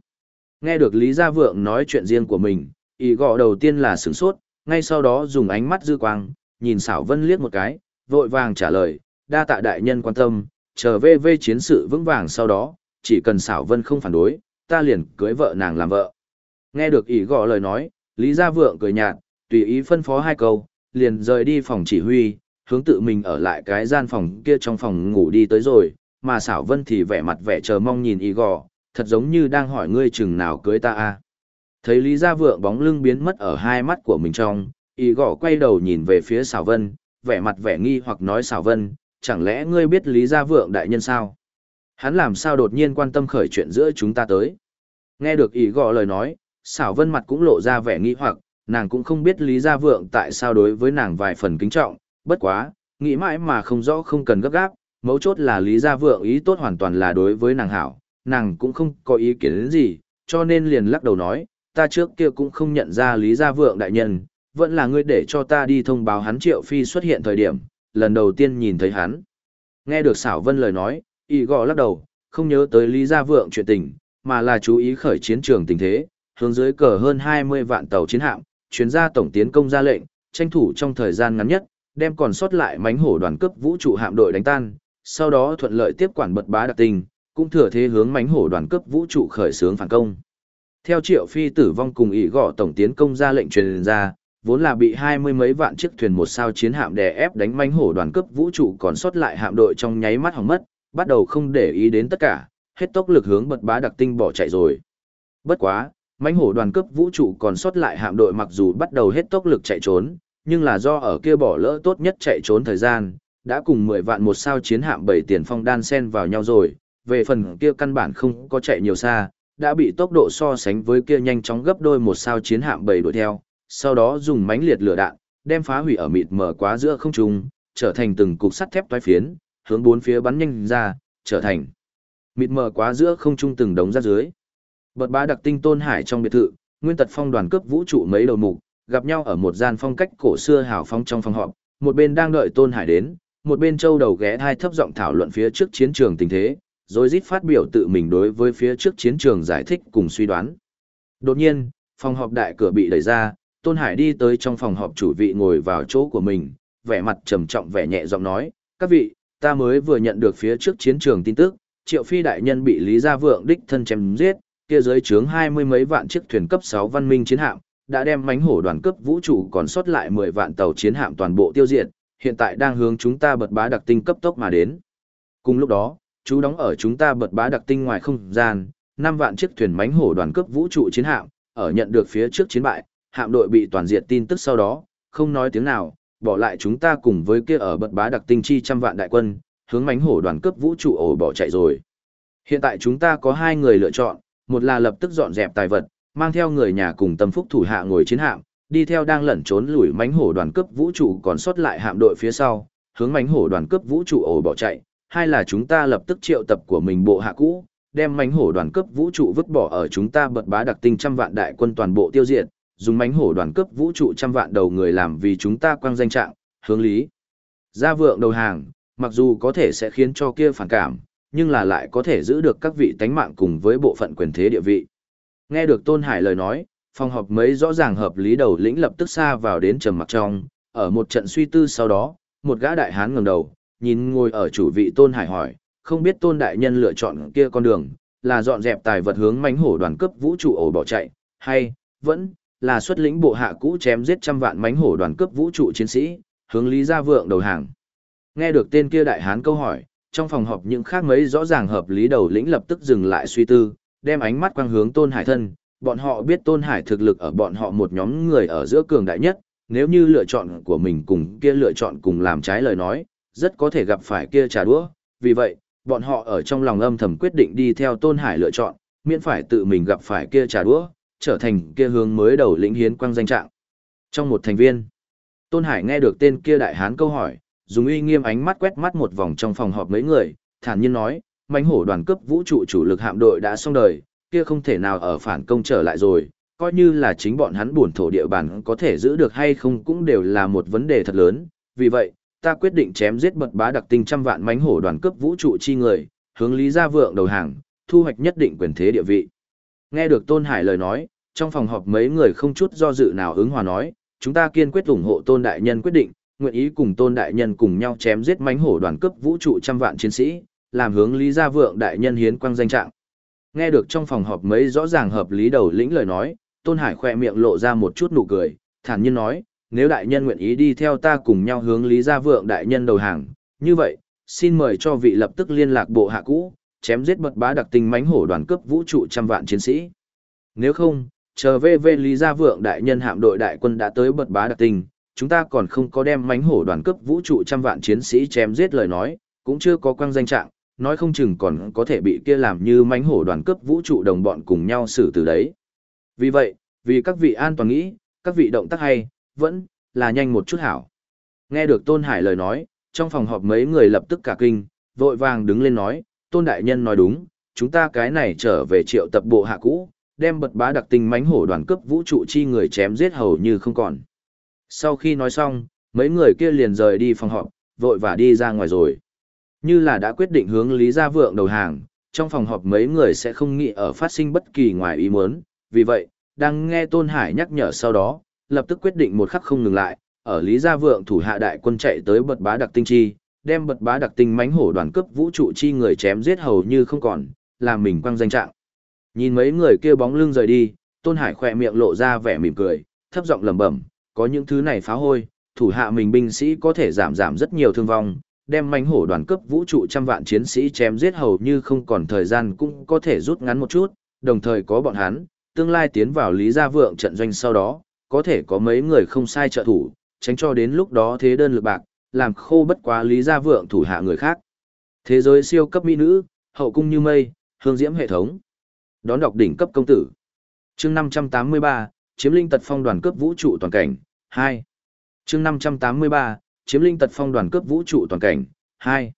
Nghe được Lý Gia Vượng nói chuyện riêng của mình, ý gọ đầu tiên là sửng sốt, ngay sau đó dùng ánh mắt dư quang, nhìn xảo vân liếc một cái, vội vàng trả lời, đa tạ đại nhân quan tâm, chờ về về chiến sự vững vàng sau đó, chỉ cần xảo vân không phản đối, ta liền cưới vợ nàng làm vợ. Nghe được ý gõ lời nói, Lý Gia Vượng cười nhạt, tùy ý phân phó hai câu, liền rời đi phòng chỉ huy, hướng tự mình ở lại cái gian phòng kia trong phòng ngủ đi tới rồi, mà xảo vân thì vẻ mặt vẻ chờ mong nhìn ý gõ, thật giống như đang hỏi ngươi chừng nào cưới ta a. Thấy Lý Gia Vượng bóng lưng biến mất ở hai mắt của mình trong, ý gõ quay đầu nhìn về phía xảo vân, vẻ mặt vẻ nghi hoặc nói xảo vân, chẳng lẽ ngươi biết Lý Gia Vượng đại nhân sao? Hắn làm sao đột nhiên quan tâm khởi chuyện giữa chúng ta tới? Nghe được ý gõ lời nói, xảo vân mặt cũng lộ ra vẻ nghi hoặc, nàng cũng không biết Lý Gia Vượng tại sao đối với nàng vài phần kính trọng, bất quá, nghĩ mãi mà không rõ không cần gấp gáp, mấu chốt là Lý Gia Vượng ý tốt hoàn toàn là đối với nàng hảo, nàng cũng không có ý kiến gì, cho nên liền lắc đầu nói, ta trước kia cũng không nhận ra Lý Gia Vượng đại nhân, vẫn là ngươi để cho ta đi thông báo hắn Triệu Phi xuất hiện thời điểm, lần đầu tiên nhìn thấy hắn. Nghe được xảo vân lời nói, y gõ lắc đầu, không nhớ tới Lý Gia Vượng chuyện tình, mà là chú ý khởi chiến trường tình thế, hướng dưới cờ hơn 20 vạn tàu chiến hạm, chuyến ra tổng tiến công ra lệnh, tranh thủ trong thời gian ngắn nhất, đem còn sót lại mánh hổ đoàn cấp vũ trụ hạm đội đánh tan, sau đó thuận lợi tiếp quản bật bá đặc tình, cũng thừa thế hướng mánh hổ đoàn cấp vũ trụ khởi xướng phản công. Theo triệu phi tử vong cùng ý gõ tổng tiến công ra lệnh truyền ra, vốn là bị hai mươi mấy vạn chiếc thuyền một sao chiến hạm đè ép đánh manh hổ đoàn cấp vũ trụ còn sót lại hạm đội trong nháy mắt hỏng mất, bắt đầu không để ý đến tất cả, hết tốc lực hướng bật bá đặc tinh bỏ chạy rồi. Bất quá, mãnh hổ đoàn cấp vũ trụ còn sót lại hạm đội mặc dù bắt đầu hết tốc lực chạy trốn, nhưng là do ở kia bỏ lỡ tốt nhất chạy trốn thời gian, đã cùng 10 vạn một sao chiến hạm bảy tiền phong đan sen vào nhau rồi, về phần kia căn bản không có chạy nhiều xa, đã bị tốc độ so sánh với kia nhanh chóng gấp đôi một sao chiến hạm bảy đuổi theo, sau đó dùng mánh liệt lửa đạn, đem phá hủy ở mịt mở quá giữa không trung, trở thành từng cục sắt thép toái phiến, hướng bốn phía bắn nhanh ra, trở thành mịt mở quá giữa không trung từng đống ra dưới. Bật bá đặc tinh tôn hải trong biệt thự, nguyên tật phong đoàn cướp vũ trụ mấy đầu mục, gặp nhau ở một gian phong cách cổ xưa hào phong trong phòng họp, một bên đang đợi tôn hải đến, một bên châu đầu ghé thai thấp giọng thảo luận phía trước chiến trường tình thế, rồi rít phát biểu tự mình đối với phía trước chiến trường giải thích cùng suy đoán. Đột nhiên, phòng họp đại cửa bị đẩy ra, Tôn Hải đi tới trong phòng họp chủ vị ngồi vào chỗ của mình, vẻ mặt trầm trọng vẻ nhẹ giọng nói, các vị, ta mới vừa nhận được phía trước chiến trường tin tức, triệu phi đại nhân bị Lý Gia Vượng đích thân chém giết, kia dưới trướng hai mươi mấy vạn chiếc thuyền cấp 6 văn minh chiến hạm, đã đem mánh hổ đoàn cấp vũ trụ còn sót lại 10 vạn tàu chiến hạm toàn bộ tiêu diệt, hiện tại đang hướng chúng ta bật bá đặc tinh cấp tốc mà đến. Cùng lúc đó, chú đóng ở chúng ta bật bá đặc tinh ngoài không gian, 5 vạn chiếc thuyền mánh hổ đoàn cấp vũ trụ chiến hạm, ở nhận được phía trước chiến bại, hạm đội bị toàn diệt tin tức sau đó, không nói tiếng nào, bỏ lại chúng ta cùng với kia ở bật bá đặc tinh chi trăm vạn đại quân, hướng mánh hổ đoàn cấp vũ trụ ổ bỏ chạy rồi. Hiện tại chúng ta có hai người lựa chọn, một là lập tức dọn dẹp tài vật, mang theo người nhà cùng tâm phúc thủ hạ ngồi chiến hạm, đi theo đang lẩn trốn lùi mánh hổ đoàn cấp vũ trụ còn sót lại hạm đội phía sau, hướng mánh hổ đoàn cấp vũ trụ ổ bỏ chạy, hai là chúng ta lập tức triệu tập của mình bộ hạ cũ, đem mánh hổ đoàn cấp vũ trụ vứt bỏ ở chúng ta bật bá đặc tinh trăm vạn đại quân toàn bộ tiêu diệt, dùng mánh hổ đoàn cấp vũ trụ trăm vạn đầu người làm vì chúng ta quang danh trạng, hướng lý. Gia vượng đầu hàng, mặc dù có thể sẽ khiến cho kia phản cảm, nhưng là lại có thể giữ được các vị tánh mạng cùng với bộ phận quyền thế địa vị. Nghe được Tôn Hải lời nói, phòng họp mấy rõ ràng hợp lý đầu lĩnh lập tức xa vào đến trầm mặc trong, ở một trận suy tư sau đó, một gã đại hán ngẩng đầu, nhìn ngồi ở chủ vị Tôn Hải hỏi, không biết Tôn đại nhân lựa chọn kia con đường, là dọn dẹp tài vật hướng mánh hổ đoàn cấp vũ trụ ổ bỏ chạy, hay vẫn là xuất lĩnh bộ hạ cũ chém giết trăm vạn mánh hổ đoàn cấp vũ trụ chiến sĩ, hướng Lý Gia Vượng đầu hàng. Nghe được tên kia đại hán câu hỏi, trong phòng họp những khác mấy rõ ràng hợp lý đầu lĩnh lập tức dừng lại suy tư, đem ánh mắt quang hướng Tôn Hải thân, bọn họ biết Tôn Hải thực lực ở bọn họ một nhóm người ở giữa cường đại nhất, nếu như lựa chọn của mình cùng kia lựa chọn cùng làm trái lời nói, rất có thể gặp phải kia trà đũa, vì vậy, bọn họ ở trong lòng âm thầm quyết định đi theo Tôn Hải lựa chọn, miễn phải tự mình gặp phải kia trà đũa, trở thành kia hướng mới đầu lĩnh hiến quang danh trạng. Trong một thành viên, Tôn Hải nghe được tên kia đại hán câu hỏi, dùng uy nghiêm ánh mắt quét mắt một vòng trong phòng họp mấy người, thản nhiên nói, mãnh hổ đoàn cấp vũ trụ chủ lực hạm đội đã xong đời, kia không thể nào ở phản công trở lại rồi, coi như là chính bọn hắn buồn thổ địa bàn có thể giữ được hay không cũng đều là một vấn đề thật lớn, vì vậy, ta quyết định chém giết bật bá đặc tinh trăm vạn mãnh hổ đoàn cấp vũ trụ chi người, hướng Lý Gia Vượng đầu hàng, thu hoạch nhất định quyền thế địa vị. Nghe được Tôn Hải lời nói, trong phòng họp mấy người không chút do dự nào ứng hòa nói, chúng ta kiên quyết ủng hộ Tôn Đại Nhân quyết định, nguyện ý cùng Tôn Đại Nhân cùng nhau chém giết mãnh hổ đoàn cấp vũ trụ trăm vạn chiến sĩ, làm hướng Lý Gia Vượng đại nhân hiến quang danh trạng. Nghe được trong phòng họp mấy rõ ràng hợp lý đầu lĩnh lời nói, Tôn Hải khoe miệng lộ ra một chút nụ cười, thản nhiên nói, nếu đại nhân nguyện ý đi theo ta cùng nhau hướng Lý Gia Vượng đại nhân đầu hàng, như vậy, xin mời cho vị lập tức liên lạc bộ hạ cũ, chém giết bật bá đặc tình mánh hổ đoàn cấp vũ trụ trăm vạn chiến sĩ. Nếu không, chờ về về Lý Gia Vượng đại nhân hạm đội đại quân đã tới bật bá đặc tình, chúng ta còn không có đem mánh hổ đoàn cấp vũ trụ trăm vạn chiến sĩ chém giết lời nói, cũng chưa có quang danh trạng, nói không chừng còn có thể bị kia làm như mánh hổ đoàn cấp vũ trụ đồng bọn cùng nhau xử từ đấy. Vì vậy, vì các vị an toàn nghĩ, các vị động tác hay, vẫn là nhanh một chút hảo. Nghe được Tôn Hải lời nói, trong phòng họp mấy người lập tức cả kinh, vội vàng đứng lên nói, Tôn Đại Nhân nói đúng, chúng ta cái này trở về triệu tập bộ hạ cũ, đem bật bá đặc tình mánh hổ đoàn cấp vũ trụ chi người chém giết hầu như không còn. Sau khi nói xong, mấy người kia liền rời đi phòng họp, vội và đi ra ngoài rồi. Như là đã quyết định hướng Lý Gia Vượng đầu hàng, trong phòng họp mấy người sẽ không nghĩ ở phát sinh bất kỳ ngoài ý muốn, vì vậy, đang nghe Tôn Hải nhắc nhở sau đó, lập tức quyết định một khắc không ngừng lại, ở Lý Gia Vượng thủ hạ đại quân chạy tới bật bá đặc tinh chi, đem bật bá đặc tinh mánh hổ đoàn cấp vũ trụ chi người chém giết hầu như không còn, làm mình quăng danh trạng. Nhìn mấy người kia bóng lưng rời đi, Tôn Hải khỏe miệng lộ ra vẻ mỉm cười, thấp giọng lẩm bẩm, có những thứ này phá hôi, thủ hạ mình binh sĩ có thể giảm giảm rất nhiều thương vong, đem mánh hổ đoàn cấp vũ trụ trăm vạn chiến sĩ chém giết hầu như không còn thời gian cũng có thể rút ngắn một chút, đồng thời có bọn hắn, tương lai tiến vào Lý Gia Vượng trận doanh sau đó, có thể có mấy người không sai trợ thủ, tránh cho đến lúc đó thế đơn lực bạc, làm khô bất quá Lý Gia Vượng thủ hạ người khác. Thế giới siêu cấp mỹ nữ, hậu cung như mây, hương diễm hệ thống. Đón đọc đỉnh cấp công tử. chương 583, chiếm linh tật phong đoàn cấp vũ trụ toàn cảnh, 2. chương 583, chiếm linh tật phong đoàn cấp vũ trụ toàn cảnh, 2.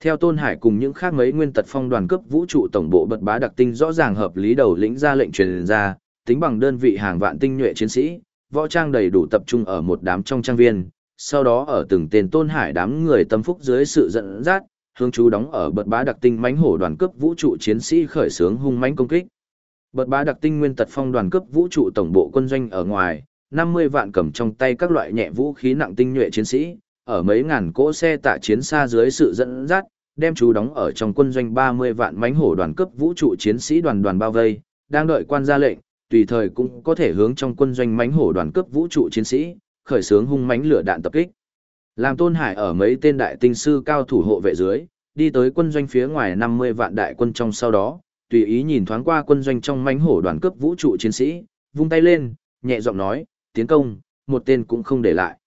Theo Tôn Hải cùng những khác mấy nguyên tật phong đoàn cấp vũ trụ tổng bộ bật bá đặc tinh rõ ràng hợp lý đầu lĩnh ra lệnh truyền ra, tính bằng đơn vị hàng vạn tinh nhuệ chiến sĩ, võ trang đầy đủ tập trung ở một đám trong trang viên, sau đó ở từng tên Tôn Hải đám người tâm phúc dưới sự dẫn dắt, hướng chú đóng ở bật bá đặc tinh mãnh hổ đoàn cấp vũ trụ chiến sĩ khởi xướng hung mãnh công kích. Bật bá đặc tinh nguyên tật phong đoàn cấp vũ trụ tổng bộ quân doanh ở ngoài, 50 vạn cầm trong tay các loại nhẹ vũ khí nặng tinh nhuệ chiến sĩ, ở mấy ngàn cỗ xe tạ chiến xa dưới sự dẫn dắt, đem chú đóng ở trong quân doanh 30 vạn mãnh hổ đoàn cấp vũ trụ chiến sĩ đoàn đoàn bao vây, đang đợi quan ra lệnh, tùy thời cũng có thể hướng trong quân doanh mánh hổ đoàn cấp vũ trụ chiến sĩ, khởi xướng hung mãnh lửa đạn tập kích. Làm Tôn Hải ở mấy tên đại tinh sư cao thủ hộ vệ dưới, đi tới quân doanh phía ngoài 50 vạn đại quân trong sau đó, tùy ý nhìn thoáng qua quân doanh trong mánh hổ đoàn cấp vũ trụ chiến sĩ, vung tay lên, nhẹ giọng nói, tiến công, một tên cũng không để lại.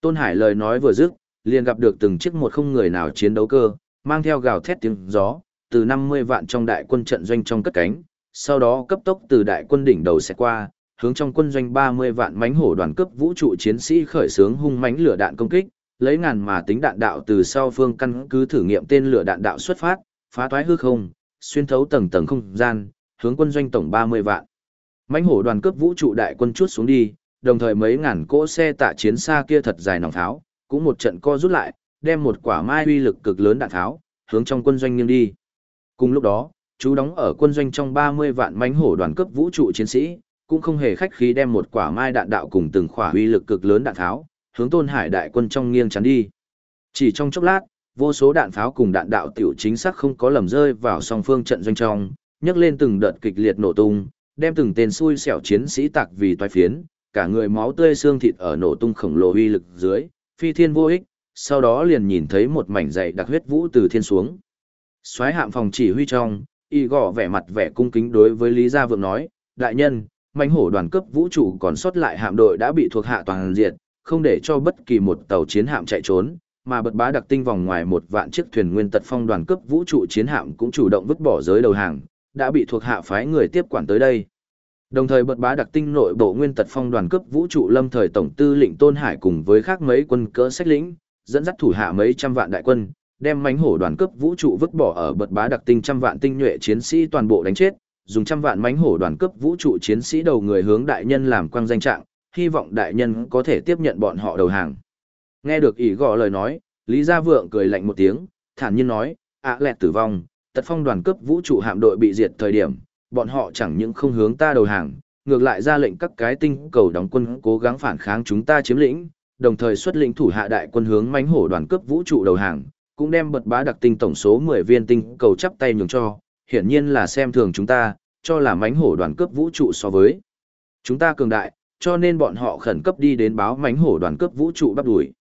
Tôn Hải lời nói vừa dứt, liền gặp được từng chiếc một không người nào chiến đấu cơ, mang theo gào thét tiếng gió, từ 50 vạn trong đại quân trận doanh trong cất cánh, sau đó cấp tốc từ đại quân đỉnh đầu sẽ qua, hướng trong quân doanh 30 vạn mánh hổ đoàn cấp vũ trụ chiến sĩ khởi xướng hung mãnh lửa đạn công kích, lấy ngàn mà tính đạn đạo từ sau phương căn cứ thử nghiệm tên lửa đạn đạo xuất phát, phá toái hư không, xuyên thấu tầng tầng không gian, hướng quân doanh tổng 30 vạn. Mãnh hổ đoàn cấp vũ trụ đại quân chuốt xuống đi, đồng thời mấy ngàn cỗ xe tạ chiến xa kia thật dài nòng tháo, cũng một trận co rút lại, đem một quả mai uy lực cực lớn đạn tháo, hướng trong quân doanh nghiêng đi. Cùng lúc đó, chú đóng ở quân doanh trong 30 vạn mãnh hổ đoàn cấp vũ trụ chiến sĩ, cũng không hề khách khí đem một quả mai đạn đạo cùng từng quả uy lực cực lớn đạn tháo, hướng Tôn Hải đại quân trong nghiêng chắn đi. Chỉ trong chốc lát, vô số đạn pháo cùng đạn đạo tiểu chính xác không có lầm rơi vào song phương trận doanh trong, nhấc lên từng đợt kịch liệt nổ tung, đem từng tên xui xẻo chiến sĩ tạc vì toái phiến, cả người máu tươi xương thịt ở nổ tung khổng lồ uy lực dưới, phi thiên vô ích, sau đó liền nhìn thấy một mảnh dày đặc huyết vũ từ thiên xuống. Soái hạm phòng chỉ huy trong, y gõ vẻ mặt vẻ cung kính đối với Lý Gia Vượng nói, đại nhân, mãnh hổ đoàn cấp vũ trụ còn sót lại hạm đội đã bị thuộc hạ toàn diệt, không để cho bất kỳ một tàu chiến hạm chạy trốn, mà bật bá đặc tinh vòng ngoài một vạn chiếc thuyền nguyên tật phong đoàn cấp vũ trụ chiến hạm cũng chủ động vứt bỏ giới đầu hàng, đã bị thuộc hạ phái người tiếp quản tới đây. Đồng thời bật bá đặc tinh nội bộ nguyên tật phong đoàn cấp vũ trụ lâm thời tổng tư lệnh Tôn Hải cùng với khác mấy quân cỡ sách lĩnh, dẫn dắt thủ hạ mấy trăm vạn đại quân, đem mánh hổ đoàn cấp vũ trụ vứt bỏ ở bật bá đặc tinh trăm vạn tinh nhuệ chiến sĩ toàn bộ đánh chết, dùng trăm vạn mánh hổ đoàn cấp vũ trụ chiến sĩ đầu người hướng đại nhân làm quang danh trạng, hy vọng đại nhân có thể tiếp nhận bọn họ đầu hàng. Nghe được ỷ gọ lời nói, Lý Gia Vượng cười lạnh một tiếng, thản nhiên nói, ạ lẹt tử vong, tật phong đoàn cấp vũ trụ hạm đội bị diệt thời điểm, bọn họ chẳng những không hướng ta đầu hàng, ngược lại ra lệnh các cái tinh cầu đóng quân cố gắng phản kháng chúng ta chiếm lĩnh, đồng thời xuất lĩnh thủ hạ đại quân hướng mãnh hổ đoàn cấp vũ trụ đầu hàng, cũng đem bật bá đặc tinh tổng số 10 viên tinh cầu chắp tay nhường cho, hiển nhiên là xem thường chúng ta, cho là mánh hổ đoàn cướp vũ trụ so với. Chúng ta cường đại, cho nên bọn họ khẩn cấp đi đến báo mánh hổ đoàn cướp vũ trụ bắt đuổi.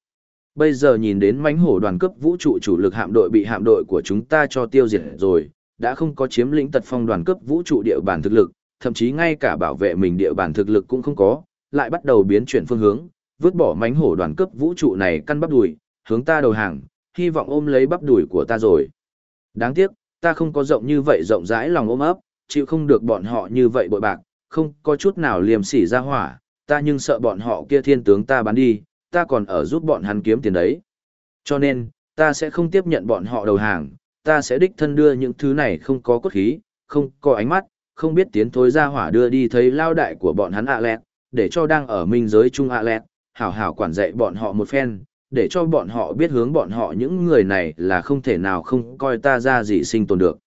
Bây giờ nhìn đến mánh hổ đoàn cướp vũ trụ chủ lực hạm đội bị hạm đội của chúng ta cho tiêu diệt rồi, đã không có chiếm lĩnh tật phong đoàn cướp vũ trụ địa bàn thực lực, thậm chí ngay cả bảo vệ mình địa bàn thực lực cũng không có, lại bắt đầu biến chuyển phương hướng, vứt bỏ mánh hổ đoàn cướp vũ trụ này căn bắp đùi, hướng ta đầu hàng, hy vọng ôm lấy bắp đùi của ta rồi. Đáng tiếc, ta không có rộng như vậy rộng rãi lòng ôm ấp, chịu không được bọn họ như vậy bội bạc, không có chút nào liềm sỉ ra hỏa, ta nhưng sợ bọn họ kia thiên tướng ta bán đi, ta còn ở giúp bọn hắn kiếm tiền đấy. Cho nên, ta sẽ không tiếp nhận bọn họ đầu hàng, ta sẽ đích thân đưa những thứ này không có cốt khí, không có ánh mắt, không biết tiến thối ra hỏa đưa đi thấy lao đại của bọn hắn ạ lẹt, để cho đang ở minh giới chung ạ lẹt, hảo hảo quản dạy bọn họ một phen, để cho bọn họ biết hướng bọn họ những người này là không thể nào không coi ta ra gì sinh tồn được.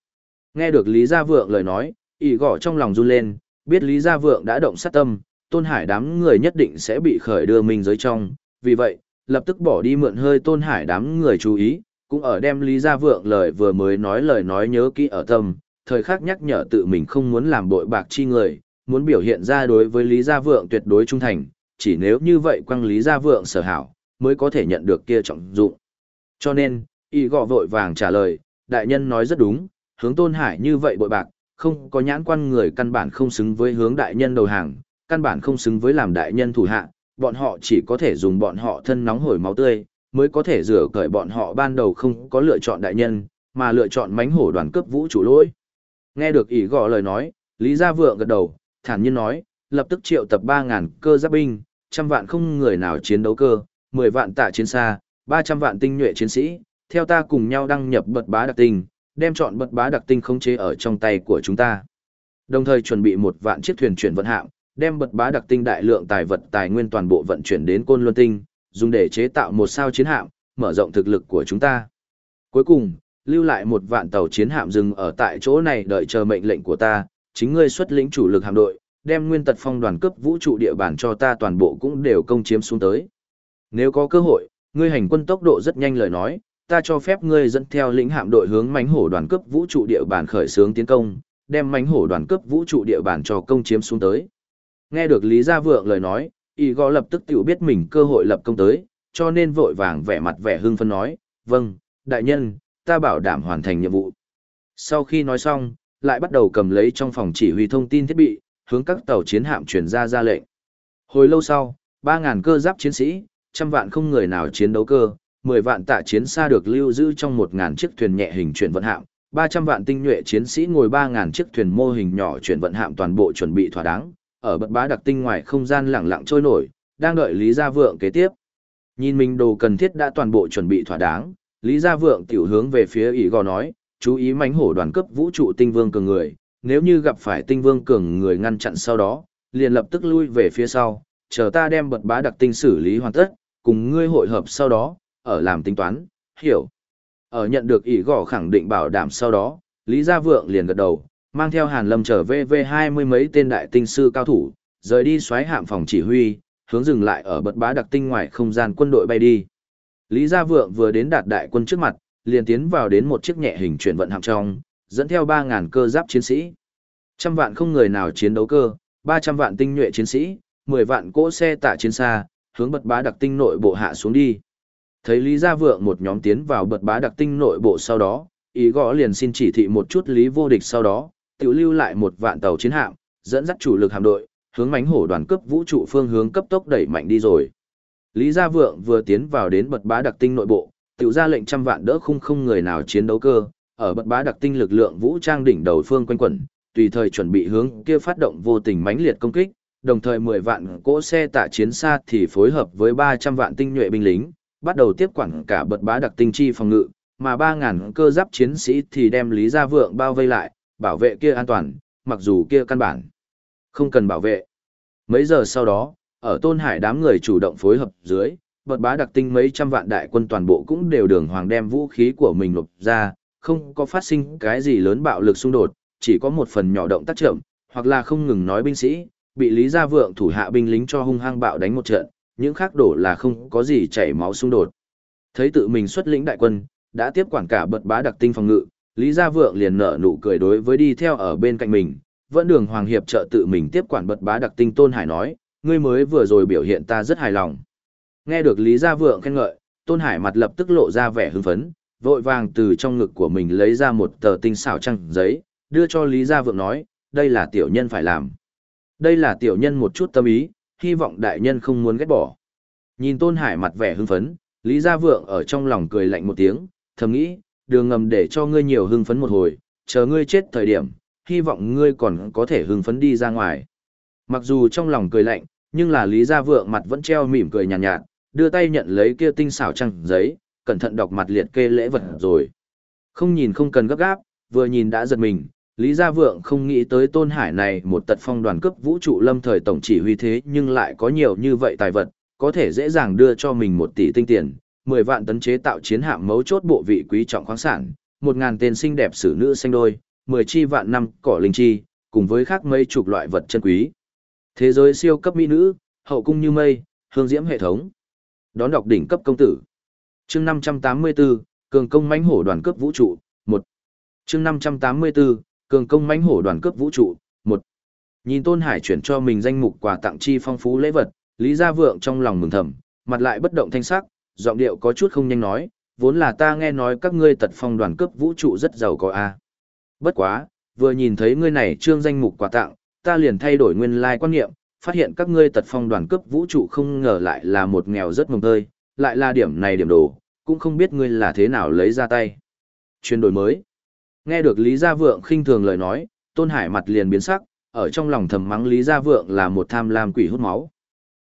Nghe được Lý Gia Vượng lời nói, ỉ gõ trong lòng run lên, biết Lý Gia Vượng đã động sát tâm, Tôn Hải đám người nhất định sẽ bị khởi đưa mình giới trong, vì vậy, lập tức bỏ đi mượn hơi Tôn Hải đám người chú ý, cũng ở đem Lý Gia Vượng lời vừa mới nói lời nói nhớ kỹ ở tâm, thời khắc nhắc nhở tự mình không muốn làm bội bạc chi người, muốn biểu hiện ra đối với Lý Gia Vượng tuyệt đối trung thành, chỉ nếu như vậy quăng Lý Gia Vượng sở hảo, mới có thể nhận được kia trọng dụng. Cho nên, y gọ vội vàng trả lời, đại nhân nói rất đúng, hướng tôn hải như vậy bội bạc, không có nhãn quan người căn bản không xứng với hướng đại nhân đầu hàng, căn bản không xứng với làm đại nhân thủ hạ, bọn họ chỉ có thể dùng bọn họ thân nóng hổi máu tươi, mới có thể rửa cởi bọn họ ban đầu không có lựa chọn đại nhân, mà lựa chọn mánh hổ đoàn cướp vũ chủ lỗi. Nghe được ỷ gọ lời nói, Lý Gia Vượng gật đầu, thản nhiên nói, lập tức triệu tập 3.000 cơ giáp binh, trăm vạn không người nào chiến đấu cơ, 10 vạn tạ chiến xa, 300 vạn tinh nhuệ chiến sĩ, theo ta cùng nhau đăng nhập bật bá đặc tinh, đem chọn bật bá đặc tinh khống chế ở trong tay của chúng ta. Đồng thời chuẩn bị một vạn chiếc thuyền chuyển vận hạng, đem bật bá đặc tinh đại lượng tài vật tài nguyên toàn bộ vận chuyển đến Côn Luân Tinh, dùng để chế tạo một sao chiến hạm, mở rộng thực lực của chúng ta. Cuối cùng, lưu lại một vạn tàu chiến hạm dừng ở tại chỗ này đợi chờ mệnh lệnh của ta, chính ngươi xuất lĩnh chủ lực hạm đội, đem nguyên tật phong đoàn cấp vũ trụ địa bàn cho ta toàn bộ cũng đều công chiếm xuống tới. Nếu có cơ hội, ngươi hành quân tốc độ rất nhanh lời nói, ta cho phép ngươi dẫn theo lĩnh hạm đội hướng mánh hổ đoàn cấp vũ trụ địa bàn khởi xướng tiến công, đem mánh hổ đoàn cấp vũ trụ địa bàn cho công chiếm xuống tới. Nghe được Lý Gia Vượng lời nói, y gò lập tức tiểu biết mình cơ hội lập công tới, cho nên vội vàng vẻ mặt vẻ hưng phân nói, vâng, đại nhân, ta bảo đảm hoàn thành nhiệm vụ. Sau khi nói xong, lại bắt đầu cầm lấy trong phòng chỉ huy thông tin thiết bị, hướng các tàu chiến hạm chuyển ra ra lệnh. Hồi lâu sau, 3.000 cơ giáp chiến sĩ, trăm vạn không người nào chiến đấu cơ, 10 vạn tạ chiến xa được lưu giữ trong một ngàn chiếc thuyền nhẹ hình chuyển vận hạm, 300 vạn tinh nhuệ chiến sĩ ngồi ba ngàn chiếc thuyền mô hình nhỏ chuyển vận hạm toàn bộ chuẩn bị thỏa đáng, ở bật bá đặc tinh ngoài không gian lẳng lặng trôi nổi, đang đợi Lý Gia Vượng kế tiếp. Nhìn mình đồ cần thiết đã toàn bộ chuẩn bị thỏa đáng, Lý Gia Vượng tiểu hướng về phía ỷ gò nói, chú ý mánh hổ đoàn cấp vũ trụ tinh vương cường người, nếu như gặp phải tinh vương cường người ngăn chặn sau đó, liền lập tức lui về phía sau, chờ ta đem bật bá đặc tinh xử lý hoàn tất, cùng ngươi hội hợp sau đó, ở làm tính toán, hiểu. Ở nhận được ỷ gõ khẳng định bảo đảm sau đó, Lý Gia Vượng liền gật đầu, mang theo Hàn Lâm trở về về hai mươi mấy tên đại tinh sư cao thủ, rời đi xoáy hạm phòng chỉ huy, hướng dừng lại ở bật bá đặc tinh ngoài không gian quân đội bay đi. Lý Gia Vượng vừa đến đạt đại quân trước mặt, liền tiến vào đến một chiếc nhẹ hình chuyển vận hạm trong, dẫn theo 3.000 cơ giáp chiến sĩ. Trăm vạn không người nào chiến đấu cơ, 300 vạn tinh nhuệ chiến sĩ, 10 vạn cỗ xe tạ chiến xa, hướng bật bá đặc tinh nội bộ hạ xuống đi. Thấy Lý Gia Vượng một nhóm tiến vào bật bá đặc tinh nội bộ sau đó, ý gõ liền xin chỉ thị một chút Lý vô địch sau đó, tự lưu lại một vạn tàu chiến hạm, dẫn dắt chủ lực hạm đội, hướng mánh hổ đoàn cấp vũ trụ phương hướng cấp tốc đẩy mạnh đi rồi. Lý Gia Vượng vừa tiến vào đến bật bá đặc tinh nội bộ, tự ra lệnh trăm vạn đỡ khung không người nào chiến đấu cơ, ở bật bá đặc tinh lực lượng vũ trang đỉnh đầu phương quanh quẩn, tùy thời chuẩn bị hướng kia phát động vô tình mãnh liệt công kích, đồng thời 10 vạn cỗ xe tạ chiến xa thì phối hợp với 300 vạn tinh nhuệ binh lính, bắt đầu tiếp quản cả bật bá đặc tinh chi phòng ngự, mà 3000 cơ giáp chiến sĩ thì đem Lý Gia Vượng bao vây lại, bảo vệ kia an toàn, mặc dù kia căn bản không cần bảo vệ. Mấy giờ sau đó, ở Tôn Hải đám người chủ động phối hợp dưới, bật bá đặc tinh mấy trăm vạn đại quân toàn bộ cũng đều đường hoàng đem vũ khí của mình lục ra, không có phát sinh cái gì lớn bạo lực xung đột, chỉ có một phần nhỏ động tác chậm, hoặc là không ngừng nói binh sĩ, bị Lý Gia Vượng thủ hạ binh lính cho hung hăng bạo đánh một trận, những khác đổ là không có gì chảy máu xung đột. Thấy tự mình xuất lĩnh đại quân, Đã tiếp quản cả bật bá đặc tinh phòng ngự, Lý Gia Vượng liền nở nụ cười đối với đi theo ở bên cạnh mình, vẫn đường Hoàng Hiệp trợ tự mình tiếp quản bật bá đặc tinh Tôn Hải nói, ngươi mới vừa rồi biểu hiện ta rất hài lòng. Nghe được Lý Gia Vượng khen ngợi, Tôn Hải mặt lập tức lộ ra vẻ hưng phấn, vội vàng từ trong ngực của mình lấy ra một tờ tinh xảo trăng giấy, đưa cho Lý Gia Vượng nói, đây là tiểu nhân phải làm. Đây là tiểu nhân một chút tâm ý, hy vọng đại nhân không muốn ghét bỏ. Nhìn Tôn Hải mặt vẻ hưng phấn, Lý Gia Vượng ở trong lòng cười lạnh một tiếng, thầm nghĩ, đường ngầm để cho ngươi nhiều hưng phấn một hồi, chờ ngươi chết thời điểm, hy vọng ngươi còn có thể hưng phấn đi ra ngoài. Mặc dù trong lòng cười lạnh, nhưng là Lý Gia Vượng mặt vẫn treo mỉm cười nhàn nhạt, nhạt, đưa tay nhận lấy kia tinh xảo trăng giấy, cẩn thận đọc mặt liệt kê lễ vật rồi. Không nhìn không cần gấp gáp, vừa nhìn đã giật mình, Lý Gia Vượng không nghĩ tới Tôn Hải này một tật phong đoàn cấp vũ trụ lâm thời tổng chỉ huy thế nhưng lại có nhiều như vậy tài vật, có thể dễ dàng đưa cho mình một tỷ tinh tiền, 10 vạn tấn chế tạo chiến hạm mấu chốt bộ vị quý trọng khoáng sản, 1000 tên xinh đẹp xử nữ xanh đôi, 10 chi vạn năm cỏ linh chi, cùng với khác mấy chục loại vật chân quý. Thế giới siêu cấp mỹ nữ, hậu cung như mây, hương diễm hệ thống. Đón đọc đỉnh cấp công tử. Chương 584, cường công mãnh hổ đoàn cấp vũ trụ, 1. Chương 584, cường công mãnh hổ đoàn Cướp vũ trụ, một Nhìn Tôn Hải chuyển cho mình danh mục quà tặng chi phong phú lễ vật, Lý Gia Vượng trong lòng mừng thầm, mặt lại bất động thanh sắc, giọng điệu có chút không nhanh nói, vốn là ta nghe nói các ngươi tật phong đoàn Cướp vũ trụ rất giàu có a. Bất quá, vừa nhìn thấy ngươi này trương danh mục quà tặng, ta liền thay đổi nguyên lai like quan niệm, phát hiện các ngươi tật phong đoàn Cướp vũ trụ không ngờ lại là một nghèo rất mồng tơi, lại là điểm này điểm đồ, cũng không biết ngươi là thế nào lấy ra tay. chuyển đổi mới. Nghe được Lý Gia Vượng khinh thường lời nói, Tôn Hải mặt liền biến sắc, ở trong lòng thầm mắng Lý Gia Vượng là một tham lam quỷ hút máu.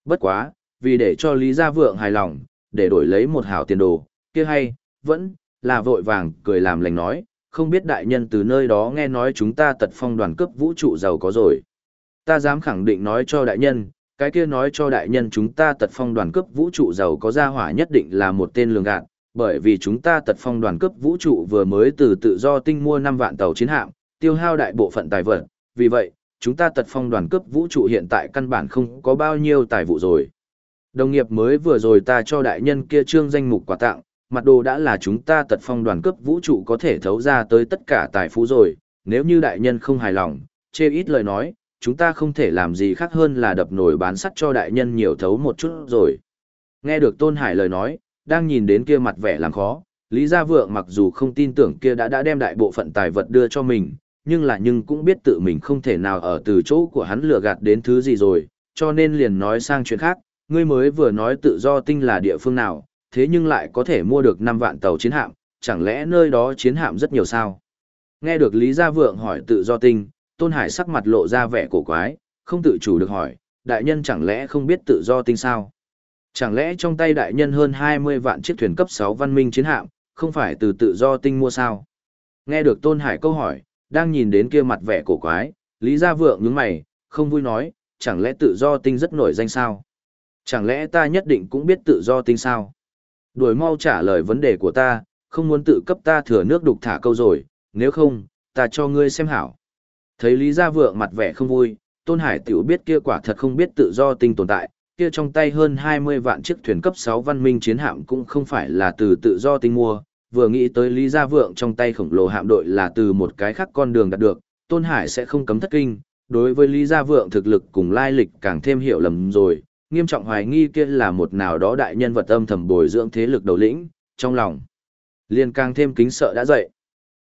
Bất quá, vì để cho Lý Gia Vượng hài lòng, để đổi lấy một hảo tiền đồ, kia hay, vẫn, là vội vàng, cười làm lành nói, không biết đại nhân từ nơi đó nghe nói chúng ta tật phong đoàn cấp vũ trụ giàu có rồi. Ta dám khẳng định nói cho đại nhân, cái kia nói cho đại nhân chúng ta tật phong đoàn cấp vũ trụ giàu có gia hỏa nhất định là một tên lường gạt, bởi vì chúng ta tật phong đoàn cấp vũ trụ vừa mới từ tự do tinh mua 5 vạn tàu chiến hạm, tiêu hao đại bộ phận tài vật, vì vậy, chúng ta tật phong đoàn cấp vũ trụ hiện tại căn bản không có bao nhiêu tài vụ rồi. Đồng nghiệp mới vừa rồi ta cho đại nhân kia trương danh mục quà tặng, mặt đồ đã là chúng ta tật phong đoàn cấp vũ trụ có thể thấu ra tới tất cả tài phú rồi, nếu như đại nhân không hài lòng, chê ít lời nói, chúng ta không thể làm gì khác hơn là đập nổi bán sắt cho đại nhân nhiều thấu một chút rồi. Nghe được Tôn Hải lời nói, đang nhìn đến kia mặt vẻ làm khó, Lý Gia Vượng mặc dù không tin tưởng kia đã đã đem đại bộ phận tài vật đưa cho mình, nhưng là nhưng cũng biết tự mình không thể nào ở từ chỗ của hắn lừa gạt đến thứ gì rồi, cho nên liền nói sang chuyện khác, ngươi mới vừa nói tự do tinh là địa phương nào, thế nhưng lại có thể mua được 5 vạn tàu chiến hạm, chẳng lẽ nơi đó chiến hạm rất nhiều sao? Nghe được Lý Gia Vượng hỏi tự do tinh, Tôn Hải sắc mặt lộ ra vẻ cổ quái, không tự chủ được hỏi, đại nhân chẳng lẽ không biết tự do tinh sao? Chẳng lẽ trong tay đại nhân hơn 20 vạn chiếc thuyền cấp 6 văn minh chiến hạm, không phải từ tự do tinh mua sao? Nghe được Tôn Hải câu hỏi, đang nhìn đến kia mặt vẻ cổ quái, Lý Gia Vượng nhướng mày, không vui nói, chẳng lẽ tự do tinh rất nổi danh sao? Chẳng lẽ ta nhất định cũng biết tự do tinh sao? Đuổi mau trả lời vấn đề của ta, không muốn tự cấp ta thừa nước đục thả câu rồi, nếu không, ta cho ngươi xem hảo. Thấy Lý Gia Vượng mặt vẻ không vui, Tôn Hải tiểu biết kia quả thật không biết tự do tinh tồn tại, kia trong tay hơn 20 vạn chiếc thuyền cấp 6 văn minh chiến hạm cũng không phải là từ tự do tinh mua, vừa nghĩ tới Lý Gia Vượng trong tay khổng lồ hạm đội là từ một cái khác con đường đạt được, Tôn Hải sẽ không cấm thất kinh, đối với Lý Gia Vượng thực lực cùng lai lịch càng thêm hiểu lầm rồi, nghiêm trọng hoài nghi kia là một nào đó đại nhân vật âm thầm bồi dưỡng thế lực đầu lĩnh, trong lòng liền càng thêm kính sợ đã dậy.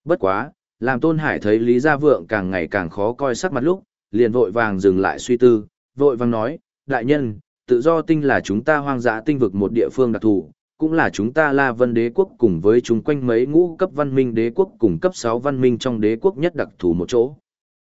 Bất quá, làm Tôn Hải thấy Lý Gia Vượng càng ngày càng khó coi sắc mặt lúc, liền vội vàng dừng lại suy tư, vội vàng nói, đại nhân, tự do tinh là chúng ta hoang dã tinh vực một địa phương đặc thù, cũng là chúng ta La Vân đế quốc cùng với chúng quanh mấy ngũ cấp văn minh đế quốc cùng cấp 6 văn minh trong đế quốc nhất đặc thù một chỗ.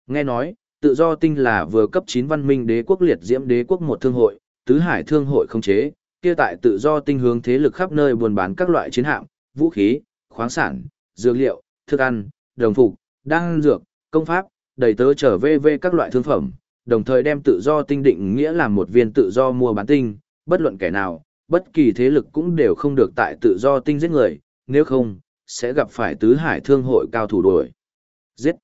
Nghe nói, tự do tinh là vừa cấp 9 văn minh đế quốc liệt diễm đế quốc một thương hội, tứ hải thương hội không chế, kia tại tự do tinh hướng thế lực khắp nơi buôn bán các loại chiến hạm, vũ khí, khoáng sản, dược liệu, thức ăn, đồng phục, đan dược, công pháp, đầy tớ trở về về các loại thương phẩm, đồng thời đem tự do tinh định nghĩa là một viên tự do mua bán tinh, bất luận kẻ nào, bất kỳ thế lực cũng đều không được tại tự do tinh giết người, nếu không, sẽ gặp phải tứ hải thương hội cao thủ đuổi. Giết.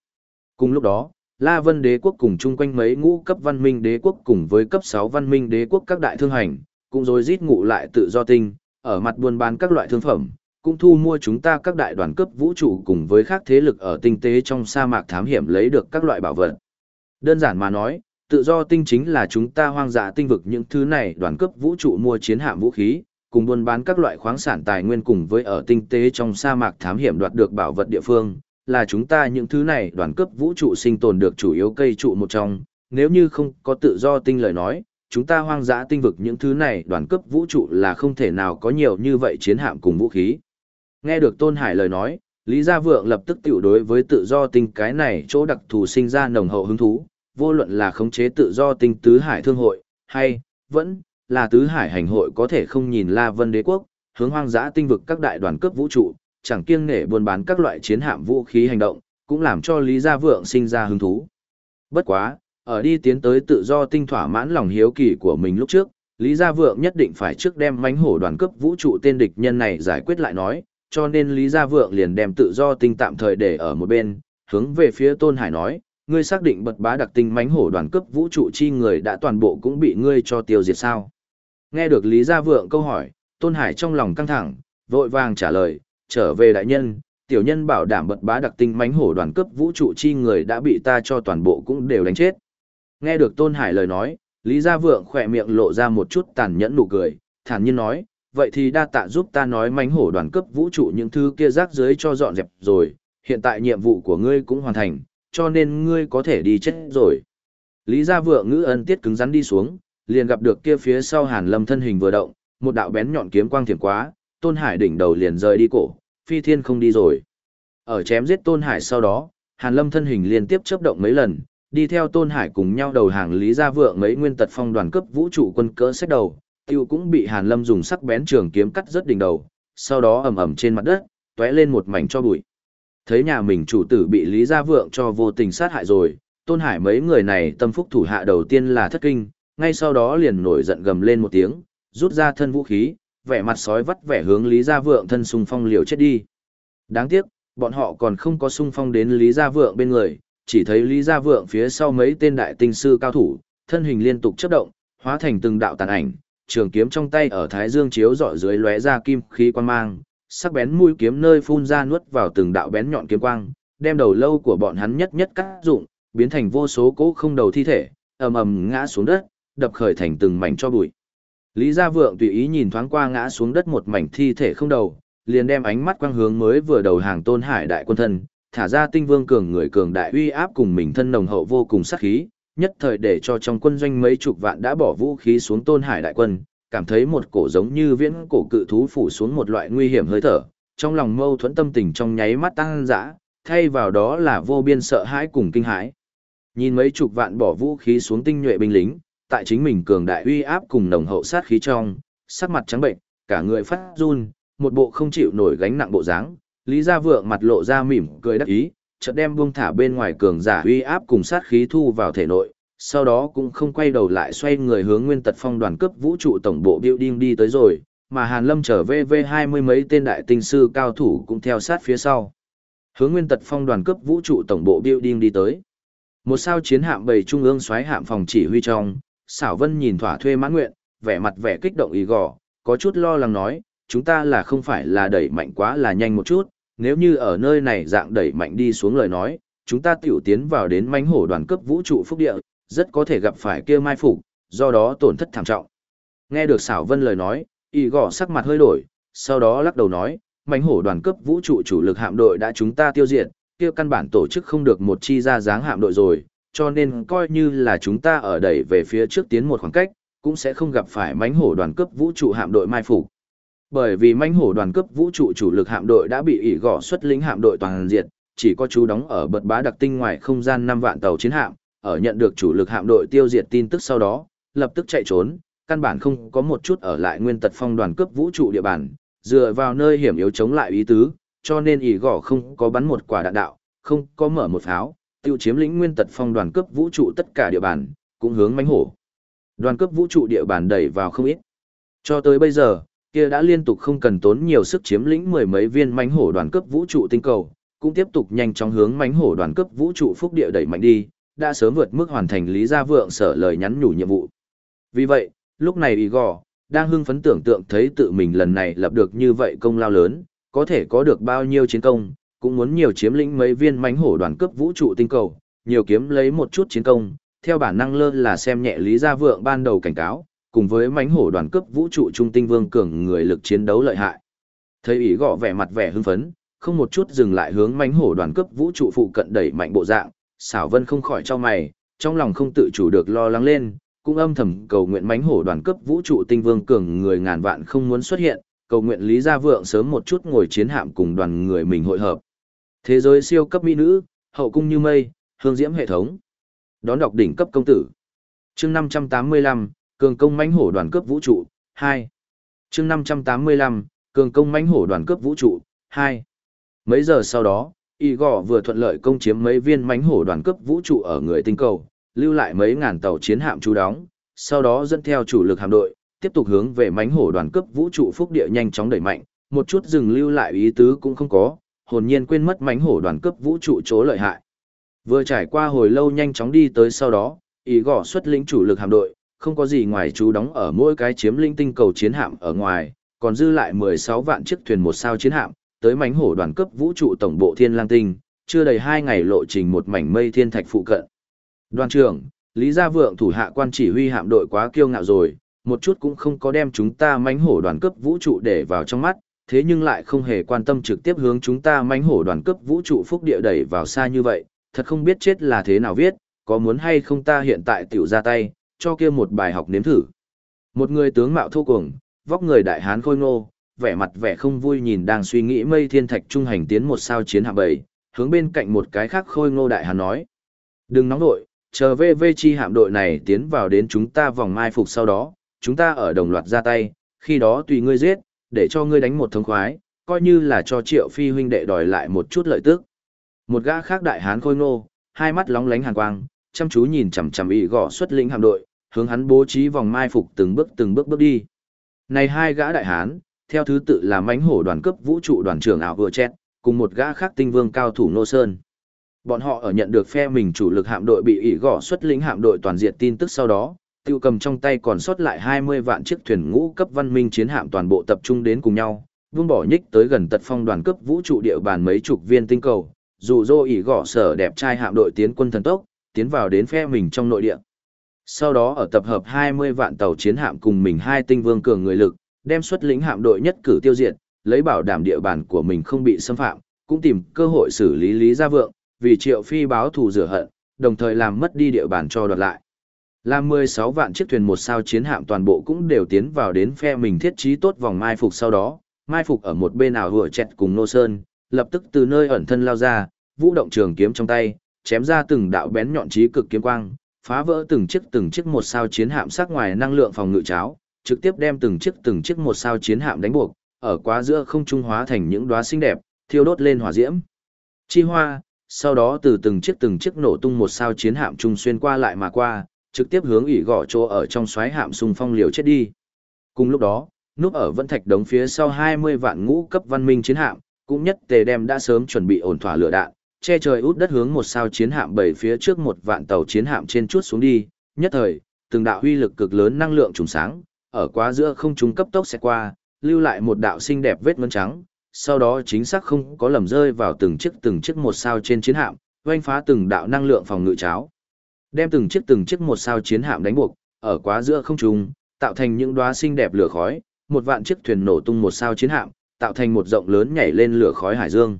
Cùng lúc đó, La Vân đế quốc cùng chung quanh mấy ngũ cấp văn minh đế quốc cùng với cấp 6 văn minh đế quốc các đại thương hành, cũng rồi giết ngụ lại tự do tinh, ở mặt buôn bán các loại thương phẩm, cũng thu mua chúng ta các đại đoàn cấp vũ trụ cùng với các thế lực ở tinh tế trong sa mạc thám hiểm lấy được các loại bảo vật. Đơn giản mà nói, tự do tinh chính là chúng ta hoang dã tinh vực những thứ này đoàn cấp vũ trụ mua chiến hạm vũ khí, cùng buôn bán các loại khoáng sản tài nguyên cùng với ở tinh tế trong sa mạc thám hiểm đoạt được bảo vật địa phương, là chúng ta những thứ này đoàn cấp vũ trụ sinh tồn được chủ yếu cây trụ một trong, nếu như không có tự do tinh lời nói, chúng ta hoang dã tinh vực những thứ này đoàn cấp vũ trụ là không thể nào có nhiều như vậy chiến hạm cùng vũ khí. Nghe được Tôn Hải lời nói, Lý Gia Vượng lập tức tiểu đối với tự do tinh cái này chỗ đặc thù sinh ra nồng hậu hứng thú, vô luận là khống chế tự do tinh tứ hải thương hội, hay, vẫn, là tứ hải hành hội có thể không nhìn La Vân đế quốc, hướng hoang dã tinh vực các đại đoàn cấp vũ trụ, chẳng kiêng nể buôn bán các loại chiến hạm vũ khí hành động, cũng làm cho Lý Gia Vượng sinh ra hứng thú. Bất quá, ở đi tiến tới tự do tinh thỏa mãn lòng hiếu kỳ của mình lúc trước, Lý Gia Vượng nhất định phải trước đem mánh hổ đoàn cấp vũ trụ tên địch nhân này giải quyết lại nói, cho nên Lý Gia Vượng liền đem tự do tinh tạm thời để ở một bên, hướng về phía Tôn Hải nói, ngươi xác định bật bá đặc tinh mánh hổ đoàn cấp vũ trụ chi người đã toàn bộ cũng bị ngươi cho tiêu diệt sao. Nghe được Lý Gia Vượng câu hỏi, Tôn Hải trong lòng căng thẳng, vội vàng trả lời, trở về đại nhân, tiểu nhân bảo đảm bật bá đặc tinh mánh hổ đoàn cấp vũ trụ chi người đã bị ta cho toàn bộ cũng đều đánh chết. Nghe được Tôn Hải lời nói, Lý Gia Vượng khỏe miệng lộ ra một chút tàn nhẫn nụ cười, thản nhiên nói, vậy thì đa tạ giúp ta nói mánh hổ đoàn cấp vũ trụ những thứ kia rác dưới cho dọn dẹp rồi, hiện tại nhiệm vụ của ngươi cũng hoàn thành, cho nên ngươi có thể đi chết rồi. Lý Gia Vượng ngữ ân tiết cứng rắn đi xuống, liền gặp được kia phía sau Hàn Lâm thân hình vừa động, một đạo bén nhọn kiếm quang thiểm quá, Tôn Hải đỉnh đầu liền rời đi cổ, phi thiên không đi rồi. Ở chém giết Tôn Hải sau đó, Hàn Lâm thân hình liên tiếp chớp động mấy lần, đi theo Tôn Hải cùng nhau đầu hàng Lý Gia Vượng mấy nguyên tật phong đoàn cấp vũ trụ quân cỡ xét đầu, tiêu cũng bị Hàn Lâm dùng sắc bén trường kiếm cắt rất đỉnh đầu, sau đó ầm ầm trên mặt đất, tóe lên một mảnh cho bụi. Thấy nhà mình chủ tử bị Lý Gia Vượng cho vô tình sát hại rồi, Tôn Hải mấy người này tâm phúc thủ hạ đầu tiên là thất kinh, ngay sau đó liền nổi giận gầm lên một tiếng, rút ra thân vũ khí, vẻ mặt sói vắt vẻ hướng Lý Gia Vượng thân xung phong liều chết đi. Đáng tiếc, bọn họ còn không có xung phong đến Lý Gia Vượng bên người, chỉ thấy Lý Gia Vượng phía sau mấy tên đại tinh sư cao thủ, thân hình liên tục chấp động, hóa thành từng đạo tàn ảnh, trường kiếm trong tay ở thái dương chiếu rọi dưới lóe ra kim khí quan mang, sắc bén mũi kiếm nơi phun ra nuốt vào từng đạo bén nhọn kiếm quang, đem đầu lâu của bọn hắn nhất nhất cắt dụng, biến thành vô số cỗ không đầu thi thể, ầm ầm ngã xuống đất, đập khởi thành từng mảnh cho bụi. Lý Gia Vượng tùy ý nhìn thoáng qua ngã xuống đất một mảnh thi thể không đầu, liền đem ánh mắt quang hướng mới vừa đầu hàng Tôn Hải đại quân thân, thả ra tinh vương cường người cường đại uy áp cùng mình thân nồng hậu vô cùng sát khí, nhất thời để cho trong quân doanh mấy chục vạn đã bỏ vũ khí xuống tôn hải đại quân, cảm thấy một cổ giống như viễn cổ cự thú phủ xuống một loại nguy hiểm hơi thở, trong lòng mâu thuẫn tâm tình trong nháy mắt tăng dã, thay vào đó là vô biên sợ hãi cùng kinh hãi. Nhìn mấy chục vạn bỏ vũ khí xuống tinh nhuệ binh lính, tại chính mình cường đại uy áp cùng nồng hậu sát khí trong, sắc mặt trắng bệnh, cả người phát run, một bộ không chịu nổi gánh nặng bộ dáng, Lý Gia Vượng mặt lộ ra mỉm cười đắc ý, chợt đem buông thả bên ngoài cường giả uy áp cùng sát khí thu vào thể nội, sau đó cũng không quay đầu lại xoay người hướng Nguyên Tật Phong đoàn cấp vũ trụ tổng bộ building đi tới rồi, mà Hàn Lâm trở về v hai mươi mấy tên đại tinh sư cao thủ cũng theo sát phía sau. Hướng Nguyên Tật Phong đoàn cấp vũ trụ tổng bộ building đi tới. Một sao chiến hạm bầy trung ương xoáy hạm phòng chỉ huy trong, Xảo Vân nhìn thỏa thuê mãn nguyện, vẻ mặt vẻ kích động ý gò, có chút lo lắng nói, chúng ta là không phải là đẩy mạnh quá là nhanh một chút, nếu như ở nơi này dạng đẩy mạnh đi xuống lời nói, chúng ta tiểu tiến vào đến mánh hổ đoàn cấp vũ trụ phúc địa, rất có thể gặp phải kia mai phục, do đó tổn thất thảm trọng. Nghe được xảo vân lời nói, y gõ sắc mặt hơi đổi, sau đó lắc đầu nói, mánh hổ đoàn cấp vũ trụ chủ lực hạm đội đã chúng ta tiêu diệt, kia căn bản tổ chức không được một chi ra dáng hạm đội rồi, cho nên coi như là chúng ta ở đẩy về phía trước tiến một khoảng cách, cũng sẽ không gặp phải mánh hổ đoàn cấp vũ trụ hạm đội mai phục. Bởi vì manh hổ đoàn cấp vũ trụ chủ lực hạm đội đã bị ỷ gõ xuất lính hạm đội toàn diệt, chỉ có chú đóng ở bật bá đặc tinh ngoài không gian năm vạn tàu chiến hạm, ở nhận được chủ lực hạm đội tiêu diệt tin tức sau đó, lập tức chạy trốn, căn bản không có một chút ở lại nguyên tật phong đoàn cướp vũ trụ địa bàn, dựa vào nơi hiểm yếu chống lại ý tứ, cho nên ỷ gõ không có bắn một quả đạn đạo, không có mở một pháo, tiêu chiếm lĩnh nguyên tật phong đoàn cướp vũ trụ tất cả địa bàn, cũng hướng mãnh hổ. Đoàn cướp vũ trụ địa bàn đẩy vào không ít. Cho tới bây giờ, kia đã liên tục không cần tốn nhiều sức chiếm lĩnh mười mấy viên mánh hổ đoàn cướp vũ trụ tinh cầu, cũng tiếp tục nhanh chóng hướng mánh hổ đoàn cấp vũ trụ phúc địa đẩy mạnh đi, đã sớm vượt mức hoàn thành lý gia vượng sở lời nhắn nhủ nhiệm vụ. Vì vậy, lúc này Igor đang hưng phấn tưởng tượng thấy tự mình lần này lập được như vậy công lao lớn, có thể có được bao nhiêu chiến công, cũng muốn nhiều chiếm lĩnh mấy viên mánh hổ đoàn cướp vũ trụ tinh cầu, nhiều kiếm lấy một chút chiến công, theo bản năng lơ là xem nhẹ Lý Gia Vượng ban đầu cảnh cáo, cùng với mánh hổ đoàn cướp vũ trụ trung tinh vương cường người lực chiến đấu lợi hại. Thấy ý gọ vẻ mặt vẻ hưng phấn, không một chút dừng lại hướng mánh hổ đoàn cướp vũ trụ phụ cận đẩy mạnh bộ dạng, xảo vân không khỏi cho mày, trong lòng không tự chủ được lo lắng lên, cũng âm thầm cầu nguyện mánh hổ đoàn cấp vũ trụ tinh vương cường người ngàn vạn không muốn xuất hiện, cầu nguyện Lý Gia Vượng sớm một chút ngồi chiến hạm cùng đoàn người mình hội hợp. Thế giới siêu cấp mỹ nữ, hậu cung như mây, hương diễm hệ thống. Đón đọc đỉnh cấp công tử. Chương 585, cường công mãnh hổ đoàn cấp vũ trụ 2. Chương 585, cường công mãnh hổ đoàn cấp vũ trụ 2. Mấy giờ sau đó, Igor vừa thuận lợi công chiếm mấy viên mánh hổ đoàn cấp vũ trụ ở người tinh cầu, lưu lại mấy ngàn tàu chiến hạm trú đóng, sau đó dẫn theo chủ lực hạm đội, tiếp tục hướng về mánh hổ đoàn cấp vũ trụ phúc địa nhanh chóng đẩy mạnh, một chút dừng lưu lại ý tứ cũng không có, hồn nhiên quên mất mánh hổ đoàn cấp vũ trụ chỗ lợi hại. Vừa trải qua hồi lâu nhanh chóng đi tới sau đó, ý gõ xuất lĩnh chủ lực hạm đội, không có gì ngoài chú đóng ở mỗi cái chiếm linh tinh cầu chiến hạm ở ngoài, còn dư lại 16 vạn chiếc thuyền một sao chiến hạm, tới mánh hổ đoàn cấp vũ trụ tổng bộ Thiên Lang Tinh, chưa đầy 2 ngày lộ trình một mảnh mây thiên thạch phụ cận. Đoàn trưởng, Lý Gia Vượng thủ hạ quan chỉ huy hạm đội quá kiêu ngạo rồi, một chút cũng không có đem chúng ta mánh hổ đoàn cấp vũ trụ để vào trong mắt, thế nhưng lại không hề quan tâm trực tiếp hướng chúng ta mánh hổ đoàn cấp vũ trụ phúc địa đẩy vào xa như vậy, thật không biết chết là thế nào viết, có muốn hay không ta hiện tại tiểu ra tay, cho kia một bài học nếm thử. Một người tướng mạo thô cuồng, vóc người đại hán khôi ngô, vẻ mặt vẻ không vui nhìn đang suy nghĩ mây thiên thạch trung hành tiến một sao chiến hạ bảy, hướng bên cạnh một cái khác khôi ngô đại hán nói. Đừng nóng nội, chờ VV chi hạm đội này tiến vào đến chúng ta vòng mai phục sau đó, chúng ta ở đồng loạt ra tay, khi đó tùy ngươi giết, để cho ngươi đánh một thống khoái, coi như là cho triệu phi huynh đệ đòi lại một chút lợi tức. Một gã khác đại hán khôi ngô, hai mắt lóng lánh hàn quang, chăm chú nhìn chằm chằm ý gõ xuất lĩnh hạm đội, hướng hắn bố trí vòng mai phục từng bước từng bước bước đi. Này hai gã đại hán, theo thứ tự là mãnh hổ đoàn cấp vũ trụ đoàn trưởng ảo vừa chết, cùng một gã khác tinh vương cao thủ nô sơn. Bọn họ ở nhận được phe mình chủ lực hạm đội bị ỉ gõ xuất lĩnh hạm đội toàn diệt tin tức sau đó, tiêu cầm trong tay còn sót lại 20 vạn chiếc thuyền ngũ cấp văn minh chiến hạm toàn bộ tập trung đến cùng nhau, vương bỏ nhích tới gần tật phong đoàn cấp vũ trụ địa bàn mấy chục viên tinh cầu, dù dô ỉ gõ sở đẹp trai hạm đội tiến quân thần tốc, tiến vào đến phe mình trong nội địa. Sau đó ở tập hợp 20 vạn tàu chiến hạm cùng mình hai tinh vương cường người lực, đem xuất lĩnh hạm đội nhất cử tiêu diệt, lấy bảo đảm địa bàn của mình không bị xâm phạm, cũng tìm cơ hội xử lý Lý Gia Vượng, vì Triệu Phi báo thù rửa hận, đồng thời làm mất đi địa bàn cho đoạt lại. Làm 16 vạn chiếc thuyền một sao chiến hạm toàn bộ cũng đều tiến vào đến phe mình thiết trí tốt vòng mai phục sau đó, mai phục ở một bên ảo vừa chẹt cùng Nô Sơn, lập tức từ nơi ẩn thân lao ra, vũ động trường kiếm trong tay, chém ra từng đạo bén nhọn trí cực kiếm quang, phá vỡ từng chiếc từng chiếc một sao chiến hạm sắc ngoài năng lượng phòng ngự cháo, trực tiếp đem từng chiếc từng chiếc một sao chiến hạm đánh buộc, ở quá giữa không trung hóa thành những đóa xinh đẹp, thiêu đốt lên hỏa diễm. Chi hoa, sau đó từ từng chiếc từng chiếc nổ tung một sao chiến hạm trung xuyên qua lại mà qua, trực tiếp hướng ỉ gõ chỗ ở trong xoáy hạm xung phong liều chết đi. Cùng lúc đó, núp ở vân thạch đống phía sau 20 vạn ngũ cấp văn minh chiến hạm, cũng nhất tề đem đã sớm chuẩn bị ổn thỏa lửa đạn, che trời út đất hướng một sao chiến hạm bảy phía trước một vạn tàu chiến hạm trên chút xuống đi, nhất thời, từng đạo huy lực cực lớn năng lượng trùng sáng, ở quá giữa không trung cấp tốc sẽ qua, lưu lại một đạo xinh đẹp vết mơn trắng, sau đó chính xác không có lầm rơi vào từng chiếc từng chiếc một sao trên chiến hạm, oanh phá từng đạo năng lượng phòng ngự cháo. Đem từng chiếc từng chiếc một sao chiến hạm đánh buộc, ở quá giữa không trung, tạo thành những đóa xinh đẹp lửa khói, một vạn chiếc thuyền nổ tung một sao chiến hạm, tạo thành một rộng lớn nhảy lên lửa khói hải dương.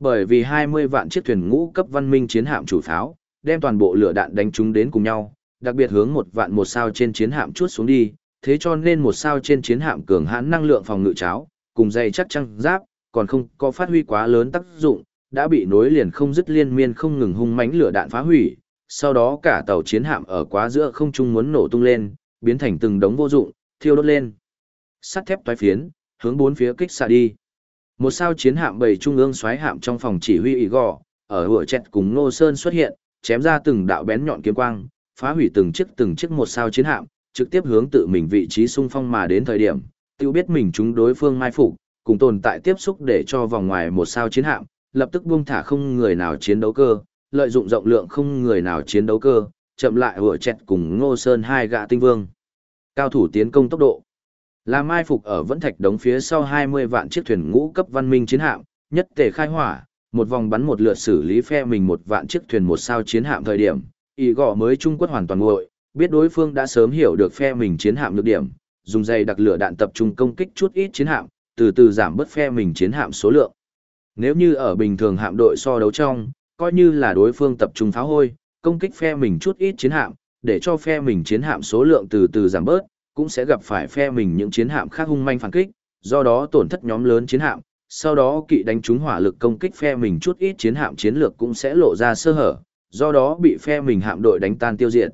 Bởi vì 20 vạn chiếc thuyền ngũ cấp văn minh chiến hạm chủ pháo, đem toàn bộ lửa đạn đánh chúng đến cùng nhau, đặc biệt hướng một vạn một sao trên chiến hạm chuốt xuống đi, thế cho nên một sao trên chiến hạm cường hãn năng lượng phòng ngự cháo, cùng dày chắc chắn giáp, còn không có phát huy quá lớn tác dụng, đã bị nối liền không dứt liên miên không ngừng hung mãnh lửa đạn phá hủy, sau đó cả tàu chiến hạm ở quá giữa không trung muốn nổ tung lên, biến thành từng đống vô dụng, thiêu đốt lên. Sắt thép toái phiến, hướng bốn phía kích xạ đi. Một sao chiến hạm bảy trung ương xoáy hạm trong phòng chỉ huy ỉ gò, ở hựa chẹt cùng Ngô Sơn xuất hiện, chém ra từng đạo bén nhọn kiếm quang, phá hủy từng chiếc từng chiếc một sao chiến hạm, trực tiếp hướng tự mình vị trí xung phong mà đến thời điểm, tiêu biết mình chúng đối phương mai phục, cùng tồn tại tiếp xúc để cho vòng ngoài một sao chiến hạm, lập tức buông thả không người nào chiến đấu cơ, lợi dụng rộng lượng không người nào chiến đấu cơ, chậm lại hựa chẹt cùng Ngô Sơn hai gã tinh vương. Cao thủ tiến công tốc độ. Là mai phục ở vẫn thạch đống phía sau 20 vạn chiếc thuyền ngũ cấp văn minh chiến hạm, nhất tề khai hỏa, một vòng bắn một lượt xử lý phe mình một vạn chiếc thuyền một sao chiến hạm thời điểm, ý gõ mới Trung Quốc hoàn toàn nguội, biết đối phương đã sớm hiểu được phe mình chiến hạm nhược điểm, dùng dây đặc lửa đạn tập trung công kích chút ít chiến hạm, từ từ giảm bớt phe mình chiến hạm số lượng. Nếu như ở bình thường hạm đội so đấu trong, coi như là đối phương tập trung pháo hôi, công kích phe mình chút ít chiến hạm, để cho phe mình chiến hạm số lượng từ từ giảm bớt, cũng sẽ gặp phải phe mình những chiến hạm khác hung manh phản kích, do đó tổn thất nhóm lớn chiến hạm, sau đó kỵ đánh trúng hỏa lực công kích phe mình chút ít chiến hạm chiến lược cũng sẽ lộ ra sơ hở, do đó bị phe mình hạm đội đánh tan tiêu diệt.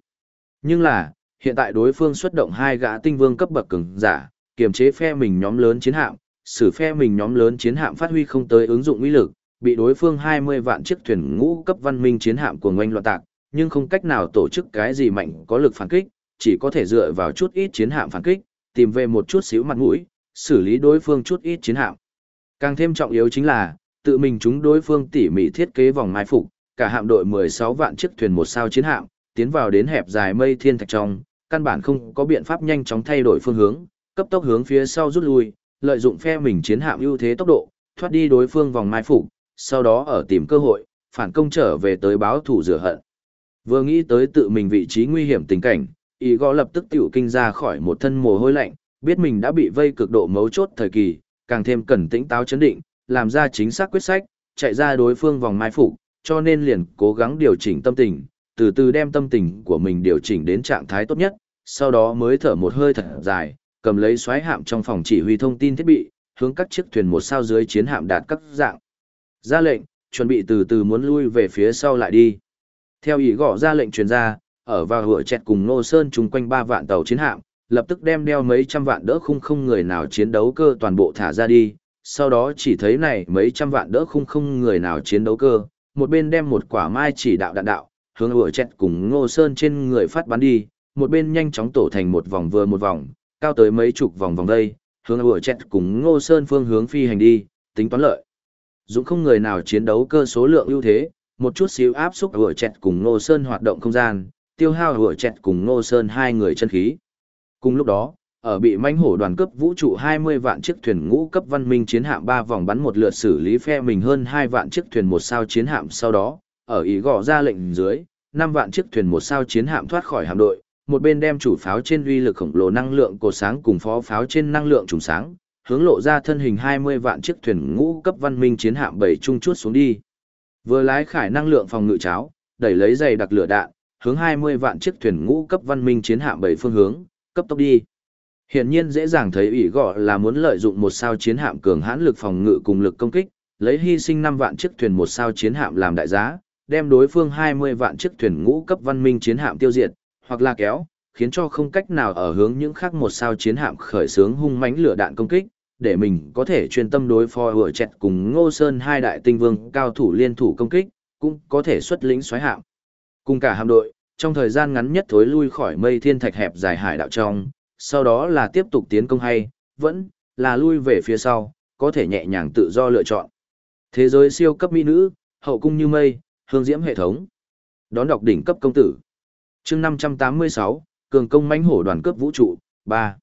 Nhưng là, hiện tại đối phương xuất động hai gã tinh vương cấp bậc cường giả, kiềm chế phe mình nhóm lớn chiến hạm, xử phe mình nhóm lớn chiến hạm phát huy không tới ứng dụng uy lực, bị đối phương 20 vạn chiếc thuyền ngũ cấp văn minh chiến hạm của ngoanh loạn tạc, nhưng không cách nào tổ chức cái gì mạnh có lực phản kích, chỉ có thể dựa vào chút ít chiến hạm phản kích, tìm về một chút xíu mặt mũi, xử lý đối phương chút ít chiến hạm. Càng thêm trọng yếu chính là, tự mình chúng đối phương tỉ mỉ thiết kế vòng mai phục, cả hạm đội 16 vạn chiếc thuyền một sao chiến hạm, tiến vào đến hẹp dài mây thiên thạch trong, căn bản không có biện pháp nhanh chóng thay đổi phương hướng, cấp tốc hướng phía sau rút lui, lợi dụng phe mình chiến hạm ưu thế tốc độ, thoát đi đối phương vòng mai phục, sau đó ở tìm cơ hội, phản công trở về tới báo thủ rửa hận. Vừa nghĩ tới tự mình vị trí nguy hiểm tình cảnh, ý gõ lập tức tiểu kinh ra khỏi một thân mồ hôi lạnh, biết mình đã bị vây cực độ mấu chốt thời kỳ, càng thêm cần tĩnh táo chấn định, làm ra chính xác quyết sách, chạy ra đối phương vòng mai phục, cho nên liền cố gắng điều chỉnh tâm tình, từ từ đem tâm tình của mình điều chỉnh đến trạng thái tốt nhất, sau đó mới thở một hơi thật dài, cầm lấy xoáy hạm trong phòng chỉ huy thông tin thiết bị, hướng các chiếc thuyền một sao dưới chiến hạm đạt các dạng. Ra lệnh, chuẩn bị từ từ muốn lui về phía sau lại đi. Theo ý gõ ra lệnh truyền ra, ở vào hựa chẹt cùng Nô Sơn chung quanh ba vạn tàu chiến hạm, lập tức đem đeo mấy trăm vạn đỡ khung không người nào chiến đấu cơ toàn bộ thả ra đi, sau đó chỉ thấy này mấy trăm vạn đỡ khung không người nào chiến đấu cơ, một bên đem một quả mai chỉ đạo đạn đạo, hướng ủa chẹt cùng Ngô Sơn trên người phát bắn đi, một bên nhanh chóng tổ thành một vòng vừa một vòng, cao tới mấy chục vòng vòng đây, hướng ủa chẹt cùng Ngô Sơn phương hướng phi hành đi, tính toán lợi. Dũng không người nào chiến đấu cơ số lượng ưu thế, một chút xíu áp xúc ủa chẹt cùng Ngô Sơn hoạt động không gian, tiêu hao ủa chẹt cùng Ngô Sơn hai người chân khí. Cùng lúc đó, ở bị Manh hổ đoàn cấp vũ trụ 20 vạn chiếc thuyền ngũ cấp văn minh chiến hạm ba vòng bắn một lượt xử lý phe mình hơn 2 vạn chiếc thuyền một sao chiến hạm sau đó, ở ý gõ ra lệnh dưới, 5 vạn chiếc thuyền một sao chiến hạm thoát khỏi hạm đội, một bên đem chủ pháo trên uy lực khổng lồ năng lượng cột sáng cùng phó pháo trên năng lượng trùng sáng, hướng lộ ra thân hình 20 vạn chiếc thuyền ngũ cấp văn minh chiến hạm bảy trung chuốt xuống đi. Vừa lái khải năng lượng phòng ngự cháo, đẩy lấy dày đặc lửa đạn, hướng 20 vạn chiếc thuyền ngũ cấp văn minh chiến hạm bảy phương hướng, cấp tốc đi. Hiển nhiên dễ dàng thấy ủy gọi là muốn lợi dụng một sao chiến hạm cường hãn lực phòng ngự cùng lực công kích, lấy hy sinh 5 vạn chiếc thuyền một sao chiến hạm làm đại giá, đem đối phương 20 vạn chiếc thuyền ngũ cấp văn minh chiến hạm tiêu diệt, hoặc là kéo, khiến cho không cách nào ở hướng những khác một sao chiến hạm khởi xướng hung mãnh lửa đạn công kích, để mình có thể chuyên tâm đối phó vừa chẹt cùng Ngô Sơn hai đại tinh vương cao thủ liên thủ công kích, cũng có thể xuất lĩnh xoáy hạm. Cùng cả hạm đội, trong thời gian ngắn nhất thối lui khỏi mây thiên thạch hẹp dài hải đạo trong, sau đó là tiếp tục tiến công hay, vẫn là lui về phía sau, có thể nhẹ nhàng tự do lựa chọn. Thế giới siêu cấp mỹ nữ, hậu cung như mây, hương diễm hệ thống. Đón đọc đỉnh cấp công tử. Chương 586, cường công mãnh hổ đoàn cấp vũ trụ, 3.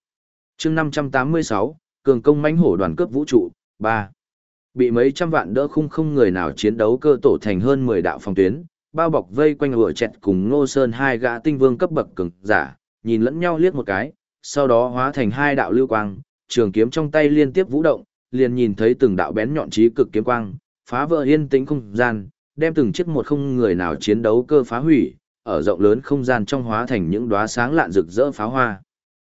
Chương 586, cường công mãnh hổ đoàn cấp vũ trụ, 3. Bị mấy trăm vạn đỡ khung không người nào chiến đấu cơ tổ thành hơn 10 đạo phòng tuyến, bao bọc vây quanh ựa chẹt cùng Ngô Sơn hai gã tinh vương cấp bậc cường giả, nhìn lẫn nhau liếc một cái, sau đó hóa thành hai đạo lưu quang, trường kiếm trong tay liên tiếp vũ động, liền nhìn thấy từng đạo bén nhọn trí cực kiếm quang, phá vỡ yên tĩnh không gian, đem từng chiếc một không người nào chiến đấu cơ phá hủy, ở rộng lớn không gian trong hóa thành những đóa sáng lạn rực rỡ pháo hoa.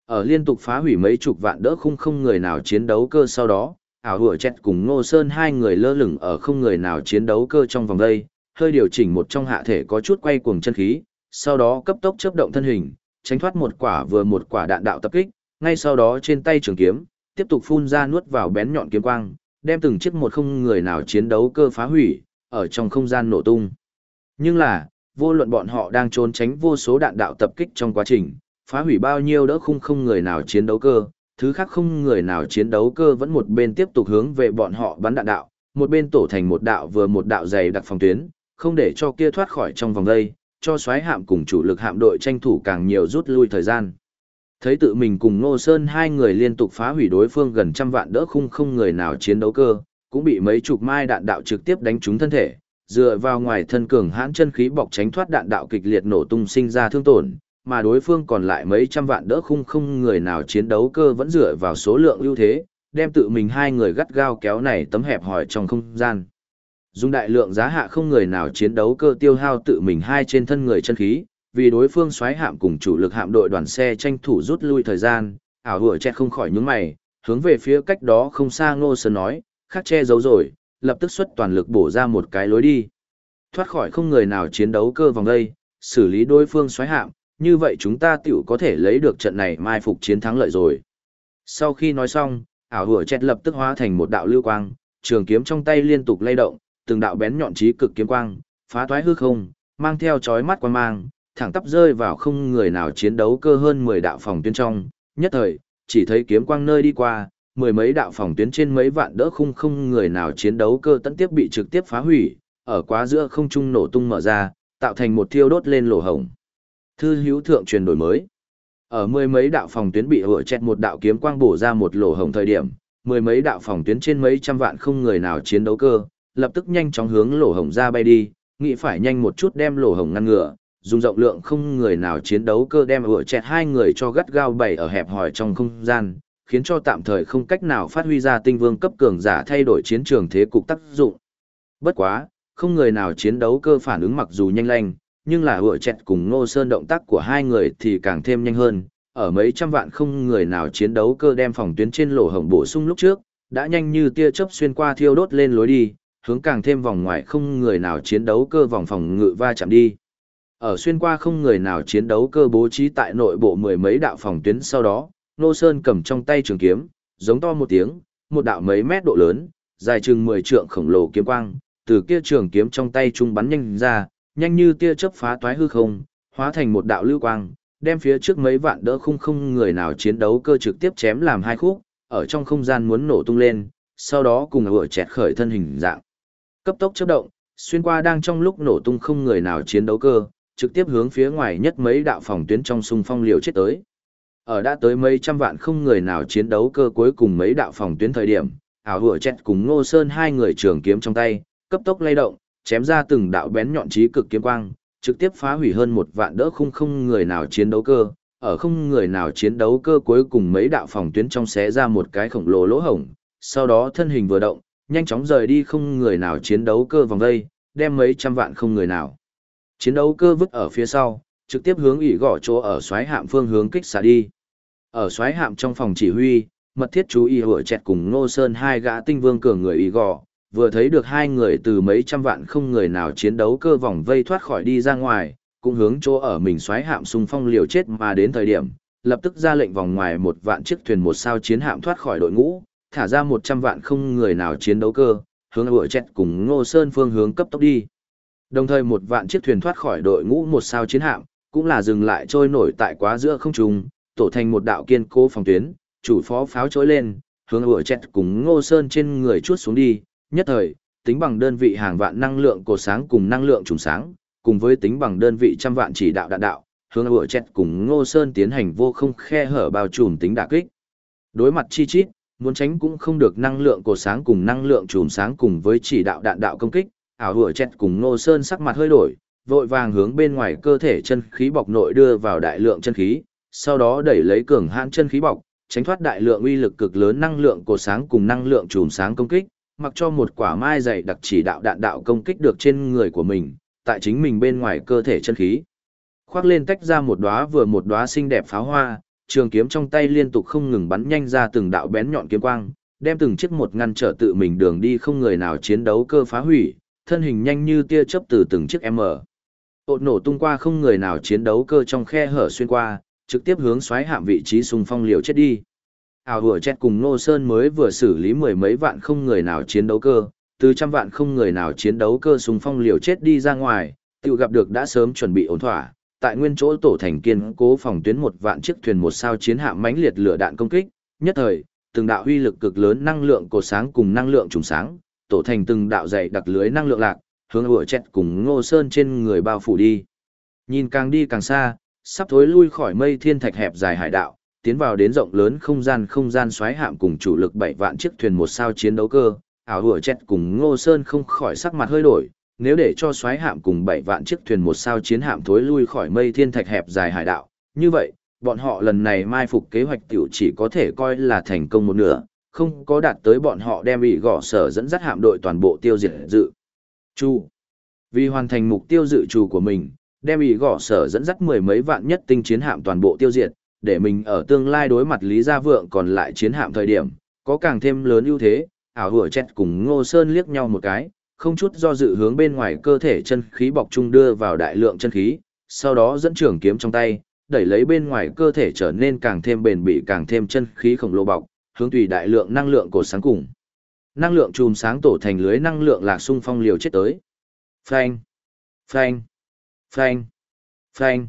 Ở liên tục phá hủy mấy chục vạn đỡ không không người nào chiến đấu cơ sau đó, ảo hủa chẹt cùng Ngô Sơn hai người lơ lửng ở không người nào chiến đấu cơ trong vòng đây, hơi điều chỉnh một trong hạ thể có chút quay cuồng chân khí, sau đó cấp tốc chớp động thân hình, tránh thoát một quả vừa một quả đạn đạo tập kích, ngay sau đó trên tay trường kiếm, tiếp tục phun ra nuốt vào bén nhọn kiếm quang, đem từng chiếc một không người nào chiến đấu cơ phá hủy, ở trong không gian nổ tung. Nhưng là, vô luận bọn họ đang trốn tránh vô số đạn đạo tập kích trong quá trình, phá hủy bao nhiêu đỡ khung không người nào chiến đấu cơ, thứ khác không người nào chiến đấu cơ vẫn một bên tiếp tục hướng về bọn họ bắn đạn đạo, một bên tổ thành một đạo vừa một đạo dày đặc phòng tuyến, không để cho kia thoát khỏi trong vòng đây, cho xoáy hạm cùng chủ lực hạm đội tranh thủ càng nhiều rút lui thời gian. Thấy tự mình cùng Ngô Sơn hai người liên tục phá hủy đối phương gần trăm vạn đỡ khung không người nào chiến đấu cơ, cũng bị mấy chục mai đạn đạo trực tiếp đánh trúng thân thể, dựa vào ngoài thân cường hãn chân khí bọc tránh thoát đạn đạo kịch liệt nổ tung sinh ra thương tổn, mà đối phương còn lại mấy trăm vạn đỡ khung không người nào chiến đấu cơ vẫn dựa vào số lượng ưu thế, đem tự mình hai người gắt gao kéo này tấm hẹp hỏi trong không gian. Dùng đại lượng giá hạ không người nào chiến đấu cơ tiêu hao tự mình hai trên thân người chân khí, vì đối phương xoáy hạm cùng chủ lực hạm đội đoàn xe tranh thủ rút lui thời gian, ảo hủa che không khỏi nhướng mày, hướng về phía cách đó không xa Ngô Sơn nói, khắc che giấu rồi, lập tức xuất toàn lực bổ ra một cái lối đi. Thoát khỏi không người nào chiến đấu cơ vòng đây, xử lý đối phương xoáy hạm, như vậy chúng ta tiểu có thể lấy được trận này mai phục chiến thắng lợi rồi. Sau khi nói xong, ảo hủa chẹt lập tức hóa thành một đạo lưu quang, trường kiếm trong tay liên tục lay động, từng đạo bén nhọn chí cực kiếm quang, phá toái hư không, mang theo chói mắt quan mang, thẳng tắp rơi vào không người nào chiến đấu cơ hơn 10 đạo phòng tuyến trong, nhất thời, chỉ thấy kiếm quang nơi đi qua, mười mấy đạo phòng tuyến trên mấy vạn đỡ khung không người nào chiến đấu cơ tận tiếp bị trực tiếp phá hủy, ở quá giữa không trung nổ tung mở ra, tạo thành một thiêu đốt lên lỗ hổng. Thư hữu thượng truyền đổi mới. Ở mười mấy đạo phòng tuyến bị hựa chẹt một đạo kiếm quang bổ ra một lỗ hổng thời điểm, mười mấy đạo phòng tuyến trên mấy trăm vạn không người nào chiến đấu cơ, lập tức nhanh chóng hướng lỗ hổng ra bay đi, nghĩ phải nhanh một chút đem lỗ hổng ngăn ngừa, dùng rộng lượng không người nào chiến đấu cơ đem hựa chẹt hai người cho gắt gao bày ở hẹp hòi trong không gian, khiến cho tạm thời không cách nào phát huy ra tinh vương cấp cường giả thay đổi chiến trường thế cục tác dụng. Bất quá, không người nào chiến đấu cơ phản ứng mặc dù nhanh lanh, nhưng là hựa chẹt cùng Ngô Sơn động tác của hai người thì càng thêm nhanh hơn. Ở mấy trăm vạn không người nào chiến đấu cơ đem phòng tuyến trên lỗ hổng bổ sung lúc trước, đã nhanh như tia chớp xuyên qua thiêu đốt lên lối đi, hướng càng thêm vòng ngoài không người nào chiến đấu cơ vòng phòng ngự va chạm đi. Ở xuyên qua không người nào chiến đấu cơ bố trí tại nội bộ mười mấy đạo phòng tuyến sau đó, Nô Sơn cầm trong tay trường kiếm, giống to một tiếng, một đạo mấy mét độ lớn, dài chừng 10 trượng khổng lồ kiếm quang, từ kia trường kiếm trong tay trung bắn nhanh ra, nhanh như tia chớp phá toái hư không, hóa thành một đạo lưu quang, đem phía trước mấy vạn đỡ không không người nào chiến đấu cơ trực tiếp chém làm hai khúc, ở trong không gian muốn nổ tung lên, sau đó cùng ở chẹt khởi thân hình dạng. Cấp tốc chớp động, xuyên qua đang trong lúc nổ tung không người nào chiến đấu cơ, trực tiếp hướng phía ngoài nhất mấy đạo phòng tuyến trong xung phong liều chết tới. Ở đã tới mấy trăm vạn không người nào chiến đấu cơ cuối cùng mấy đạo phòng tuyến thời điểm, ảo hựa chẹt cùng Ngô Sơn hai người trường kiếm trong tay, cấp tốc lay động, chém ra từng đạo bén nhọn trí cực kiếm quang, trực tiếp phá hủy hơn một vạn đỡ không không người nào chiến đấu cơ, ở không người nào chiến đấu cơ cuối cùng mấy đạo phòng tuyến trong xé ra một cái khổng lồ lỗ hổng, sau đó thân hình vừa động, nhanh chóng rời đi không người nào chiến đấu cơ vòng đây, đem mấy trăm vạn không người nào. Chiến đấu cơ vứt ở phía sau, trực tiếp hướng ỉ gõ chỗ ở xoáy hạm phương hướng kích xả đi. Ở xoáy hạm trong phòng chỉ huy, mật thiết chú ý hựa chẹt cùng Ngô Sơn hai gã tinh vương cường người ỉ gò, vừa thấy được hai người từ mấy trăm vạn không người nào chiến đấu cơ vòng vây thoát khỏi đi ra ngoài, cũng hướng chỗ ở mình xoáy hạm xung phong liều chết mà đến thời điểm, lập tức ra lệnh vòng ngoài một vạn chiếc thuyền một sao chiến hạm thoát khỏi đội ngũ, thả ra một trăm vạn không người nào chiến đấu cơ, hướng hựa chẹt cùng Ngô Sơn phương hướng cấp tốc đi. Đồng thời một vạn chiếc thuyền thoát khỏi đội ngũ một sao chiến hạm, cũng là dừng lại trôi nổi tại quá giữa không trung, tổ thành một đạo kiên cố phòng tuyến, chủ phó pháo trỗi lên, hướng ủa chẹt cùng Ngô Sơn trên người chuốt xuống đi, nhất thời, tính bằng đơn vị hàng vạn năng lượng cổ sáng cùng năng lượng trùng sáng, cùng với tính bằng đơn vị trăm vạn chỉ đạo đạn đạo, hướng ủa chẹt cùng Ngô Sơn tiến hành vô không khe hở bao trùm tính đả kích. Đối mặt chi chít, muốn tránh cũng không được năng lượng cổ sáng cùng năng lượng trùm sáng cùng với chỉ đạo đạn đạo công kích, ảo hủa chẹt cùng Ngô Sơn sắc mặt hơi đổi, vội vàng hướng bên ngoài cơ thể chân khí bọc nội đưa vào đại lượng chân khí, sau đó đẩy lấy cường hãn chân khí bọc, tránh thoát đại lượng uy lực cực lớn năng lượng cổ sáng cùng năng lượng chùm sáng công kích, mặc cho một quả mai dày đặc chỉ đạo đạn đạo công kích được trên người của mình, tại chính mình bên ngoài cơ thể chân khí. Khoác lên tách ra một đóa vừa một đóa xinh đẹp pháo hoa, trường kiếm trong tay liên tục không ngừng bắn nhanh ra từng đạo bén nhọn kiếm quang, đem từng chiếc một ngăn trở tự mình đường đi không người nào chiến đấu cơ phá hủy, thân hình nhanh như tia chớp từ từng chiếc M. Ột nổ tung qua không người nào chiến đấu cơ trong khe hở xuyên qua, trực tiếp hướng xoáy hạm vị trí xung phong liều chết đi. Ảo vừa chết cùng Nô Sơn mới vừa xử lý mười mấy vạn không người nào chiến đấu cơ, từ trăm vạn không người nào chiến đấu cơ xung phong liều chết đi ra ngoài, tự gặp được đã sớm chuẩn bị ổn thỏa, tại nguyên chỗ tổ thành kiên cố phòng tuyến một vạn chiếc thuyền một sao chiến hạm mãnh liệt lửa đạn công kích, nhất thời, từng đạo huy lực cực lớn năng lượng cột sáng cùng năng lượng trùng sáng, tổ thành từng đạo dày đặc lưới năng lượng lạc, hướng ủa chết cùng Ngô Sơn trên người bao phủ đi. Nhìn càng đi càng xa, sắp thối lui khỏi mây thiên thạch hẹp dài hải đạo, tiến vào đến rộng lớn không gian không gian xoáy hạm cùng chủ lực 7 vạn chiếc thuyền một sao chiến đấu cơ, ảo hủa chết cùng Ngô Sơn không khỏi sắc mặt hơi đổi, nếu để cho xoáy hạm cùng 7 vạn chiếc thuyền một sao chiến hạm thối lui khỏi mây thiên thạch hẹp dài hải đạo, như vậy, bọn họ lần này mai phục kế hoạch tiểu chỉ có thể coi là thành công một nửa, không có đạt tới bọn họ đem bị gõ sở dẫn dắt hạm đội toàn bộ tiêu diệt dự. Chu. Vì hoàn thành mục tiêu dự trù của mình, đem ý gõ sở dẫn dắt mười mấy vạn nhất tinh chiến hạm toàn bộ tiêu diệt, để mình ở tương lai đối mặt Lý Gia Vượng còn lại chiến hạm thời điểm, có càng thêm lớn ưu thế, ảo hủa chết cùng Ngô Sơn liếc nhau một cái, không chút do dự hướng bên ngoài cơ thể chân khí bọc trung đưa vào đại lượng chân khí, sau đó dẫn trường kiếm trong tay, đẩy lấy bên ngoài cơ thể trở nên càng thêm bền bỉ càng thêm chân khí khổng lồ bọc, hướng tùy đại lượng năng lượng cổ sáng cùng. Năng lượng chùm sáng tổ thành lưới năng lượng lạc xung phong liều chết tới. Phanh, phanh, phanh, phanh.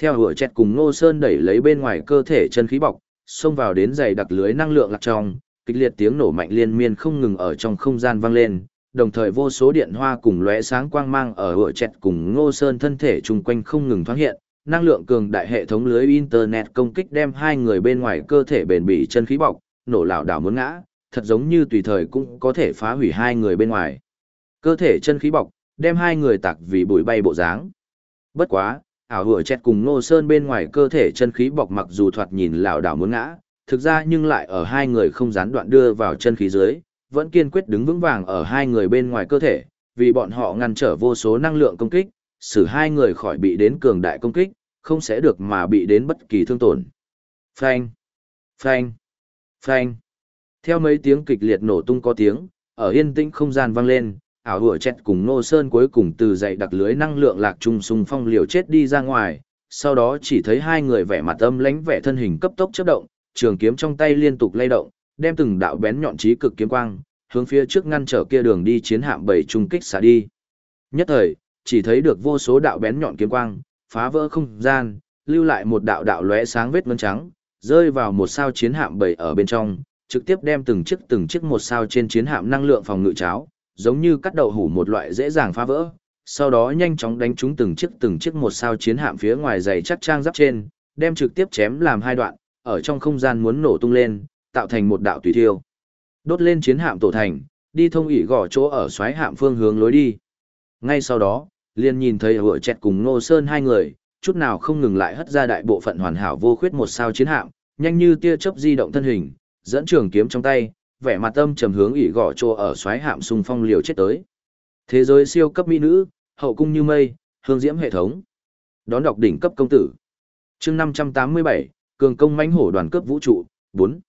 Theo hựa chẹt cùng Ngô Sơn đẩy lấy bên ngoài cơ thể chân khí bọc, xông vào đến dày đặc lưới năng lượng lạc trong, kịch liệt tiếng nổ mạnh liên miên không ngừng ở trong không gian vang lên, đồng thời vô số điện hoa cùng lóe sáng quang mang ở hựa chẹt cùng Ngô Sơn thân thể chung quanh không ngừng thoáng hiện, năng lượng cường đại hệ thống lưới internet công kích đem hai người bên ngoài cơ thể bền bỉ chân khí bọc, nổ lảo đảo muốn ngã, thật giống như tùy thời cũng có thể phá hủy hai người bên ngoài. Cơ thể chân khí bọc, đem hai người tạc vì bụi bay bộ dáng. Bất quá, ảo hủa chẹt cùng Ngô Sơn bên ngoài cơ thể chân khí bọc mặc dù thoạt nhìn lảo đảo muốn ngã, thực ra nhưng lại ở hai người không gián đoạn đưa vào chân khí dưới, vẫn kiên quyết đứng vững vàng ở hai người bên ngoài cơ thể, vì bọn họ ngăn trở vô số năng lượng công kích, xử hai người khỏi bị đến cường đại công kích, không sẽ được mà bị đến bất kỳ thương tổn. Phanh, phanh, phanh. Theo mấy tiếng kịch liệt nổ tung có tiếng, ở yên tĩnh không gian vang lên, ảo hủa chẹt cùng nô sơn cuối cùng từ dậy đặc lưới năng lượng lạc trung xung phong liều chết đi ra ngoài, sau đó chỉ thấy hai người vẻ mặt âm lãnh vẻ thân hình cấp tốc chớp động, trường kiếm trong tay liên tục lay động, đem từng đạo bén nhọn chí cực kiếm quang, hướng phía trước ngăn trở kia đường đi chiến hạm bảy trung kích xả đi. Nhất thời, chỉ thấy được vô số đạo bén nhọn kiếm quang, phá vỡ không gian, lưu lại một đạo đạo lóe sáng vết ngân trắng, rơi vào một sao chiến hạm bảy ở bên trong, trực tiếp đem từng chiếc từng chiếc một sao trên chiến hạm năng lượng phòng ngự cháo, giống như cắt đậu hủ một loại dễ dàng phá vỡ, sau đó nhanh chóng đánh trúng từng chiếc từng chiếc một sao chiến hạm phía ngoài dày chắc trang giáp trên, đem trực tiếp chém làm hai đoạn, ở trong không gian muốn nổ tung lên, tạo thành một đạo tùy thiêu. Đốt lên chiến hạm tổ thành, đi thông ỉ gõ chỗ ở xoáy hạm phương hướng lối đi. Ngay sau đó, liền nhìn thấy hựa chẹt cùng Ngô Sơn hai người, chút nào không ngừng lại hất ra đại bộ phận hoàn hảo vô khuyết một sao chiến hạm, nhanh như tia chớp di động thân hình, dẫn trường kiếm trong tay, vẻ mặt tâm trầm hướng ỉ gõ chỗ ở xoáy hạm xung phong liều chết tới. Thế giới siêu cấp mỹ nữ, hậu cung như mây, hương diễm hệ thống. Đón đọc đỉnh cấp công tử. Chương 587, cường công mãnh hổ đoàn cấp vũ trụ, 4.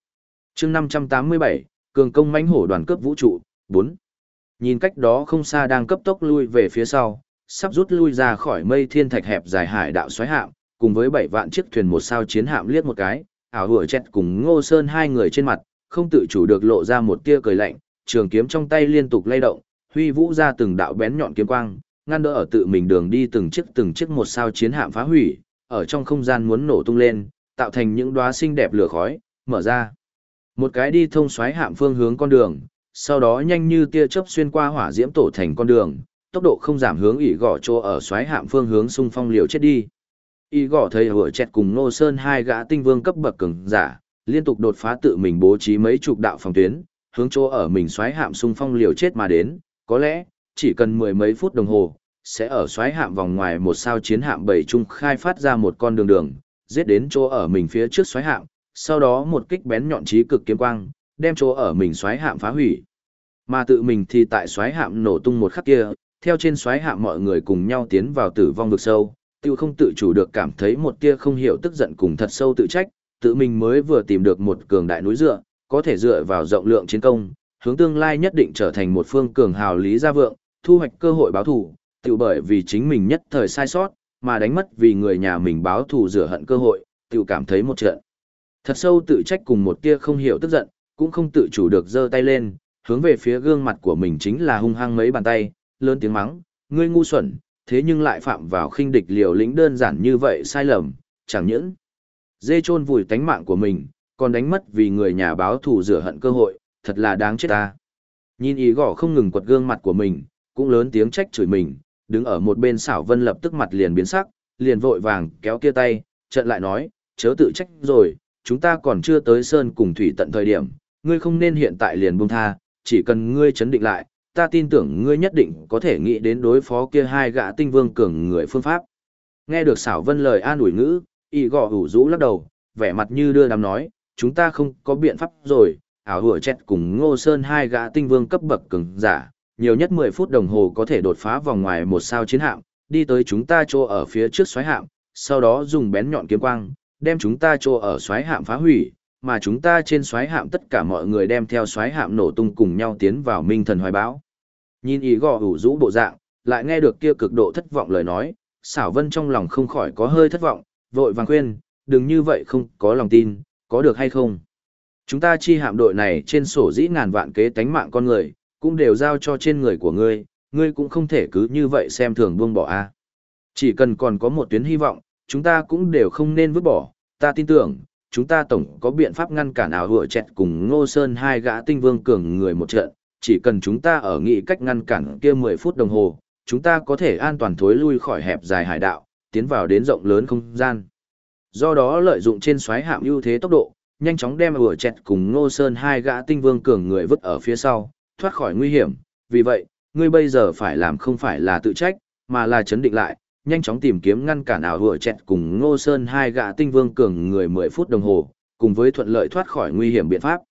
Chương 587, cường công mãnh hổ đoàn cấp vũ trụ, 4. Nhìn cách đó không xa đang cấp tốc lui về phía sau, sắp rút lui ra khỏi mây thiên thạch hẹp dài hải đạo xoáy hạm, cùng với bảy vạn chiếc thuyền một sao chiến hạm liếc một cái, ảo hủa chẹt cùng Ngô Sơn hai người trên mặt, không tự chủ được lộ ra một tia cười lạnh, trường kiếm trong tay liên tục lay động, huy vũ ra từng đạo bén nhọn kiếm quang, ngăn đỡ ở tự mình đường đi từng chiếc từng chiếc một sao chiến hạm phá hủy, ở trong không gian muốn nổ tung lên, tạo thành những đóa xinh đẹp lửa khói, mở ra. Một cái đi thông xoáy hạm phương hướng con đường, sau đó nhanh như tia chớp xuyên qua hỏa diễm tổ thành con đường, tốc độ không giảm hướng ỉ gõ chỗ ở xoáy hạm phương hướng xung phong liều chết đi. Y gõ thấy hựa chẹt cùng Nô Sơn hai gã tinh vương cấp bậc cường giả, liên tục đột phá tự mình bố trí mấy chục đạo phòng tuyến, hướng chỗ ở mình xoáy hạm xung phong liều chết mà đến, có lẽ, chỉ cần mười mấy phút đồng hồ, sẽ ở xoáy hạm vòng ngoài một sao chiến hạm bảy trung khai phát ra một con đường đường, giết đến chỗ ở mình phía trước xoáy hạm, sau đó một kích bén nhọn trí cực kiếm quang, đem chỗ ở mình xoáy hạm phá hủy. Mà tự mình thì tại xoáy hạm nổ tung một khắc kia, theo trên xoáy hạm mọi người cùng nhau tiến vào tử vong vực sâu, tiêu không tự chủ được cảm thấy một tia không hiểu tức giận cùng thật sâu tự trách, tự mình mới vừa tìm được một cường đại núi dựa, có thể dựa vào rộng lượng chiến công, hướng tương lai nhất định trở thành một phương cường hào lý gia vượng, thu hoạch cơ hội báo thù, tự bởi vì chính mình nhất thời sai sót, mà đánh mất vì người nhà mình báo thù rửa hận cơ hội, tự cảm thấy một trận. Thật sâu tự trách cùng một tia không hiểu tức giận, cũng không tự chủ được giơ tay lên, hướng về phía gương mặt của mình chính là hung hăng mấy bàn tay, lớn tiếng mắng, ngươi ngu xuẩn, thế nhưng lại phạm vào khinh địch liều lĩnh đơn giản như vậy sai lầm, chẳng những dê chôn vùi tánh mạng của mình, còn đánh mất vì người nhà báo thù rửa hận cơ hội, thật là đáng chết ta. Nhìn ý gõ không ngừng quật gương mặt của mình, cũng lớn tiếng trách chửi mình, đứng ở một bên xảo vân lập tức mặt liền biến sắc, liền vội vàng kéo kia tay, trận lại nói, chớ tự trách rồi, chúng ta còn chưa tới sơn cùng thủy tận thời điểm, ngươi không nên hiện tại liền buông tha, chỉ cần ngươi chấn định lại, ta tin tưởng ngươi nhất định có thể nghĩ đến đối phó kia hai gã tinh vương cường người phương pháp. Nghe được xảo vân lời an ủi ngữ, y gò ủ rũ lắc đầu, vẻ mặt như đưa đám nói, chúng ta không có biện pháp rồi, ảo hủa chết cùng ngô sơn hai gã tinh vương cấp bậc cường giả, nhiều nhất 10 phút đồng hồ có thể đột phá vòng ngoài một sao chiến hạm, đi tới chúng ta chỗ ở phía trước xoáy hạm, sau đó dùng bén nhọn kiếm quang, đem chúng ta chỗ ở xoáy hạm phá hủy, mà chúng ta trên xoáy hạm tất cả mọi người đem theo xoáy hạm nổ tung cùng nhau tiến vào minh thần hoài báo. Nhìn ý gò ủ rũ bộ dạng, lại nghe được kia cực độ thất vọng lời nói, xảo vân trong lòng không khỏi có hơi thất vọng, vội vàng khuyên, đừng như vậy không có lòng tin, có được hay không. Chúng ta chi hạm đội này trên sổ dĩ ngàn vạn kế tánh mạng con người, cũng đều giao cho trên người của ngươi, ngươi cũng không thể cứ như vậy xem thường buông bỏ a. Chỉ cần còn có một tuyến hy vọng, chúng ta cũng đều không nên vứt bỏ, ta tin tưởng, chúng ta tổng có biện pháp ngăn cản ảo hựa chẹt cùng Ngô Sơn hai gã tinh vương cường người một trận, chỉ cần chúng ta ở nghị cách ngăn cản kia 10 phút đồng hồ, chúng ta có thể an toàn thối lui khỏi hẹp dài hải đạo, tiến vào đến rộng lớn không gian. Do đó lợi dụng trên xoáy hạm ưu thế tốc độ, nhanh chóng đem ủa chẹt cùng Ngô Sơn hai gã tinh vương cường người vứt ở phía sau, thoát khỏi nguy hiểm. Vì vậy, ngươi bây giờ phải làm không phải là tự trách, mà là chấn định lại, nhanh chóng tìm kiếm ngăn cản ảo hựa chẹt cùng Ngô Sơn hai gã tinh vương cường người 10 phút đồng hồ, cùng với thuận lợi thoát khỏi nguy hiểm biện pháp.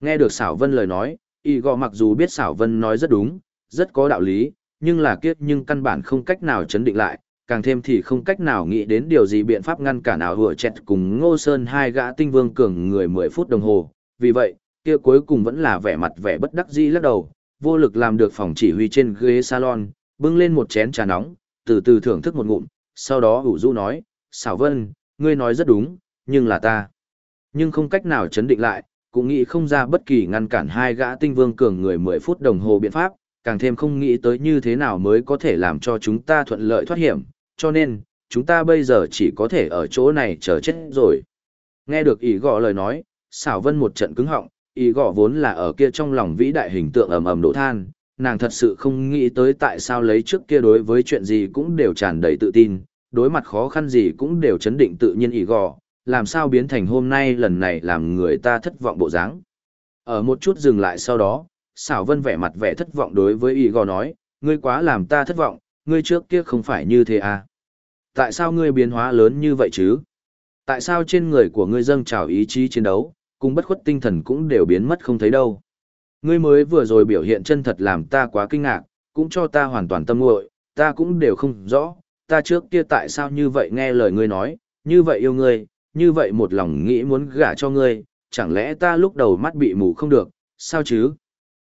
Nghe được Sảo Vân lời nói, Y gò mặc dù biết Sảo Vân nói rất đúng, rất có đạo lý, nhưng là kiếp nhưng căn bản không cách nào chấn định lại, càng thêm thì không cách nào nghĩ đến điều gì biện pháp ngăn cản ảo hựa chẹt cùng Ngô Sơn hai gã tinh vương cường người 10 phút đồng hồ. Vì vậy, kia cuối cùng vẫn là vẻ mặt vẻ bất đắc dĩ lắc đầu, vô lực làm được phòng chỉ huy trên ghế salon, bưng lên một chén trà nóng, từ từ thưởng thức một ngụm, sau đó ủ du nói, xảo vân, ngươi nói rất đúng, nhưng là ta. Nhưng không cách nào chấn định lại, cũng nghĩ không ra bất kỳ ngăn cản hai gã tinh vương cường người 10 phút đồng hồ biện pháp, càng thêm không nghĩ tới như thế nào mới có thể làm cho chúng ta thuận lợi thoát hiểm, cho nên, chúng ta bây giờ chỉ có thể ở chỗ này chờ chết rồi. Nghe được ý gõ lời nói, xảo vân một trận cứng họng, ý gõ vốn là ở kia trong lòng vĩ đại hình tượng ầm ầm đổ than, nàng thật sự không nghĩ tới tại sao lấy trước kia đối với chuyện gì cũng đều tràn đầy tự tin, đối mặt khó khăn gì cũng đều chấn định tự nhiên ý gò, làm sao biến thành hôm nay lần này làm người ta thất vọng bộ dáng. Ở một chút dừng lại sau đó, xảo vân vẻ mặt vẻ thất vọng đối với ý gò nói, ngươi quá làm ta thất vọng, ngươi trước kia không phải như thế à. Tại sao ngươi biến hóa lớn như vậy chứ? Tại sao trên người của ngươi dâng trào ý chí chiến đấu, cùng bất khuất tinh thần cũng đều biến mất không thấy đâu? Ngươi mới vừa rồi biểu hiện chân thật làm ta quá kinh ngạc, cũng cho ta hoàn toàn tâm nguội, ta cũng đều không rõ, ta trước kia tại sao như vậy nghe lời ngươi nói, như vậy yêu ngươi, như vậy một lòng nghĩ muốn gả cho ngươi, chẳng lẽ ta lúc đầu mắt bị mù không được, sao chứ?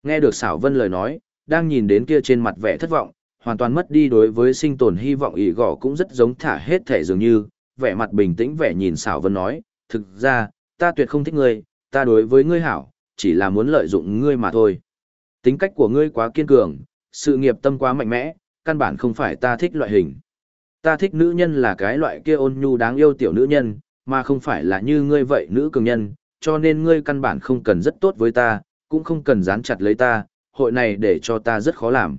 Nghe được xảo vân lời nói, đang nhìn đến kia trên mặt vẻ thất vọng, hoàn toàn mất đi đối với sinh tồn hy vọng ỷ gõ cũng rất giống thả hết thể dường như, vẻ mặt bình tĩnh vẻ nhìn xảo vân nói, thực ra, ta tuyệt không thích ngươi, ta đối với ngươi hảo, chỉ là muốn lợi dụng ngươi mà thôi. Tính cách của ngươi quá kiên cường, sự nghiệp tâm quá mạnh mẽ, căn bản không phải ta thích loại hình. Ta thích nữ nhân là cái loại kia ôn nhu đáng yêu tiểu nữ nhân, mà không phải là như ngươi vậy nữ cường nhân, cho nên ngươi căn bản không cần rất tốt với ta, cũng không cần dán chặt lấy ta, hội này để cho ta rất khó làm.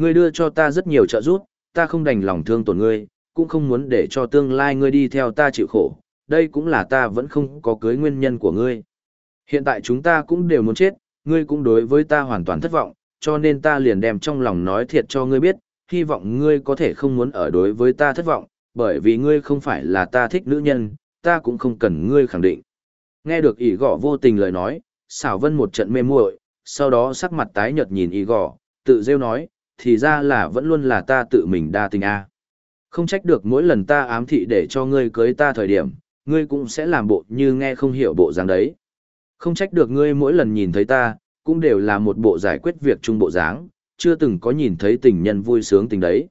Ngươi đưa cho ta rất nhiều trợ giúp, ta không đành lòng thương tổn ngươi, cũng không muốn để cho tương lai ngươi đi theo ta chịu khổ, đây cũng là ta vẫn không có cưới nguyên nhân của ngươi. Hiện tại chúng ta cũng đều muốn chết, ngươi cũng đối với ta hoàn toàn thất vọng, cho nên ta liền đem trong lòng nói thiệt cho ngươi biết, hy vọng ngươi có thể không muốn ở đối với ta thất vọng, bởi vì ngươi không phải là ta thích nữ nhân, ta cũng không cần ngươi khẳng định. Nghe được ỷ gõ vô tình lời nói, xảo vân một trận mê muội, sau đó sắc mặt tái nhợt nhìn ỷ gõ, tự rêu nói, thì ra là vẫn luôn là ta tự mình đa tình a. Không trách được mỗi lần ta ám thị để cho ngươi cưới ta thời điểm, ngươi cũng sẽ làm bộ như nghe không hiểu bộ dáng đấy. Không trách được ngươi mỗi lần nhìn thấy ta, cũng đều là một bộ giải quyết việc chung bộ dáng, chưa từng có nhìn thấy tình nhân vui sướng tình đấy.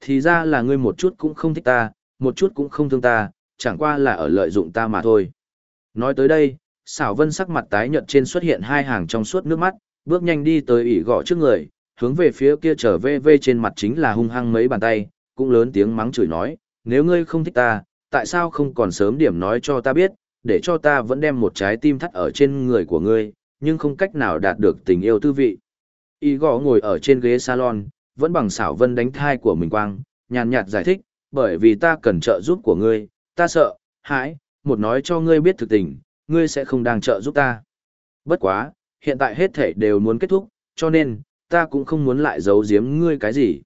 Thì ra là ngươi một chút cũng không thích ta, một chút cũng không thương ta, chẳng qua là ở lợi dụng ta mà thôi. Nói tới đây, xảo vân sắc mặt tái nhợt trên xuất hiện hai hàng trong suốt nước mắt, bước nhanh đi tới ỉ gõ trước người, hướng về phía kia trở về vê trên mặt chính là hung hăng mấy bàn tay, cũng lớn tiếng mắng chửi nói, nếu ngươi không thích ta, tại sao không còn sớm điểm nói cho ta biết, để cho ta vẫn đem một trái tim thắt ở trên người của ngươi, nhưng không cách nào đạt được tình yêu tư vị. Y gõ ngồi ở trên ghế salon, vẫn bằng xảo vân đánh thai của mình quang, nhàn nhạt giải thích, bởi vì ta cần trợ giúp của ngươi, ta sợ, hãi, một nói cho ngươi biết thực tình, ngươi sẽ không đang trợ giúp ta. Bất quá, hiện tại hết thể đều muốn kết thúc, cho nên, ta cũng không muốn lại giấu giếm ngươi cái gì.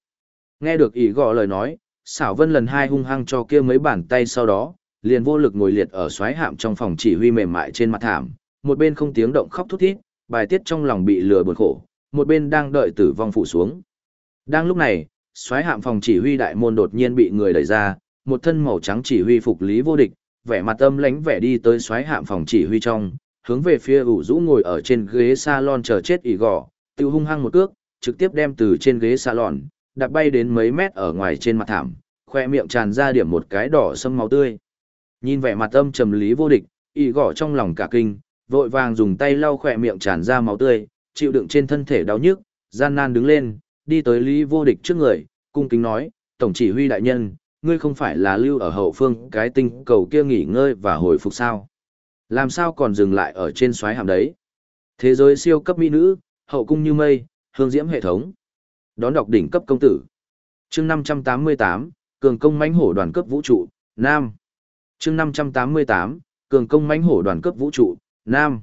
Nghe được ý gõ lời nói, xảo vân lần hai hung hăng cho kia mấy bàn tay sau đó, liền vô lực ngồi liệt ở xoáy hạm trong phòng chỉ huy mềm mại trên mặt thảm, một bên không tiếng động khóc thút thít, bài tiết trong lòng bị lừa buồn khổ, một bên đang đợi tử vong phụ xuống. Đang lúc này, xoáy hạm phòng chỉ huy đại môn đột nhiên bị người đẩy ra, một thân màu trắng chỉ huy phục lý vô địch, vẻ mặt âm lánh vẻ đi tới xoáy hạm phòng chỉ huy trong, hướng về phía ủ rũ ngồi ở trên ghế salon chờ chết ỉ gò, tiêu hung hăng một cước, trực tiếp đem từ trên ghế salon, đạp bay đến mấy mét ở ngoài trên mặt thảm, khoe miệng tràn ra điểm một cái đỏ sâm máu tươi. Nhìn vẻ mặt âm trầm lý vô địch, y gò trong lòng cả kinh, vội vàng dùng tay lau khoe miệng tràn ra máu tươi, chịu đựng trên thân thể đau nhức, gian nan đứng lên, đi tới lý vô địch trước người, cung kính nói, tổng chỉ huy đại nhân, ngươi không phải là lưu ở hậu phương cái tinh cầu kia nghỉ ngơi và hồi phục sao? Làm sao còn dừng lại ở trên xoáy hàm đấy? Thế giới siêu cấp mỹ nữ, hậu cung như mây, hương diễm hệ thống. Đón đọc đỉnh cấp công tử. Chương 588, cường công mãnh hổ đoàn cấp vũ trụ, Nam. Chương 588, cường công mãnh hổ đoàn cấp vũ trụ, Nam.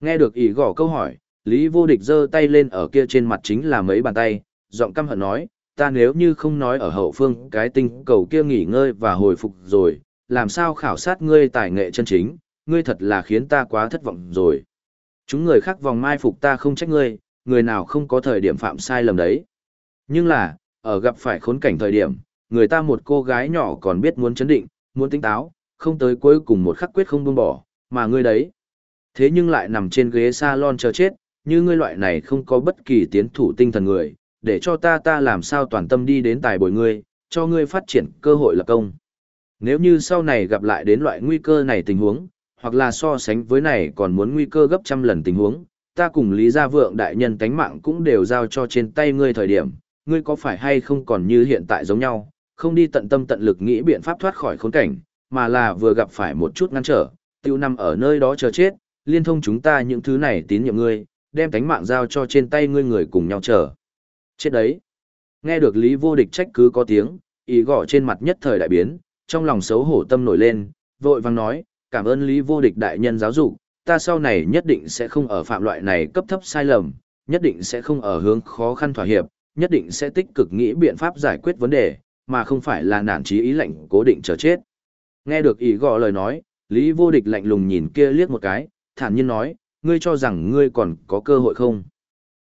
Nghe được ỷ gõ câu hỏi, Lý Vô Địch giơ tay lên ở kia trên mặt chính là mấy bàn tay, giọng căm hận nói, ta nếu như không nói ở hậu phương cái tinh cầu kia nghỉ ngơi và hồi phục rồi, làm sao khảo sát ngươi tài nghệ chân chính, ngươi thật là khiến ta quá thất vọng rồi. Chúng người khác vòng mai phục ta không trách ngươi, người nào không có thời điểm phạm sai lầm đấy. Nhưng là, ở gặp phải khốn cảnh thời điểm, người ta một cô gái nhỏ còn biết muốn chấn định, muốn tinh táo, không tới cuối cùng một khắc quyết không buông bỏ, mà ngươi đấy. Thế nhưng lại nằm trên ghế salon chờ chết, như ngươi loại này không có bất kỳ tiến thủ tinh thần người, để cho ta ta làm sao toàn tâm đi đến tài bồi ngươi, cho ngươi phát triển cơ hội lập công. Nếu như sau này gặp lại đến loại nguy cơ này tình huống, hoặc là so sánh với này còn muốn nguy cơ gấp trăm lần tình huống, ta cùng Lý Gia Vượng đại nhân tánh mạng cũng đều giao cho trên tay ngươi thời điểm, ngươi có phải hay không còn như hiện tại giống nhau, không đi tận tâm tận lực nghĩ biện pháp thoát khỏi khốn cảnh, mà là vừa gặp phải một chút ngăn trở, tiêu nằm ở nơi đó chờ chết, liên thông chúng ta những thứ này tín nhiệm ngươi, đem tánh mạng giao cho trên tay ngươi người cùng nhau chờ. Chết đấy. Nghe được Lý Vô Địch trách cứ có tiếng, ý gõ trên mặt nhất thời đại biến, trong lòng xấu hổ tâm nổi lên, vội vang nói, cảm ơn Lý Vô Địch đại nhân giáo dục, ta sau này nhất định sẽ không ở phạm loại này cấp thấp sai lầm, nhất định sẽ không ở hướng khó khăn thỏa hiệp, nhất định sẽ tích cực nghĩ biện pháp giải quyết vấn đề, mà không phải là nản trí ý lệnh cố định chờ chết. Nghe được ý gõ lời nói, Lý Vô Địch lạnh lùng nhìn kia liếc một cái, thản nhiên nói, ngươi cho rằng ngươi còn có cơ hội không?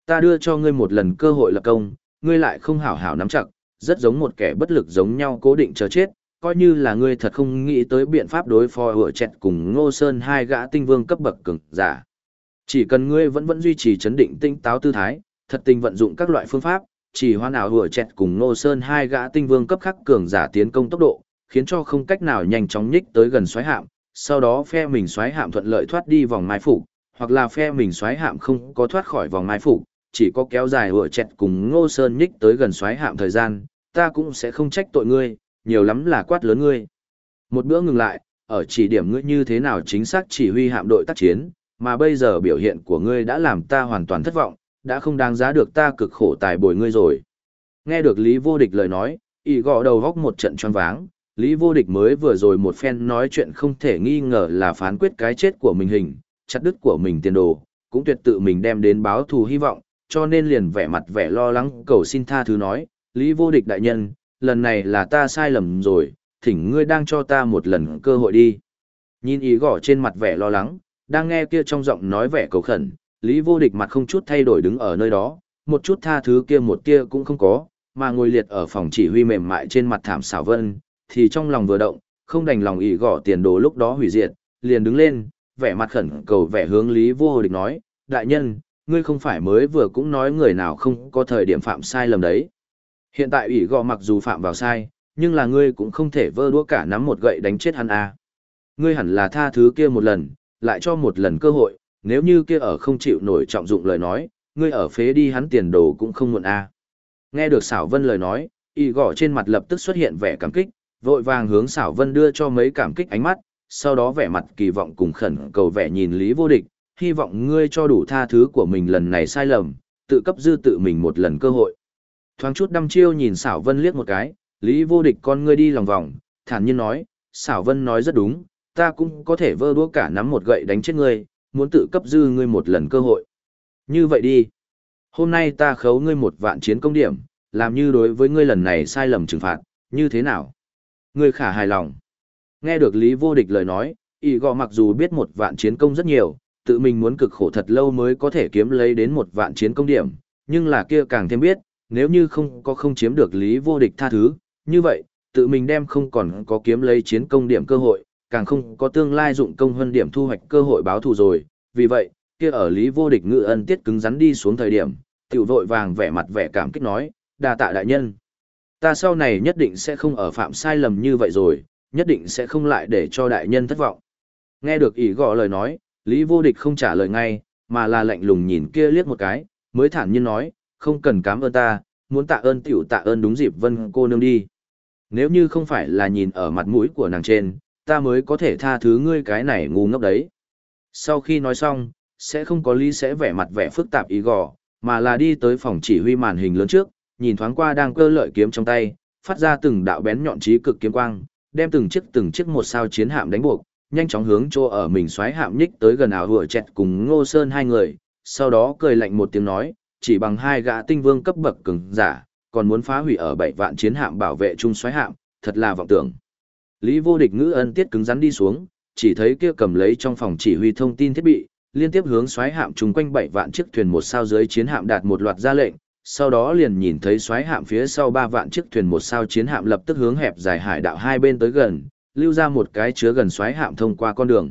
Ta đưa cho ngươi một lần cơ hội lập công, ngươi lại không hảo hảo nắm chặt, rất giống một kẻ bất lực giống nhau cố định chờ chết, coi như là ngươi thật không nghĩ tới biện pháp đối phó hựa chẹt cùng Ngô Sơn hai gã tinh vương cấp bậc cường giả. Chỉ cần ngươi vẫn vẫn duy trì chấn định tinh táo tư thái, thật tình vận dụng các loại phương pháp, chỉ hoàn nào hựa chẹt cùng Ngô Sơn hai gã tinh vương cấp khắc cường giả tiến công tốc độ, khiến cho không cách nào nhanh chóng nhích tới gần xoáy hạm, sau đó phe mình xoáy hạm thuận lợi thoát đi vòng mai phủ, hoặc là phe mình xoáy hạm không có thoát khỏi vòng mai phủ, chỉ có kéo dài hựa chẹt cùng Ngô Sơn nhích tới gần xoáy hạm thời gian, ta cũng sẽ không trách tội ngươi, nhiều lắm là quát lớn ngươi. Một bữa ngừng lại, ở chỉ điểm ngươi như thế nào chính xác chỉ huy hạm đội tác chiến, mà bây giờ biểu hiện của ngươi đã làm ta hoàn toàn thất vọng, đã không đáng giá được ta cực khổ tài bồi ngươi rồi. Nghe được Lý Vô Địch lời nói, y gõ đầu góc một trận choáng váng, Lý Vô Địch mới vừa rồi một phen nói chuyện không thể nghi ngờ là phán quyết cái chết của mình hình, chặt đứt của mình tiền đồ, cũng tuyệt tự mình đem đến báo thù hy vọng, cho nên liền vẻ mặt vẻ lo lắng cầu xin tha thứ nói, Lý Vô Địch đại nhân, lần này là ta sai lầm rồi, thỉnh ngươi đang cho ta một lần cơ hội đi. Nhìn ý gõ trên mặt vẻ lo lắng, đang nghe kia trong giọng nói vẻ cầu khẩn, Lý Vô Địch mặt không chút thay đổi đứng ở nơi đó, một chút tha thứ kia một kia cũng không có, mà ngồi liệt ở phòng chỉ huy mềm mại trên mặt thảm xảo vân, thì trong lòng vừa động, không đành lòng ý gõ tiền đồ lúc đó hủy diệt, liền đứng lên, vẻ mặt khẩn cầu vẻ hướng Lý Vô Địch nói, đại nhân, ngươi không phải mới vừa cũng nói người nào không có thời điểm phạm sai lầm đấy. Hiện tại ủy gò mặc dù phạm vào sai, nhưng là ngươi cũng không thể vơ đũa cả nắm một gậy đánh chết hắn à. Ngươi hẳn là tha thứ kia một lần, lại cho một lần cơ hội, nếu như kia ở không chịu nổi trọng dụng lời nói, ngươi ở phế đi hắn tiền đồ cũng không muộn à. Nghe được xảo vân lời nói, y gõ trên mặt lập tức xuất hiện vẻ cảm kích, vội vàng hướng xảo vân đưa cho mấy cảm kích ánh mắt, sau đó vẻ mặt kỳ vọng cùng khẩn cầu vẻ nhìn lý vô địch, hy vọng ngươi cho đủ tha thứ của mình lần này sai lầm, tự cấp dư tự mình một lần cơ hội. Thoáng chút đăm chiêu nhìn xảo vân liếc một cái, lý vô địch con ngươi đi lòng vòng, thản nhiên nói, xảo vân nói rất đúng, ta cũng có thể vơ đũa cả nắm một gậy đánh chết ngươi, muốn tự cấp dư ngươi một lần cơ hội. Như vậy đi. Hôm nay ta khấu ngươi một vạn chiến công điểm, làm như đối với ngươi lần này sai lầm trừng phạt, như thế nào? Ngươi khả hài lòng. Nghe được Lý Vô Địch lời nói, ý gọ mặc dù biết một vạn chiến công rất nhiều, tự mình muốn cực khổ thật lâu mới có thể kiếm lấy đến một vạn chiến công điểm, nhưng là kia càng thêm biết, nếu như không có không chiếm được Lý Vô Địch tha thứ, như vậy, tự mình đem không còn có kiếm lấy chiến công điểm cơ hội, càng không có tương lai dụng công hơn điểm thu hoạch cơ hội báo thù rồi, vì vậy, kia ở Lý Vô Địch ngự ân tiết cứng rắn đi xuống thời điểm, tiểu vội vàng vẻ mặt vẻ cảm kích nói, đa tạ đại nhân. Ta sau này nhất định sẽ không ở phạm sai lầm như vậy rồi, nhất định sẽ không lại để cho đại nhân thất vọng. Nghe được ý gõ lời nói, Lý Vô Địch không trả lời ngay, mà là lạnh lùng nhìn kia liếc một cái, mới thản nhiên nói, không cần cảm ơn ta, muốn tạ ơn tiểu tạ ơn đúng dịp vân cô nương đi. Nếu như không phải là nhìn ở mặt mũi của nàng trên, ta mới có thể tha thứ ngươi cái này ngu ngốc đấy. Sau khi nói xong, sẽ không có lý sẽ vẻ mặt vẻ phức tạp ý gò, mà là đi tới phòng chỉ huy màn hình lớn trước, nhìn thoáng qua đang cơ lợi kiếm trong tay, phát ra từng đạo bén nhọn trí cực kiếm quang, đem từng chiếc từng chiếc một sao chiến hạm đánh buộc, nhanh chóng hướng chỗ ở mình xoáy hạm nhích tới gần ảo hùa chẹt cùng Ngô Sơn hai người, sau đó cười lạnh một tiếng nói, chỉ bằng hai gã tinh vương cấp bậc cường giả, còn muốn phá hủy ở bảy vạn chiến hạm bảo vệ trung xoáy hạm, thật là vọng tưởng. Lý vô địch ngữ ân tiết cứng rắn đi xuống, chỉ thấy kia cầm lấy trong phòng chỉ huy thông tin thiết bị, liên tiếp hướng xoáy hạm chung quanh bảy vạn chiếc thuyền một sao dưới chiến hạm đạt một loạt ra lệnh, sau đó liền nhìn thấy xoáy hạm phía sau ba vạn chiếc thuyền một sao chiến hạm lập tức hướng hẹp dài hải đạo hai bên tới gần, lưu ra một cái chứa gần xoáy hạm thông qua con đường.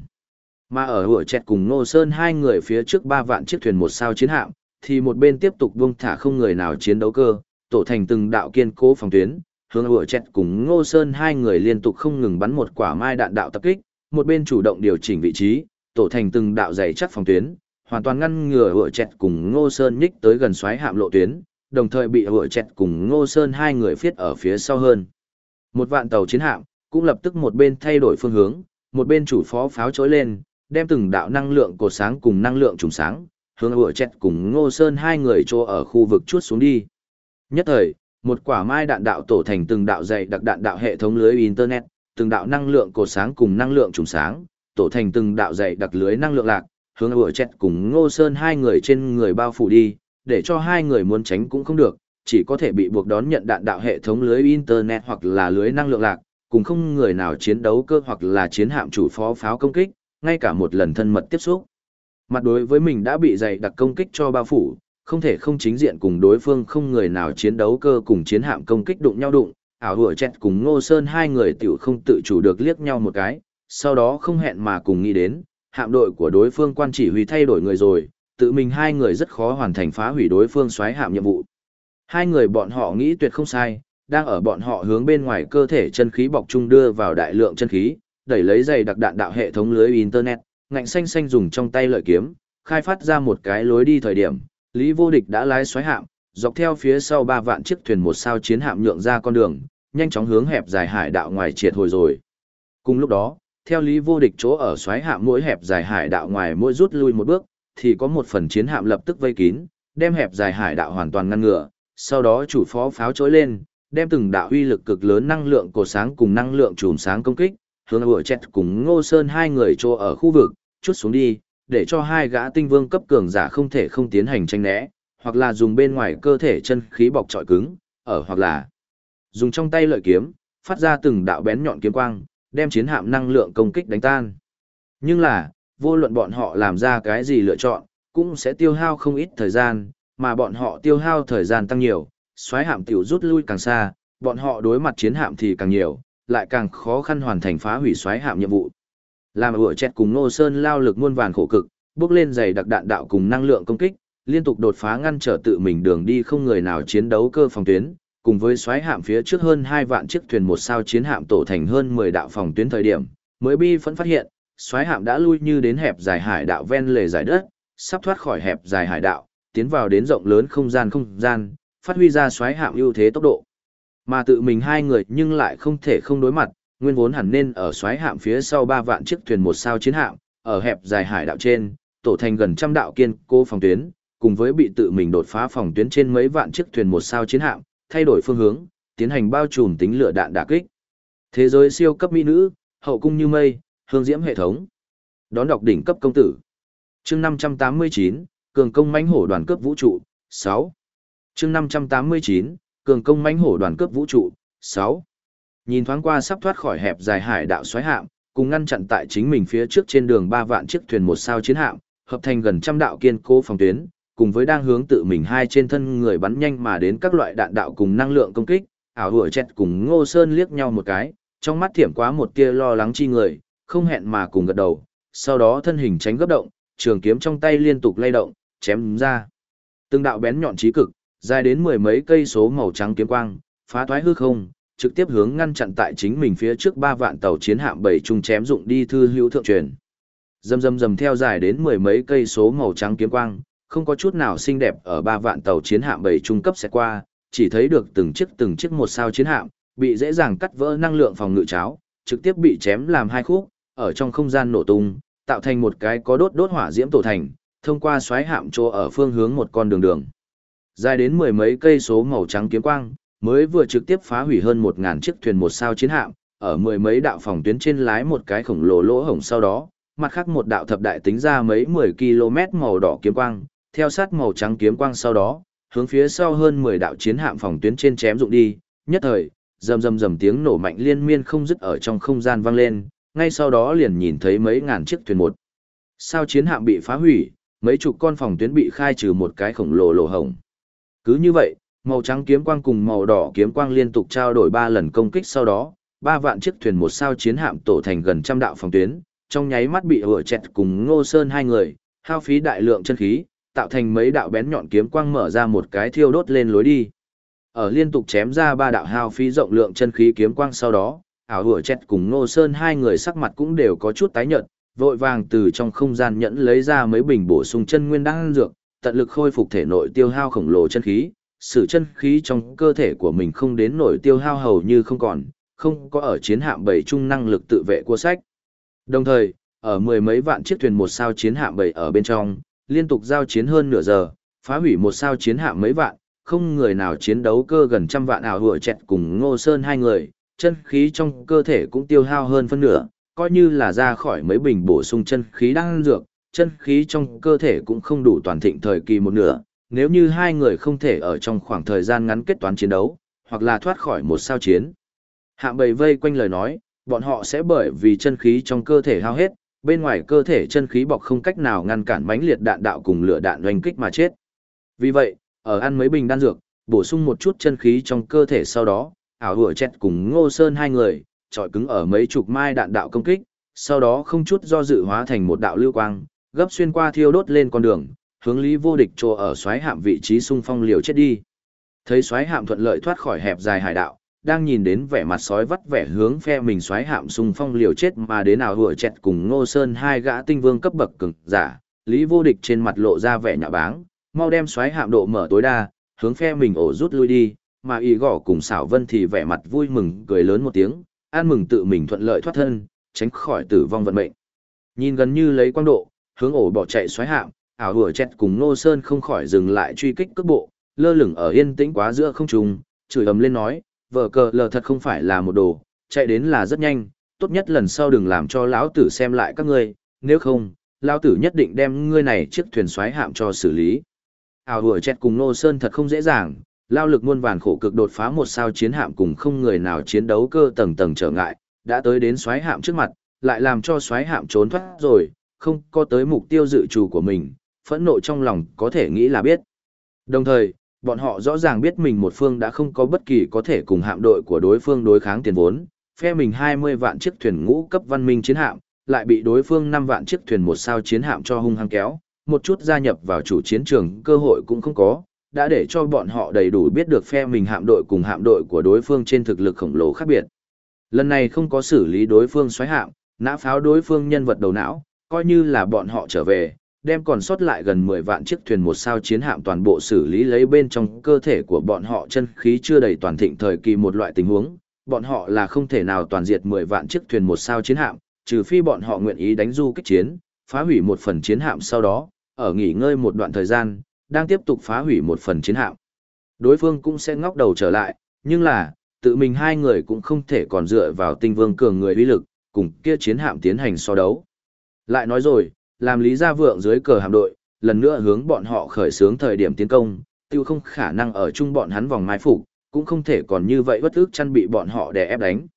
Mà ở hựa chẹt cùng Nô Sơn hai người phía trước ba vạn chiếc thuyền một sao chiến hạm, thì một bên tiếp tục buông thả không người nào chiến đấu cơ, tổ thành từng đạo kiên cố phòng tuyến, hướng hựa chẹt cùng Ngô Sơn hai người liên tục không ngừng bắn một quả mai đạn đạo tập kích, một bên chủ động điều chỉnh vị trí, tổ thành từng đạo dày chắc phòng tuyến, hoàn toàn ngăn ngừa hựa chẹt cùng Ngô Sơn nhích tới gần xoáy hạm lộ tuyến, đồng thời bị hựa chẹt cùng Ngô Sơn hai người phiết ở phía sau hơn. Một vạn tàu chiến hạm, cũng lập tức một bên thay đổi phương hướng, một bên chủ phó pháo chối lên, đem từng đạo năng lượng cột sáng cùng năng lượng trùng sáng, hướng ủa chẹt cùng Ngô Sơn hai người chỗ ở khu vực chuốt xuống đi. Nhất thời, một quả mai đạn đạo tổ thành từng đạo dày đặc đạn đạo hệ thống lưới internet, từng đạo năng lượng cổ sáng cùng năng lượng trùng sáng, tổ thành từng đạo dày đặc lưới năng lượng lạc, hướng ủa chẹt cùng Ngô Sơn hai người trên người bao phủ đi, để cho hai người muốn tránh cũng không được, chỉ có thể bị buộc đón nhận đạn đạo hệ thống lưới internet hoặc là lưới năng lượng lạc, cùng không người nào chiến đấu cơ hoặc là chiến hạm chủ phó pháo công kích, ngay cả một lần thân mật tiếp xúc. Mặt đối với mình đã bị dày đặc công kích cho bao phủ, không thể không chính diện cùng đối phương không người nào chiến đấu cơ cùng chiến hạm công kích đụng nhau đụng, ảo hủa chẹt cùng Ngô Sơn hai người tiểu không tự chủ được liếc nhau một cái, sau đó không hẹn mà cùng nghĩ đến, hạm đội của đối phương quan chỉ huy thay đổi người rồi, tự mình hai người rất khó hoàn thành phá hủy đối phương xoáy hạm nhiệm vụ. Hai người bọn họ nghĩ tuyệt không sai, đang ở bọn họ hướng bên ngoài cơ thể chân khí bọc chung đưa vào đại lượng chân khí, đẩy lấy dày đặc đạn đạo hệ thống lưới internet, ngạnh xanh xanh dùng trong tay lợi kiếm, khai phát ra một cái lối đi thời điểm, Lý Vô Địch đã lái xoáy hạm, dọc theo phía sau ba vạn chiếc thuyền một sao chiến hạm nhượng ra con đường, nhanh chóng hướng hẹp dài hải đạo ngoài triệt hồi rồi. Cùng lúc đó, theo Lý Vô Địch chỗ ở xoáy hạm mỗi hẹp dài hải đạo ngoài mỗi rút lui một bước, thì có một phần chiến hạm lập tức vây kín, đem hẹp dài hải đạo hoàn toàn ngăn ngừa, sau đó chủ phó pháo chối lên, đem từng đạo uy lực cực lớn năng lượng cổ sáng cùng năng lượng chùm sáng công kích, hướng ủa chết cùng Ngô Sơn hai người chỗ ở khu vực, chút xuống đi, để cho hai gã tinh vương cấp cường giả không thể không tiến hành tranh né, hoặc là dùng bên ngoài cơ thể chân khí bọc trọi cứng, ở hoặc là dùng trong tay lợi kiếm, phát ra từng đạo bén nhọn kiếm quang, đem chiến hạm năng lượng công kích đánh tan. Nhưng là, vô luận bọn họ làm ra cái gì lựa chọn, cũng sẽ tiêu hao không ít thời gian, mà bọn họ tiêu hao thời gian tăng nhiều, xoáy hạm tiểu rút lui càng xa, bọn họ đối mặt chiến hạm thì càng nhiều, lại càng khó khăn hoàn thành phá hủy xoáy hạm nhiệm vụ. Làm ủa chẹt cùng Nô Sơn lao lực muôn vàn khổ cực, bước lên dày đặc đạn đạo cùng năng lượng công kích, liên tục đột phá ngăn trở tự mình đường đi không người nào chiến đấu cơ phòng tuyến, cùng với xoáy hạm phía trước hơn 2 vạn chiếc thuyền một sao chiến hạm tổ thành hơn 10 đạo phòng tuyến thời điểm, mới bi phẫn phát hiện, xoáy hạm đã lui như đến hẹp dài hải đạo ven lề giải đất, sắp thoát khỏi hẹp dài hải đạo, tiến vào đến rộng lớn không gian không gian, phát huy ra xoáy hạm ưu thế tốc độ. Mà tự mình hai người nhưng lại không thể không đối mặt, nguyên vốn hẳn nên ở xoáy hạm phía sau ba vạn chiếc thuyền một sao chiến hạm, ở hẹp dài hải đạo trên, tổ thành gần trăm đạo kiên cố phòng tuyến, cùng với bị tự mình đột phá phòng tuyến trên mấy vạn chiếc thuyền một sao chiến hạm, thay đổi phương hướng, tiến hành bao trùm tính lửa đạn đả kích. Thế giới siêu cấp mỹ nữ, hậu cung như mây, Hương diễm hệ thống. Đón đọc đỉnh cấp công tử. Chương 589, cường công mãnh hổ đoàn cướp vũ trụ, 6. Chương 589, cường công mãnh hổ đoàn cướp vũ trụ, 6. Nhìn thoáng qua sắp thoát khỏi hẹp dài hải đạo xoáy hạm, cùng ngăn chặn tại chính mình phía trước trên đường ba vạn chiếc thuyền một sao chiến hạm, hợp thành gần trăm đạo kiên cố phòng tuyến, cùng với đang hướng tự mình hai trên thân người bắn nhanh mà đến các loại đạn đạo cùng năng lượng công kích, ảo hủa chẹt cùng Ngô Sơn liếc nhau một cái, trong mắt thiểm quá một tia lo lắng chi người, không hẹn mà cùng gật đầu, sau đó thân hình tránh gấp động, trường kiếm trong tay liên tục lay động, chém ra. Từng đạo bén nhọn chí cực, dài đến mười mấy cây số màu trắng kiếm quang, phá thoái hư không, trực tiếp hướng ngăn chặn tại chính mình phía trước ba vạn tàu chiến hạm bảy trung chém dụng đi thư hữu thượng truyền. Dầm dầm dầm theo dài đến mười mấy cây số màu trắng kiếm quang, không có chút nào xinh đẹp ở ba vạn tàu chiến hạm bảy trung cấp sẽ qua, chỉ thấy được từng chiếc từng chiếc một sao chiến hạm, bị dễ dàng cắt vỡ năng lượng phòng ngự cháo, trực tiếp bị chém làm hai khúc, ở trong không gian nổ tung, tạo thành một cái có đốt đốt hỏa diễm tổ thành, thông qua xoáy hạm chỗ ở phương hướng một con đường đường. Dài đến mười mấy cây số màu trắng kiếm quang, mới vừa trực tiếp phá hủy hơn một ngàn chiếc thuyền một sao chiến hạm, ở mười mấy đạo phòng tuyến trên lái một cái khổng lồ lỗ hổng sau đó, mặt khác một đạo thập đại tính ra mấy mười km màu đỏ kiếm quang, theo sát màu trắng kiếm quang sau đó, hướng phía sau hơn mười đạo chiến hạm phòng tuyến trên chém dụng đi, nhất thời, rầm rầm rầm tiếng nổ mạnh liên miên không dứt ở trong không gian vang lên, ngay sau đó liền nhìn thấy mấy ngàn chiếc thuyền một. Sao chiến hạm bị phá hủy, mấy chục con phòng tuyến bị khai trừ một cái khổng lồ lỗ hổng. Cứ như vậy, màu trắng kiếm quang cùng màu đỏ kiếm quang liên tục trao đổi ba lần công kích sau đó, ba vạn chiếc thuyền một sao chiến hạm tổ thành gần trăm đạo phòng tuyến, trong nháy mắt bị hựa chẹt cùng Ngô Sơn hai người, hao phí đại lượng chân khí, tạo thành mấy đạo bén nhọn kiếm quang mở ra một cái thiêu đốt lên lối đi. Ở liên tục chém ra ba đạo hao phí rộng lượng chân khí kiếm quang sau đó, ảo hựa chẹt cùng Ngô Sơn hai người sắc mặt cũng đều có chút tái nhợt, vội vàng từ trong không gian nhẫn lấy ra mấy bình bổ sung chân nguyên đan dược, tận lực khôi phục thể nội tiêu hao khổng lồ chân khí, sự chân khí trong cơ thể của mình không đến nổi tiêu hao hầu như không còn, không có ở chiến hạm bảy trung năng lực tự vệ của sách. Đồng thời, ở mười mấy vạn chiếc thuyền một sao chiến hạm bảy ở bên trong, liên tục giao chiến hơn nửa giờ, phá hủy một sao chiến hạm mấy vạn, không người nào chiến đấu cơ gần trăm vạn ảo hựa chẹt cùng Ngô Sơn hai người, chân khí trong cơ thể cũng tiêu hao hơn phân nửa, coi như là ra khỏi mấy bình bổ sung chân khí đang dược, chân khí trong cơ thể cũng không đủ toàn thịnh thời kỳ một nửa, nếu như hai người không thể ở trong khoảng thời gian ngắn kết toán chiến đấu, hoặc là thoát khỏi một sao chiến. Hạng bầy vây quanh lời nói, bọn họ sẽ bởi vì chân khí trong cơ thể hao hết, bên ngoài cơ thể chân khí bọc không cách nào ngăn cản mãnh liệt đạn đạo cùng lửa đạn oanh kích mà chết. Vì vậy, ở ăn mấy bình đan dược, bổ sung một chút chân khí trong cơ thể sau đó, ảo hủa chết cùng ngô sơn hai người, trọi cứng ở mấy chục mai đạn đạo công kích, sau đó không chút do dự hóa thành một đạo lưu quang, gấp xuyên qua thiêu đốt lên con đường, hướng lý vô địch trồ ở xoáy hạm vị trí xung phong liều chết đi. Thấy xoáy hạm thuận lợi thoát khỏi hẹp dài hải đạo, đang nhìn đến vẻ mặt sói vắt vẻ hướng phe mình xoáy hạm xung phong liều chết mà đến nào hùa chẹt cùng Ngô Sơn hai gã tinh vương cấp bậc cường giả, Lý Vô Địch trên mặt lộ ra vẻ nhạ báng, mau đem xoáy hạm độ mở tối đa, hướng phe mình ổ rút lui đi, mà y gõ cùng xảo vân thì vẻ mặt vui mừng cười lớn một tiếng, an mừng tự mình thuận lợi thoát thân, tránh khỏi tử vong vận mệnh. Nhìn gần như lấy quang độ, hướng ổ bỏ chạy xoáy hạm, ảo hùa chẹt cùng Nô Sơn không khỏi dừng lại truy kích cước bộ, lơ lửng ở yên tĩnh quá giữa không trung, chửi ầm lên nói, vợ cờ lờ thật không phải là một đồ, chạy đến là rất nhanh, tốt nhất lần sau đừng làm cho lão tử xem lại các ngươi, nếu không, lão tử nhất định đem ngươi này chiếc thuyền xoáy hạm cho xử lý. Ảo hùa chẹt cùng Nô Sơn thật không dễ dàng, lao lực muôn vàn khổ cực đột phá một sao chiến hạm cùng không người nào chiến đấu cơ tầng tầng trở ngại, đã tới đến xoáy hạm trước mặt, lại làm cho xoáy hạm trốn thoát rồi, không có tới mục tiêu dự trù của mình, phẫn nộ trong lòng có thể nghĩ là biết. Đồng thời, bọn họ rõ ràng biết mình một phương đã không có bất kỳ có thể cùng hạm đội của đối phương đối kháng tiền vốn, phe mình 20 vạn chiếc thuyền ngũ cấp văn minh chiến hạm, lại bị đối phương 5 vạn chiếc thuyền một sao chiến hạm cho hung hăng kéo, một chút gia nhập vào chủ chiến trường cơ hội cũng không có, đã để cho bọn họ đầy đủ biết được phe mình hạm đội cùng hạm đội của đối phương trên thực lực khổng lồ khác biệt. Lần này không có xử lý đối phương xoáy hạm, nã pháo đối phương nhân vật đầu não, coi như là bọn họ trở về, đem còn sót lại gần 10 vạn chiếc thuyền một sao chiến hạm toàn bộ xử lý lấy bên trong cơ thể của bọn họ chân khí chưa đầy toàn thịnh thời kỳ một loại tình huống, bọn họ là không thể nào toàn diệt 10 vạn chiếc thuyền một sao chiến hạm, trừ phi bọn họ nguyện ý đánh du kích chiến, phá hủy một phần chiến hạm sau đó, ở nghỉ ngơi một đoạn thời gian, đang tiếp tục phá hủy một phần chiến hạm. Đối phương cũng sẽ ngóc đầu trở lại, nhưng là, tự mình hai người cũng không thể còn dựa vào tinh vương cường người uy lực, cùng kia chiến hạm tiến hành so đấu. Lại nói rồi, làm Lý Gia Vượng dưới cờ hạm đội, lần nữa hướng bọn họ khởi xướng thời điểm tiến công, tiêu không khả năng ở chung bọn hắn vòng mai phục, cũng không thể còn như vậy bất ước chăn bị bọn họ đè ép đánh.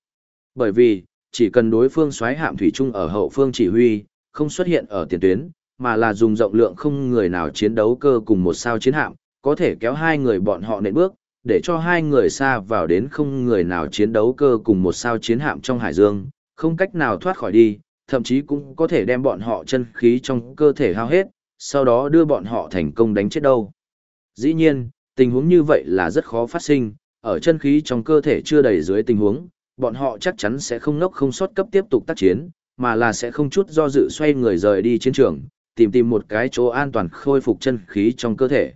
Bởi vì, chỉ cần đối phương xoáy hạm thủy chung ở hậu phương chỉ huy, không xuất hiện ở tiền tuyến, mà là dùng rộng lượng không người nào chiến đấu cơ cùng một sao chiến hạm, có thể kéo hai người bọn họ nện bước, để cho hai người xa vào đến không người nào chiến đấu cơ cùng một sao chiến hạm trong hải dương, không cách nào thoát khỏi đi, thậm chí cũng có thể đem bọn họ chân khí trong cơ thể hao hết, sau đó đưa bọn họ thành công đánh chết đâu. Dĩ nhiên, tình huống như vậy là rất khó phát sinh, ở chân khí trong cơ thể chưa đầy dưới tình huống, bọn họ chắc chắn sẽ không nốc không sót cấp tiếp tục tác chiến, mà là sẽ không chút do dự xoay người rời đi chiến trường, tìm tìm một cái chỗ an toàn khôi phục chân khí trong cơ thể.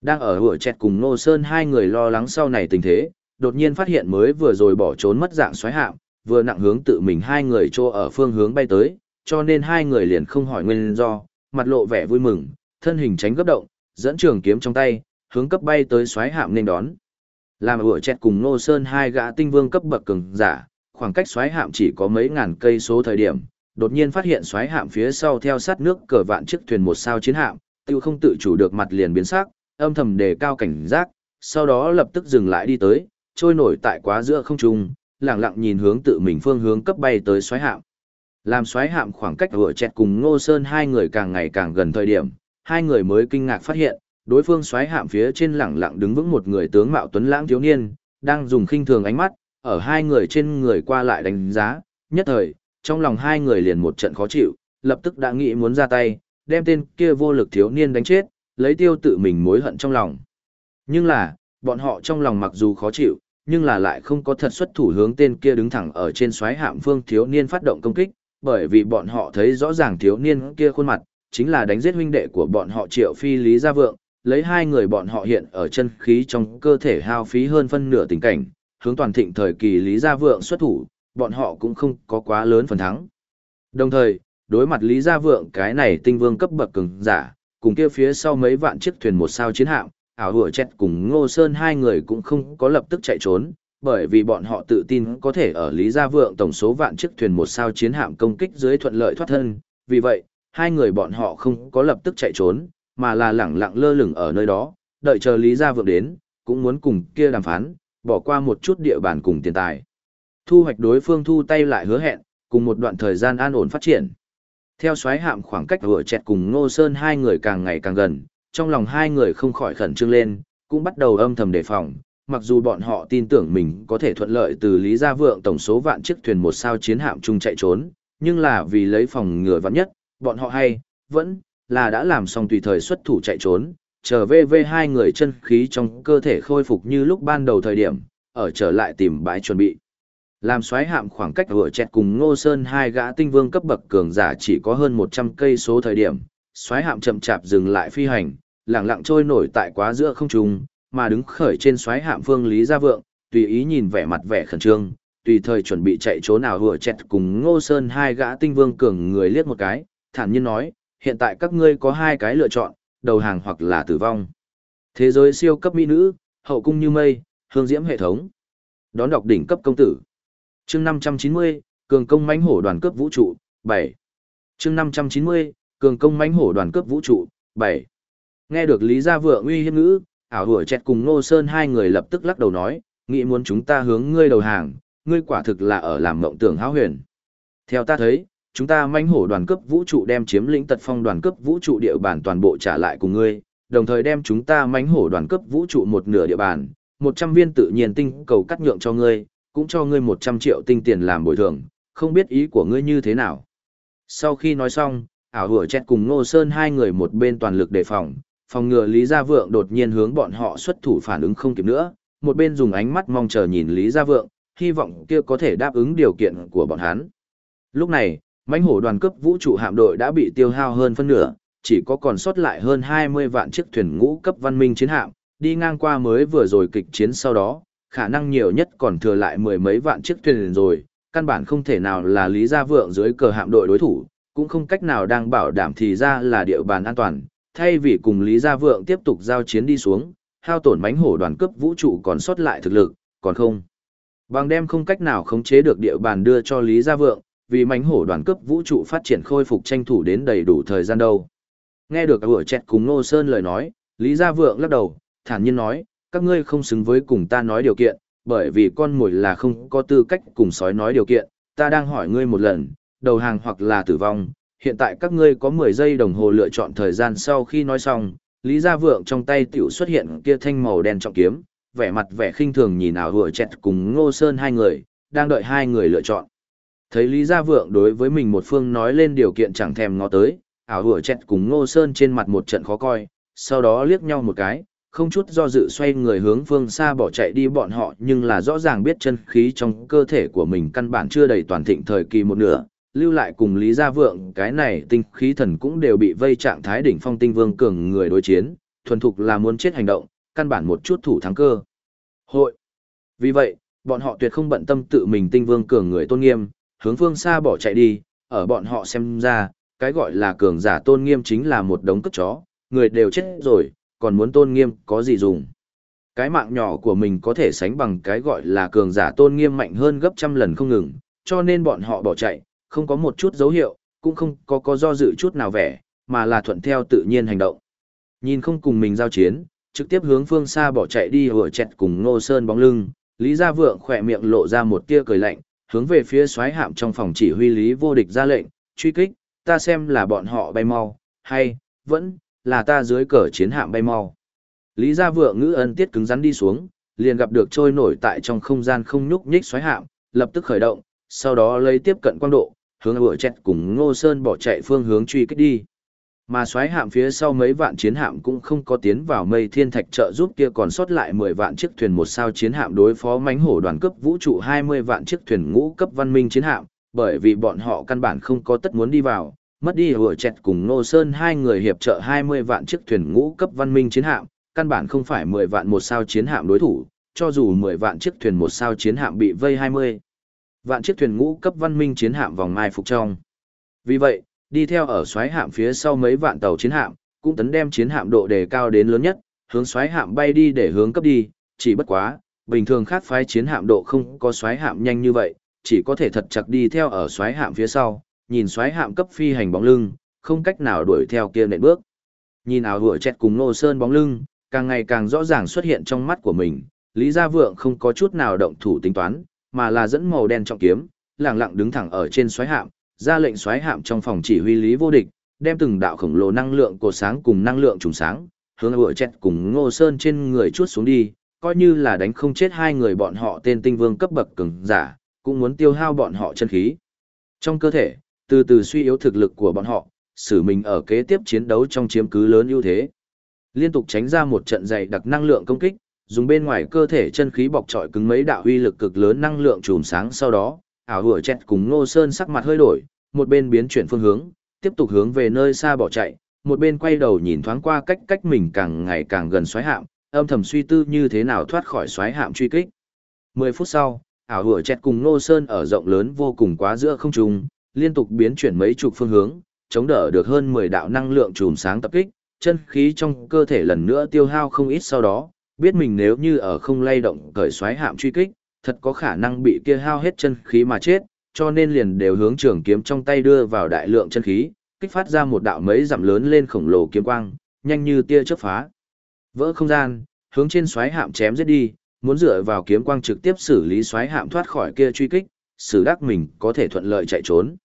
Đang ở hựa chẹt cùng Nô Sơn hai người lo lắng sau này tình thế, đột nhiên phát hiện mới vừa rồi bỏ trốn mất dạng xoáy hạm, vừa nặng hướng tự mình hai người chỗ ở phương hướng bay tới, cho nên hai người liền không hỏi nguyên do, mặt lộ vẻ vui mừng, thân hình tránh gấp động, dẫn trường kiếm trong tay, hướng cấp bay tới xoáy hạm nên đón. Làm ủa chẹt cùng Nô Sơn hai gã tinh vương cấp bậc cường giả, khoảng cách xoáy hạm chỉ có mấy ngàn cây số thời điểm, đột nhiên phát hiện xoáy hạm phía sau theo sát nước cờ vạn chiếc thuyền một sao chiến hạm, tiêu không tự chủ được mặt liền biến sắc, âm thầm đề cao cảnh giác, sau đó lập tức dừng lại đi tới, trôi nổi tại quá giữa không trung, lặng lặng nhìn hướng tự mình phương hướng cấp bay tới xoáy hạm. Làm xoáy hạm khoảng cách vừa chẹt cùng Ngô Sơn hai người càng ngày càng gần thời điểm, hai người mới kinh ngạc phát hiện, đối phương xoáy hạm phía trên lẳng lặng đứng vững một người tướng mạo tuấn lãng thiếu niên, đang dùng khinh thường ánh mắt, ở hai người trên người qua lại đánh giá, nhất thời, trong lòng hai người liền một trận khó chịu, lập tức đã nghĩ muốn ra tay, đem tên kia vô lực thiếu niên đánh chết, lấy tiêu tự mình mối hận trong lòng. Nhưng là, bọn họ trong lòng mặc dù khó chịu, nhưng là lại không có thật xuất thủ hướng tên kia đứng thẳng ở trên xoáy hạm phương thiếu niên phát động công kích, bởi vì bọn họ thấy rõ ràng thiếu niên kia khuôn mặt, chính là đánh giết huynh đệ của bọn họ Triệu Phi Lý Gia Vượng, lấy hai người bọn họ hiện ở chân khí trong cơ thể hao phí hơn phân nửa tình cảnh, hướng toàn thịnh thời kỳ Lý Gia Vượng xuất thủ, bọn họ cũng không có quá lớn phần thắng. Đồng thời, đối mặt Lý Gia Vượng cái này tinh vương cấp bậc cường giả, cùng kia phía sau mấy vạn chiếc thuyền một sao chiến hạm, ảo hủa chẹt cùng Ngô Sơn hai người cũng không có lập tức chạy trốn, bởi vì bọn họ tự tin có thể ở Lý Gia Vượng tổng số vạn chiếc thuyền một sao chiến hạm công kích dưới thuận lợi thoát thân, vì vậy, hai người bọn họ không có lập tức chạy trốn, mà là lẳng lặng lơ lửng ở nơi đó, đợi chờ Lý Gia Vượng đến, cũng muốn cùng kia đàm phán, bỏ qua một chút địa bàn cùng tiền tài. Thu hoạch đối phương thu tay lại hứa hẹn, cùng một đoạn thời gian an ổn phát triển. Theo xoáy hạm khoảng cách vừa chẹt cùng Ngô Sơn hai người càng ngày càng gần, trong lòng hai người không khỏi khẩn trương lên, cũng bắt đầu âm thầm đề phòng, mặc dù bọn họ tin tưởng mình có thể thuận lợi từ Lý Gia Vượng tổng số vạn chiếc thuyền một sao chiến hạm chung chạy trốn, nhưng là vì lấy phòng ngừa vạn nhất, bọn họ hay, vẫn, là đã làm xong tùy thời xuất thủ chạy trốn, trở về về hai người chân khí trong cơ thể khôi phục như lúc ban đầu thời điểm, ở trở lại tìm bãi chuẩn bị. Làm xoáy hạm khoảng cách vừa chẹt cùng Ngô Sơn hai gã tinh vương cấp bậc cường giả chỉ có hơn 100 cây số thời điểm, xoáy hạm chậm chạp dừng lại phi hành, lặng lặng trôi nổi tại quá giữa không trung, mà đứng khởi trên xoáy hạm phương Lý Gia Vượng, tùy ý nhìn vẻ mặt vẻ khẩn trương, tùy thời chuẩn bị chạy chỗ nào hùa chẹt cùng Ngô Sơn hai gã tinh vương cường người liếc một cái, thản nhiên nói, hiện tại các ngươi có hai cái lựa chọn, đầu hàng hoặc là tử vong. Thế giới siêu cấp mỹ nữ, hậu cung như mây, hương diễm hệ thống. Đón đọc đỉnh cấp công tử chương 590, cường công mãnh hổ đoàn cướp vũ trụ, 7. chương 590, cường công mãnh hổ đoàn cướp vũ trụ, 7. Nghe được Lý Gia Vượng uy hiếp ngữ, ảo hủa chẹt cùng Ngô Sơn hai người lập tức lắc đầu nói, nghĩ muốn chúng ta hướng ngươi đầu hàng, ngươi quả thực là ở làm mộng tưởng háo huyền. Theo ta thấy, chúng ta manh hổ đoàn Cấp vũ trụ đem chiếm lĩnh tật phong đoàn Cấp vũ trụ địa bàn toàn bộ trả lại cùng ngươi, đồng thời đem chúng ta manh hổ đoàn Cấp vũ trụ một nửa địa bàn, 100 viên tự nhiên tinh cầu cắt nhượng cho ngươi, cũng cho ngươi 100 triệu tinh tiền làm bồi thường, không biết ý của ngươi như thế nào. Sau khi nói xong, ảo hủa chẹt cùng Ngô Sơn hai người một bên toàn lực đề phòng, phòng ngừa Lý Gia Vượng đột nhiên hướng bọn họ xuất thủ phản ứng không kịp nữa, một bên dùng ánh mắt mong chờ nhìn Lý Gia Vượng, hy vọng kia có thể đáp ứng điều kiện của bọn hắn. Lúc này, mãnh hổ đoàn cấp vũ trụ hạm đội đã bị tiêu hao hơn phân nửa, chỉ có còn sót lại hơn 20 vạn chiếc thuyền ngũ cấp văn minh chiến hạm, đi ngang qua mới vừa rồi kịch chiến sau đó, khả năng nhiều nhất còn thừa lại mười mấy vạn chiếc thuyền rồi, căn bản không thể nào là Lý Gia Vượng dưới cờ hạm đội đối thủ, cũng không cách nào đang bảo đảm thì ra là địa bàn an toàn, thay vì cùng Lý Gia Vượng tiếp tục giao chiến đi xuống, hao tổn mánh hổ đoàn cấp vũ trụ còn sót lại thực lực, còn không. Bằng đem không cách nào khống chế được địa bàn đưa cho Lý Gia Vượng, vì mánh hổ đoàn cấp vũ trụ phát triển khôi phục tranh thủ đến đầy đủ thời gian đâu. Nghe được ủa chẹt cùng Nô Sơn lời nói, Lý Gia Vượng lắc đầu, thản nhiên nói, các ngươi không xứng với cùng ta nói điều kiện, bởi vì con mồi là không có tư cách cùng sói nói điều kiện, ta đang hỏi ngươi một lần, đầu hàng hoặc là tử vong, hiện tại các ngươi có 10 giây đồng hồ lựa chọn thời gian sau khi nói xong, Lý Gia Vượng trong tay tiểu xuất hiện kia thanh màu đen trọng kiếm, vẻ mặt vẻ khinh thường nhìn ảo hùa chẹt cùng Ngô Sơn hai người, đang đợi hai người lựa chọn. Thấy Lý Gia Vượng đối với mình một phương nói lên điều kiện chẳng thèm ngó tới, ảo hùa chẹt cùng Ngô Sơn trên mặt một trận khó coi, sau đó liếc nhau một cái, không chút do dự xoay người hướng phương xa bỏ chạy đi bọn họ nhưng là rõ ràng biết chân khí trong cơ thể của mình căn bản chưa đầy toàn thịnh thời kỳ một nửa, lưu lại cùng Lý Gia Vượng cái này tinh khí thần cũng đều bị vây trạng thái đỉnh phong tinh vương cường người đối chiến, thuần thục là muốn chết hành động, căn bản một chút thủ thắng cơ. Hội. Vì vậy, bọn họ tuyệt không bận tâm tự mình tinh vương cường người tôn nghiêm, hướng phương xa bỏ chạy đi, ở bọn họ xem ra, cái gọi là cường giả tôn nghiêm chính là một đống cất chó, người đều chết rồi, còn muốn tôn nghiêm có gì dùng. Cái mạng nhỏ của mình có thể sánh bằng cái gọi là cường giả tôn nghiêm mạnh hơn gấp trăm lần không ngừng, cho nên bọn họ bỏ chạy, không có một chút dấu hiệu, cũng không có có do dự chút nào vẻ, mà là thuận theo tự nhiên hành động. Nhìn không cùng mình giao chiến, trực tiếp hướng phương xa bỏ chạy đi vừa chẹt cùng Ngô Sơn bóng lưng, Lý Gia Vượng khỏe miệng lộ ra một tia cười lạnh, hướng về phía xoáy hạm trong phòng chỉ huy Lý vô địch ra lệnh, truy kích, ta xem là bọn họ bay mau, hay, vẫn, là ta dưới cờ chiến hạm bay mau. Lý Gia Vượng ngữ ân tiết cứng rắn đi xuống, liền gặp được trôi nổi tại trong không gian không nhúc nhích xoáy hạm, lập tức khởi động, sau đó lấy tiếp cận quang độ, hướng vừa chẹt cùng Ngô Sơn bỏ chạy phương hướng truy kích đi. Mà xoáy hạm phía sau mấy vạn chiến hạm cũng không có tiến vào mây thiên thạch trợ giúp kia còn sót lại 10 vạn chiếc thuyền một sao chiến hạm đối phó mánh hổ đoàn cấp vũ trụ 20 vạn chiếc thuyền ngũ cấp văn minh chiến hạm, bởi vì bọn họ căn bản không có tất muốn đi vào, mất đi vừa chẹt cùng Ngô Sơn hai người hiệp trợ 20 vạn chiếc thuyền ngũ cấp văn minh chiến hạm, căn bản không phải 10 vạn một sao chiến hạm đối thủ, cho dù 10 vạn chiếc thuyền một sao chiến hạm bị vây 20 vạn chiếc thuyền ngũ cấp văn minh chiến hạm vòng mai phục trong. Vì vậy, đi theo ở xoáy hạm phía sau mấy vạn tàu chiến hạm, cũng tấn đem chiến hạm độ đề cao đến lớn nhất, hướng xoáy hạm bay đi để hướng cấp đi, chỉ bất quá, bình thường khác phái chiến hạm độ không có xoáy hạm nhanh như vậy, chỉ có thể thật chặt đi theo ở xoáy hạm phía sau, nhìn xoáy hạm cấp phi hành bóng lưng, không cách nào đuổi theo kia nện bước. Nhìn ảo đuổi chẹt cùng nô sơn bóng lưng, càng ngày càng rõ ràng xuất hiện trong mắt của mình, Lý Gia Vượng không có chút nào động thủ tính toán, mà là dẫn màu đen trọng kiếm, lặng lặng đứng thẳng ở trên xoáy hạm, ra lệnh xoáy hạm trong phòng chỉ huy lý vô địch, đem từng đạo khổng lồ năng lượng cột sáng cùng năng lượng trùng sáng, hướng vừa chẹt cùng Ngô Sơn trên người chuốt xuống đi, coi như là đánh không chết hai người bọn họ tên tinh vương cấp bậc cường giả, cũng muốn tiêu hao bọn họ chân khí. Trong cơ thể, từ từ suy yếu thực lực của bọn họ, xử mình ở kế tiếp chiến đấu trong chiếm cứ lớn ưu thế. Liên tục tránh ra một trận dày đặc năng lượng công kích, dùng bên ngoài cơ thể chân khí bọc trọi cứng mấy đạo uy lực cực lớn năng lượng chùm sáng sau đó, ảo hủa chẹt cùng Ngô Sơn sắc mặt hơi đổi, một bên biến chuyển phương hướng, tiếp tục hướng về nơi xa bỏ chạy, một bên quay đầu nhìn thoáng qua cách cách mình càng ngày càng gần xoáy hạm, âm thầm suy tư như thế nào thoát khỏi xoáy hạm truy kích. 10 phút sau, ảo hủa chẹt cùng Ngô Sơn ở rộng lớn vô cùng quá giữa không trung, liên tục biến chuyển mấy chục phương hướng, chống đỡ được hơn 10 đạo năng lượng chùm sáng tập kích, chân khí trong cơ thể lần nữa tiêu hao không ít sau đó, biết mình nếu như ở không lay động cởi xoáy hạm truy kích, thật có khả năng bị kia hao hết chân khí mà chết, cho nên liền đều hướng trường kiếm trong tay đưa vào đại lượng chân khí, kích phát ra một đạo mấy dặm lớn lên khổng lồ kiếm quang, nhanh như tia chớp phá. Vỡ không gian, hướng trên xoáy hạm chém giết đi, muốn dựa vào kiếm quang trực tiếp xử lý xoáy hạm thoát khỏi kia truy kích, xử đắc mình có thể thuận lợi chạy trốn.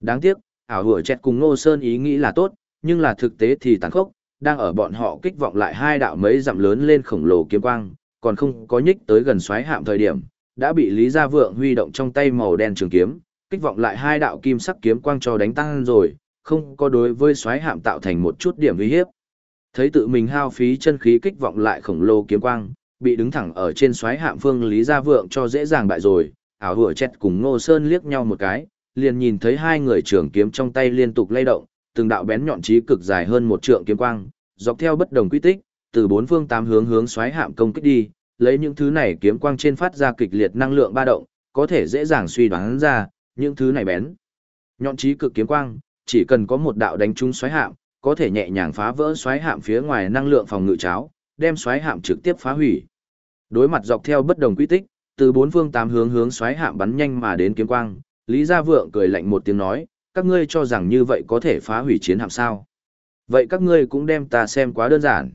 Đáng tiếc, ảo hủa chẹt cùng Ngô Sơn ý nghĩ là tốt, nhưng là thực tế thì tàn khốc, đang ở bọn họ kích vọng lại hai đạo mấy dặm lớn lên khổng lồ kiếm quang, còn không có nhích tới gần xoáy hạm thời điểm, đã bị Lý Gia Vượng huy động trong tay màu đen trường kiếm, kích vọng lại hai đạo kim sắc kiếm quang cho đánh tăng rồi, không có đối với xoáy hạm tạo thành một chút điểm uy hiếp. Thấy tự mình hao phí chân khí kích vọng lại khổng lồ kiếm quang, bị đứng thẳng ở trên xoáy hạm phương Lý Gia Vượng cho dễ dàng bại rồi, ảo hủa chết cùng Ngô Sơn liếc nhau một cái, liền nhìn thấy hai người trường kiếm trong tay liên tục lay động, từng đạo bén nhọn chí cực dài hơn một trượng kiếm quang, dọc theo bất đồng quy tích, từ bốn phương tám hướng hướng xoáy hạm công kích đi, lấy những thứ này kiếm quang trên phát ra kịch liệt năng lượng ba động, có thể dễ dàng suy đoán ra, những thứ này bén. Nhọn chí cực kiếm quang, chỉ cần có một đạo đánh trúng xoáy hạm, có thể nhẹ nhàng phá vỡ xoáy hạm phía ngoài năng lượng phòng ngự cháo, đem xoáy hạm trực tiếp phá hủy. Đối mặt dọc theo bất đồng quy tích, từ bốn phương tám hướng hướng xoáy hạm bắn nhanh mà đến kiếm quang, Lý Gia Vượng cười lạnh một tiếng nói, các ngươi cho rằng như vậy có thể phá hủy chiến hạm sao. Vậy các ngươi cũng đem ta xem quá đơn giản.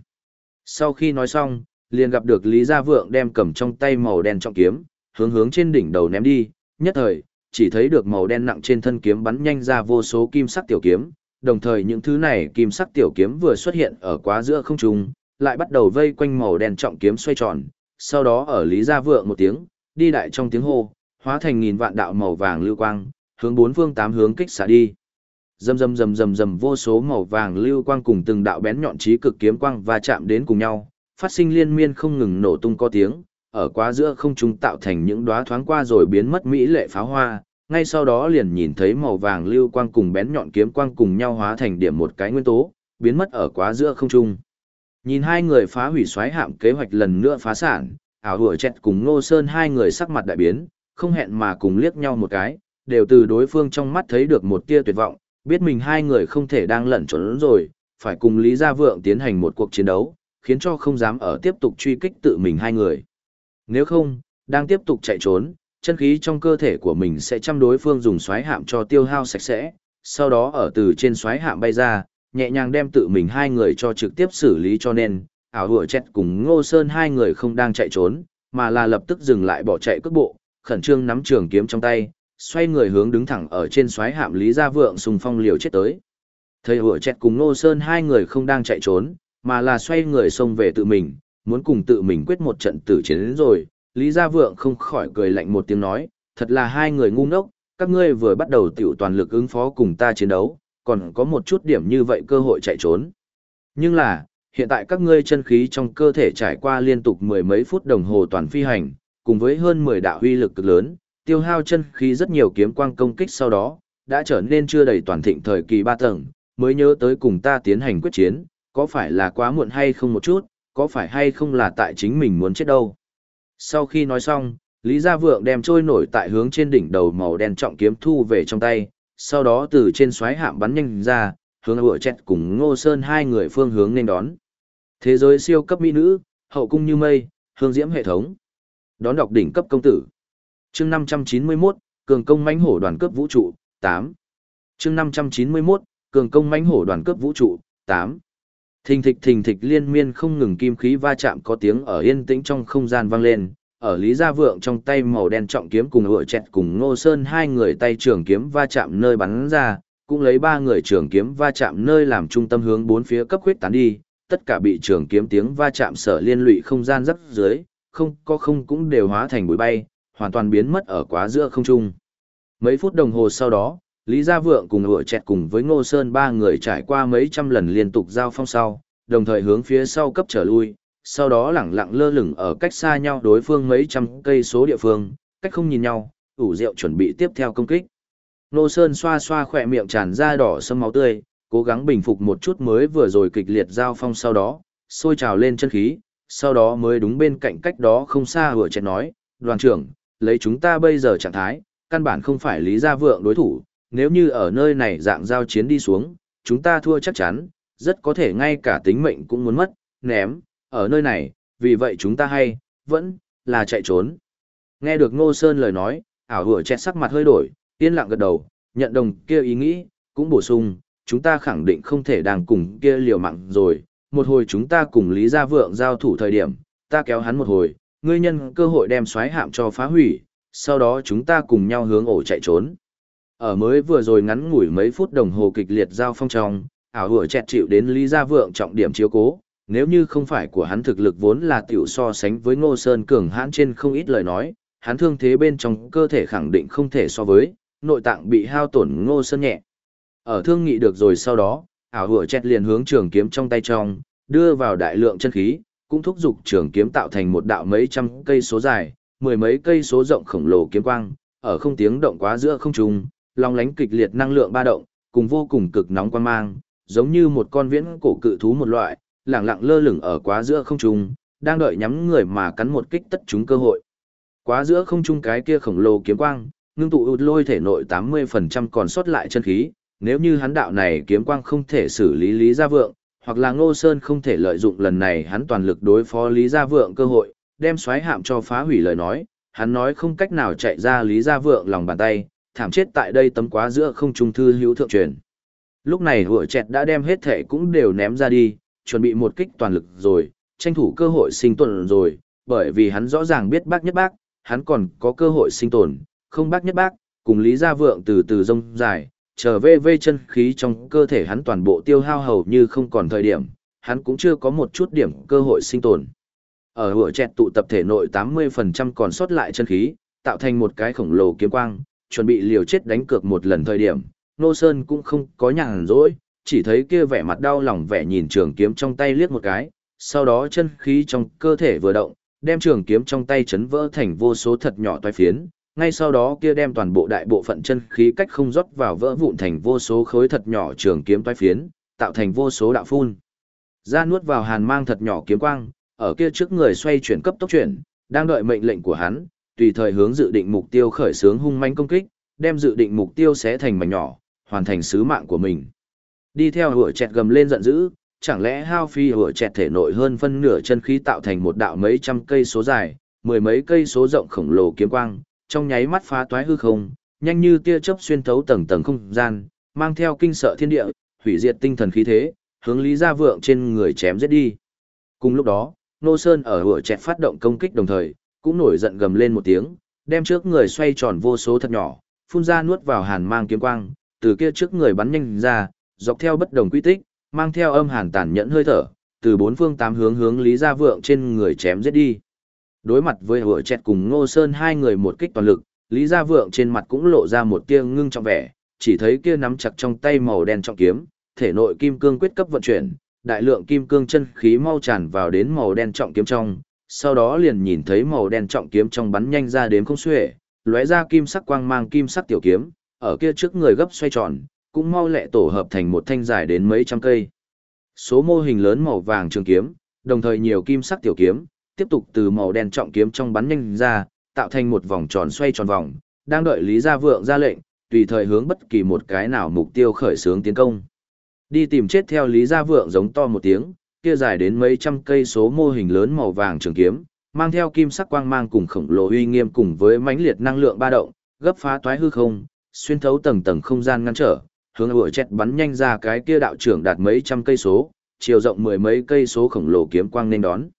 Sau khi nói xong, liền gặp được Lý Gia Vượng đem cầm trong tay màu đen trọng kiếm, hướng hướng trên đỉnh đầu ném đi, nhất thời, chỉ thấy được màu đen nặng trên thân kiếm bắn nhanh ra vô số kim sắc tiểu kiếm, đồng thời những thứ này kim sắc tiểu kiếm vừa xuất hiện ở quá giữa không trung, lại bắt đầu vây quanh màu đen trọng kiếm xoay tròn, sau đó ở Lý Gia Vượng một tiếng, đi đại trong tiếng hô, hóa thành nghìn vạn đạo màu vàng lưu quang, hướng bốn phương tám hướng kích xả đi. Rầm rầm rầm rầm rầm vô số màu vàng lưu quang cùng từng đạo bén nhọn chí cực kiếm quang va chạm đến cùng nhau, phát sinh liên miên không ngừng nổ tung có tiếng, ở quá giữa không trung tạo thành những đóa thoáng qua rồi biến mất mỹ lệ pháo hoa, ngay sau đó liền nhìn thấy màu vàng lưu quang cùng bén nhọn kiếm quang cùng nhau hóa thành điểm một cái nguyên tố, biến mất ở quá giữa không trung. Nhìn hai người phá hủy xoáy hạm kế hoạch lần nữa phá sản, ảo hủa chẹt cùng Ngô Sơn hai người sắc mặt đại biến, không hẹn mà cùng liếc nhau một cái, đều từ đối phương trong mắt thấy được một tia tuyệt vọng, biết mình hai người không thể đang lẩn trốn rồi, phải cùng Lý Gia Vượng tiến hành một cuộc chiến đấu, khiến cho không dám ở tiếp tục truy kích tự mình hai người. Nếu không, đang tiếp tục chạy trốn, chân khí trong cơ thể của mình sẽ chăm đối phương dùng xoáy hạm cho tiêu hao sạch sẽ, sau đó ở từ trên xoáy hạm bay ra, nhẹ nhàng đem tự mình hai người cho trực tiếp xử lý cho nên, ảo hủa chết cùng Ngô Sơn hai người không đang chạy trốn, mà là lập tức dừng lại bỏ chạy cước bộ, khẩn trương nắm trường kiếm trong tay, xoay người hướng đứng thẳng ở trên xoáy hạm Lý Gia Vượng xung phong liều chết tới. Thầy hủa chẹt cùng Nô Sơn hai người không đang chạy trốn, mà là xoay người xông về tự mình, muốn cùng tự mình quyết một trận tử chiến đến rồi. Lý Gia Vượng không khỏi cười lạnh một tiếng nói, thật là hai người ngu ngốc, các ngươi vừa bắt đầu tiểu toàn lực ứng phó cùng ta chiến đấu, còn có một chút điểm như vậy cơ hội chạy trốn. Nhưng là, hiện tại các ngươi chân khí trong cơ thể trải qua liên tục mười mấy phút đồng hồ toàn phi hành, cùng với hơn 10 đạo huy lực cực lớn, tiêu hao chân khí rất nhiều kiếm quang công kích sau đó, đã trở nên chưa đầy toàn thịnh thời kỳ ba tầng, mới nhớ tới cùng ta tiến hành quyết chiến, có phải là quá muộn hay không một chút, có phải hay không là tại chính mình muốn chết đâu. Sau khi nói xong, Lý Gia Vượng đem trôi nổi tại hướng trên đỉnh đầu màu đen trọng kiếm thu về trong tay, sau đó từ trên xoáy hạm bắn nhanh ra, hướng ựa chẹt cùng Ngô Sơn hai người phương hướng nên đón. Thế giới siêu cấp mỹ nữ, hậu cung như mây, hương diễm hệ thống. Đón đọc đỉnh cấp công tử. Chương 591, cường công mãnh hổ đoàn cướp vũ trụ, 8. Chương 591, cường công mãnh hổ đoàn cướp vũ trụ, 8. Thình thịch thình thịch liên miên không ngừng kim khí va chạm có tiếng ở yên tĩnh trong không gian vang lên, ở Lý Gia Vượng trong tay màu đen trọng kiếm cùng ngựa chẹt cùng Ngô Sơn hai người tay trường kiếm va chạm nơi bắn ra, cũng lấy ba người trường kiếm va chạm nơi làm trung tâm hướng bốn phía cấp huyết tán đi, tất cả bị trường kiếm tiếng va chạm sở liên lụy không gian rất dưới, không có không cũng đều hóa thành bụi bay, hoàn toàn biến mất ở quá giữa không trung. Mấy phút đồng hồ sau đó, Lý Gia Vượng cùng ựa chẹt cùng với Ngô Sơn ba người trải qua mấy trăm lần liên tục giao phong sau, đồng thời hướng phía sau cấp trở lui, sau đó lẳng lặng lơ lửng ở cách xa nhau đối phương mấy trăm cây số địa phương, cách không nhìn nhau, ủ rượu chuẩn bị tiếp theo công kích. Ngô Sơn xoa xoa khỏe miệng tràn ra đỏ sâm máu tươi, cố gắng bình phục một chút mới vừa rồi kịch liệt giao phong sau đó, sôi trào lên chân khí, sau đó mới đúng bên cạnh cách đó không xa vừa chẹt nói, đoàn trưởng, lấy chúng ta bây giờ trạng thái, căn bản không phải Lý Gia Vượng đối thủ, nếu như ở nơi này dạng giao chiến đi xuống, chúng ta thua chắc chắn, rất có thể ngay cả tính mệnh cũng muốn mất, ném, ở nơi này, vì vậy chúng ta hay, vẫn, là chạy trốn. Nghe được Ngô Sơn lời nói, ảo hủa chẹt sắc mặt hơi đổi, yên lặng gật đầu, nhận đồng kia ý nghĩ, cũng bổ sung, chúng ta khẳng định không thể đang cùng kia liều mạng rồi, một hồi chúng ta cùng Lý Gia Vượng giao thủ thời điểm, ta kéo hắn một hồi, ngươi nhân cơ hội đem xoáy hạm cho phá hủy, sau đó chúng ta cùng nhau hướng ổ chạy trốn. Ở mới vừa rồi ngắn ngủi mấy phút đồng hồ kịch liệt giao phong trong, ảo hủa chẹt chịu đến Lý Gia Vượng trọng điểm chiếu cố, nếu như không phải của hắn thực lực vốn là tiểu so sánh với Ngô Sơn cường hãn trên không ít lời nói, hắn thương thế bên trong cơ thể khẳng định không thể so với, nội tạng bị hao tổn Ngô Sơn nhẹ. Ở thương nghị được rồi sau đó, ảo hủa chẹt liền hướng trường kiếm trong tay trong, đưa vào đại lượng chân khí, cũng thúc giục trường kiếm tạo thành một đạo mấy trăm cây số dài, mười mấy cây số rộng khổng lồ kiếm quang, ở không tiếng động quá giữa không trung, long lánh kịch liệt năng lượng ba động, cùng vô cùng cực nóng quan mang, giống như một con viễn cổ cự thú một loại, lẳng lặng lơ lửng ở quá giữa không trung, đang đợi nhắm người mà cắn một kích tất chúng cơ hội. Quá giữa không trung cái kia khổng lồ kiếm quang, ngưng tụ ụt lôi thể nội 80% còn sót lại chân khí, nếu như hắn đạo này kiếm quang không thể xử lý Lý Gia Vượng, hoặc là Ngô Sơn không thể lợi dụng lần này hắn toàn lực đối phó Lý Gia Vượng cơ hội, đem xoáy hạm cho phá hủy lời nói, hắn nói không cách nào chạy ra Lý Gia Vượng lòng bàn tay, thảm chết tại đây tấm quá giữa không trung thư hữu thượng truyền. Lúc này hựa chẹt đã đem hết thể cũng đều ném ra đi, chuẩn bị một kích toàn lực rồi, tranh thủ cơ hội sinh tồn rồi, bởi vì hắn rõ ràng biết bác nhất bác, hắn còn có cơ hội sinh tồn, không bác nhất bác, cùng Lý Gia Vượng từ từ rông dài, chờ vê vê chân khí trong cơ thể hắn toàn bộ tiêu hao hầu như không còn thời điểm, hắn cũng chưa có một chút điểm cơ hội sinh tồn. Ở hựa chẹt tụ tập thể nội 80% còn sót lại chân khí, tạo thành một cái khổng lồ kiếm quang, chuẩn bị liều chết đánh cược một lần thời điểm, Nô Sơn cũng không có nhàn rỗi, chỉ thấy kia vẻ mặt đau lòng vẻ nhìn trường kiếm trong tay liếc một cái, sau đó chân khí trong cơ thể vừa động, đem trường kiếm trong tay chấn vỡ thành vô số thật nhỏ toái phiến, ngay sau đó kia đem toàn bộ đại bộ phận chân khí cách không rót vào vỡ vụn thành vô số khối thật nhỏ trường kiếm toái phiến, tạo thành vô số đạo phun. Ra nuốt vào hàn mang thật nhỏ kiếm quang, ở kia trước người xoay chuyển cấp tốc chuyển, đang đợi mệnh lệnh của hắn, tùy thời hướng dự định mục tiêu khởi xướng hung manh công kích, đem dự định mục tiêu xé thành mảnh nhỏ, hoàn thành sứ mạng của mình. Đi theo hựa chẹt gầm lên giận dữ, chẳng lẽ hao phi hựa chẹt thể nội hơn phân nửa chân khí tạo thành một đạo mấy trăm cây số dài, mười mấy cây số rộng khổng lồ kiếm quang, trong nháy mắt phá toái hư không, nhanh như tia chớp xuyên thấu tầng tầng không gian, mang theo kinh sợ thiên địa, hủy diệt tinh thần khí thế, hướng Lý Gia Vượng trên người chém giết đi. Cùng lúc đó, Nô Sơn ở hựa chẹt phát động công kích đồng thời, cũng nổi giận gầm lên một tiếng, đem trước người xoay tròn vô số thật nhỏ, phun ra nuốt vào hàn mang kiếm quang, từ kia trước người bắn nhanh ra, dọc theo bất đồng quy tích, mang theo âm hàn tàn nhẫn hơi thở, từ bốn phương tám hướng hướng Lý Gia Vượng trên người chém giết đi. Đối mặt với hựa chẹt cùng Ngô Sơn hai người một kích toàn lực, Lý Gia Vượng trên mặt cũng lộ ra một tia ngưng trọng vẻ, chỉ thấy kia nắm chặt trong tay màu đen trọng kiếm, thể nội kim cương quyết cấp vận chuyển, đại lượng kim cương chân khí mau tràn vào đến màu đen trọng kiếm trong, sau đó liền nhìn thấy màu đen trọng kiếm trong bắn nhanh ra đến không xuể, lóe ra kim sắc quang mang kim sắc tiểu kiếm, ở kia trước người gấp xoay tròn, cũng mau lẹ tổ hợp thành một thanh dài đến mấy trăm cây. Số mô hình lớn màu vàng trường kiếm, đồng thời nhiều kim sắc tiểu kiếm, tiếp tục từ màu đen trọng kiếm trong bắn nhanh ra, tạo thành một vòng tròn xoay tròn vòng, đang đợi Lý Gia Vượng ra lệnh, tùy thời hướng bất kỳ một cái nào mục tiêu khởi xướng tiến công. Đi tìm chết theo Lý Gia Vượng giống to một tiếng, kia dài đến mấy trăm cây số mô hình lớn màu vàng trường kiếm, mang theo kim sắc quang mang cùng khổng lồ uy nghiêm cùng với mãnh liệt năng lượng ba động, gấp phá toái hư không, xuyên thấu tầng tầng không gian ngăn trở, hướng ủa chẹt bắn nhanh ra cái kia đạo trưởng đạt mấy trăm cây số, chiều rộng mười mấy cây số khổng lồ kiếm quang nên đón.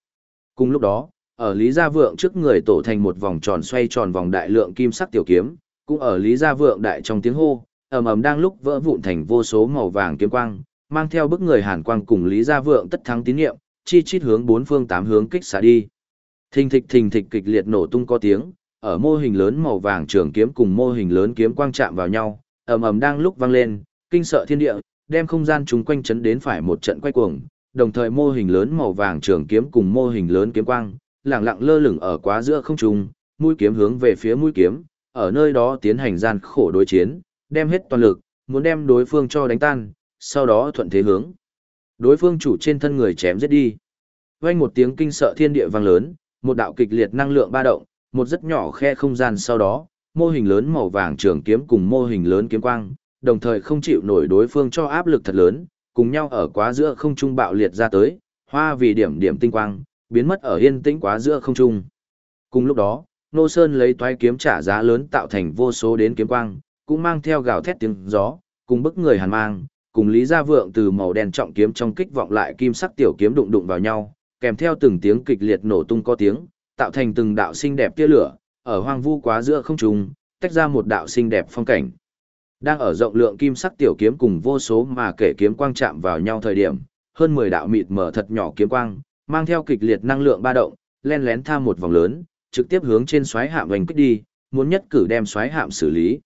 Cùng lúc đó, ở Lý Gia Vượng trước người tổ thành một vòng tròn xoay tròn vòng đại lượng kim sắc tiểu kiếm, cũng ở Lý Gia Vượng đại trong tiếng hô, ầm ầm đang lúc vỡ vụn thành vô số màu vàng kiếm quang, mang theo bức người Hàn Quang cùng Lý Gia Vượng tất thắng tín nhiệm, chi chít hướng bốn phương tám hướng kích xả đi. Thình thịch thình thịch kịch liệt nổ tung có tiếng, ở mô hình lớn màu vàng trường kiếm cùng mô hình lớn kiếm quang chạm vào nhau, ầm ầm đang lúc vang lên, kinh sợ thiên địa, đem không gian chúng quanh chấn đến phải một trận quay cuồng, đồng thời mô hình lớn màu vàng trường kiếm cùng mô hình lớn kiếm quang, lẳng lặng lơ lửng ở quá giữa không trung, mũi kiếm hướng về phía mũi kiếm, ở nơi đó tiến hành gian khổ đối chiến, đem hết toàn lực, muốn đem đối phương cho đánh tan, sau đó thuận thế hướng. Đối phương chủ trên thân người chém giết đi. Vang một tiếng kinh sợ thiên địa vang lớn, một đạo kịch liệt năng lượng ba động, một rất nhỏ khe không gian sau đó, mô hình lớn màu vàng trường kiếm cùng mô hình lớn kiếm quang, đồng thời không chịu nổi đối phương cho áp lực thật lớn, cùng nhau ở quá giữa không trung bạo liệt ra tới, hoa vì điểm điểm tinh quang, biến mất ở yên tĩnh quá giữa không trung. Cùng lúc đó, Nô Sơn lấy toái kiếm trả giá lớn tạo thành vô số đến kiếm quang, cũng mang theo gào thét tiếng gió, cùng bức người hàn mang, cùng Lý Gia Vượng từ màu đen trọng kiếm trong kích vọng lại kim sắc tiểu kiếm đụng đụng vào nhau, kèm theo từng tiếng kịch liệt nổ tung có tiếng, tạo thành từng đạo xinh đẹp tia lửa, ở hoang vu quá giữa không trung, tách ra một đạo xinh đẹp phong cảnh. Đang ở rộng lượng kim sắc tiểu kiếm cùng vô số mà kể kiếm quang chạm vào nhau thời điểm, hơn 10 đạo mịt mở thật nhỏ kiếm quang, mang theo kịch liệt năng lượng ba động, len lén tha một vòng lớn, trực tiếp hướng trên xoáy hạm vành kích đi, muốn nhất cử đem xoáy hạm xử lý.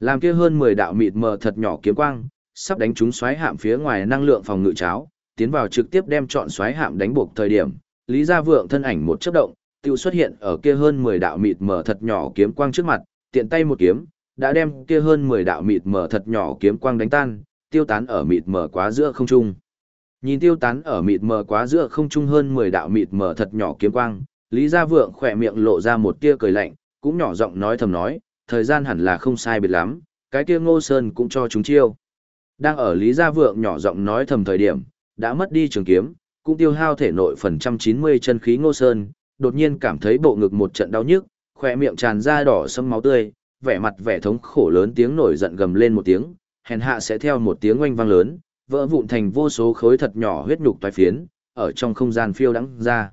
Làm kia hơn 10 đạo mịt mờ thật nhỏ kiếm quang, sắp đánh trúng xoáy hạm phía ngoài năng lượng phòng ngự cháo, tiến vào trực tiếp đem chọn xoáy hạm đánh buộc thời điểm, Lý Gia Vượng thân ảnh một chớp động, tiêu xuất hiện ở kia hơn 10 đạo mịt mờ thật nhỏ kiếm quang trước mặt, tiện tay một kiếm, đã đem kia hơn 10 đạo mịt mờ thật nhỏ kiếm quang đánh tan, tiêu tán ở mịt mờ quá giữa không trung. Nhìn tiêu tán ở mịt mờ quá giữa không trung hơn 10 đạo mịt mờ thật nhỏ kiếm quang, Lý Gia Vượng khỏe miệng lộ ra một tia cười lạnh, cũng nhỏ giọng nói thầm nói, thời gian hẳn là không sai biệt lắm, cái kia Ngô Sơn cũng cho chúng chiêu. Đang ở Lý Gia Vượng nhỏ giọng nói thầm thời điểm, đã mất đi trường kiếm, cũng tiêu hao thể nội phần trăm chín mươi chân khí Ngô Sơn, đột nhiên cảm thấy bộ ngực một trận đau nhức, khỏe miệng tràn ra đỏ sâm máu tươi, vẻ mặt vẻ thống khổ lớn tiếng nổi giận gầm lên một tiếng, hèn hạ sẽ theo một tiếng oanh vang lớn, vỡ vụn thành vô số khối thật nhỏ huyết nhục toái phiến, ở trong không gian phiêu đắng ra.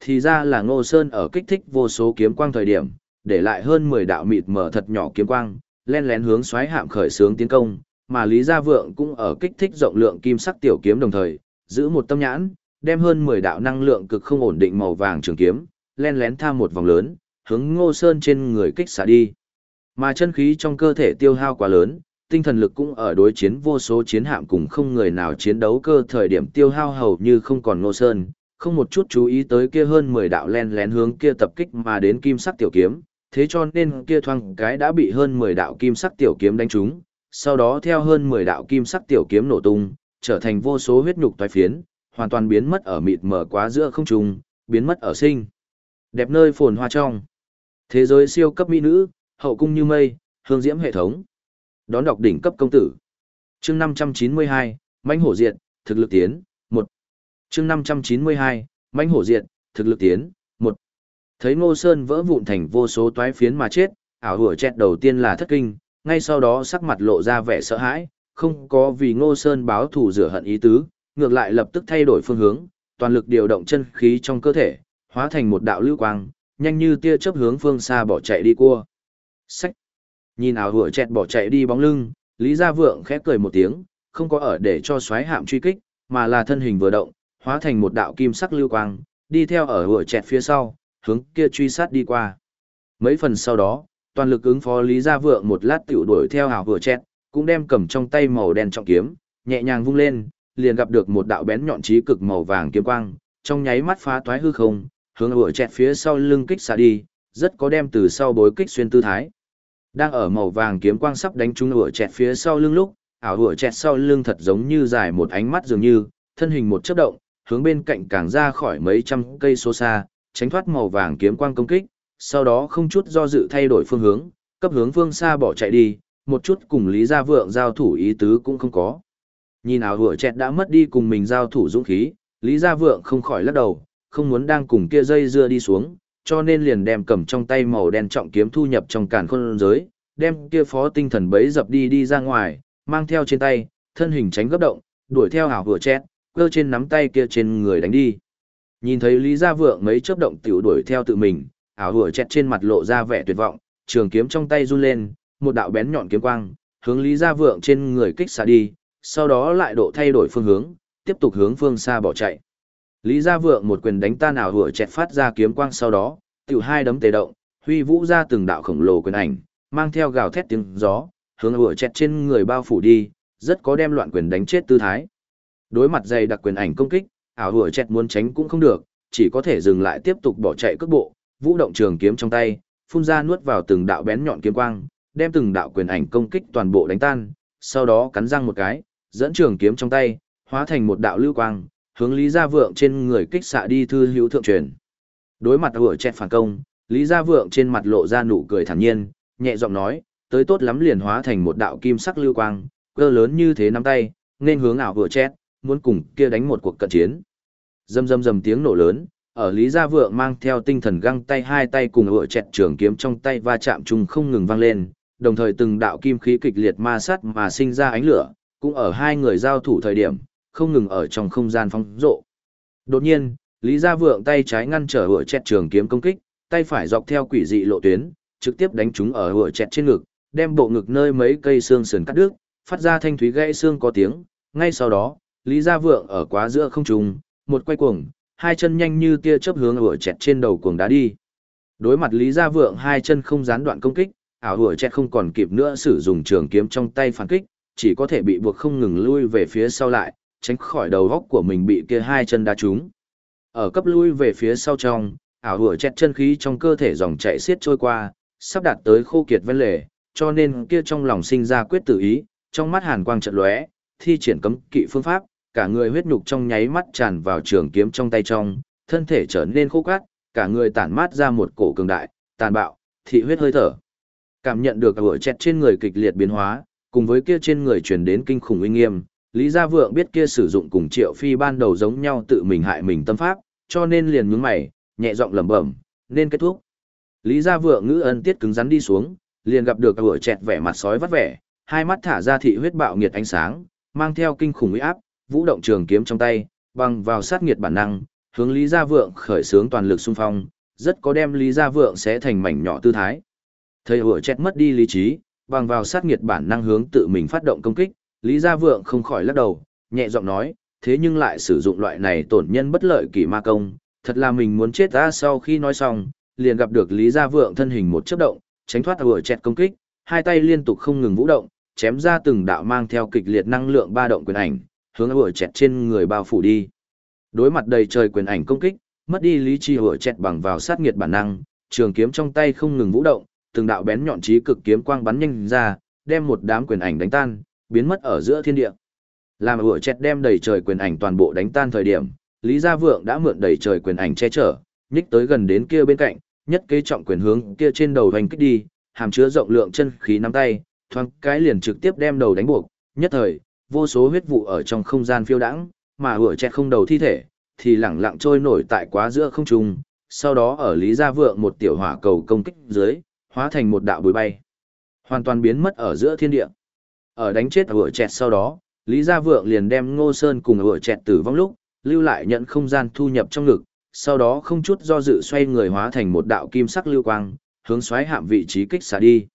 Thì ra là Ngô Sơn ở kích thích vô số kiếm quang thời điểm, để lại hơn 10 đạo mịt mở thật nhỏ kiếm quang, len lén hướng xoáy hạm khởi sướng tiến công, mà Lý Gia Vượng cũng ở kích thích rộng lượng kim sắc tiểu kiếm đồng thời, giữ một tâm nhãn, đem hơn 10 đạo năng lượng cực không ổn định màu vàng trường kiếm, len lén tham một vòng lớn, hướng Ngô Sơn trên người kích xả đi. Mà chân khí trong cơ thể tiêu hao quá lớn, tinh thần lực cũng ở đối chiến vô số chiến hạm cùng không người nào chiến đấu cơ thời điểm tiêu hao hầu như không còn Ngô Sơn, không một chút chú ý tới kia hơn 10 đạo len lén hướng kia tập kích mà đến kim sắc tiểu kiếm, thế cho nên kia thoang cái đã bị hơn 10 đạo kim sắc tiểu kiếm đánh trúng, sau đó theo hơn 10 đạo kim sắc tiểu kiếm nổ tung, trở thành vô số huyết nhục toái phiến, hoàn toàn biến mất ở mịt mờ quá giữa không trung, biến mất ở sinh. Đẹp nơi phồn hoa trong. Thế giới siêu cấp mỹ nữ, hậu cung như mây, hương diễm hệ thống. Đón đọc đỉnh cấp công tử. Chương 592, mãnh hổ diệt, thực lực tiến, 1. Chương 592, mãnh hổ diệt, thực lực tiến, 1. Thấy Ngô Sơn vỡ vụn thành vô số toái phiến mà chết, ảo hủa chẹt đầu tiên là thất kinh, ngay sau đó sắc mặt lộ ra vẻ sợ hãi, không có vì Ngô Sơn báo thù rửa hận ý tứ, ngược lại lập tức thay đổi phương hướng, toàn lực điều động chân khí trong cơ thể, hóa thành một đạo lưu quang, nhanh như tia chớp hướng phương xa bỏ chạy đi cua. Sách. Nhìn ảo hủa chẹt bỏ chạy đi bóng lưng, Lý Gia Vượng khẽ cười một tiếng, không có ở để cho xoáy hạm truy kích, mà là thân hình vừa động, hóa thành một đạo kim sắc lưu quang, đi theo ở hủa chẹt phía sau, hướng kia truy sát đi qua. Mấy phần sau đó, toàn lực ứng phó Lý Gia Vượng một lát tiểu đuổi theo ảo hủa chẹt, cũng đem cầm trong tay màu đen trọng kiếm, nhẹ nhàng vung lên, liền gặp được một đạo bén nhọn chí cực màu vàng kiếm quang, trong nháy mắt phá toái hư không, hướng hủa chẹt phía sau lưng kích xả đi, rất có đem từ sau bối kích xuyên tư thái. Đang ở màu vàng kiếm quang sắp đánh trúng ủa chẹt phía sau lưng lúc, ảo ủa chẹt sau lưng thật giống như dài một ánh mắt dường như, thân hình một chớp động, hướng bên cạnh càng ra khỏi mấy trăm cây số xa, tránh thoát màu vàng kiếm quang công kích, sau đó không chút do dự thay đổi phương hướng, cấp hướng phương xa bỏ chạy đi, một chút cùng Lý Gia Vượng giao thủ ý tứ cũng không có. Nhìn ảo ủa chẹt đã mất đi cùng mình giao thủ dũng khí, Lý Gia Vượng không khỏi lắc đầu, không muốn đang cùng kia dây dưa đi xuống, cho nên liền đem cầm trong tay màu đen trọng kiếm thu nhập trong càn khôn giới, đem kia phó tinh thần bấy dập đi đi ra ngoài, mang theo trên tay, thân hình tránh gấp động, đuổi theo hảo vừa chết, cơ trên nắm tay kia trên người đánh đi. Nhìn thấy Lý Gia Vượng mấy chớp động tiểu đuổi theo tự mình, ảo vừa chết trên mặt lộ ra vẻ tuyệt vọng, trường kiếm trong tay run lên, một đạo bén nhọn kiếm quang, hướng Lý Gia Vượng trên người kích xả đi, sau đó lại độ thay đổi phương hướng, tiếp tục hướng phương xa bỏ chạy. Lý Gia Vượng một quyền đánh tan ảo vừa chẹt phát ra kiếm quang sau đó, tiểu hai đấm tề động, huy vũ ra từng đạo khổng lồ quyền ảnh, mang theo gào thét tiếng gió, hướng ủa chẹt trên người bao phủ đi, rất có đem loạn quyền đánh chết tư thái. Đối mặt dày đặc quyền ảnh công kích, ảo ủa chẹt muốn tránh cũng không được, chỉ có thể dừng lại tiếp tục bỏ chạy cước bộ, vũ động trường kiếm trong tay, phun ra nuốt vào từng đạo bén nhọn kiếm quang, đem từng đạo quyền ảnh công kích toàn bộ đánh tan, sau đó cắn răng một cái, dẫn trường kiếm trong tay, hóa thành một đạo lưu quang, hướng Lý Gia Vượng trên người kích xạ đi thư hữu thượng truyền. Đối mặt vừa chẹt phản công, Lý Gia Vượng trên mặt lộ ra nụ cười thản nhiên, nhẹ giọng nói, tới tốt lắm liền hóa thành một đạo kim sắc lưu quang, cơ lớn như thế nắm tay, nên hướng ảo vừa chẹt muốn cùng kia đánh một cuộc cận chiến. Dầm dầm dầm tiếng nổ lớn, ở Lý Gia Vượng mang theo tinh thần găng tay hai tay cùng vừa chẹt trường kiếm trong tay va chạm chung không ngừng vang lên, đồng thời từng đạo kim khí kịch liệt ma sát mà sinh ra ánh lửa, cũng ở hai người giao thủ thời điểm, không ngừng ở trong không gian phong rộ. Đột nhiên, Lý Gia Vượng tay trái ngăn trở hựa chẹt trường kiếm công kích, tay phải dọc theo quỷ dị lộ tuyến, trực tiếp đánh chúng ở hựa chẹt trên ngực, đem bộ ngực nơi mấy cây xương sườn cắt đứt, phát ra thanh thúy gãy xương có tiếng. Ngay sau đó, Lý Gia Vượng ở quá giữa không trung, một quay cuồng, hai chân nhanh như tia chớp hướng hựa chẹt trên đầu cuồng đá đi. Đối mặt Lý Gia Vượng hai chân không gián đoạn công kích, ảo hựa chẹt không còn kịp nữa sử dụng trường kiếm trong tay phản kích, chỉ có thể bị buộc không ngừng lui về phía sau lại, tránh khỏi đầu góc của mình bị kia hai chân đá trúng. Ở cấp lui về phía sau trong, ảo hủa chẹt chân khí trong cơ thể dòng chạy xiết trôi qua, sắp đạt tới khô kiệt ven lề, cho nên kia trong lòng sinh ra quyết tử ý, trong mắt hàn quang trận lóe, thi triển cấm kỵ phương pháp, cả người huyết nhục trong nháy mắt tràn vào trường kiếm trong tay trong, thân thể trở nên khô cát, cả người tản mát ra một cổ cường đại, tàn bạo, thị huyết hơi thở. Cảm nhận được ảo hủa chẹt trên người kịch liệt biến hóa, cùng với kia trên người truyền đến kinh khủng uy nghiêm, Lý Gia Vượng biết kia sử dụng cùng Triệu Phi ban đầu giống nhau tự mình hại mình tâm pháp, cho nên liền nhướng mày, nhẹ giọng lẩm bẩm, nên kết thúc. Lý Gia Vượng ngữ ân tiết cứng rắn đi xuống, liền gặp được vừa chẹt vẻ mặt sói vắt vẻ, hai mắt thả ra thị huyết bạo nghiệt ánh sáng, mang theo kinh khủng uy áp, vũ động trường kiếm trong tay, bằng vào sát nghiệt bản năng, hướng Lý Gia Vượng khởi sướng toàn lực xung phong, rất có đem Lý Gia Vượng sẽ thành mảnh nhỏ tư thái. Thầy vừa chẹt mất đi lý trí, bằng vào sát nghiệt bản năng hướng tự mình phát động công kích, Lý Gia Vượng không khỏi lắc đầu, nhẹ giọng nói, thế nhưng lại sử dụng loại này tổn nhân bất lợi kỳ ma công, thật là mình muốn chết ta sau khi nói xong, liền gặp được Lý Gia Vượng thân hình một chớp động, tránh thoát vừa chẹt công kích, hai tay liên tục không ngừng vũ động, chém ra từng đạo mang theo kịch liệt năng lượng ba động quyền ảnh, hướng vừa chẹt trên người bao phủ đi. Đối mặt đầy trời quyền ảnh công kích, mất đi lý trí vừa chẹt bằng vào sát nghiệt bản năng, trường kiếm trong tay không ngừng vũ động, từng đạo bén nhọn chí cực kiếm quang bắn nhanh ra, đem một đám quyền ảnh đánh tan, biến mất ở giữa thiên địa. Làm vừa chẹt đem đầy trời quyền ảnh toàn bộ đánh tan thời điểm, Lý Gia Vượng đã mượn đầy trời quyền ảnh che chở, nhích tới gần đến kia bên cạnh, nhất kế trọng quyền hướng kia trên đầu hành kích đi, hàm chứa rộng lượng chân khí nắm tay, thoáng cái liền trực tiếp đem đầu đánh buộc, nhất thời, vô số huyết vụ ở trong không gian phiêu đãng, mà vừa chẹt không đầu thi thể, thì lẳng lặng trôi nổi tại quá giữa không trung, sau đó ở Lý Gia Vượng một tiểu hỏa cầu công kích dưới, hóa thành một đạo bụi bay, hoàn toàn biến mất ở giữa thiên địa. Ở đánh chết vừa chẹt sau đó, Lý Gia Vượng liền đem Ngô Sơn cùng vừa chẹt tử vong lúc, lưu lại nhận không gian thu nhập trong ngực, sau đó không chút do dự xoay người hóa thành một đạo kim sắc lưu quang, hướng xoáy hạm vị trí kích xả đi.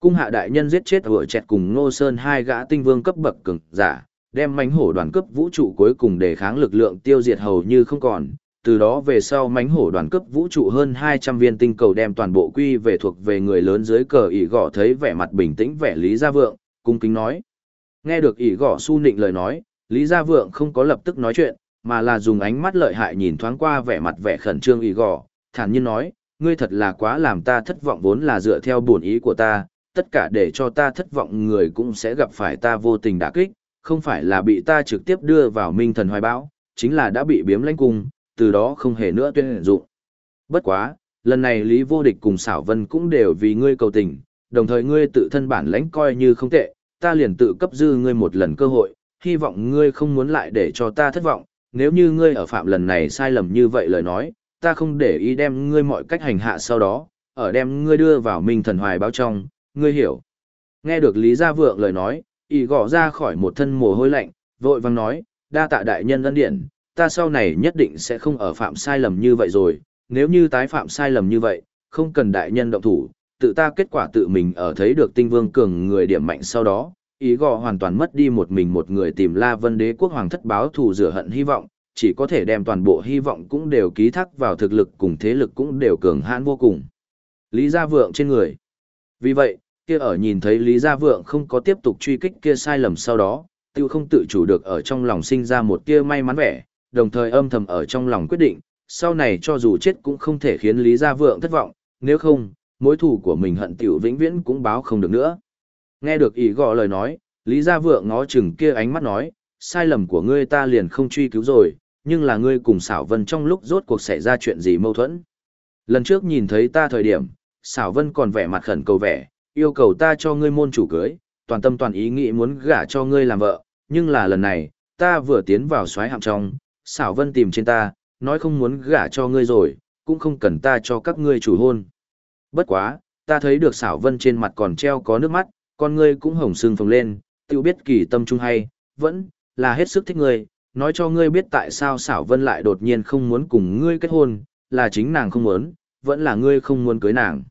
Cung hạ đại nhân giết chết vừa chẹt cùng Ngô Sơn hai gã tinh vương cấp bậc cường giả, đem mánh hổ đoàn cấp vũ trụ cuối cùng để kháng lực lượng tiêu diệt hầu như không còn. Từ đó về sau mánh hổ đoàn cấp vũ trụ hơn 200 viên tinh cầu đem toàn bộ quy về thuộc về người lớn dưới cờ ỷ gõ thấy vẻ mặt bình tĩnh vẻ Lý Gia Vượng, cung kính nói. Nghe được ỉ gõ su nịnh lời nói, Lý Gia Vượng không có lập tức nói chuyện, mà là dùng ánh mắt lợi hại nhìn thoáng qua vẻ mặt vẻ khẩn trương ỉ gõ, thản nhiên nói, ngươi thật là quá làm ta thất vọng vốn là dựa theo bổn ý của ta, tất cả để cho ta thất vọng người cũng sẽ gặp phải ta vô tình đả kích, không phải là bị ta trực tiếp đưa vào minh thần hoài bão, chính là đã bị biếm lãnh cung, từ đó không hề nữa tuyên dụng. Bất quá, lần này Lý Vô Địch cùng xảo vân cũng đều vì ngươi cầu tình, đồng thời ngươi tự thân bản lãnh coi như không tệ, ta liền tự cấp dư ngươi một lần cơ hội, hy vọng ngươi không muốn lại để cho ta thất vọng, nếu như ngươi ở phạm lần này sai lầm như vậy lời nói, ta không để ý đem ngươi mọi cách hành hạ sau đó, ở đem ngươi đưa vào minh thần hoài báo trong, ngươi hiểu. Nghe được Lý Gia Vượng lời nói, y gõ ra khỏi một thân mồ hôi lạnh, vội vang nói, đa tạ đại nhân ân điện, ta sau này nhất định sẽ không ở phạm sai lầm như vậy rồi, nếu như tái phạm sai lầm như vậy, không cần đại nhân động thủ, tự ta kết quả tự mình ở thấy được tinh vương cường người điểm mạnh sau đó, ý gò hoàn toàn mất đi một mình một người tìm La Vân Đế quốc hoàng thất báo thù rửa hận hy vọng, chỉ có thể đem toàn bộ hy vọng cũng đều ký thác vào thực lực cùng thế lực cũng đều cường hãn vô cùng. Lý Gia Vượng trên người. Vì vậy, kia ở nhìn thấy Lý Gia Vượng không có tiếp tục truy kích kia sai lầm sau đó, tiêu không tự chủ được ở trong lòng sinh ra một kia may mắn vẻ, đồng thời âm thầm ở trong lòng quyết định, sau này cho dù chết cũng không thể khiến Lý Gia Vượng thất vọng, nếu không, mối thù của mình hận tiểu vĩnh viễn cũng báo không được nữa. Nghe được ý gọ lời nói, Lý Gia Vượng ngó chừng kia ánh mắt nói, sai lầm của ngươi ta liền không truy cứu rồi, nhưng là ngươi cùng xảo vân trong lúc rốt cuộc xảy ra chuyện gì mâu thuẫn. Lần trước nhìn thấy ta thời điểm, xảo vân còn vẻ mặt khẩn cầu vẻ, yêu cầu ta cho ngươi môn chủ cưới, toàn tâm toàn ý nghĩ muốn gả cho ngươi làm vợ, nhưng là lần này, ta vừa tiến vào xoáy hạm trong, xảo vân tìm trên ta, nói không muốn gả cho ngươi rồi, cũng không cần ta cho các ngươi chủ hôn. Bất quá, ta thấy được xảo vân trên mặt còn treo có nước mắt, con ngươi cũng hồng sưng phồng lên, tự biết kỳ tâm trung hay, vẫn là hết sức thích ngươi, nói cho ngươi biết tại sao xảo vân lại đột nhiên không muốn cùng ngươi kết hôn, là chính nàng không muốn, vẫn là ngươi không muốn cưới nàng.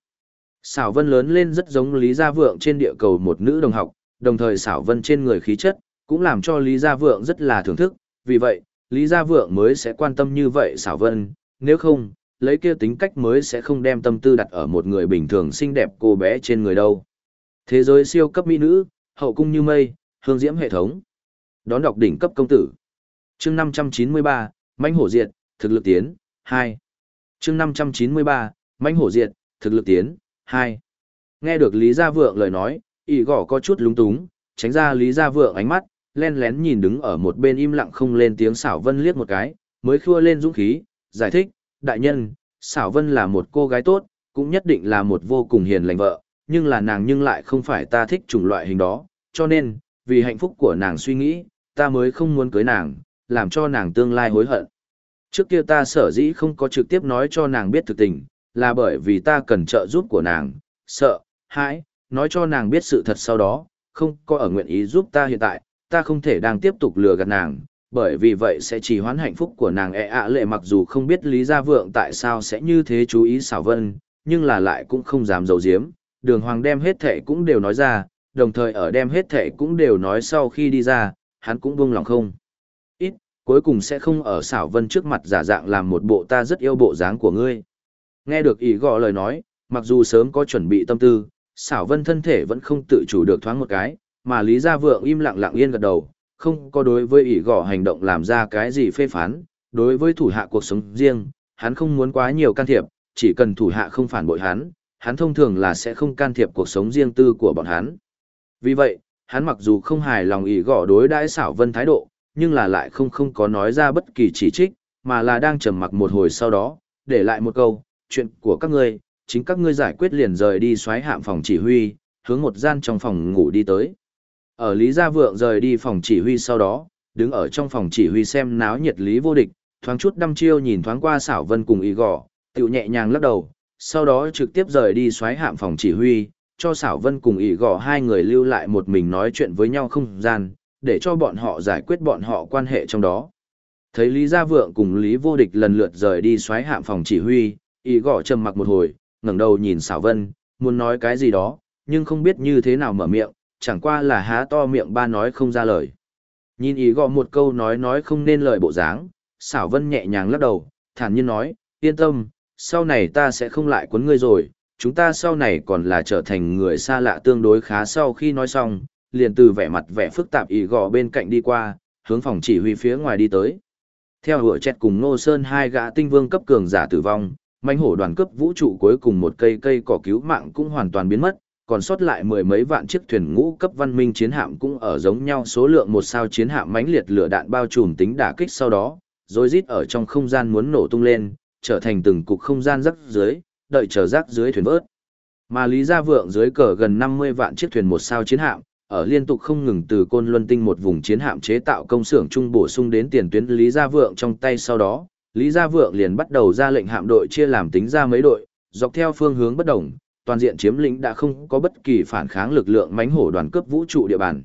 Xảo vân lớn lên rất giống Lý Gia Vượng trên địa cầu một nữ đồng học, đồng thời xảo vân trên người khí chất, cũng làm cho Lý Gia Vượng rất là thưởng thức, vì vậy, Lý Gia Vượng mới sẽ quan tâm như vậy xảo vân, nếu không, lấy kia tính cách mới sẽ không đem tâm tư đặt ở một người bình thường xinh đẹp cô bé trên người đâu. Thế giới siêu cấp mỹ nữ, hậu cung như mây, hương diễm hệ thống. Đón đọc đỉnh cấp công tử. Chương 593, mãnh hổ diệt, thực lực tiến, 2. Chương 593, mãnh hổ diệt, thực lực tiến, 2. Nghe được Lý Gia Vượng lời nói, ỉ gõ có chút lúng túng, tránh ra Lý Gia Vượng ánh mắt, len lén nhìn đứng ở một bên im lặng không lên tiếng xảo vân liếc một cái, mới khua lên dũng khí, giải thích, đại nhân, xảo vân là một cô gái tốt, cũng nhất định là một vô cùng hiền lành vợ, nhưng là nàng nhưng lại không phải ta thích chủng loại hình đó, cho nên, vì hạnh phúc của nàng suy nghĩ, ta mới không muốn cưới nàng, làm cho nàng tương lai hối hận. Trước kia ta sở dĩ không có trực tiếp nói cho nàng biết thực tình, là bởi vì ta cần trợ giúp của nàng, sợ, hãi, nói cho nàng biết sự thật sau đó, không có ở nguyện ý giúp ta hiện tại, ta không thể đang tiếp tục lừa gạt nàng, bởi vì vậy sẽ chỉ hoãn hạnh phúc của nàng e ạ lệ mặc dù không biết Lý Gia Vượng tại sao sẽ như thế chú ý xảo vân, nhưng là lại cũng không dám giấu giếm, đường hoàng đem hết thệ cũng đều nói ra, đồng thời ở đem hết thệ cũng đều nói sau khi đi ra, hắn cũng buông lòng không. Ít, cuối cùng sẽ không ở xảo vân trước mặt giả dạng làm một bộ ta rất yêu bộ dáng của ngươi. Nghe được ý gọ lời nói, mặc dù sớm có chuẩn bị tâm tư, xảo vân thân thể vẫn không tự chủ được thoáng một cái, mà Lý Gia Vượng im lặng lặng yên gật đầu, không có đối với ỷ gõ hành động làm ra cái gì phê phán, đối với thủ hạ cuộc sống riêng, hắn không muốn quá nhiều can thiệp, chỉ cần thủ hạ không phản bội hắn, hắn thông thường là sẽ không can thiệp cuộc sống riêng tư của bọn hắn. Vì vậy, hắn mặc dù không hài lòng ỷ gõ đối đãi xảo vân thái độ, nhưng là lại không không có nói ra bất kỳ chỉ trích, mà là đang trầm mặc một hồi sau đó, để lại một câu, chuyện của các ngươi, chính các ngươi giải quyết liền rời đi xoáy hạm phòng chỉ huy, hướng một gian trong phòng ngủ đi tới. Ở Lý Gia Vượng rời đi phòng chỉ huy sau đó, đứng ở trong phòng chỉ huy xem náo nhiệt Lý vô địch, thoáng chút đăm chiêu nhìn thoáng qua xảo vân cùng ý Gò tiểu nhẹ nhàng lắc đầu, sau đó trực tiếp rời đi xoáy hạm phòng chỉ huy, cho xảo vân cùng ý Gò hai người lưu lại một mình nói chuyện với nhau không gian, để cho bọn họ giải quyết bọn họ quan hệ trong đó. Thấy Lý Gia Vượng cùng Lý Vô Địch lần lượt rời đi xoáy hạm phòng chỉ huy, ý Gò trầm mặc một hồi, ngẩng đầu nhìn xảo vân, muốn nói cái gì đó, nhưng không biết như thế nào mở miệng, chẳng qua là há to miệng ba nói không ra lời. Nhìn ý gọ một câu nói nói không nên lời bộ dáng, xảo vân nhẹ nhàng lắc đầu, thản nhiên nói, yên tâm, sau này ta sẽ không lại quấn ngươi rồi, chúng ta sau này còn là trở thành người xa lạ tương đối khá sau khi nói xong, liền từ vẻ mặt vẻ phức tạp ý gò bên cạnh đi qua, hướng phòng chỉ huy phía ngoài đi tới. Theo hựa chẹt cùng Ngô Sơn hai gã tinh vương cấp cường giả tử vong, manh hổ đoàn cấp vũ trụ cuối cùng một cây cây cỏ cứu mạng cũng hoàn toàn biến mất, còn sót lại mười mấy vạn chiếc thuyền ngũ cấp văn minh chiến hạm cũng ở giống nhau số lượng một sao chiến hạm mãnh liệt lửa đạn bao trùm tính đả kích sau đó, rồi rít ở trong không gian muốn nổ tung lên, trở thành từng cục không gian rắc dưới, đợi chờ rác dưới thuyền vớt. Mà Lý Gia Vượng dưới cờ gần 50 vạn chiếc thuyền một sao chiến hạm, ở liên tục không ngừng từ Côn Luân Tinh một vùng chiến hạm chế tạo công xưởng trung bổ sung đến tiền tuyến Lý Gia Vượng trong tay sau đó, Lý Gia Vượng liền bắt đầu ra lệnh hạm đội chia làm tính ra mấy đội, dọc theo phương hướng bất đồng, toàn diện chiếm lĩnh đã không có bất kỳ phản kháng lực lượng mánh hổ đoàn cướp vũ trụ địa bàn.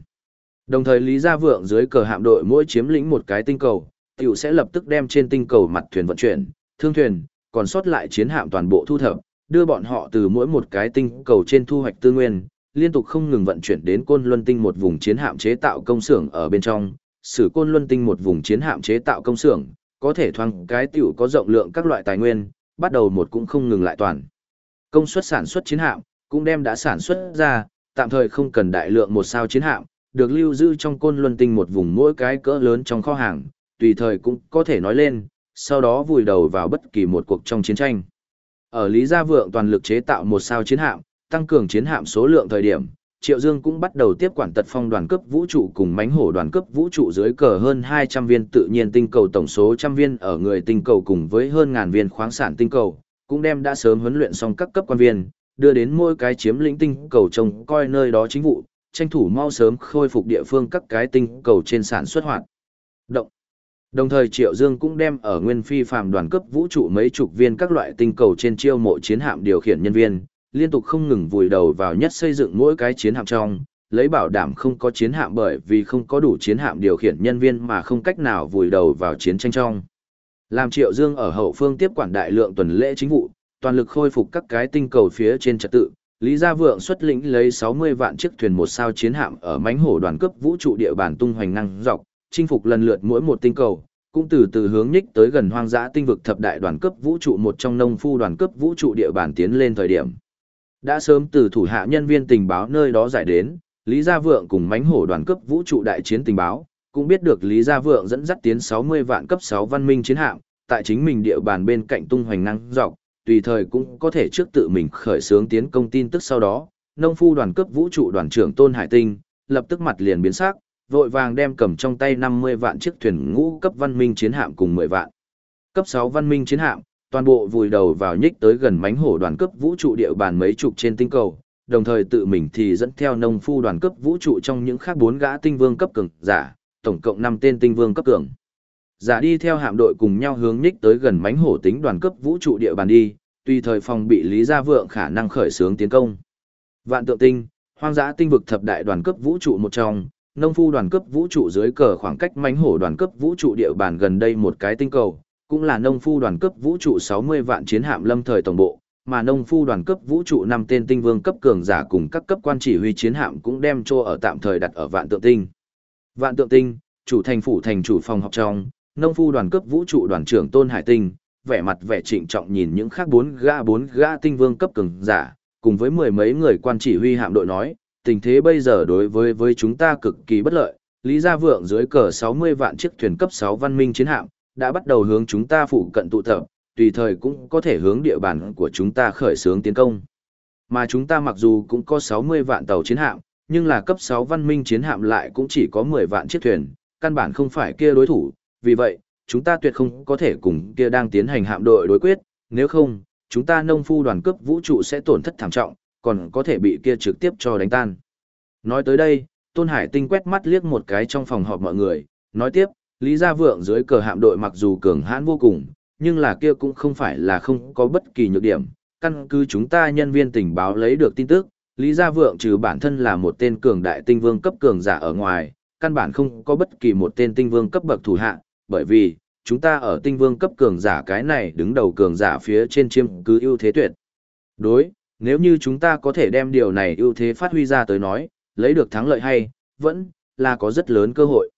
Đồng thời Lý Gia Vượng dưới cờ hạm đội mỗi chiếm lĩnh một cái tinh cầu, tiểu sẽ lập tức đem trên tinh cầu mặt thuyền vận chuyển, thương thuyền, còn sót lại chiến hạm toàn bộ thu thập, đưa bọn họ từ mỗi một cái tinh cầu trên thu hoạch tư nguyên, liên tục không ngừng vận chuyển đến Côn Luân Tinh một vùng chiến hạm chế tạo công xưởng ở bên trong, sử Côn Luân Tinh một vùng chiến hạm chế tạo công xưởng, có thể thoang cái tiểu có rộng lượng các loại tài nguyên, bắt đầu một cũng không ngừng lại toàn. Công suất sản xuất chiến hạm cũng đem đã sản xuất ra, tạm thời không cần đại lượng một sao chiến hạm, được lưu giữ trong Côn Luân Tinh một vùng mỗi cái cỡ lớn trong kho hàng, tùy thời cũng có thể nói lên, sau đó vùi đầu vào bất kỳ một cuộc trong chiến tranh. Ở Lý Gia Vượng toàn lực chế tạo một sao chiến hạm, tăng cường chiến hạm số lượng thời điểm, Triệu Dương cũng bắt đầu tiếp quản tật phong đoàn cấp vũ trụ cùng mánh hổ đoàn cấp vũ trụ dưới cờ hơn 200 viên tự nhiên tinh cầu tổng số trăm viên ở người tinh cầu cùng với hơn ngàn viên khoáng sản tinh cầu, cũng đem đã sớm huấn luyện xong các cấp quan viên, đưa đến mỗi cái chiếm lĩnh tinh cầu trông coi nơi đó chính vụ, tranh thủ mau sớm khôi phục địa phương các cái tinh cầu trên sản xuất hoạt động. Đồng thời Triệu Dương cũng đem ở nguyên phi phàm đoàn cấp vũ trụ mấy chục viên các loại tinh cầu trên chiêu mộ chiến hạm điều khiển nhân viên, liên tục không ngừng vùi đầu vào nhất xây dựng mỗi cái chiến hạm trong, lấy bảo đảm không có chiến hạm bởi vì không có đủ chiến hạm điều khiển nhân viên mà không cách nào vùi đầu vào chiến tranh trong. Làm Triệu Dương ở hậu phương tiếp quản đại lượng tuần lễ chính vụ, toàn lực khôi phục các cái tinh cầu phía trên trật tự, Lý Gia Vượng xuất lĩnh lấy 60 vạn chiếc thuyền một sao chiến hạm ở mánh hổ đoàn cấp vũ trụ địa bàn tung hoành năng dọc, chinh phục lần lượt mỗi một tinh cầu, cũng từ từ hướng nhích tới gần hoang dã tinh vực thập đại đoàn cấp vũ trụ một trong nông phu đoàn cấp vũ trụ địa bàn tiến lên thời điểm. Đã sớm từ thủ hạ nhân viên tình báo nơi đó giải đến, Lý Gia Vượng cùng mánh hổ đoàn cấp vũ trụ đại chiến tình báo, cũng biết được Lý Gia Vượng dẫn dắt tiến 60 vạn cấp 6 văn minh chiến hạm, tại chính mình địa bàn bên cạnh tung hoành năng dọc, tùy thời cũng có thể trước tự mình khởi xướng tiến công tin tức sau đó, nông phu đoàn cấp vũ trụ đoàn trưởng Tôn Hải Tinh, lập tức mặt liền biến sắc, vội vàng đem cầm trong tay 50 vạn chiếc thuyền ngũ cấp văn minh chiến hạm cùng 10 vạn. Cấp 6 văn minh chiến hạm, toàn bộ vùi đầu vào nhích tới gần mánh hổ đoàn cấp vũ trụ địa bàn mấy chục trên tinh cầu, đồng thời tự mình thì dẫn theo nông phu đoàn cấp vũ trụ trong những khác bốn gã tinh vương cấp cường giả, tổng cộng 5 tên tinh vương cấp cường. Giả đi theo hạm đội cùng nhau hướng nhích tới gần mánh hổ tính đoàn cấp vũ trụ địa bàn đi, tùy thời phòng bị Lý Gia Vượng khả năng khởi xướng tiến công. Vạn tượng tinh, hoang dã tinh vực thập đại đoàn cấp vũ trụ một trong, nông phu đoàn cấp vũ trụ dưới cờ khoảng cách mánh hổ đoàn cấp vũ trụ địa bàn gần đây một cái tinh cầu, cũng là nông phu đoàn cấp vũ trụ 60 vạn chiến hạm lâm thời tổng bộ, mà nông phu đoàn cấp vũ trụ năm tên tinh vương cấp cường giả cùng các cấp quan chỉ huy chiến hạm cũng đem cho ở tạm thời đặt ở vạn tượng tinh. Vạn tượng tinh, chủ thành phủ thành chủ phòng học trong, nông phu đoàn cấp vũ trụ đoàn trưởng Tôn Hải Tinh, vẻ mặt vẻ trịnh trọng nhìn những khác bốn gã bốn gã tinh vương cấp cường giả, cùng với mười mấy người quan chỉ huy hạm đội nói, tình thế bây giờ đối với với chúng ta cực kỳ bất lợi, Lý Gia Vượng dưới cờ 60 vạn chiếc thuyền cấp 6 văn minh chiến hạm, đã bắt đầu hướng chúng ta phụ cận tụ tập, tùy thời cũng có thể hướng địa bàn của chúng ta khởi xướng tiến công. Mà chúng ta mặc dù cũng có 60 vạn tàu chiến hạm, nhưng là cấp 6 văn minh chiến hạm lại cũng chỉ có 10 vạn chiếc thuyền, căn bản không phải kia đối thủ, vì vậy, chúng ta tuyệt không có thể cùng kia đang tiến hành hạm đội đối quyết, nếu không, chúng ta nông phu đoàn cấp vũ trụ sẽ tổn thất thảm trọng, còn có thể bị kia trực tiếp cho đánh tan. Nói tới đây, Tôn Hải Tinh quét mắt liếc một cái trong phòng họp mọi người, nói tiếp, Lý Gia Vượng dưới cờ hạm đội mặc dù cường hãn vô cùng, nhưng là kia cũng không phải là không có bất kỳ nhược điểm. Căn cứ chúng ta nhân viên tình báo lấy được tin tức, Lý Gia Vượng trừ bản thân là một tên cường đại tinh vương cấp cường giả ở ngoài, căn bản không có bất kỳ một tên tinh vương cấp bậc thủ hạ, bởi vì, chúng ta ở tinh vương cấp cường giả cái này đứng đầu cường giả phía trên chiêm cứ ưu thế tuyệt. Đối, nếu như chúng ta có thể đem điều này ưu thế phát huy ra tới nói, lấy được thắng lợi hay, vẫn là có rất lớn cơ hội.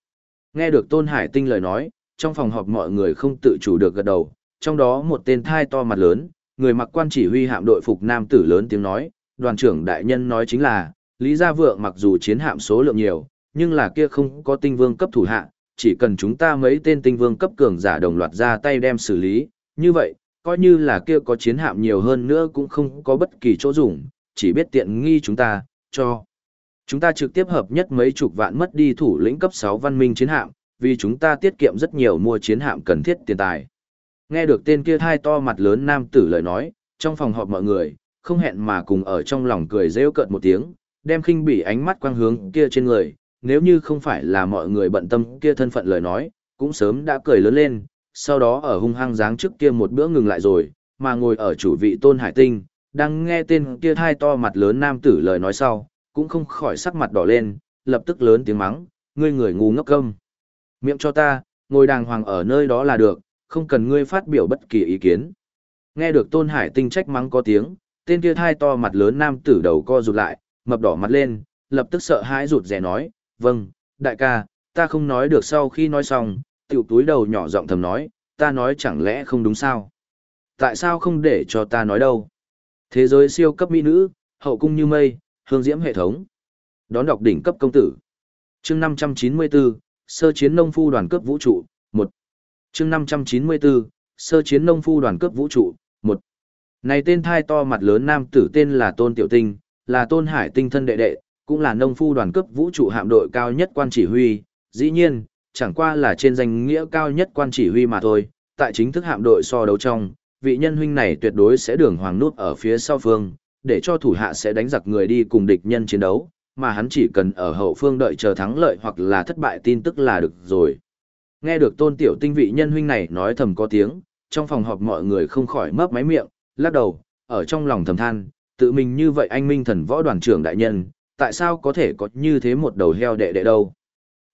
Nghe được Tôn Hải Tinh lời nói, trong phòng họp mọi người không tự chủ được gật đầu, trong đó một tên thai to mặt lớn, người mặc quan chỉ huy hạm đội phục nam tử lớn tiếng nói, đoàn trưởng đại nhân nói chính là, Lý Gia Vượng mặc dù chiến hạm số lượng nhiều, nhưng là kia không có tinh vương cấp thủ hạ, chỉ cần chúng ta mấy tên tinh vương cấp cường giả đồng loạt ra tay đem xử lý, như vậy, coi như là kia có chiến hạm nhiều hơn nữa cũng không có bất kỳ chỗ dùng, chỉ biết tiện nghi chúng ta, cho. Chúng ta trực tiếp hợp nhất mấy chục vạn mất đi thủ lĩnh cấp 6 văn minh chiến hạm, vì chúng ta tiết kiệm rất nhiều mua chiến hạm cần thiết tiền tài. Nghe được tên kia thai to mặt lớn nam tử lời nói, trong phòng họp mọi người, không hẹn mà cùng ở trong lòng cười rêu cợt một tiếng, đem khinh bỉ ánh mắt quang hướng kia trên người, nếu như không phải là mọi người bận tâm kia thân phận lời nói, cũng sớm đã cười lớn lên, sau đó ở hung hăng dáng trước kia một bữa ngừng lại rồi, mà ngồi ở chủ vị tôn hải tinh, đang nghe tên kia thai to mặt lớn nam tử lời nói sau, cũng không khỏi sắc mặt đỏ lên, lập tức lớn tiếng mắng, ngươi người ngu ngốc câm. Miệng cho ta, ngồi đàng hoàng ở nơi đó là được, không cần ngươi phát biểu bất kỳ ý kiến. Nghe được tôn hải tinh trách mắng có tiếng, tên kia thai to mặt lớn nam tử đầu co rụt lại, mập đỏ mặt lên, lập tức sợ hãi rụt rè nói, vâng, đại ca, ta không nói được sau khi nói xong, tiểu túi đầu nhỏ giọng thầm nói, ta nói chẳng lẽ không đúng sao? Tại sao không để cho ta nói đâu? Thế giới siêu cấp mỹ nữ, hậu cung như mây, hương diễm hệ thống. Đón đọc đỉnh cấp công tử. chương 594, sơ chiến nông phu đoàn cấp vũ trụ, 1. chương 594, sơ chiến nông phu đoàn cấp vũ trụ, này tên thai to mặt lớn nam tử tên là Tôn Tiểu Tinh, là Tôn Hải Tinh thân đệ đệ, cũng là nông phu đoàn cấp vũ trụ hạm đội cao nhất quan chỉ huy, dĩ nhiên, chẳng qua là trên danh nghĩa cao nhất quan chỉ huy mà thôi, tại chính thức hạm đội so đấu trong, vị nhân huynh này tuyệt đối sẽ đường hoàng nút ở phía sau phương, để cho thủ hạ sẽ đánh giặc người đi cùng địch nhân chiến đấu, mà hắn chỉ cần ở hậu phương đợi chờ thắng lợi hoặc là thất bại tin tức là được rồi. Nghe được tôn tiểu tinh vị nhân huynh này nói thầm có tiếng, trong phòng họp mọi người không khỏi mấp máy miệng, lắc đầu, ở trong lòng thầm than, tự mình như vậy anh minh thần võ đoàn trưởng đại nhân, tại sao có thể có như thế một đầu heo đệ đệ đâu.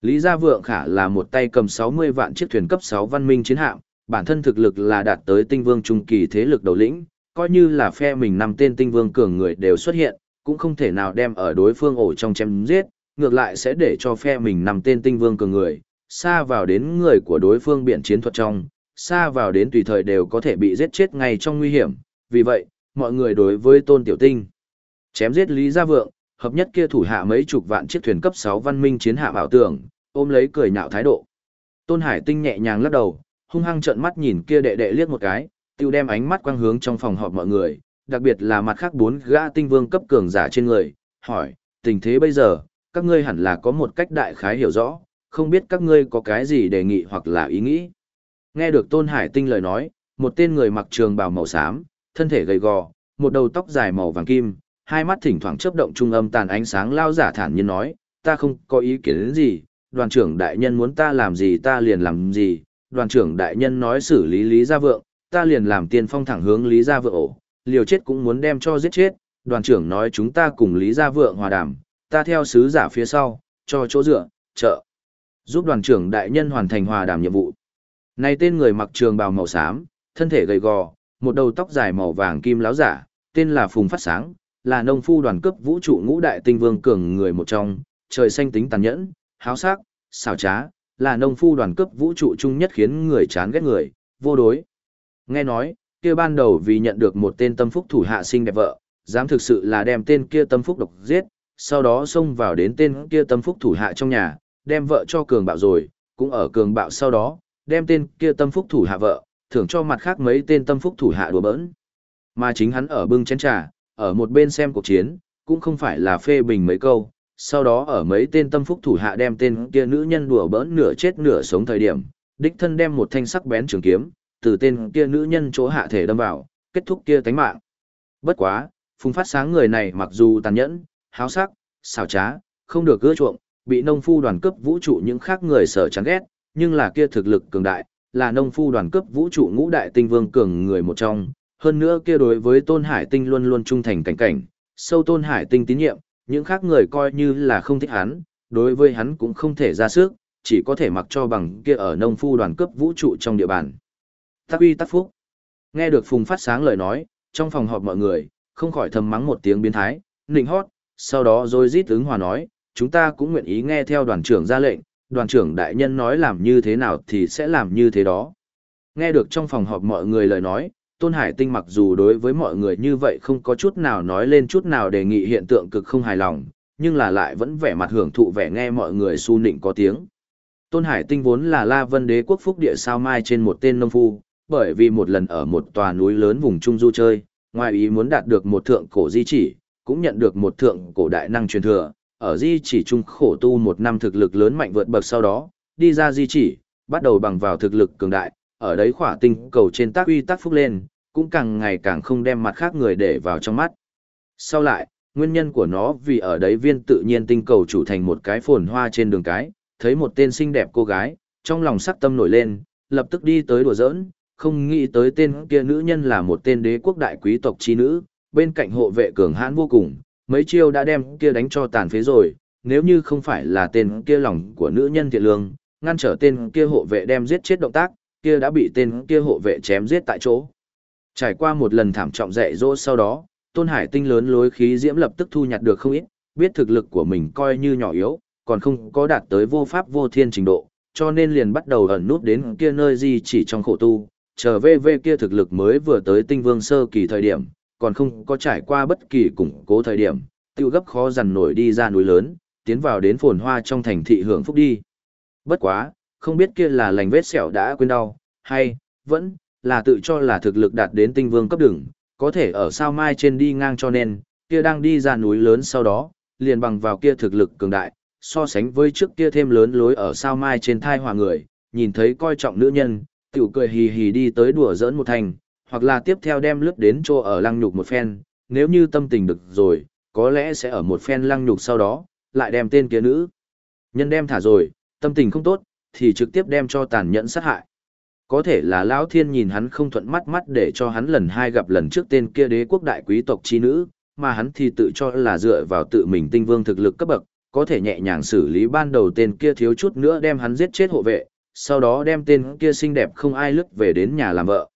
Lý Gia Vượng Khả là một tay cầm 60 vạn chiếc thuyền cấp 6 văn minh chiến hạm, bản thân thực lực là đạt tới tinh vương trung kỳ thế lực đầu lĩnh, coi như là phe mình năm tên tinh vương cường người đều xuất hiện, cũng không thể nào đem ở đối phương ổ trong chém giết, ngược lại sẽ để cho phe mình năm tên tinh vương cường người, xa vào đến người của đối phương biển chiến thuật trong, xa vào đến tùy thời đều có thể bị giết chết ngay trong nguy hiểm, vì vậy, mọi người đối với tôn tiểu tinh, chém giết Lý Gia Vượng, hợp nhất kia thủ hạ mấy chục vạn chiếc thuyền cấp 6 văn minh chiến hạm ảo tưởng, ôm lấy cười nhạo thái độ. Tôn Hải Tinh nhẹ nhàng lắc đầu, hung hăng trợn mắt nhìn kia đệ đệ liếc một cái, tiêu đem ánh mắt quang hướng trong phòng họp mọi người, đặc biệt là mặt khác bốn gã tinh vương cấp cường giả trên người, hỏi, tình thế bây giờ, các ngươi hẳn là có một cách đại khái hiểu rõ, không biết các ngươi có cái gì đề nghị hoặc là ý nghĩ. Nghe được Tôn Hải Tinh lời nói, một tên người mặc trường bào màu xám, thân thể gầy gò, một đầu tóc dài màu vàng kim, hai mắt thỉnh thoảng chớp động trung âm tàn ánh sáng lao giả thản nhiên nói, ta không có ý kiến đến gì, đoàn trưởng đại nhân muốn ta làm gì ta liền làm gì, đoàn trưởng đại nhân nói xử lý Lý Gia Vượng, ta liền làm tiên phong thẳng hướng Lý Gia Vượng ổ, liều chết cũng muốn đem cho giết chết, đoàn trưởng nói chúng ta cùng Lý Gia Vượng hòa đàm, ta theo sứ giả phía sau, cho chỗ dựa, trợ. Giúp đoàn trưởng đại nhân hoàn thành hòa đàm nhiệm vụ. Này tên người mặc trường bào màu xám, thân thể gầy gò, một đầu tóc dài màu vàng kim láo giả, tên là Phùng Phát Sáng, là nông phu đoàn cấp vũ trụ ngũ đại tinh vương cường người một trong, trời xanh tính tàn nhẫn, háo sắc, xảo trá, là nông phu đoàn cấp vũ trụ chung nhất khiến người chán ghét người, vô đối. Nghe nói, kia ban đầu vì nhận được một tên tâm phúc thủ hạ sinh đẹp vợ, dám thực sự là đem tên kia tâm phúc độc giết, sau đó xông vào đến tên kia tâm phúc thủ hạ trong nhà, đem vợ cho cường bạo rồi, cũng ở cường bạo sau đó, đem tên kia tâm phúc thủ hạ vợ, thưởng cho mặt khác mấy tên tâm phúc thủ hạ đùa bỡn. Mà chính hắn ở bưng chén trà, ở một bên xem cuộc chiến, cũng không phải là phê bình mấy câu, sau đó ở mấy tên tâm phúc thủ hạ đem tên kia nữ nhân đùa bỡn nửa chết nửa sống thời điểm, đích thân đem một thanh sắc bén trường kiếm, từ tên kia nữ nhân chỗ hạ thể đâm vào, kết thúc kia tánh mạng. Bất quá, phùng phát sáng người này mặc dù tàn nhẫn, háo sắc, xảo trá, không được gỡ chuộng, bị nông phu đoàn cấp vũ trụ những khác người sợ chán ghét, nhưng là kia thực lực cường đại, là nông phu đoàn cấp vũ trụ ngũ đại tinh vương cường người một trong, hơn nữa kia đối với Tôn Hải Tinh luôn luôn trung thành cảnh cảnh, sâu Tôn Hải Tinh tín nhiệm, những khác người coi như là không thích hắn, đối với hắn cũng không thể ra sức, chỉ có thể mặc cho bằng kia ở nông phu đoàn cấp vũ trụ trong địa bàn. Tắc uy tắc phúc. Nghe được Phùng phát sáng lời nói, trong phòng họp mọi người, không khỏi thầm mắng một tiếng biến thái, nịnh hót, sau đó rồi rít ứng hòa nói, chúng ta cũng nguyện ý nghe theo đoàn trưởng ra lệnh, đoàn trưởng đại nhân nói làm như thế nào thì sẽ làm như thế đó. Nghe được trong phòng họp mọi người lời nói, Tôn Hải Tinh mặc dù đối với mọi người như vậy không có chút nào nói lên chút nào đề nghị hiện tượng cực không hài lòng, nhưng là lại vẫn vẻ mặt hưởng thụ vẻ nghe mọi người su nịnh có tiếng. Tôn Hải Tinh vốn là La Vân Đế quốc phúc địa sao mai trên một tên nông phu, bởi vì một lần ở một tòa núi lớn vùng Trung Du chơi, ngoài ý muốn đạt được một thượng cổ di chỉ, cũng nhận được một thượng cổ đại năng truyền thừa, ở di chỉ trung khổ tu một năm thực lực lớn mạnh vượt bậc sau đó, đi ra di chỉ, bắt đầu bằng vào thực lực cường đại, ở đấy khỏa tinh cầu trên tác uy tác phúc lên, cũng càng ngày càng không đem mặt khác người để vào trong mắt. Sau lại, nguyên nhân của nó vì ở đấy viên tự nhiên tinh cầu chủ thành một cái phồn hoa trên đường cái, thấy một tên xinh đẹp cô gái, trong lòng sắc tâm nổi lên, lập tức đi tới đùa giỡn, không nghĩ tới tên kia nữ nhân là một tên đế quốc đại quý tộc chi nữ, bên cạnh hộ vệ cường hãn vô cùng, mấy chiêu đã đem kia đánh cho tàn phế rồi, nếu như không phải là tên kia lòng của nữ nhân thiện lương, ngăn trở tên kia hộ vệ đem giết chết động tác, kia đã bị tên kia hộ vệ chém giết tại chỗ. Trải qua một lần thảm trọng dạy dỗ sau đó, Tôn Hải Tinh lớn lối khí diễm lập tức thu nhặt được không ít, biết thực lực của mình coi như nhỏ yếu, còn không có đạt tới vô pháp vô thiên trình độ, cho nên liền bắt đầu ẩn nút đến kia nơi gì chỉ trong khổ tu, trở về về kia thực lực mới vừa tới tinh vương sơ kỳ thời điểm, còn không có trải qua bất kỳ củng cố thời điểm, tiêu gấp khó dằn nổi đi ra núi lớn, tiến vào đến phồn hoa trong thành thị hưởng phúc đi. Bất quá, không biết kia là lành vết sẹo đã quên đau, hay, vẫn, là tự cho là thực lực đạt đến tinh vương cấp đường, có thể ở sao mai trên đi ngang cho nên, kia đang đi ra núi lớn sau đó, liền bằng vào kia thực lực cường đại, so sánh với trước kia thêm lớn lối ở sao mai trên thai hòa người, nhìn thấy coi trọng nữ nhân, tiểu cười hì hì đi tới đùa giỡn một thành, hoặc là tiếp theo đem lướt đến chỗ ở lăng nhục một phen, nếu như tâm tình được rồi, có lẽ sẽ ở một phen lăng nhục sau đó, lại đem tên kia nữ. Nhân đem thả rồi, tâm tình không tốt, thì trực tiếp đem cho tàn nhẫn sát hại. Có thể là Lão Thiên nhìn hắn không thuận mắt mắt để cho hắn lần hai gặp lần trước tên kia đế quốc đại quý tộc chi nữ, mà hắn thì tự cho là dựa vào tự mình tinh vương thực lực cấp bậc, có thể nhẹ nhàng xử lý ban đầu tên kia thiếu chút nữa đem hắn giết chết hộ vệ, sau đó đem tên kia xinh đẹp không ai lướt về đến nhà làm vợ.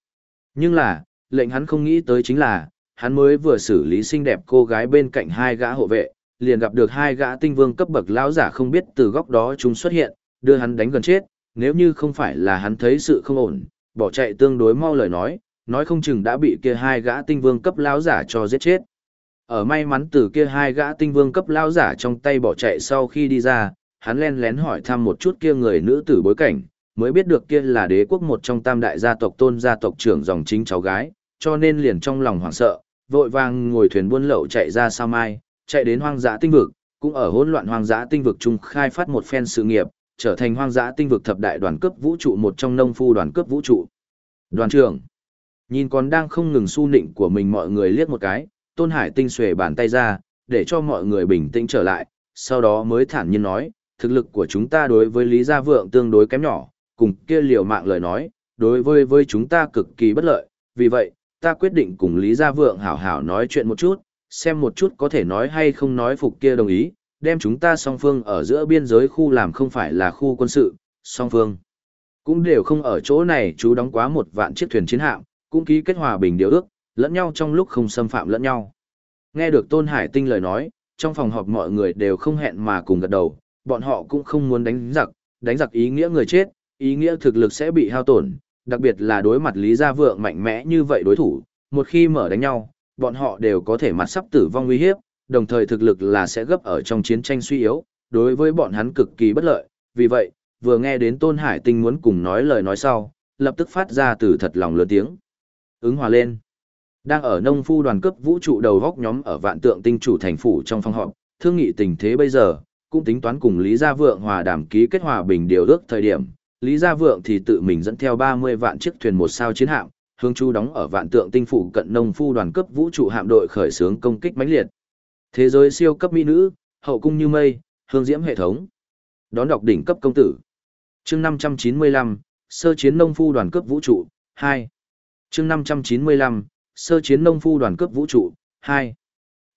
Nhưng là, lệnh hắn không nghĩ tới chính là, hắn mới vừa xử lý xinh đẹp cô gái bên cạnh hai gã hộ vệ, liền gặp được hai gã tinh vương cấp bậc lão giả không biết từ góc đó chúng xuất hiện, đưa hắn đánh gần chết, nếu như không phải là hắn thấy sự không ổn, bỏ chạy tương đối mau lời nói, nói không chừng đã bị kia hai gã tinh vương cấp lão giả cho giết chết. Ở may mắn từ kia hai gã tinh vương cấp lão giả trong tay bỏ chạy sau khi đi ra, hắn len lén hỏi thăm một chút kia người nữ tử bối cảnh, mới biết được kia là đế quốc một trong tam đại gia tộc tôn gia tộc trưởng dòng chính cháu gái, cho nên liền trong lòng hoảng sợ, vội vàng ngồi thuyền buôn lậu chạy ra sao mai, chạy đến hoang dã tinh vực, cũng ở hỗn loạn hoang dã tinh vực chung khai phát một phen sự nghiệp, trở thành hoang dã tinh vực thập đại đoàn cấp vũ trụ một trong nông phu đoàn cấp vũ trụ. Đoàn trưởng, nhìn còn đang không ngừng su nịnh của mình mọi người liếc một cái, Tôn Hải tinh xuề bàn tay ra, để cho mọi người bình tĩnh trở lại, sau đó mới thản nhiên nói, thực lực của chúng ta đối với Lý Gia Vượng tương đối kém nhỏ, cùng kia liều mạng lời nói, đối với với chúng ta cực kỳ bất lợi, vì vậy, ta quyết định cùng Lý Gia Vượng hảo hảo nói chuyện một chút, xem một chút có thể nói hay không nói phục kia đồng ý, đem chúng ta song phương ở giữa biên giới khu làm không phải là khu quân sự, song phương. Cũng đều không ở chỗ này chú đóng quá một vạn chiếc thuyền chiến hạm, cũng ký kết hòa bình điều ước, lẫn nhau trong lúc không xâm phạm lẫn nhau. Nghe được Tôn Hải Tinh lời nói, trong phòng họp mọi người đều không hẹn mà cùng gật đầu, bọn họ cũng không muốn đánh giặc, đánh giặc ý nghĩa người chết, ý nghĩa thực lực sẽ bị hao tổn, đặc biệt là đối mặt Lý Gia Vượng mạnh mẽ như vậy đối thủ, một khi mở đánh nhau, bọn họ đều có thể mặt sắp tử vong nguy hiếp, đồng thời thực lực là sẽ gấp ở trong chiến tranh suy yếu, đối với bọn hắn cực kỳ bất lợi, vì vậy, vừa nghe đến Tôn Hải Tinh muốn cùng nói lời nói sau, lập tức phát ra từ thật lòng lớn tiếng. Ứng hòa lên. Đang ở nông phu đoàn cấp vũ trụ đầu góc nhóm ở vạn tượng tinh chủ thành phủ trong phòng họp, thương nghị tình thế bây giờ, cũng tính toán cùng Lý Gia Vượng hòa đàm ký kết hòa bình điều ước thời điểm. Lý Gia Vượng thì tự mình dẫn theo 30 vạn chiếc thuyền một sao chiến hạm, hướng chu đóng ở vạn tượng tinh phủ cận nông phu đoàn cấp vũ trụ hạm đội khởi xướng công kích mãnh liệt. Thế giới siêu cấp mỹ nữ, hậu cung như mây, hương diễm hệ thống. Đón đọc đỉnh cấp công tử. Chương 595, sơ chiến nông phu đoàn cấp vũ trụ 2. Chương 595, sơ chiến nông phu đoàn cấp vũ trụ 2.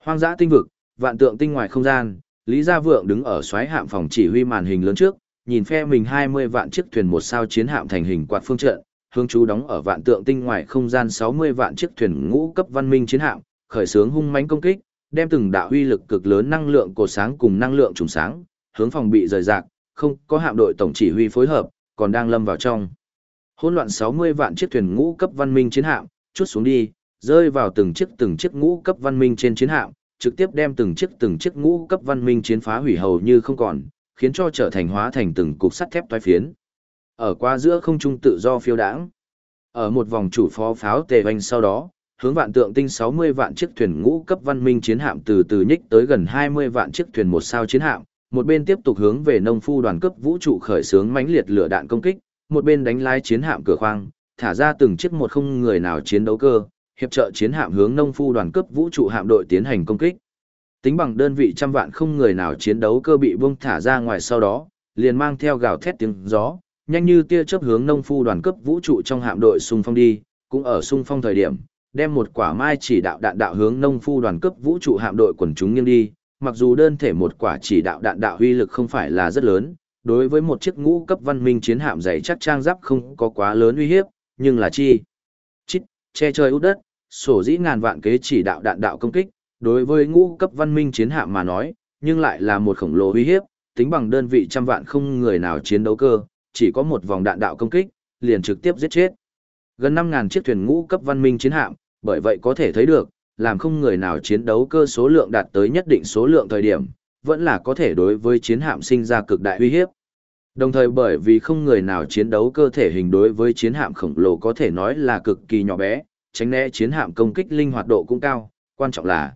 Hoang dã tinh vực, vạn tượng tinh ngoài không gian, Lý Gia Vượng đứng ở xoáy hạm phòng chỉ huy màn hình lớn trước, nhìn phe mình 20 vạn chiếc thuyền một sao chiến hạm thành hình quạt phương trận, hướng chú đóng ở vạn tượng tinh ngoài không gian 60 vạn chiếc thuyền ngũ cấp văn minh chiến hạm, khởi xướng hung mãnh công kích, đem từng đạo uy lực cực lớn năng lượng cổ sáng cùng năng lượng trùng sáng, hướng phòng bị rời rạc, không có hạm đội tổng chỉ huy phối hợp, còn đang lâm vào trong. Hỗn loạn 60 vạn chiếc thuyền ngũ cấp văn minh chiến hạm, chút xuống đi, rơi vào từng chiếc từng chiếc ngũ cấp văn minh trên chiến hạm, trực tiếp đem từng chiếc từng chiếc ngũ cấp văn minh chiến phá hủy hầu như không còn, khiến cho trở thành hóa thành từng cục sắt thép toái phiến. Ở qua giữa không trung tự do phiêu đãng. Ở một vòng chủ phó pháo tề vành sau đó, hướng vạn tượng tinh 60 vạn chiếc thuyền ngũ cấp văn minh chiến hạm từ từ nhích tới gần 20 vạn chiếc thuyền một sao chiến hạm, một bên tiếp tục hướng về nông phu đoàn cấp vũ trụ khởi xướng mãnh liệt lửa đạn công kích, một bên đánh lái chiến hạm cửa khoang, thả ra từng chiếc một không người nào chiến đấu cơ, hiệp trợ chiến hạm hướng nông phu đoàn cấp vũ trụ hạm đội tiến hành công kích. Tính bằng đơn vị trăm vạn không người nào chiến đấu cơ bị bung thả ra ngoài sau đó, liền mang theo gào thét tiếng gió, nhanh như tia chớp hướng nông phu đoàn cấp vũ trụ trong hạm đội xung phong đi, cũng ở xung phong thời điểm, đem một quả mai chỉ đạo đạn đạo hướng nông phu đoàn cấp vũ trụ hạm đội quần chúng nghiêng đi, mặc dù đơn thể một quả chỉ đạo đạn đạo huy lực không phải là rất lớn, đối với một chiếc ngũ cấp văn minh chiến hạm dày chắc trang giáp không có quá lớn uy hiếp, nhưng là chi? Chít, che trời út đất, sổ dĩ ngàn vạn kế chỉ đạo đạn đạo công kích, đối với ngũ cấp văn minh chiến hạm mà nói, nhưng lại là một khổng lồ uy hiếp, tính bằng đơn vị trăm vạn không người nào chiến đấu cơ, chỉ có một vòng đạn đạo công kích, liền trực tiếp giết chết. Gần 5000 chiếc thuyền ngũ cấp văn minh chiến hạm, bởi vậy có thể thấy được, làm không người nào chiến đấu cơ số lượng đạt tới nhất định số lượng thời điểm, vẫn là có thể đối với chiến hạm sinh ra cực đại uy hiếp. Đồng thời bởi vì không người nào chiến đấu cơ thể hình đối với chiến hạm khổng lồ có thể nói là cực kỳ nhỏ bé, tránh né chiến hạm công kích linh hoạt độ cũng cao, quan trọng là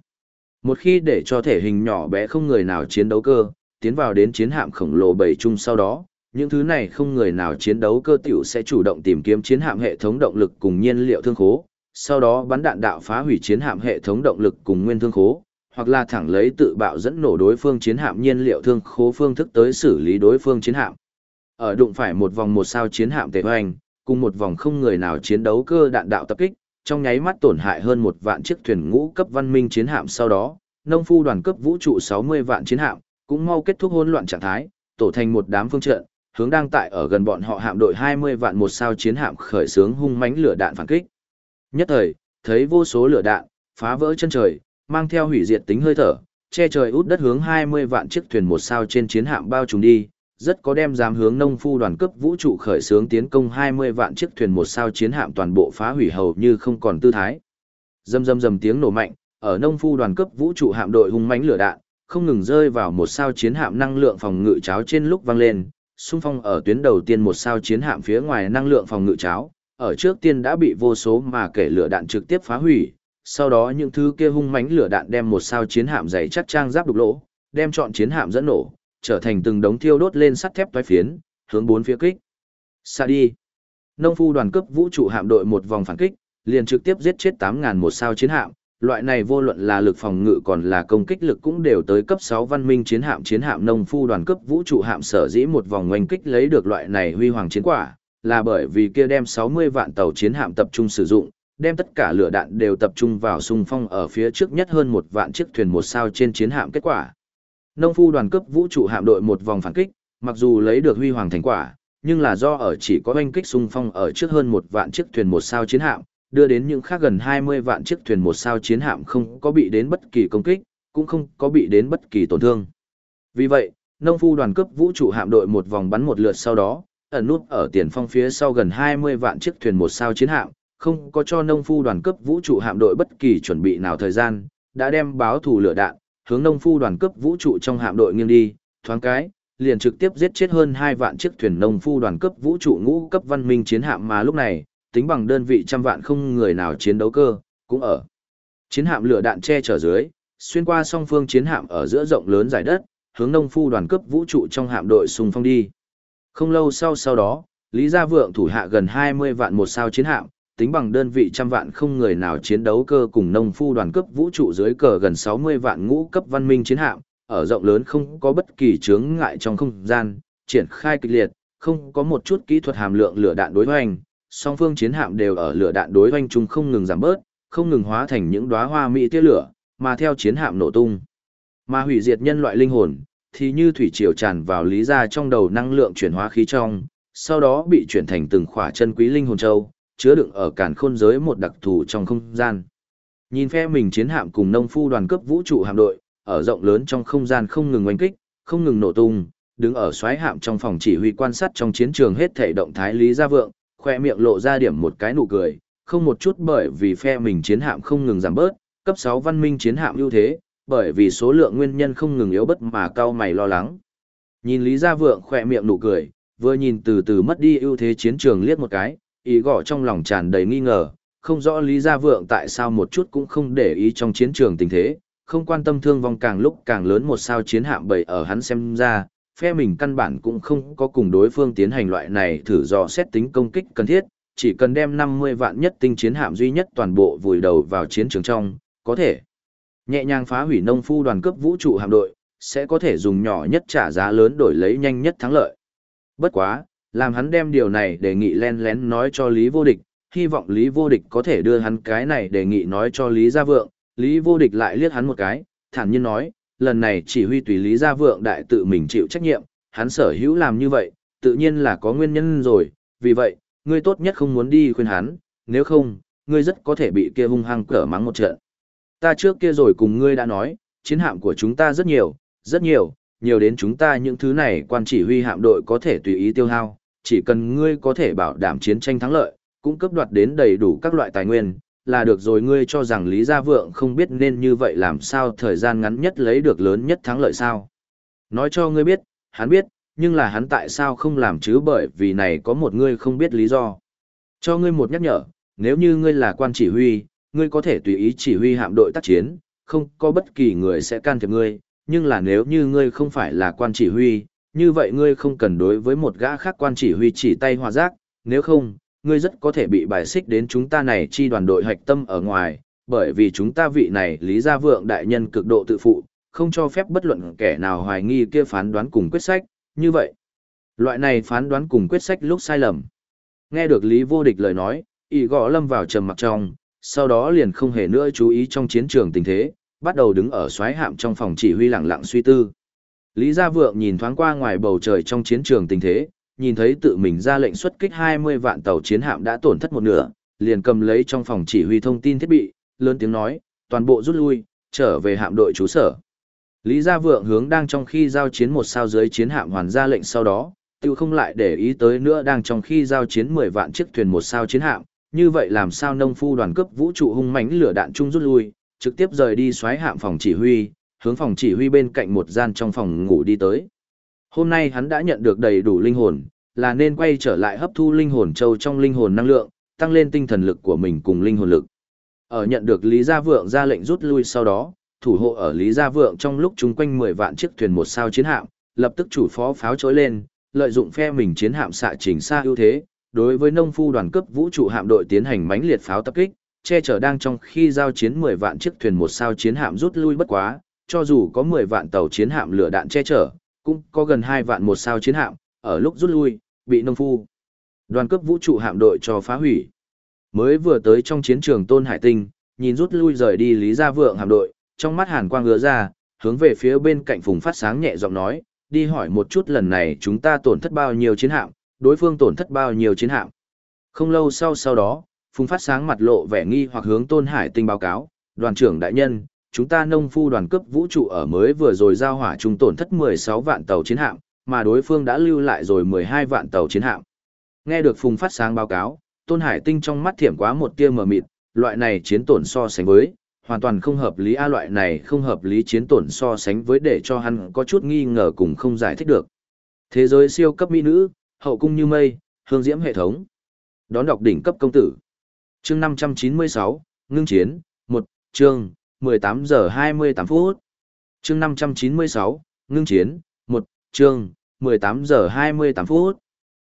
một khi để cho thể hình nhỏ bé không người nào chiến đấu cơ, tiến vào đến chiến hạm khổng lồ bảy chung sau đó, những thứ này không người nào chiến đấu cơ tiểu sẽ chủ động tìm kiếm chiến hạm hệ thống động lực cùng nhiên liệu thương khố, sau đó bắn đạn đạo phá hủy chiến hạm hệ thống động lực cùng nguyên thương khố, hoặc là thẳng lấy tự bạo dẫn nổ đối phương chiến hạm nhiên liệu thương khố phương thức tới xử lý đối phương chiến hạm. Ở đụng phải một vòng một sao chiến hạm tề hoành, cùng một vòng không người nào chiến đấu cơ đạn đạo tập kích, trong nháy mắt tổn hại hơn một vạn chiếc thuyền ngũ cấp văn minh chiến hạm sau đó, nông phu đoàn cấp vũ trụ 60 vạn chiến hạm, cũng mau kết thúc hỗn loạn trạng thái, tổ thành một đám phương trận, hướng đang tại ở gần bọn họ hạm đội 20 vạn một sao chiến hạm khởi xướng hung mãnh lửa đạn phản kích. Nhất thời, thấy vô số lửa đạn, phá vỡ chân trời, mang theo hủy diệt tính hơi thở, che trời út đất hướng 20 vạn chiếc thuyền một sao trên chiến hạm bao trùm đi, rất có đem dám hướng nông phu đoàn cấp vũ trụ khởi xướng tiến công 20 vạn chiếc thuyền một sao chiến hạm toàn bộ phá hủy hầu như không còn tư thái. Dầm dầm dầm tiếng nổ mạnh, ở nông phu đoàn cấp vũ trụ hạm đội hung mãnh lửa đạn, không ngừng rơi vào một sao chiến hạm năng lượng phòng ngự cháo trên lúc vang lên, xung phong ở tuyến đầu tiên một sao chiến hạm phía ngoài năng lượng phòng ngự cháo, ở trước tiên đã bị vô số mà kể lửa đạn trực tiếp phá hủy, sau đó những thứ kia hung mãnh lửa đạn đem một sao chiến hạm dày chắc trang giáp đục lỗ, đem chọn chiến hạm dẫn nổ, trở thành từng đống thiêu đốt lên sắt thép toái phiến, hướng bốn phía kích. Xa đi. Nông phu đoàn cấp vũ trụ hạm đội một vòng phản kích, liền trực tiếp giết chết 8000 một sao chiến hạm, loại này vô luận là lực phòng ngự còn là công kích lực cũng đều tới cấp 6 văn minh chiến hạm chiến hạm nông phu đoàn cấp vũ trụ hạm sở dĩ một vòng ngoanh kích lấy được loại này huy hoàng chiến quả, là bởi vì kia đem 60 vạn tàu chiến hạm tập trung sử dụng, đem tất cả lửa đạn đều tập trung vào xung phong ở phía trước nhất hơn một vạn chiếc thuyền một sao trên chiến hạm kết quả. Nông phu đoàn cấp vũ trụ hạm đội một vòng phản kích, mặc dù lấy được huy hoàng thành quả, nhưng là do ở chỉ có oanh kích xung phong ở trước hơn một vạn chiếc thuyền một sao chiến hạm, đưa đến những khác gần 20 vạn chiếc thuyền một sao chiến hạm không có bị đến bất kỳ công kích, cũng không có bị đến bất kỳ tổn thương. Vì vậy, nông phu đoàn cấp vũ trụ hạm đội một vòng bắn một lượt sau đó, ẩn nút ở tiền phong phía sau gần 20 vạn chiếc thuyền một sao chiến hạm, không có cho nông phu đoàn cấp vũ trụ hạm đội bất kỳ chuẩn bị nào thời gian, đã đem báo thủ lửa đạn, hướng nông phu đoàn cấp vũ trụ trong hạm đội nghiêng đi, thoáng cái, liền trực tiếp giết chết hơn 2 vạn chiếc thuyền nông phu đoàn cấp vũ trụ ngũ cấp văn minh chiến hạm mà lúc này, tính bằng đơn vị trăm vạn không người nào chiến đấu cơ, cũng ở. Chiến hạm lửa đạn che chở dưới, xuyên qua song phương chiến hạm ở giữa rộng lớn giải đất, hướng nông phu đoàn cấp vũ trụ trong hạm đội xung phong đi. Không lâu sau sau đó, Lý Gia Vượng thủ hạ gần 20 vạn một sao chiến hạm, tính bằng đơn vị trăm vạn không người nào chiến đấu cơ cùng nông phu đoàn cấp vũ trụ dưới cờ gần 60 vạn ngũ cấp văn minh chiến hạm, ở rộng lớn không có bất kỳ chướng ngại trong không gian, triển khai kịch liệt, không có một chút kỹ thuật hàm lượng lửa đạn đối hoành, song phương chiến hạm đều ở lửa đạn đối hoành chung không ngừng giảm bớt, không ngừng hóa thành những đóa hoa mỹ tia lửa, mà theo chiến hạm nổ tung. Mà hủy diệt nhân loại linh hồn, thì như thủy triều tràn vào lý ra trong đầu năng lượng chuyển hóa khí trong, sau đó bị chuyển thành từng khỏa chân quý linh hồn châu, chứa đựng ở cản khôn giới một đặc thù trong không gian. Nhìn phe mình chiến hạm cùng nông phu đoàn cấp vũ trụ hạm đội, ở rộng lớn trong không gian không ngừng oanh kích, không ngừng nổ tung, đứng ở xoáy hạm trong phòng chỉ huy quan sát trong chiến trường hết thể động thái Lý Gia Vượng, khoe miệng lộ ra điểm một cái nụ cười, không một chút bởi vì phe mình chiến hạm không ngừng giảm bớt, cấp 6 văn minh chiến hạm ưu thế, bởi vì số lượng nguyên nhân không ngừng yếu bất mà cao mày lo lắng. Nhìn Lý Gia Vượng khoe miệng nụ cười, vừa nhìn từ từ mất đi ưu thế chiến trường liếc một cái, ý gõ trong lòng tràn đầy nghi ngờ, không rõ Lý Gia Vượng tại sao một chút cũng không để ý trong chiến trường tình thế, không quan tâm thương vong càng lúc càng lớn một sao chiến hạm bầy ở hắn xem ra, phe mình căn bản cũng không có cùng đối phương tiến hành loại này thử dò xét tính công kích cần thiết, chỉ cần đem 50 vạn nhất tinh chiến hạm duy nhất toàn bộ vùi đầu vào chiến trường trong, có thể nhẹ nhàng phá hủy nông phu đoàn cấp vũ trụ hạm đội, sẽ có thể dùng nhỏ nhất trả giá lớn đổi lấy nhanh nhất thắng lợi. Bất quá, làm hắn đem điều này đề nghị len lén nói cho Lý Vô Địch, hy vọng Lý Vô Địch có thể đưa hắn cái này đề nghị nói cho Lý Gia Vượng, Lý Vô Địch lại liếc hắn một cái, thản nhiên nói, lần này chỉ huy tùy Lý Gia Vượng đại tự mình chịu trách nhiệm, hắn sở hữu làm như vậy, tự nhiên là có nguyên nhân rồi, vì vậy, ngươi tốt nhất không muốn đi khuyên hắn, nếu không, ngươi rất có thể bị kia hung hăng cỡ mắng một trận. Ta trước kia rồi cùng ngươi đã nói, chiến hạm của chúng ta rất nhiều, rất nhiều, nhiều đến chúng ta những thứ này quan chỉ huy hạm đội có thể tùy ý tiêu hao, chỉ cần ngươi có thể bảo đảm chiến tranh thắng lợi, cũng cấp đoạt đến đầy đủ các loại tài nguyên, là được rồi ngươi cho rằng Lý Gia Vượng không biết nên như vậy làm sao thời gian ngắn nhất lấy được lớn nhất thắng lợi sao. Nói cho ngươi biết, hắn biết, nhưng là hắn tại sao không làm chứ bởi vì này có một ngươi không biết lý do. Cho ngươi một nhắc nhở, nếu như ngươi là quan chỉ huy, ngươi có thể tùy ý chỉ huy hạm đội tác chiến, không có bất kỳ người sẽ can thiệp ngươi, nhưng là nếu như ngươi không phải là quan chỉ huy, như vậy ngươi không cần đối với một gã khác quan chỉ huy chỉ tay hòa giác, nếu không, ngươi rất có thể bị bài xích đến chúng ta này chi đoàn đội hạch tâm ở ngoài, bởi vì chúng ta vị này Lý Gia Vượng đại nhân cực độ tự phụ, không cho phép bất luận kẻ nào hoài nghi kia phán đoán cùng quyết sách, như vậy. Loại này phán đoán cùng quyết sách lúc sai lầm. Nghe được Lý Vô Địch lời nói, ý gõ lâm vào trầm mặc trong, sau đó liền không hề nữa chú ý trong chiến trường tình thế, bắt đầu đứng ở xoáy hạm trong phòng chỉ huy lặng lặng suy tư. Lý Gia Vượng nhìn thoáng qua ngoài bầu trời trong chiến trường tình thế, nhìn thấy tự mình ra lệnh xuất kích 20 vạn tàu chiến hạm đã tổn thất một nửa, liền cầm lấy trong phòng chỉ huy thông tin thiết bị, lớn tiếng nói, toàn bộ rút lui, trở về hạm đội trú sở. Lý Gia Vượng hướng đang trong khi giao chiến một sao dưới chiến hạm hoàn ra lệnh sau đó, tiêu không lại để ý tới nữa đang trong khi giao chiến 10 vạn chiếc thuyền một sao chiến hạm, như vậy làm sao nông phu đoàn cấp vũ trụ hung mãnh lửa đạn chung rút lui, trực tiếp rời đi xoáy hạm phòng chỉ huy, hướng phòng chỉ huy bên cạnh một gian trong phòng ngủ đi tới. Hôm nay hắn đã nhận được đầy đủ linh hồn, là nên quay trở lại hấp thu linh hồn châu trong linh hồn năng lượng, tăng lên tinh thần lực của mình cùng linh hồn lực. Ở nhận được Lý Gia Vượng ra lệnh rút lui sau đó, thủ hộ ở Lý Gia Vượng trong lúc chúng quanh 10 vạn chiếc thuyền một sao chiến hạm, lập tức chủ phó pháo trối lên, lợi dụng phe mình chiến hạm xạ trình xa ưu thế, đối với nông phu đoàn cấp vũ trụ hạm đội tiến hành mãnh liệt pháo tập kích, che chở đang trong khi giao chiến 10 vạn chiếc thuyền một sao chiến hạm rút lui bất quá, cho dù có 10 vạn tàu chiến hạm lửa đạn che chở, cũng có gần 2 vạn một sao chiến hạm, ở lúc rút lui, bị nông phu. Đoàn cấp vũ trụ hạm đội cho phá hủy. mới vừa tới trong chiến trường Tôn Hải Tinh, nhìn rút lui rời đi Lý Gia Vượng hạm đội, trong mắt hàn quang ngứa ra, hướng về phía bên cạnh Phùng Phát sáng nhẹ giọng nói, đi hỏi một chút lần này chúng ta tổn thất bao nhiêu chiến hạm, đối phương tổn thất bao nhiêu chiến hạm. Không lâu sau sau đó, Phùng Phát sáng mặt lộ vẻ nghi hoặc hướng Tôn Hải Tinh báo cáo, đoàn trưởng đại nhân, chúng ta nông phu đoàn cấp vũ trụ ở mới vừa rồi giao hỏa trung tổn thất 16 vạn tàu chiến hạm, mà đối phương đã lưu lại rồi 12 vạn tàu chiến hạm. Nghe được Phùng Phát sáng báo cáo, Tôn Hải Tinh trong mắt thiểm quá một tia mờ mịt, loại này chiến tổn so sánh với, hoàn toàn không hợp lý a loại này không hợp lý chiến tổn so sánh với để cho hắn có chút nghi ngờ cùng không giải thích được. Thế giới siêu cấp mỹ nữ, hậu cung như mây, hương diễm hệ thống. Đón đọc đỉnh cấp công tử. Chương 596, ngưng chiến, 1, chương, 18 giờ 28 phút. Chương 596, ngưng chiến, 1, chương, 18 giờ 28 phút.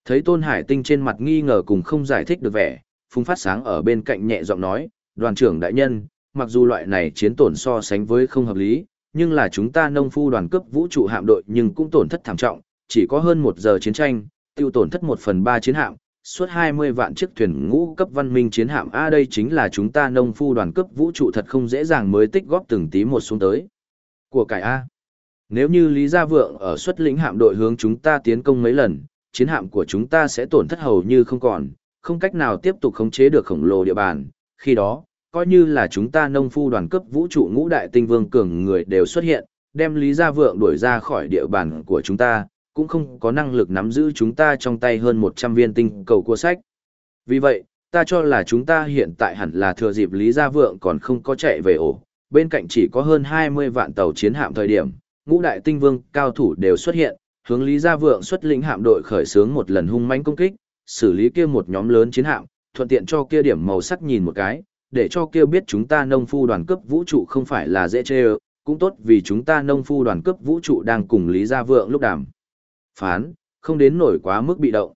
Thấy Tôn Hải Tinh trên mặt nghi ngờ cùng không giải thích được vẻ, Phùng Phát Sáng ở bên cạnh nhẹ giọng nói, đoàn trưởng đại nhân, mặc dù loại này chiến tổn so sánh với không hợp lý, nhưng là chúng ta nông phu đoàn cấp vũ trụ hạm đội nhưng cũng tổn thất thảm trọng, chỉ có hơn một giờ chiến tranh, tiêu tổn thất một phần ba chiến hạm, suốt 20 vạn chiếc thuyền ngũ cấp văn minh chiến hạm A đây chính là chúng ta nông phu đoàn cấp vũ trụ thật không dễ dàng mới tích góp từng tí một xuống tới. Của cải A. Nếu như Lý Gia Vượng ở xuất lĩnh hạm đội hướng chúng ta tiến công mấy lần, chiến hạm của chúng ta sẽ tổn thất hầu như không còn, không cách nào tiếp tục khống chế được khổng lồ địa bàn. Khi đó, coi như là chúng ta nông phu đoàn cấp vũ trụ ngũ đại tinh vương cường người đều xuất hiện, đem Lý Gia Vượng đuổi ra khỏi địa bàn của chúng ta, cũng không có năng lực nắm giữ chúng ta trong tay hơn 100 viên tinh cầu cua sách. Vì vậy, ta cho là chúng ta hiện tại hẳn là thừa dịp Lý Gia Vượng còn không có chạy về ổ, bên cạnh chỉ có hơn 20 vạn tàu chiến hạm thời điểm, ngũ đại tinh vương cao thủ đều xuất hiện, hướng Lý Gia Vượng xuất lĩnh hạm đội khởi xướng một lần hung mãnh công kích, xử lý kia một nhóm lớn chiến hạm, thuận tiện cho kia điểm màu sắc nhìn một cái, để cho kia biết chúng ta nông phu đoàn cấp vũ trụ không phải là dễ chơi, cũng tốt vì chúng ta nông phu đoàn cấp vũ trụ đang cùng Lý Gia Vượng lúc đàm. Phán, không đến nổi quá mức bị động.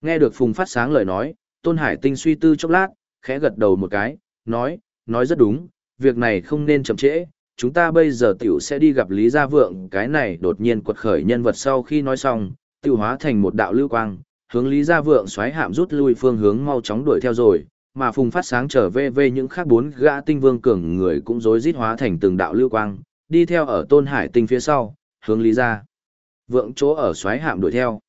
Nghe được Phùng phát sáng lời nói, Tôn Hải Tinh suy tư chốc lát, khẽ gật đầu một cái, nói, nói rất đúng, việc này không nên chậm trễ, chúng ta bây giờ tiểu sẽ đi gặp Lý Gia Vượng, cái này đột nhiên quật khởi nhân vật sau khi nói xong, tiểu hóa thành một đạo lưu quang, hướng Lý Gia Vượng xoáy hạm rút lui phương hướng mau chóng đuổi theo rồi, mà Phùng phát sáng trở về về những khác bốn gã tinh vương cường người cũng rối rít hóa thành từng đạo lưu quang, đi theo ở Tôn Hải Tinh phía sau, hướng Lý Gia Vượng chỗ ở xoáy hạm đuổi theo.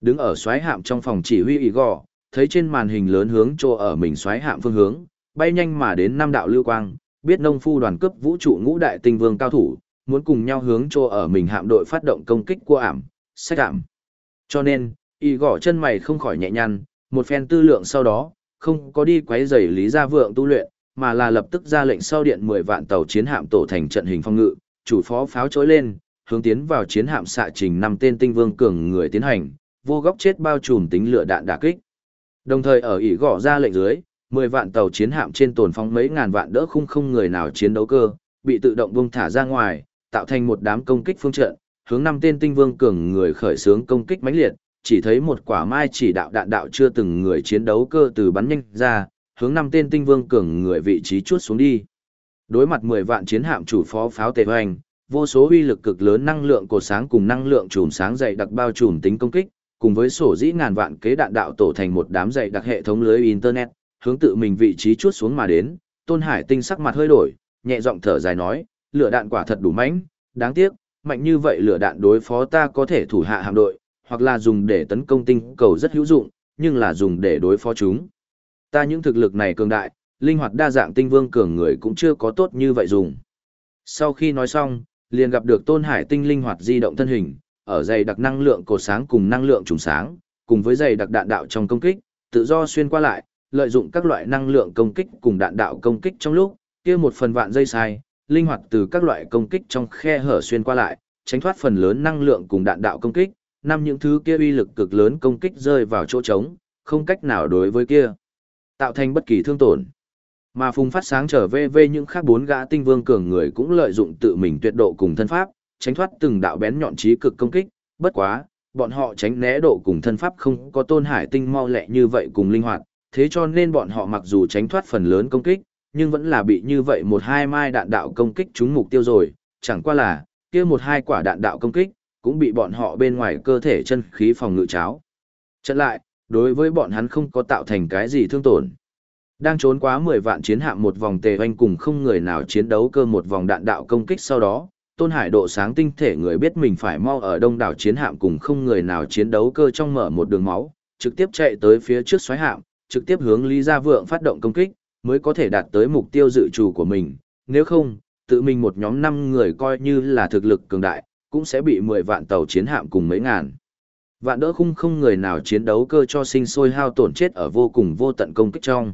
Đứng ở xoáy hạm trong phòng chỉ huy ý gò, thấy trên màn hình lớn hướng chỗ ở mình xoáy hạm phương hướng, bay nhanh mà đến năm đạo lưu quang, biết nông phu đoàn cấp vũ trụ ngũ đại tinh vương cao thủ, muốn cùng nhau hướng chỗ ở mình hạm đội phát động công kích của ảm, sách ảm. Cho nên, y gõ chân mày không khỏi nhẹ nhăn, một phen tư lượng sau đó, không có đi quấy rầy lý gia vượng tu luyện, mà là lập tức ra lệnh sau điện 10 vạn tàu chiến hạm tổ thành trận hình phong ngự, chủ phó pháo chối lên, hướng tiến vào chiến hạm xạ trình năm tên tinh vương cường người tiến hành, vô góc chết bao trùm tính lửa đạn đả kích. Đồng thời ở ỉ gõ ra lệnh dưới, 10 vạn tàu chiến hạm trên tồn phong mấy ngàn vạn đỡ khung không người nào chiến đấu cơ, bị tự động bung thả ra ngoài, tạo thành một đám công kích phương trận, hướng năm tên tinh vương cường người khởi xướng công kích mãnh liệt, chỉ thấy một quả mai chỉ đạo đạn đạo chưa từng người chiến đấu cơ từ bắn nhanh ra, hướng năm tên tinh vương cường người vị trí chuốt xuống đi. Đối mặt 10 vạn chiến hạm chủ phó pháo tề hoành, vô số uy lực cực lớn năng lượng cột sáng cùng năng lượng chùm sáng dày đặc bao trùm tính công kích, cùng với sổ dĩ ngàn vạn kế đạn đạo tổ thành một đám dày đặc hệ thống lưới internet, hướng tự mình vị trí chuốt xuống mà đến. Tôn Hải Tinh sắc mặt hơi đổi, nhẹ giọng thở dài nói, lửa đạn quả thật đủ mạnh, đáng tiếc, mạnh như vậy lửa đạn đối phó ta có thể thủ hạ hạm đội, hoặc là dùng để tấn công tinh cầu rất hữu dụng, nhưng là dùng để đối phó chúng. Ta những thực lực này cường đại, linh hoạt đa dạng tinh vương cường người cũng chưa có tốt như vậy dùng. Sau khi nói xong, liền gặp được Tôn Hải tinh linh hoạt di động thân hình, ở dày đặc năng lượng cột sáng cùng năng lượng trùng sáng, cùng với dày đặc đạn đạo trong công kích, tự do xuyên qua lại, lợi dụng các loại năng lượng công kích cùng đạn đạo công kích trong lúc, kia một phần vạn dây sai, linh hoạt từ các loại công kích trong khe hở xuyên qua lại, tránh thoát phần lớn năng lượng cùng đạn đạo công kích, năm những thứ kia uy lực cực lớn công kích rơi vào chỗ trống, không cách nào đối với kia tạo thành bất kỳ thương tổn. Mà Phùng phát sáng trở về về những khác bốn gã tinh vương cường người cũng lợi dụng tự mình tuyệt độ cùng thân pháp, tránh thoát từng đạo bén nhọn trí cực công kích, bất quá, bọn họ tránh né độ cùng thân pháp không có tôn hải tinh mau lẹ như vậy cùng linh hoạt, thế cho nên bọn họ mặc dù tránh thoát phần lớn công kích, nhưng vẫn là bị như vậy một hai mai đạn đạo công kích trúng mục tiêu rồi, chẳng qua là, kia một hai quả đạn đạo công kích, cũng bị bọn họ bên ngoài cơ thể chân khí phòng ngự cháo. Trận lại, đối với bọn hắn không có tạo thành cái gì thương tổn. Đang trốn quá 10 vạn chiến hạm một vòng tề hoanh cùng không người nào chiến đấu cơ một vòng đạn đạo công kích sau đó, Tôn Hải độ sáng tinh thể người biết mình phải mau ở đông đảo chiến hạm cùng không người nào chiến đấu cơ trong mở một đường máu, trực tiếp chạy tới phía trước xoáy hạm, trực tiếp hướng Lý Gia Vượng phát động công kích, mới có thể đạt tới mục tiêu dự trù của mình, nếu không, tự mình một nhóm 5 người coi như là thực lực cường đại, cũng sẽ bị 10 vạn tàu chiến hạm cùng mấy ngàn. Vạn đỡ khung không người nào chiến đấu cơ cho sinh sôi hao tổn chết ở vô cùng vô tận công kích trong.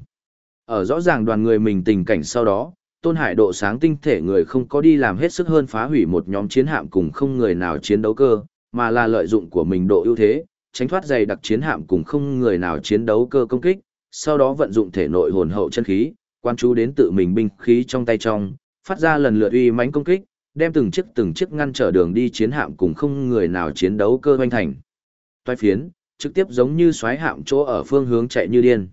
Ở rõ ràng đoàn người mình tình cảnh sau đó, Tôn Hải độ sáng tinh thể người không có đi làm hết sức hơn phá hủy một nhóm chiến hạm cùng không người nào chiến đấu cơ, mà là lợi dụng của mình độ ưu thế, tránh thoát dày đặc chiến hạm cùng không người nào chiến đấu cơ công kích, sau đó vận dụng thể nội hồn hậu chân khí, quan chú đến tự mình binh khí trong tay trong, phát ra lần lượt uy mãnh công kích, đem từng chiếc từng chiếc ngăn trở đường đi chiến hạm cùng không người nào chiến đấu cơ hoành thành. Toái phiến, trực tiếp giống như xoáy hạm chỗ ở phương hướng chạy như điên.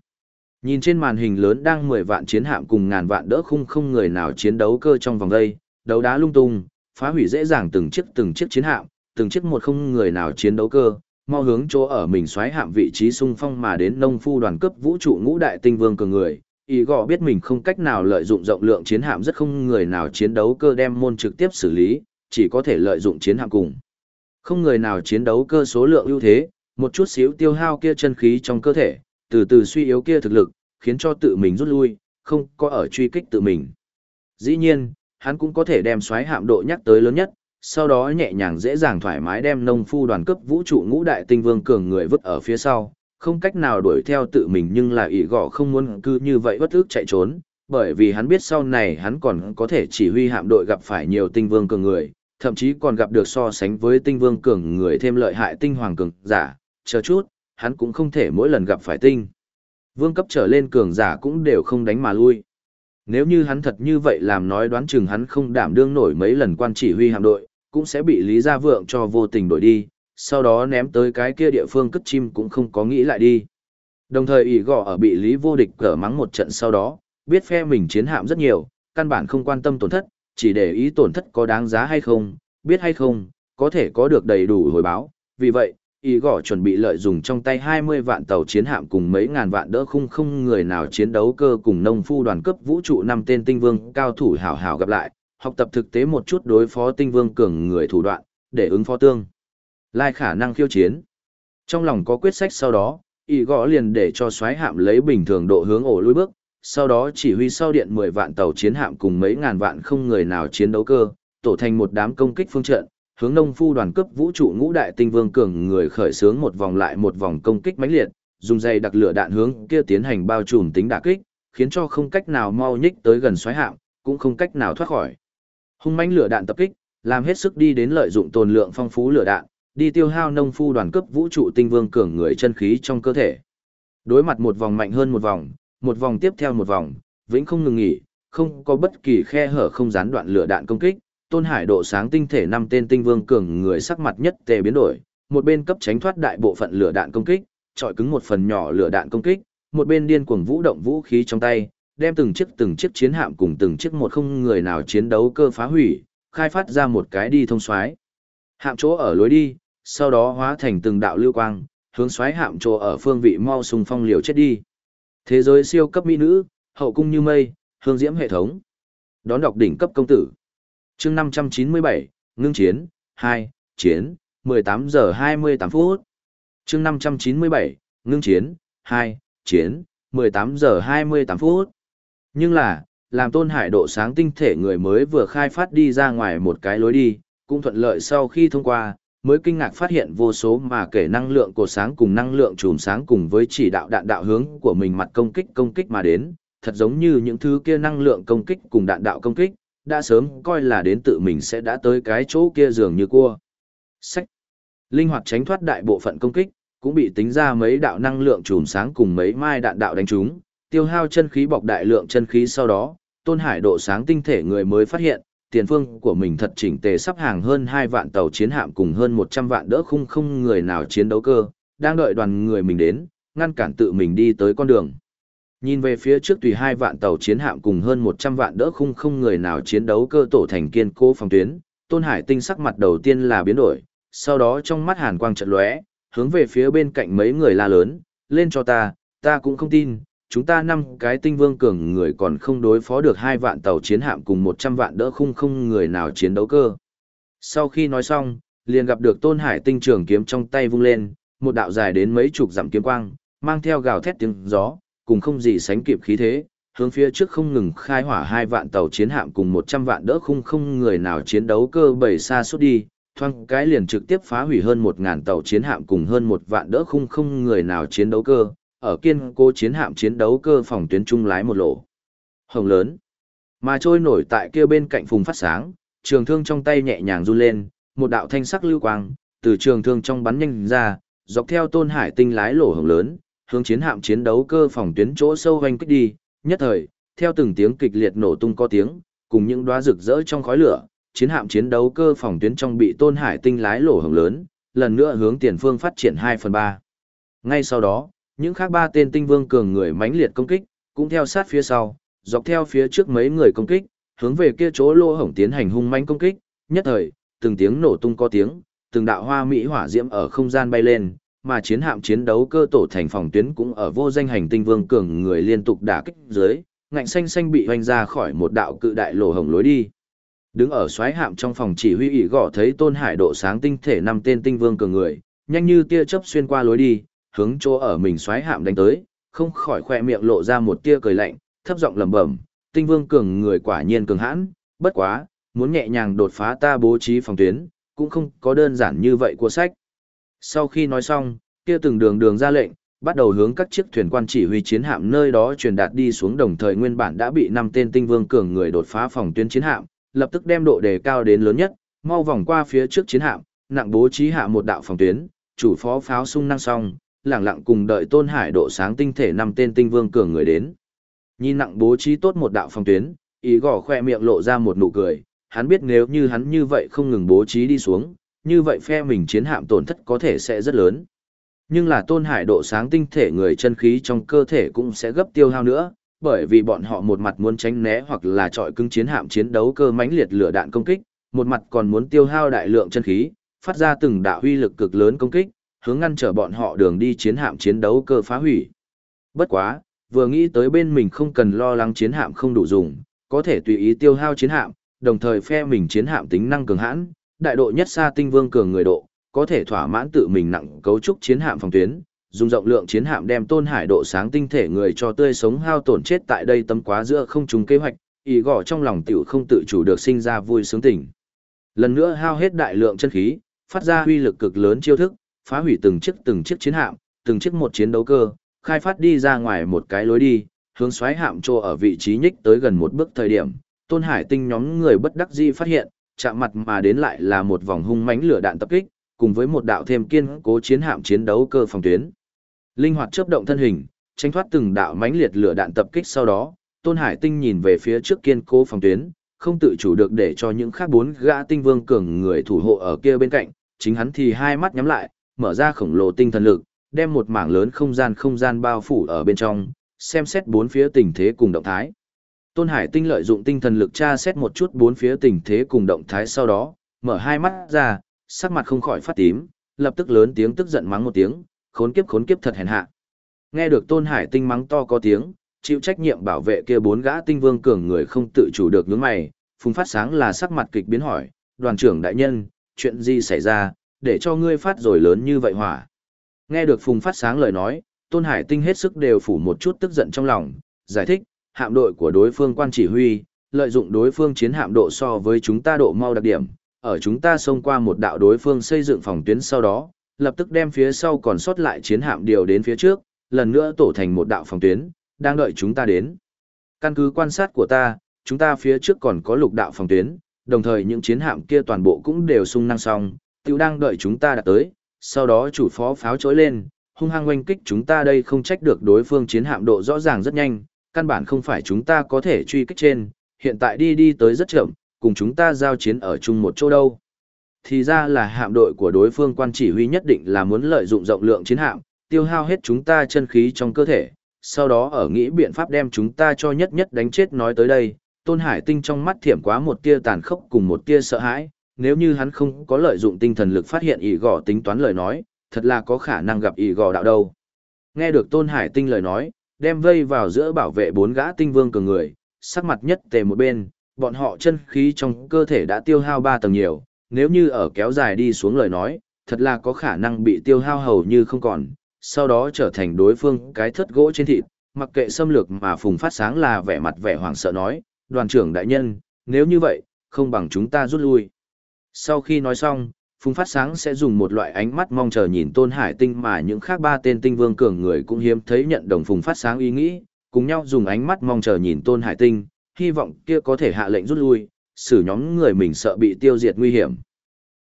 Nhìn trên màn hình lớn đang 10 vạn chiến hạm cùng ngàn vạn đỡ khung không người nào chiến đấu cơ trong vòng đây, đấu đá lung tung, phá hủy dễ dàng từng chiếc từng chiếc chiến hạm, từng chiếc một không người nào chiến đấu cơ, mau hướng chỗ ở mình xoáy hạm vị trí xung phong mà đến nông phu đoàn cấp vũ trụ ngũ đại tinh vương cường người. Ý gò biết mình không cách nào lợi dụng rộng lượng chiến hạm rất không người nào chiến đấu cơ đem môn trực tiếp xử lý, chỉ có thể lợi dụng chiến hạm cùng. Không người nào chiến đấu cơ số lượng ưu thế, một chút xíu tiêu hao kia chân khí trong cơ thể, từ từ suy yếu kia thực lực, khiến cho tự mình rút lui, không có ở truy kích tự mình. Dĩ nhiên, hắn cũng có thể đem xoáy hạm độ nhắc tới lớn nhất, sau đó nhẹ nhàng dễ dàng thoải mái đem nông phu đoàn cấp vũ trụ ngũ đại tinh vương cường người vứt ở phía sau, không cách nào đuổi theo tự mình nhưng là ỷ gọ không muốn cứ như vậy bất ức chạy trốn, bởi vì hắn biết sau này hắn còn có thể chỉ huy hạm đội gặp phải nhiều tinh vương cường người, thậm chí còn gặp được so sánh với tinh vương cường người thêm lợi hại tinh hoàng cường giả, chờ chút, hắn cũng không thể mỗi lần gặp phải tinh. Vương cấp trở lên cường giả cũng đều không đánh mà lui. Nếu như hắn thật như vậy làm nói đoán chừng hắn không đảm đương nổi mấy lần quan chỉ huy hạm đội, cũng sẽ bị Lý Gia Vượng cho vô tình đổi đi, sau đó ném tới cái kia địa phương cất chim cũng không có nghĩ lại đi. Đồng thời ỷ gò ở bị Lý vô địch cỡ mắng một trận sau đó, biết phe mình chiến hạm rất nhiều, căn bản không quan tâm tổn thất, chỉ để ý tổn thất có đáng giá hay không, biết hay không, có thể có được đầy đủ hồi báo. Vì vậy, ý gõ chuẩn bị lợi dụng trong tay 20 vạn tàu chiến hạm cùng mấy ngàn vạn đỡ khung không người nào chiến đấu cơ cùng nông phu đoàn cấp vũ trụ năm tên tinh vương cao thủ hảo hảo gặp lại, học tập thực tế một chút đối phó tinh vương cường người thủ đoạn, để ứng phó tương. Lai khả năng khiêu chiến. Trong lòng có quyết sách sau đó, ý gõ liền để cho xoáy hạm lấy bình thường độ hướng ổ lui bước, sau đó chỉ huy sau điện 10 vạn tàu chiến hạm cùng mấy ngàn vạn không người nào chiến đấu cơ, tổ thành một đám công kích phương trận, hướng nông phu đoàn cấp vũ trụ ngũ đại tinh vương cường người khởi xướng một vòng lại một vòng công kích mãnh liệt, dùng dây đặc lửa đạn hướng kia tiến hành bao trùm tính đả kích, khiến cho không cách nào mau nhích tới gần xoáy hạm, cũng không cách nào thoát khỏi. Hung mãnh lửa đạn tập kích, làm hết sức đi đến lợi dụng tồn lượng phong phú lửa đạn, đi tiêu hao nông phu đoàn cấp vũ trụ tinh vương cường người chân khí trong cơ thể. Đối mặt một vòng mạnh hơn một vòng, một vòng tiếp theo một vòng, vĩnh không ngừng nghỉ, không có bất kỳ khe hở không gián đoạn lửa đạn công kích, tôn hải độ sáng tinh thể năm tên tinh vương cường người sắc mặt nhất tề biến đổi, một bên cấp tránh thoát đại bộ phận lửa đạn công kích, trọi cứng một phần nhỏ lửa đạn công kích, một bên điên cuồng vũ động vũ khí trong tay, đem từng chiếc từng chiếc chiến hạm cùng từng chiếc một không người nào chiến đấu cơ phá hủy, khai phát ra một cái đi thông xoáy. Hạm chỗ ở lối đi, sau đó hóa thành từng đạo lưu quang, hướng xoáy hạm chỗ ở phương vị mau sùng phong liều chết đi. Thế giới siêu cấp mỹ nữ, hậu cung như mây, hương diễm hệ thống. Đón đọc đỉnh cấp công tử chương 597, ngưng chiến, 2, chiến, 18 giờ 28 phút. chương 597, ngưng chiến, 2, chiến, 18 giờ 28 phút. Nhưng là, làm tôn hải độ sáng tinh thể người mới vừa khai phát đi ra ngoài một cái lối đi, cũng thuận lợi sau khi thông qua, mới kinh ngạc phát hiện vô số mà kể năng lượng cột sáng cùng năng lượng chùm sáng cùng với chỉ đạo đạn đạo hướng của mình mặt công kích công kích mà đến, thật giống như những thứ kia năng lượng công kích cùng đạn đạo công kích, đã sớm coi là đến tự mình sẽ đã tới cái chỗ kia dường như cua. Sách. Linh hoạt tránh thoát đại bộ phận công kích, cũng bị tính ra mấy đạo năng lượng chùm sáng cùng mấy mai đạn đạo đánh trúng, tiêu hao chân khí bọc đại lượng chân khí sau đó, tôn hải độ sáng tinh thể người mới phát hiện, tiền phương của mình thật chỉnh tề sắp hàng hơn 2 vạn tàu chiến hạm cùng hơn 100 vạn đỡ khung không người nào chiến đấu cơ, đang đợi đoàn người mình đến, ngăn cản tự mình đi tới con đường. Nhìn về phía trước tùy hai vạn tàu chiến hạm cùng hơn 100 vạn đỡ khung không người nào chiến đấu cơ tổ thành kiên cố phòng tuyến, Tôn Hải Tinh sắc mặt đầu tiên là biến đổi, sau đó trong mắt hàn quang chợt lóe, hướng về phía bên cạnh mấy người la lớn, lên cho ta, ta cũng không tin, chúng ta năm cái tinh vương cường người còn không đối phó được hai vạn tàu chiến hạm cùng một trăm vạn đỡ khung không người nào chiến đấu cơ. Sau khi nói xong, liền gặp được Tôn Hải tinh trường kiếm trong tay vung lên, một đạo dài đến mấy chục dặm kiếm quang, mang theo gào thét tiếng gió, cùng không gì sánh kịp khí thế, hướng phía trước không ngừng khai hỏa hai vạn tàu chiến hạm cùng một trăm vạn đỡ khung không người nào chiến đấu cơ bảy xa suốt đi, thoang cái liền trực tiếp phá hủy hơn một ngàn tàu chiến hạm cùng hơn một vạn đỡ khung không người nào chiến đấu cơ, ở kiên cố chiến hạm chiến đấu cơ phòng tuyến trung lái một lỗ. Hồng lớn, mà trôi nổi tại kia bên cạnh phùng phát sáng, trường thương trong tay nhẹ nhàng run lên, một đạo thanh sắc lưu quang, từ trường thương trong bắn nhanh ra, dọc theo tôn hải tinh lái lỗ hồng lớn, hướng chiến hạm chiến đấu cơ phòng tuyến chỗ sâu hoành kích đi, nhất thời, theo từng tiếng kịch liệt nổ tung có tiếng, cùng những đóa rực rỡ trong khói lửa, chiến hạm chiến đấu cơ phòng tuyến trong bị tôn hải tinh lái lỗ hồng lớn, lần nữa hướng tiền phương phát triển 2 phần 3. Ngay sau đó, những khác ba tên tinh vương cường người mãnh liệt công kích, cũng theo sát phía sau, dọc theo phía trước mấy người công kích, hướng về kia chỗ lỗ hổng tiến hành hung mãnh công kích, nhất thời, từng tiếng nổ tung có tiếng, từng đạo hoa mỹ hỏa diễm ở không gian bay lên, mà chiến hạm chiến đấu cơ tổ thành phòng tuyến cũng ở vô danh hành tinh vương cường người liên tục đả kích dưới, ngạnh xanh xanh bị hoành ra khỏi một đạo cự đại lỗ hổng lối đi. Đứng ở xoáy hạm trong phòng chỉ huy ỷ gõ thấy Tôn Hải độ sáng tinh thể năm tên tinh vương cường người, nhanh như tia chớp xuyên qua lối đi, hướng chỗ ở mình xoáy hạm đánh tới, không khỏi khoe miệng lộ ra một tia cười lạnh, thấp giọng lẩm bẩm, tinh vương cường người quả nhiên cường hãn, bất quá, muốn nhẹ nhàng đột phá ta bố trí phòng tuyến, cũng không có đơn giản như vậy của sách. Sau khi nói xong, kia từng đường đường ra lệnh, bắt đầu hướng các chiếc thuyền quan chỉ huy chiến hạm nơi đó truyền đạt đi xuống đồng thời nguyên bản đã bị năm tên tinh vương cường người đột phá phòng tuyến chiến hạm, lập tức đem độ đề cao đến lớn nhất, mau vòng qua phía trước chiến hạm, nặng bố trí hạ một đạo phòng tuyến, chủ phó pháo sung năng xong, lặng lặng cùng đợi Tôn Hải độ sáng tinh thể năm tên tinh vương cường người đến. Nhìn nặng bố trí tốt một đạo phòng tuyến, ý gò khoe miệng lộ ra một nụ cười, hắn biết nếu như hắn như vậy không ngừng bố trí đi xuống, như vậy phe mình chiến hạm tổn thất có thể sẽ rất lớn. Nhưng là tôn hải độ sáng tinh thể người chân khí trong cơ thể cũng sẽ gấp tiêu hao nữa, bởi vì bọn họ một mặt muốn tránh né hoặc là trọi cứng chiến hạm chiến đấu cơ mãnh liệt lửa đạn công kích, một mặt còn muốn tiêu hao đại lượng chân khí, phát ra từng đạo huy lực cực lớn công kích, hướng ngăn trở bọn họ đường đi chiến hạm chiến đấu cơ phá hủy. Bất quá, vừa nghĩ tới bên mình không cần lo lắng chiến hạm không đủ dùng, có thể tùy ý tiêu hao chiến hạm, đồng thời phe mình chiến hạm tính năng cường hãn, đại độ nhất xa tinh vương cường người độ, có thể thỏa mãn tự mình nặng cấu trúc chiến hạm phòng tuyến, dùng rộng lượng chiến hạm đem tôn hải độ sáng tinh thể người cho tươi sống hao tổn chết tại đây tâm quá giữa không trùng kế hoạch, ý gõ trong lòng tiểu không tự chủ được sinh ra vui sướng tỉnh. Lần nữa hao hết đại lượng chân khí, phát ra huy lực cực lớn chiêu thức, phá hủy từng chiếc từng chiếc chiến hạm, từng chiếc một chiến đấu cơ, khai phát đi ra ngoài một cái lối đi, hướng xoáy hạm trô ở vị trí nhích tới gần một bước thời điểm, Tôn Hải Tinh nhóm người bất đắc dĩ phát hiện, chạm mặt mà đến lại là một vòng hung mãnh lửa đạn tập kích, cùng với một đạo thêm kiên cố chiến hạm chiến đấu cơ phòng tuyến. Linh hoạt chớp động thân hình, tránh thoát từng đạo mãnh liệt lửa đạn tập kích sau đó, Tôn Hải Tinh nhìn về phía trước kiên cố phòng tuyến, không tự chủ được để cho những khác bốn gã tinh vương cường người thủ hộ ở kia bên cạnh, chính hắn thì hai mắt nhắm lại, mở ra khổng lồ tinh thần lực, đem một mảng lớn không gian không gian bao phủ ở bên trong, xem xét bốn phía tình thế cùng động thái. Tôn Hải Tinh lợi dụng tinh thần lực tra xét một chút bốn phía tình thế cùng động thái sau đó, mở hai mắt ra, sắc mặt không khỏi phát tím, lập tức lớn tiếng tức giận mắng một tiếng, khốn kiếp khốn kiếp thật hèn hạ. Nghe được Tôn Hải Tinh mắng to có tiếng, chịu trách nhiệm bảo vệ kia bốn gã tinh vương cường người không tự chủ được nhướng mày, Phùng Phát Sáng là sắc mặt kịch biến hỏi, đoàn trưởng đại nhân, chuyện gì xảy ra, để cho ngươi phát rồi lớn như vậy hỏa. Nghe được Phùng Phát Sáng lời nói, Tôn Hải Tinh hết sức đều phủ một chút tức giận trong lòng, giải thích, hạm đội của đối phương quan chỉ huy, lợi dụng đối phương chiến hạm độ so với chúng ta độ mau đặc điểm, ở chúng ta xông qua một đạo đối phương xây dựng phòng tuyến sau đó, lập tức đem phía sau còn sót lại chiến hạm điều đến phía trước, lần nữa tổ thành một đạo phòng tuyến, đang đợi chúng ta đến. Căn cứ quan sát của ta, chúng ta phía trước còn có lục đạo phòng tuyến, đồng thời những chiến hạm kia toàn bộ cũng đều sung năng xong, tiêu đang đợi chúng ta đạt tới, sau đó chủ phó pháo trỗi lên, hung hăng oanh kích chúng ta đây không trách được đối phương chiến hạm độ rõ ràng rất nhanh, căn bản không phải chúng ta có thể truy kích trên, hiện tại đi đi tới rất chậm, cùng chúng ta giao chiến ở chung một chỗ đâu. Thì ra là hạm đội của đối phương quan chỉ huy nhất định là muốn lợi dụng rộng lượng chiến hạm, tiêu hao hết chúng ta chân khí trong cơ thể, sau đó ở nghĩ biện pháp đem chúng ta cho nhất nhất đánh chết nói tới đây, Tôn Hải Tinh trong mắt thiểm quá một tia tàn khốc cùng một tia sợ hãi, nếu như hắn không có lợi dụng tinh thần lực phát hiện ỷ gò tính toán lời nói, thật là có khả năng gặp ỷ gò đạo đâu. Nghe được Tôn Hải Tinh lời nói, đem vây vào giữa bảo vệ bốn gã tinh vương cường người, sắc mặt nhất tề một bên, bọn họ chân khí trong cơ thể đã tiêu hao ba tầng nhiều, nếu như ở kéo dài đi xuống lời nói, thật là có khả năng bị tiêu hao hầu như không còn, sau đó trở thành đối phương cái thất gỗ trên thịt, mặc kệ xâm lược mà phùng phát sáng là vẻ mặt vẻ hoảng sợ nói, đoàn trưởng đại nhân, nếu như vậy, không bằng chúng ta rút lui. Sau khi nói xong, Phùng Phát Sáng sẽ dùng một loại ánh mắt mong chờ nhìn Tôn Hải Tinh mà những khác ba tên tinh vương cường người cũng hiếm thấy nhận đồng Phùng Phát Sáng ý nghĩ, cùng nhau dùng ánh mắt mong chờ nhìn Tôn Hải Tinh, hy vọng kia có thể hạ lệnh rút lui, xử nhóm người mình sợ bị tiêu diệt nguy hiểm.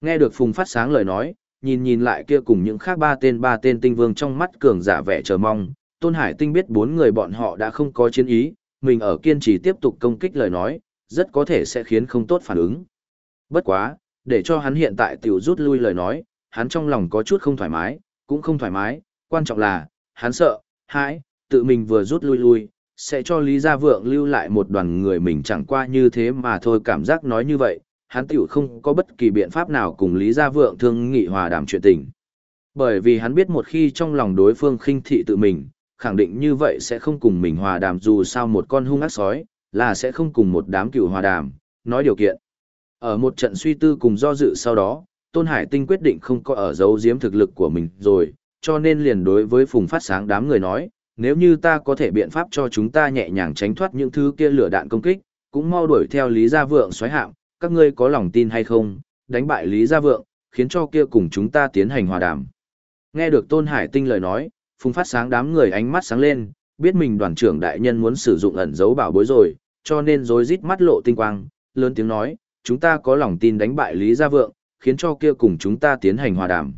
Nghe được Phùng Phát Sáng lời nói, nhìn nhìn lại kia cùng những khác ba tên ba tên tinh vương trong mắt cường giả vẻ chờ mong, Tôn Hải Tinh biết bốn người bọn họ đã không có chiến ý, mình ở kiên trì tiếp tục công kích lời nói, rất có thể sẽ khiến không tốt phản ứng. Bất quá, để cho hắn hiện tại tiểu rút lui lời nói, hắn trong lòng có chút không thoải mái, cũng không thoải mái, quan trọng là, hắn sợ, hãi, tự mình vừa rút lui lui, sẽ cho Lý Gia Vượng lưu lại một đoàn người mình chẳng qua như thế mà thôi cảm giác nói như vậy, hắn tiểu không có bất kỳ biện pháp nào cùng Lý Gia Vượng thương nghị hòa đàm chuyện tình. Bởi vì hắn biết một khi trong lòng đối phương khinh thị tự mình, khẳng định như vậy sẽ không cùng mình hòa đàm dù sao một con hung ác sói, là sẽ không cùng một đám cựu hòa đàm, nói điều kiện. Ở một trận suy tư cùng do dự sau đó, Tôn Hải Tinh quyết định không có ở giấu giếm thực lực của mình rồi, cho nên liền đối với Phùng Phát Sáng đám người nói, nếu như ta có thể biện pháp cho chúng ta nhẹ nhàng tránh thoát những thứ kia lửa đạn công kích, cũng mau đuổi theo Lý Gia Vượng xoáy hạm, các ngươi có lòng tin hay không, đánh bại Lý Gia Vượng, khiến cho kia cùng chúng ta tiến hành hòa đàm. Nghe được Tôn Hải Tinh lời nói, Phùng Phát Sáng đám người ánh mắt sáng lên, biết mình đoàn trưởng đại nhân muốn sử dụng ẩn dấu bảo bối rồi, cho nên rối rít mắt lộ tinh quang, lớn tiếng nói, chúng ta có lòng tin đánh bại Lý Gia Vượng, khiến cho kia cùng chúng ta tiến hành hòa đàm.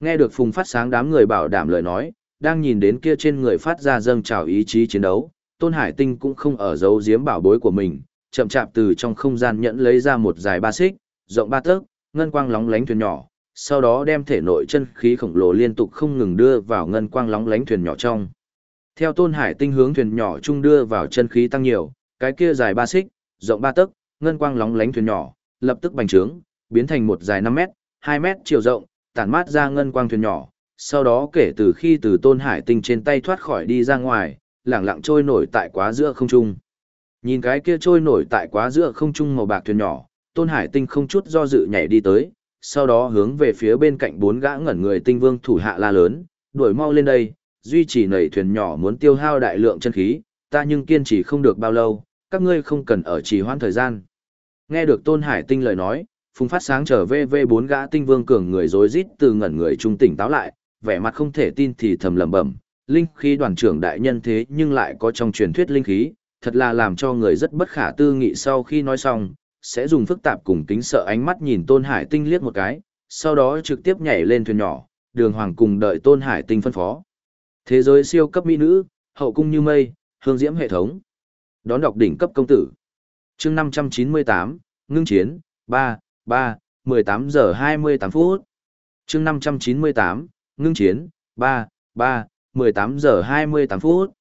Nghe được Phùng Phát Sáng đám người bảo đảm lời nói, đang nhìn đến kia trên người phát ra dâng trào ý chí chiến đấu, Tôn Hải Tinh cũng không ở giấu giếm bảo bối của mình, chậm chạp từ trong không gian nhẫn lấy ra một dài ba xích, rộng ba tấc, ngân quang lóng lánh thuyền nhỏ, sau đó đem thể nội chân khí khổng lồ liên tục không ngừng đưa vào ngân quang lóng lánh thuyền nhỏ trong. Theo Tôn Hải Tinh hướng thuyền nhỏ trung đưa vào chân khí tăng nhiều, cái kia dài ba xích, rộng ba tấc, ngân quang lóng lánh thuyền nhỏ, lập tức bành trướng, biến thành một dài 5 mét, 2 mét chiều rộng, tản mát ra ngân quang thuyền nhỏ. Sau đó kể từ khi từ Tôn Hải Tinh trên tay thoát khỏi đi ra ngoài, lẳng lặng trôi nổi tại quá giữa không trung. Nhìn cái kia trôi nổi tại quá giữa không trung màu bạc thuyền nhỏ, Tôn Hải Tinh không chút do dự nhảy đi tới, sau đó hướng về phía bên cạnh bốn gã ngẩn người tinh vương thủ hạ la lớn, đuổi mau lên đây, duy trì nảy thuyền nhỏ muốn tiêu hao đại lượng chân khí, ta nhưng kiên trì không được bao lâu, các ngươi không cần ở trì hoãn thời gian. Nghe được Tôn Hải Tinh lời nói, Phùng Phát Sáng trở về về bốn gã tinh vương cường người rối rít từ ngẩn người trung tỉnh táo lại, vẻ mặt không thể tin thì thầm lẩm bẩm, linh khí đoàn trưởng đại nhân thế nhưng lại có trong truyền thuyết linh khí, thật là làm cho người rất bất khả tư nghị sau khi nói xong, sẽ dùng phức tạp cùng kính sợ ánh mắt nhìn Tôn Hải Tinh liếc một cái, sau đó trực tiếp nhảy lên thuyền nhỏ, đường hoàng cùng đợi Tôn Hải Tinh phân phó. Thế giới siêu cấp mỹ nữ, hậu cung như mây, hương diễm hệ thống. Đón đọc đỉnh cấp công tử. chương 598, ngưng chiến, 3, 3, 18 giờ 28 phút. chương 598, ngưng chiến, 3, 3, 18 giờ 28 phút.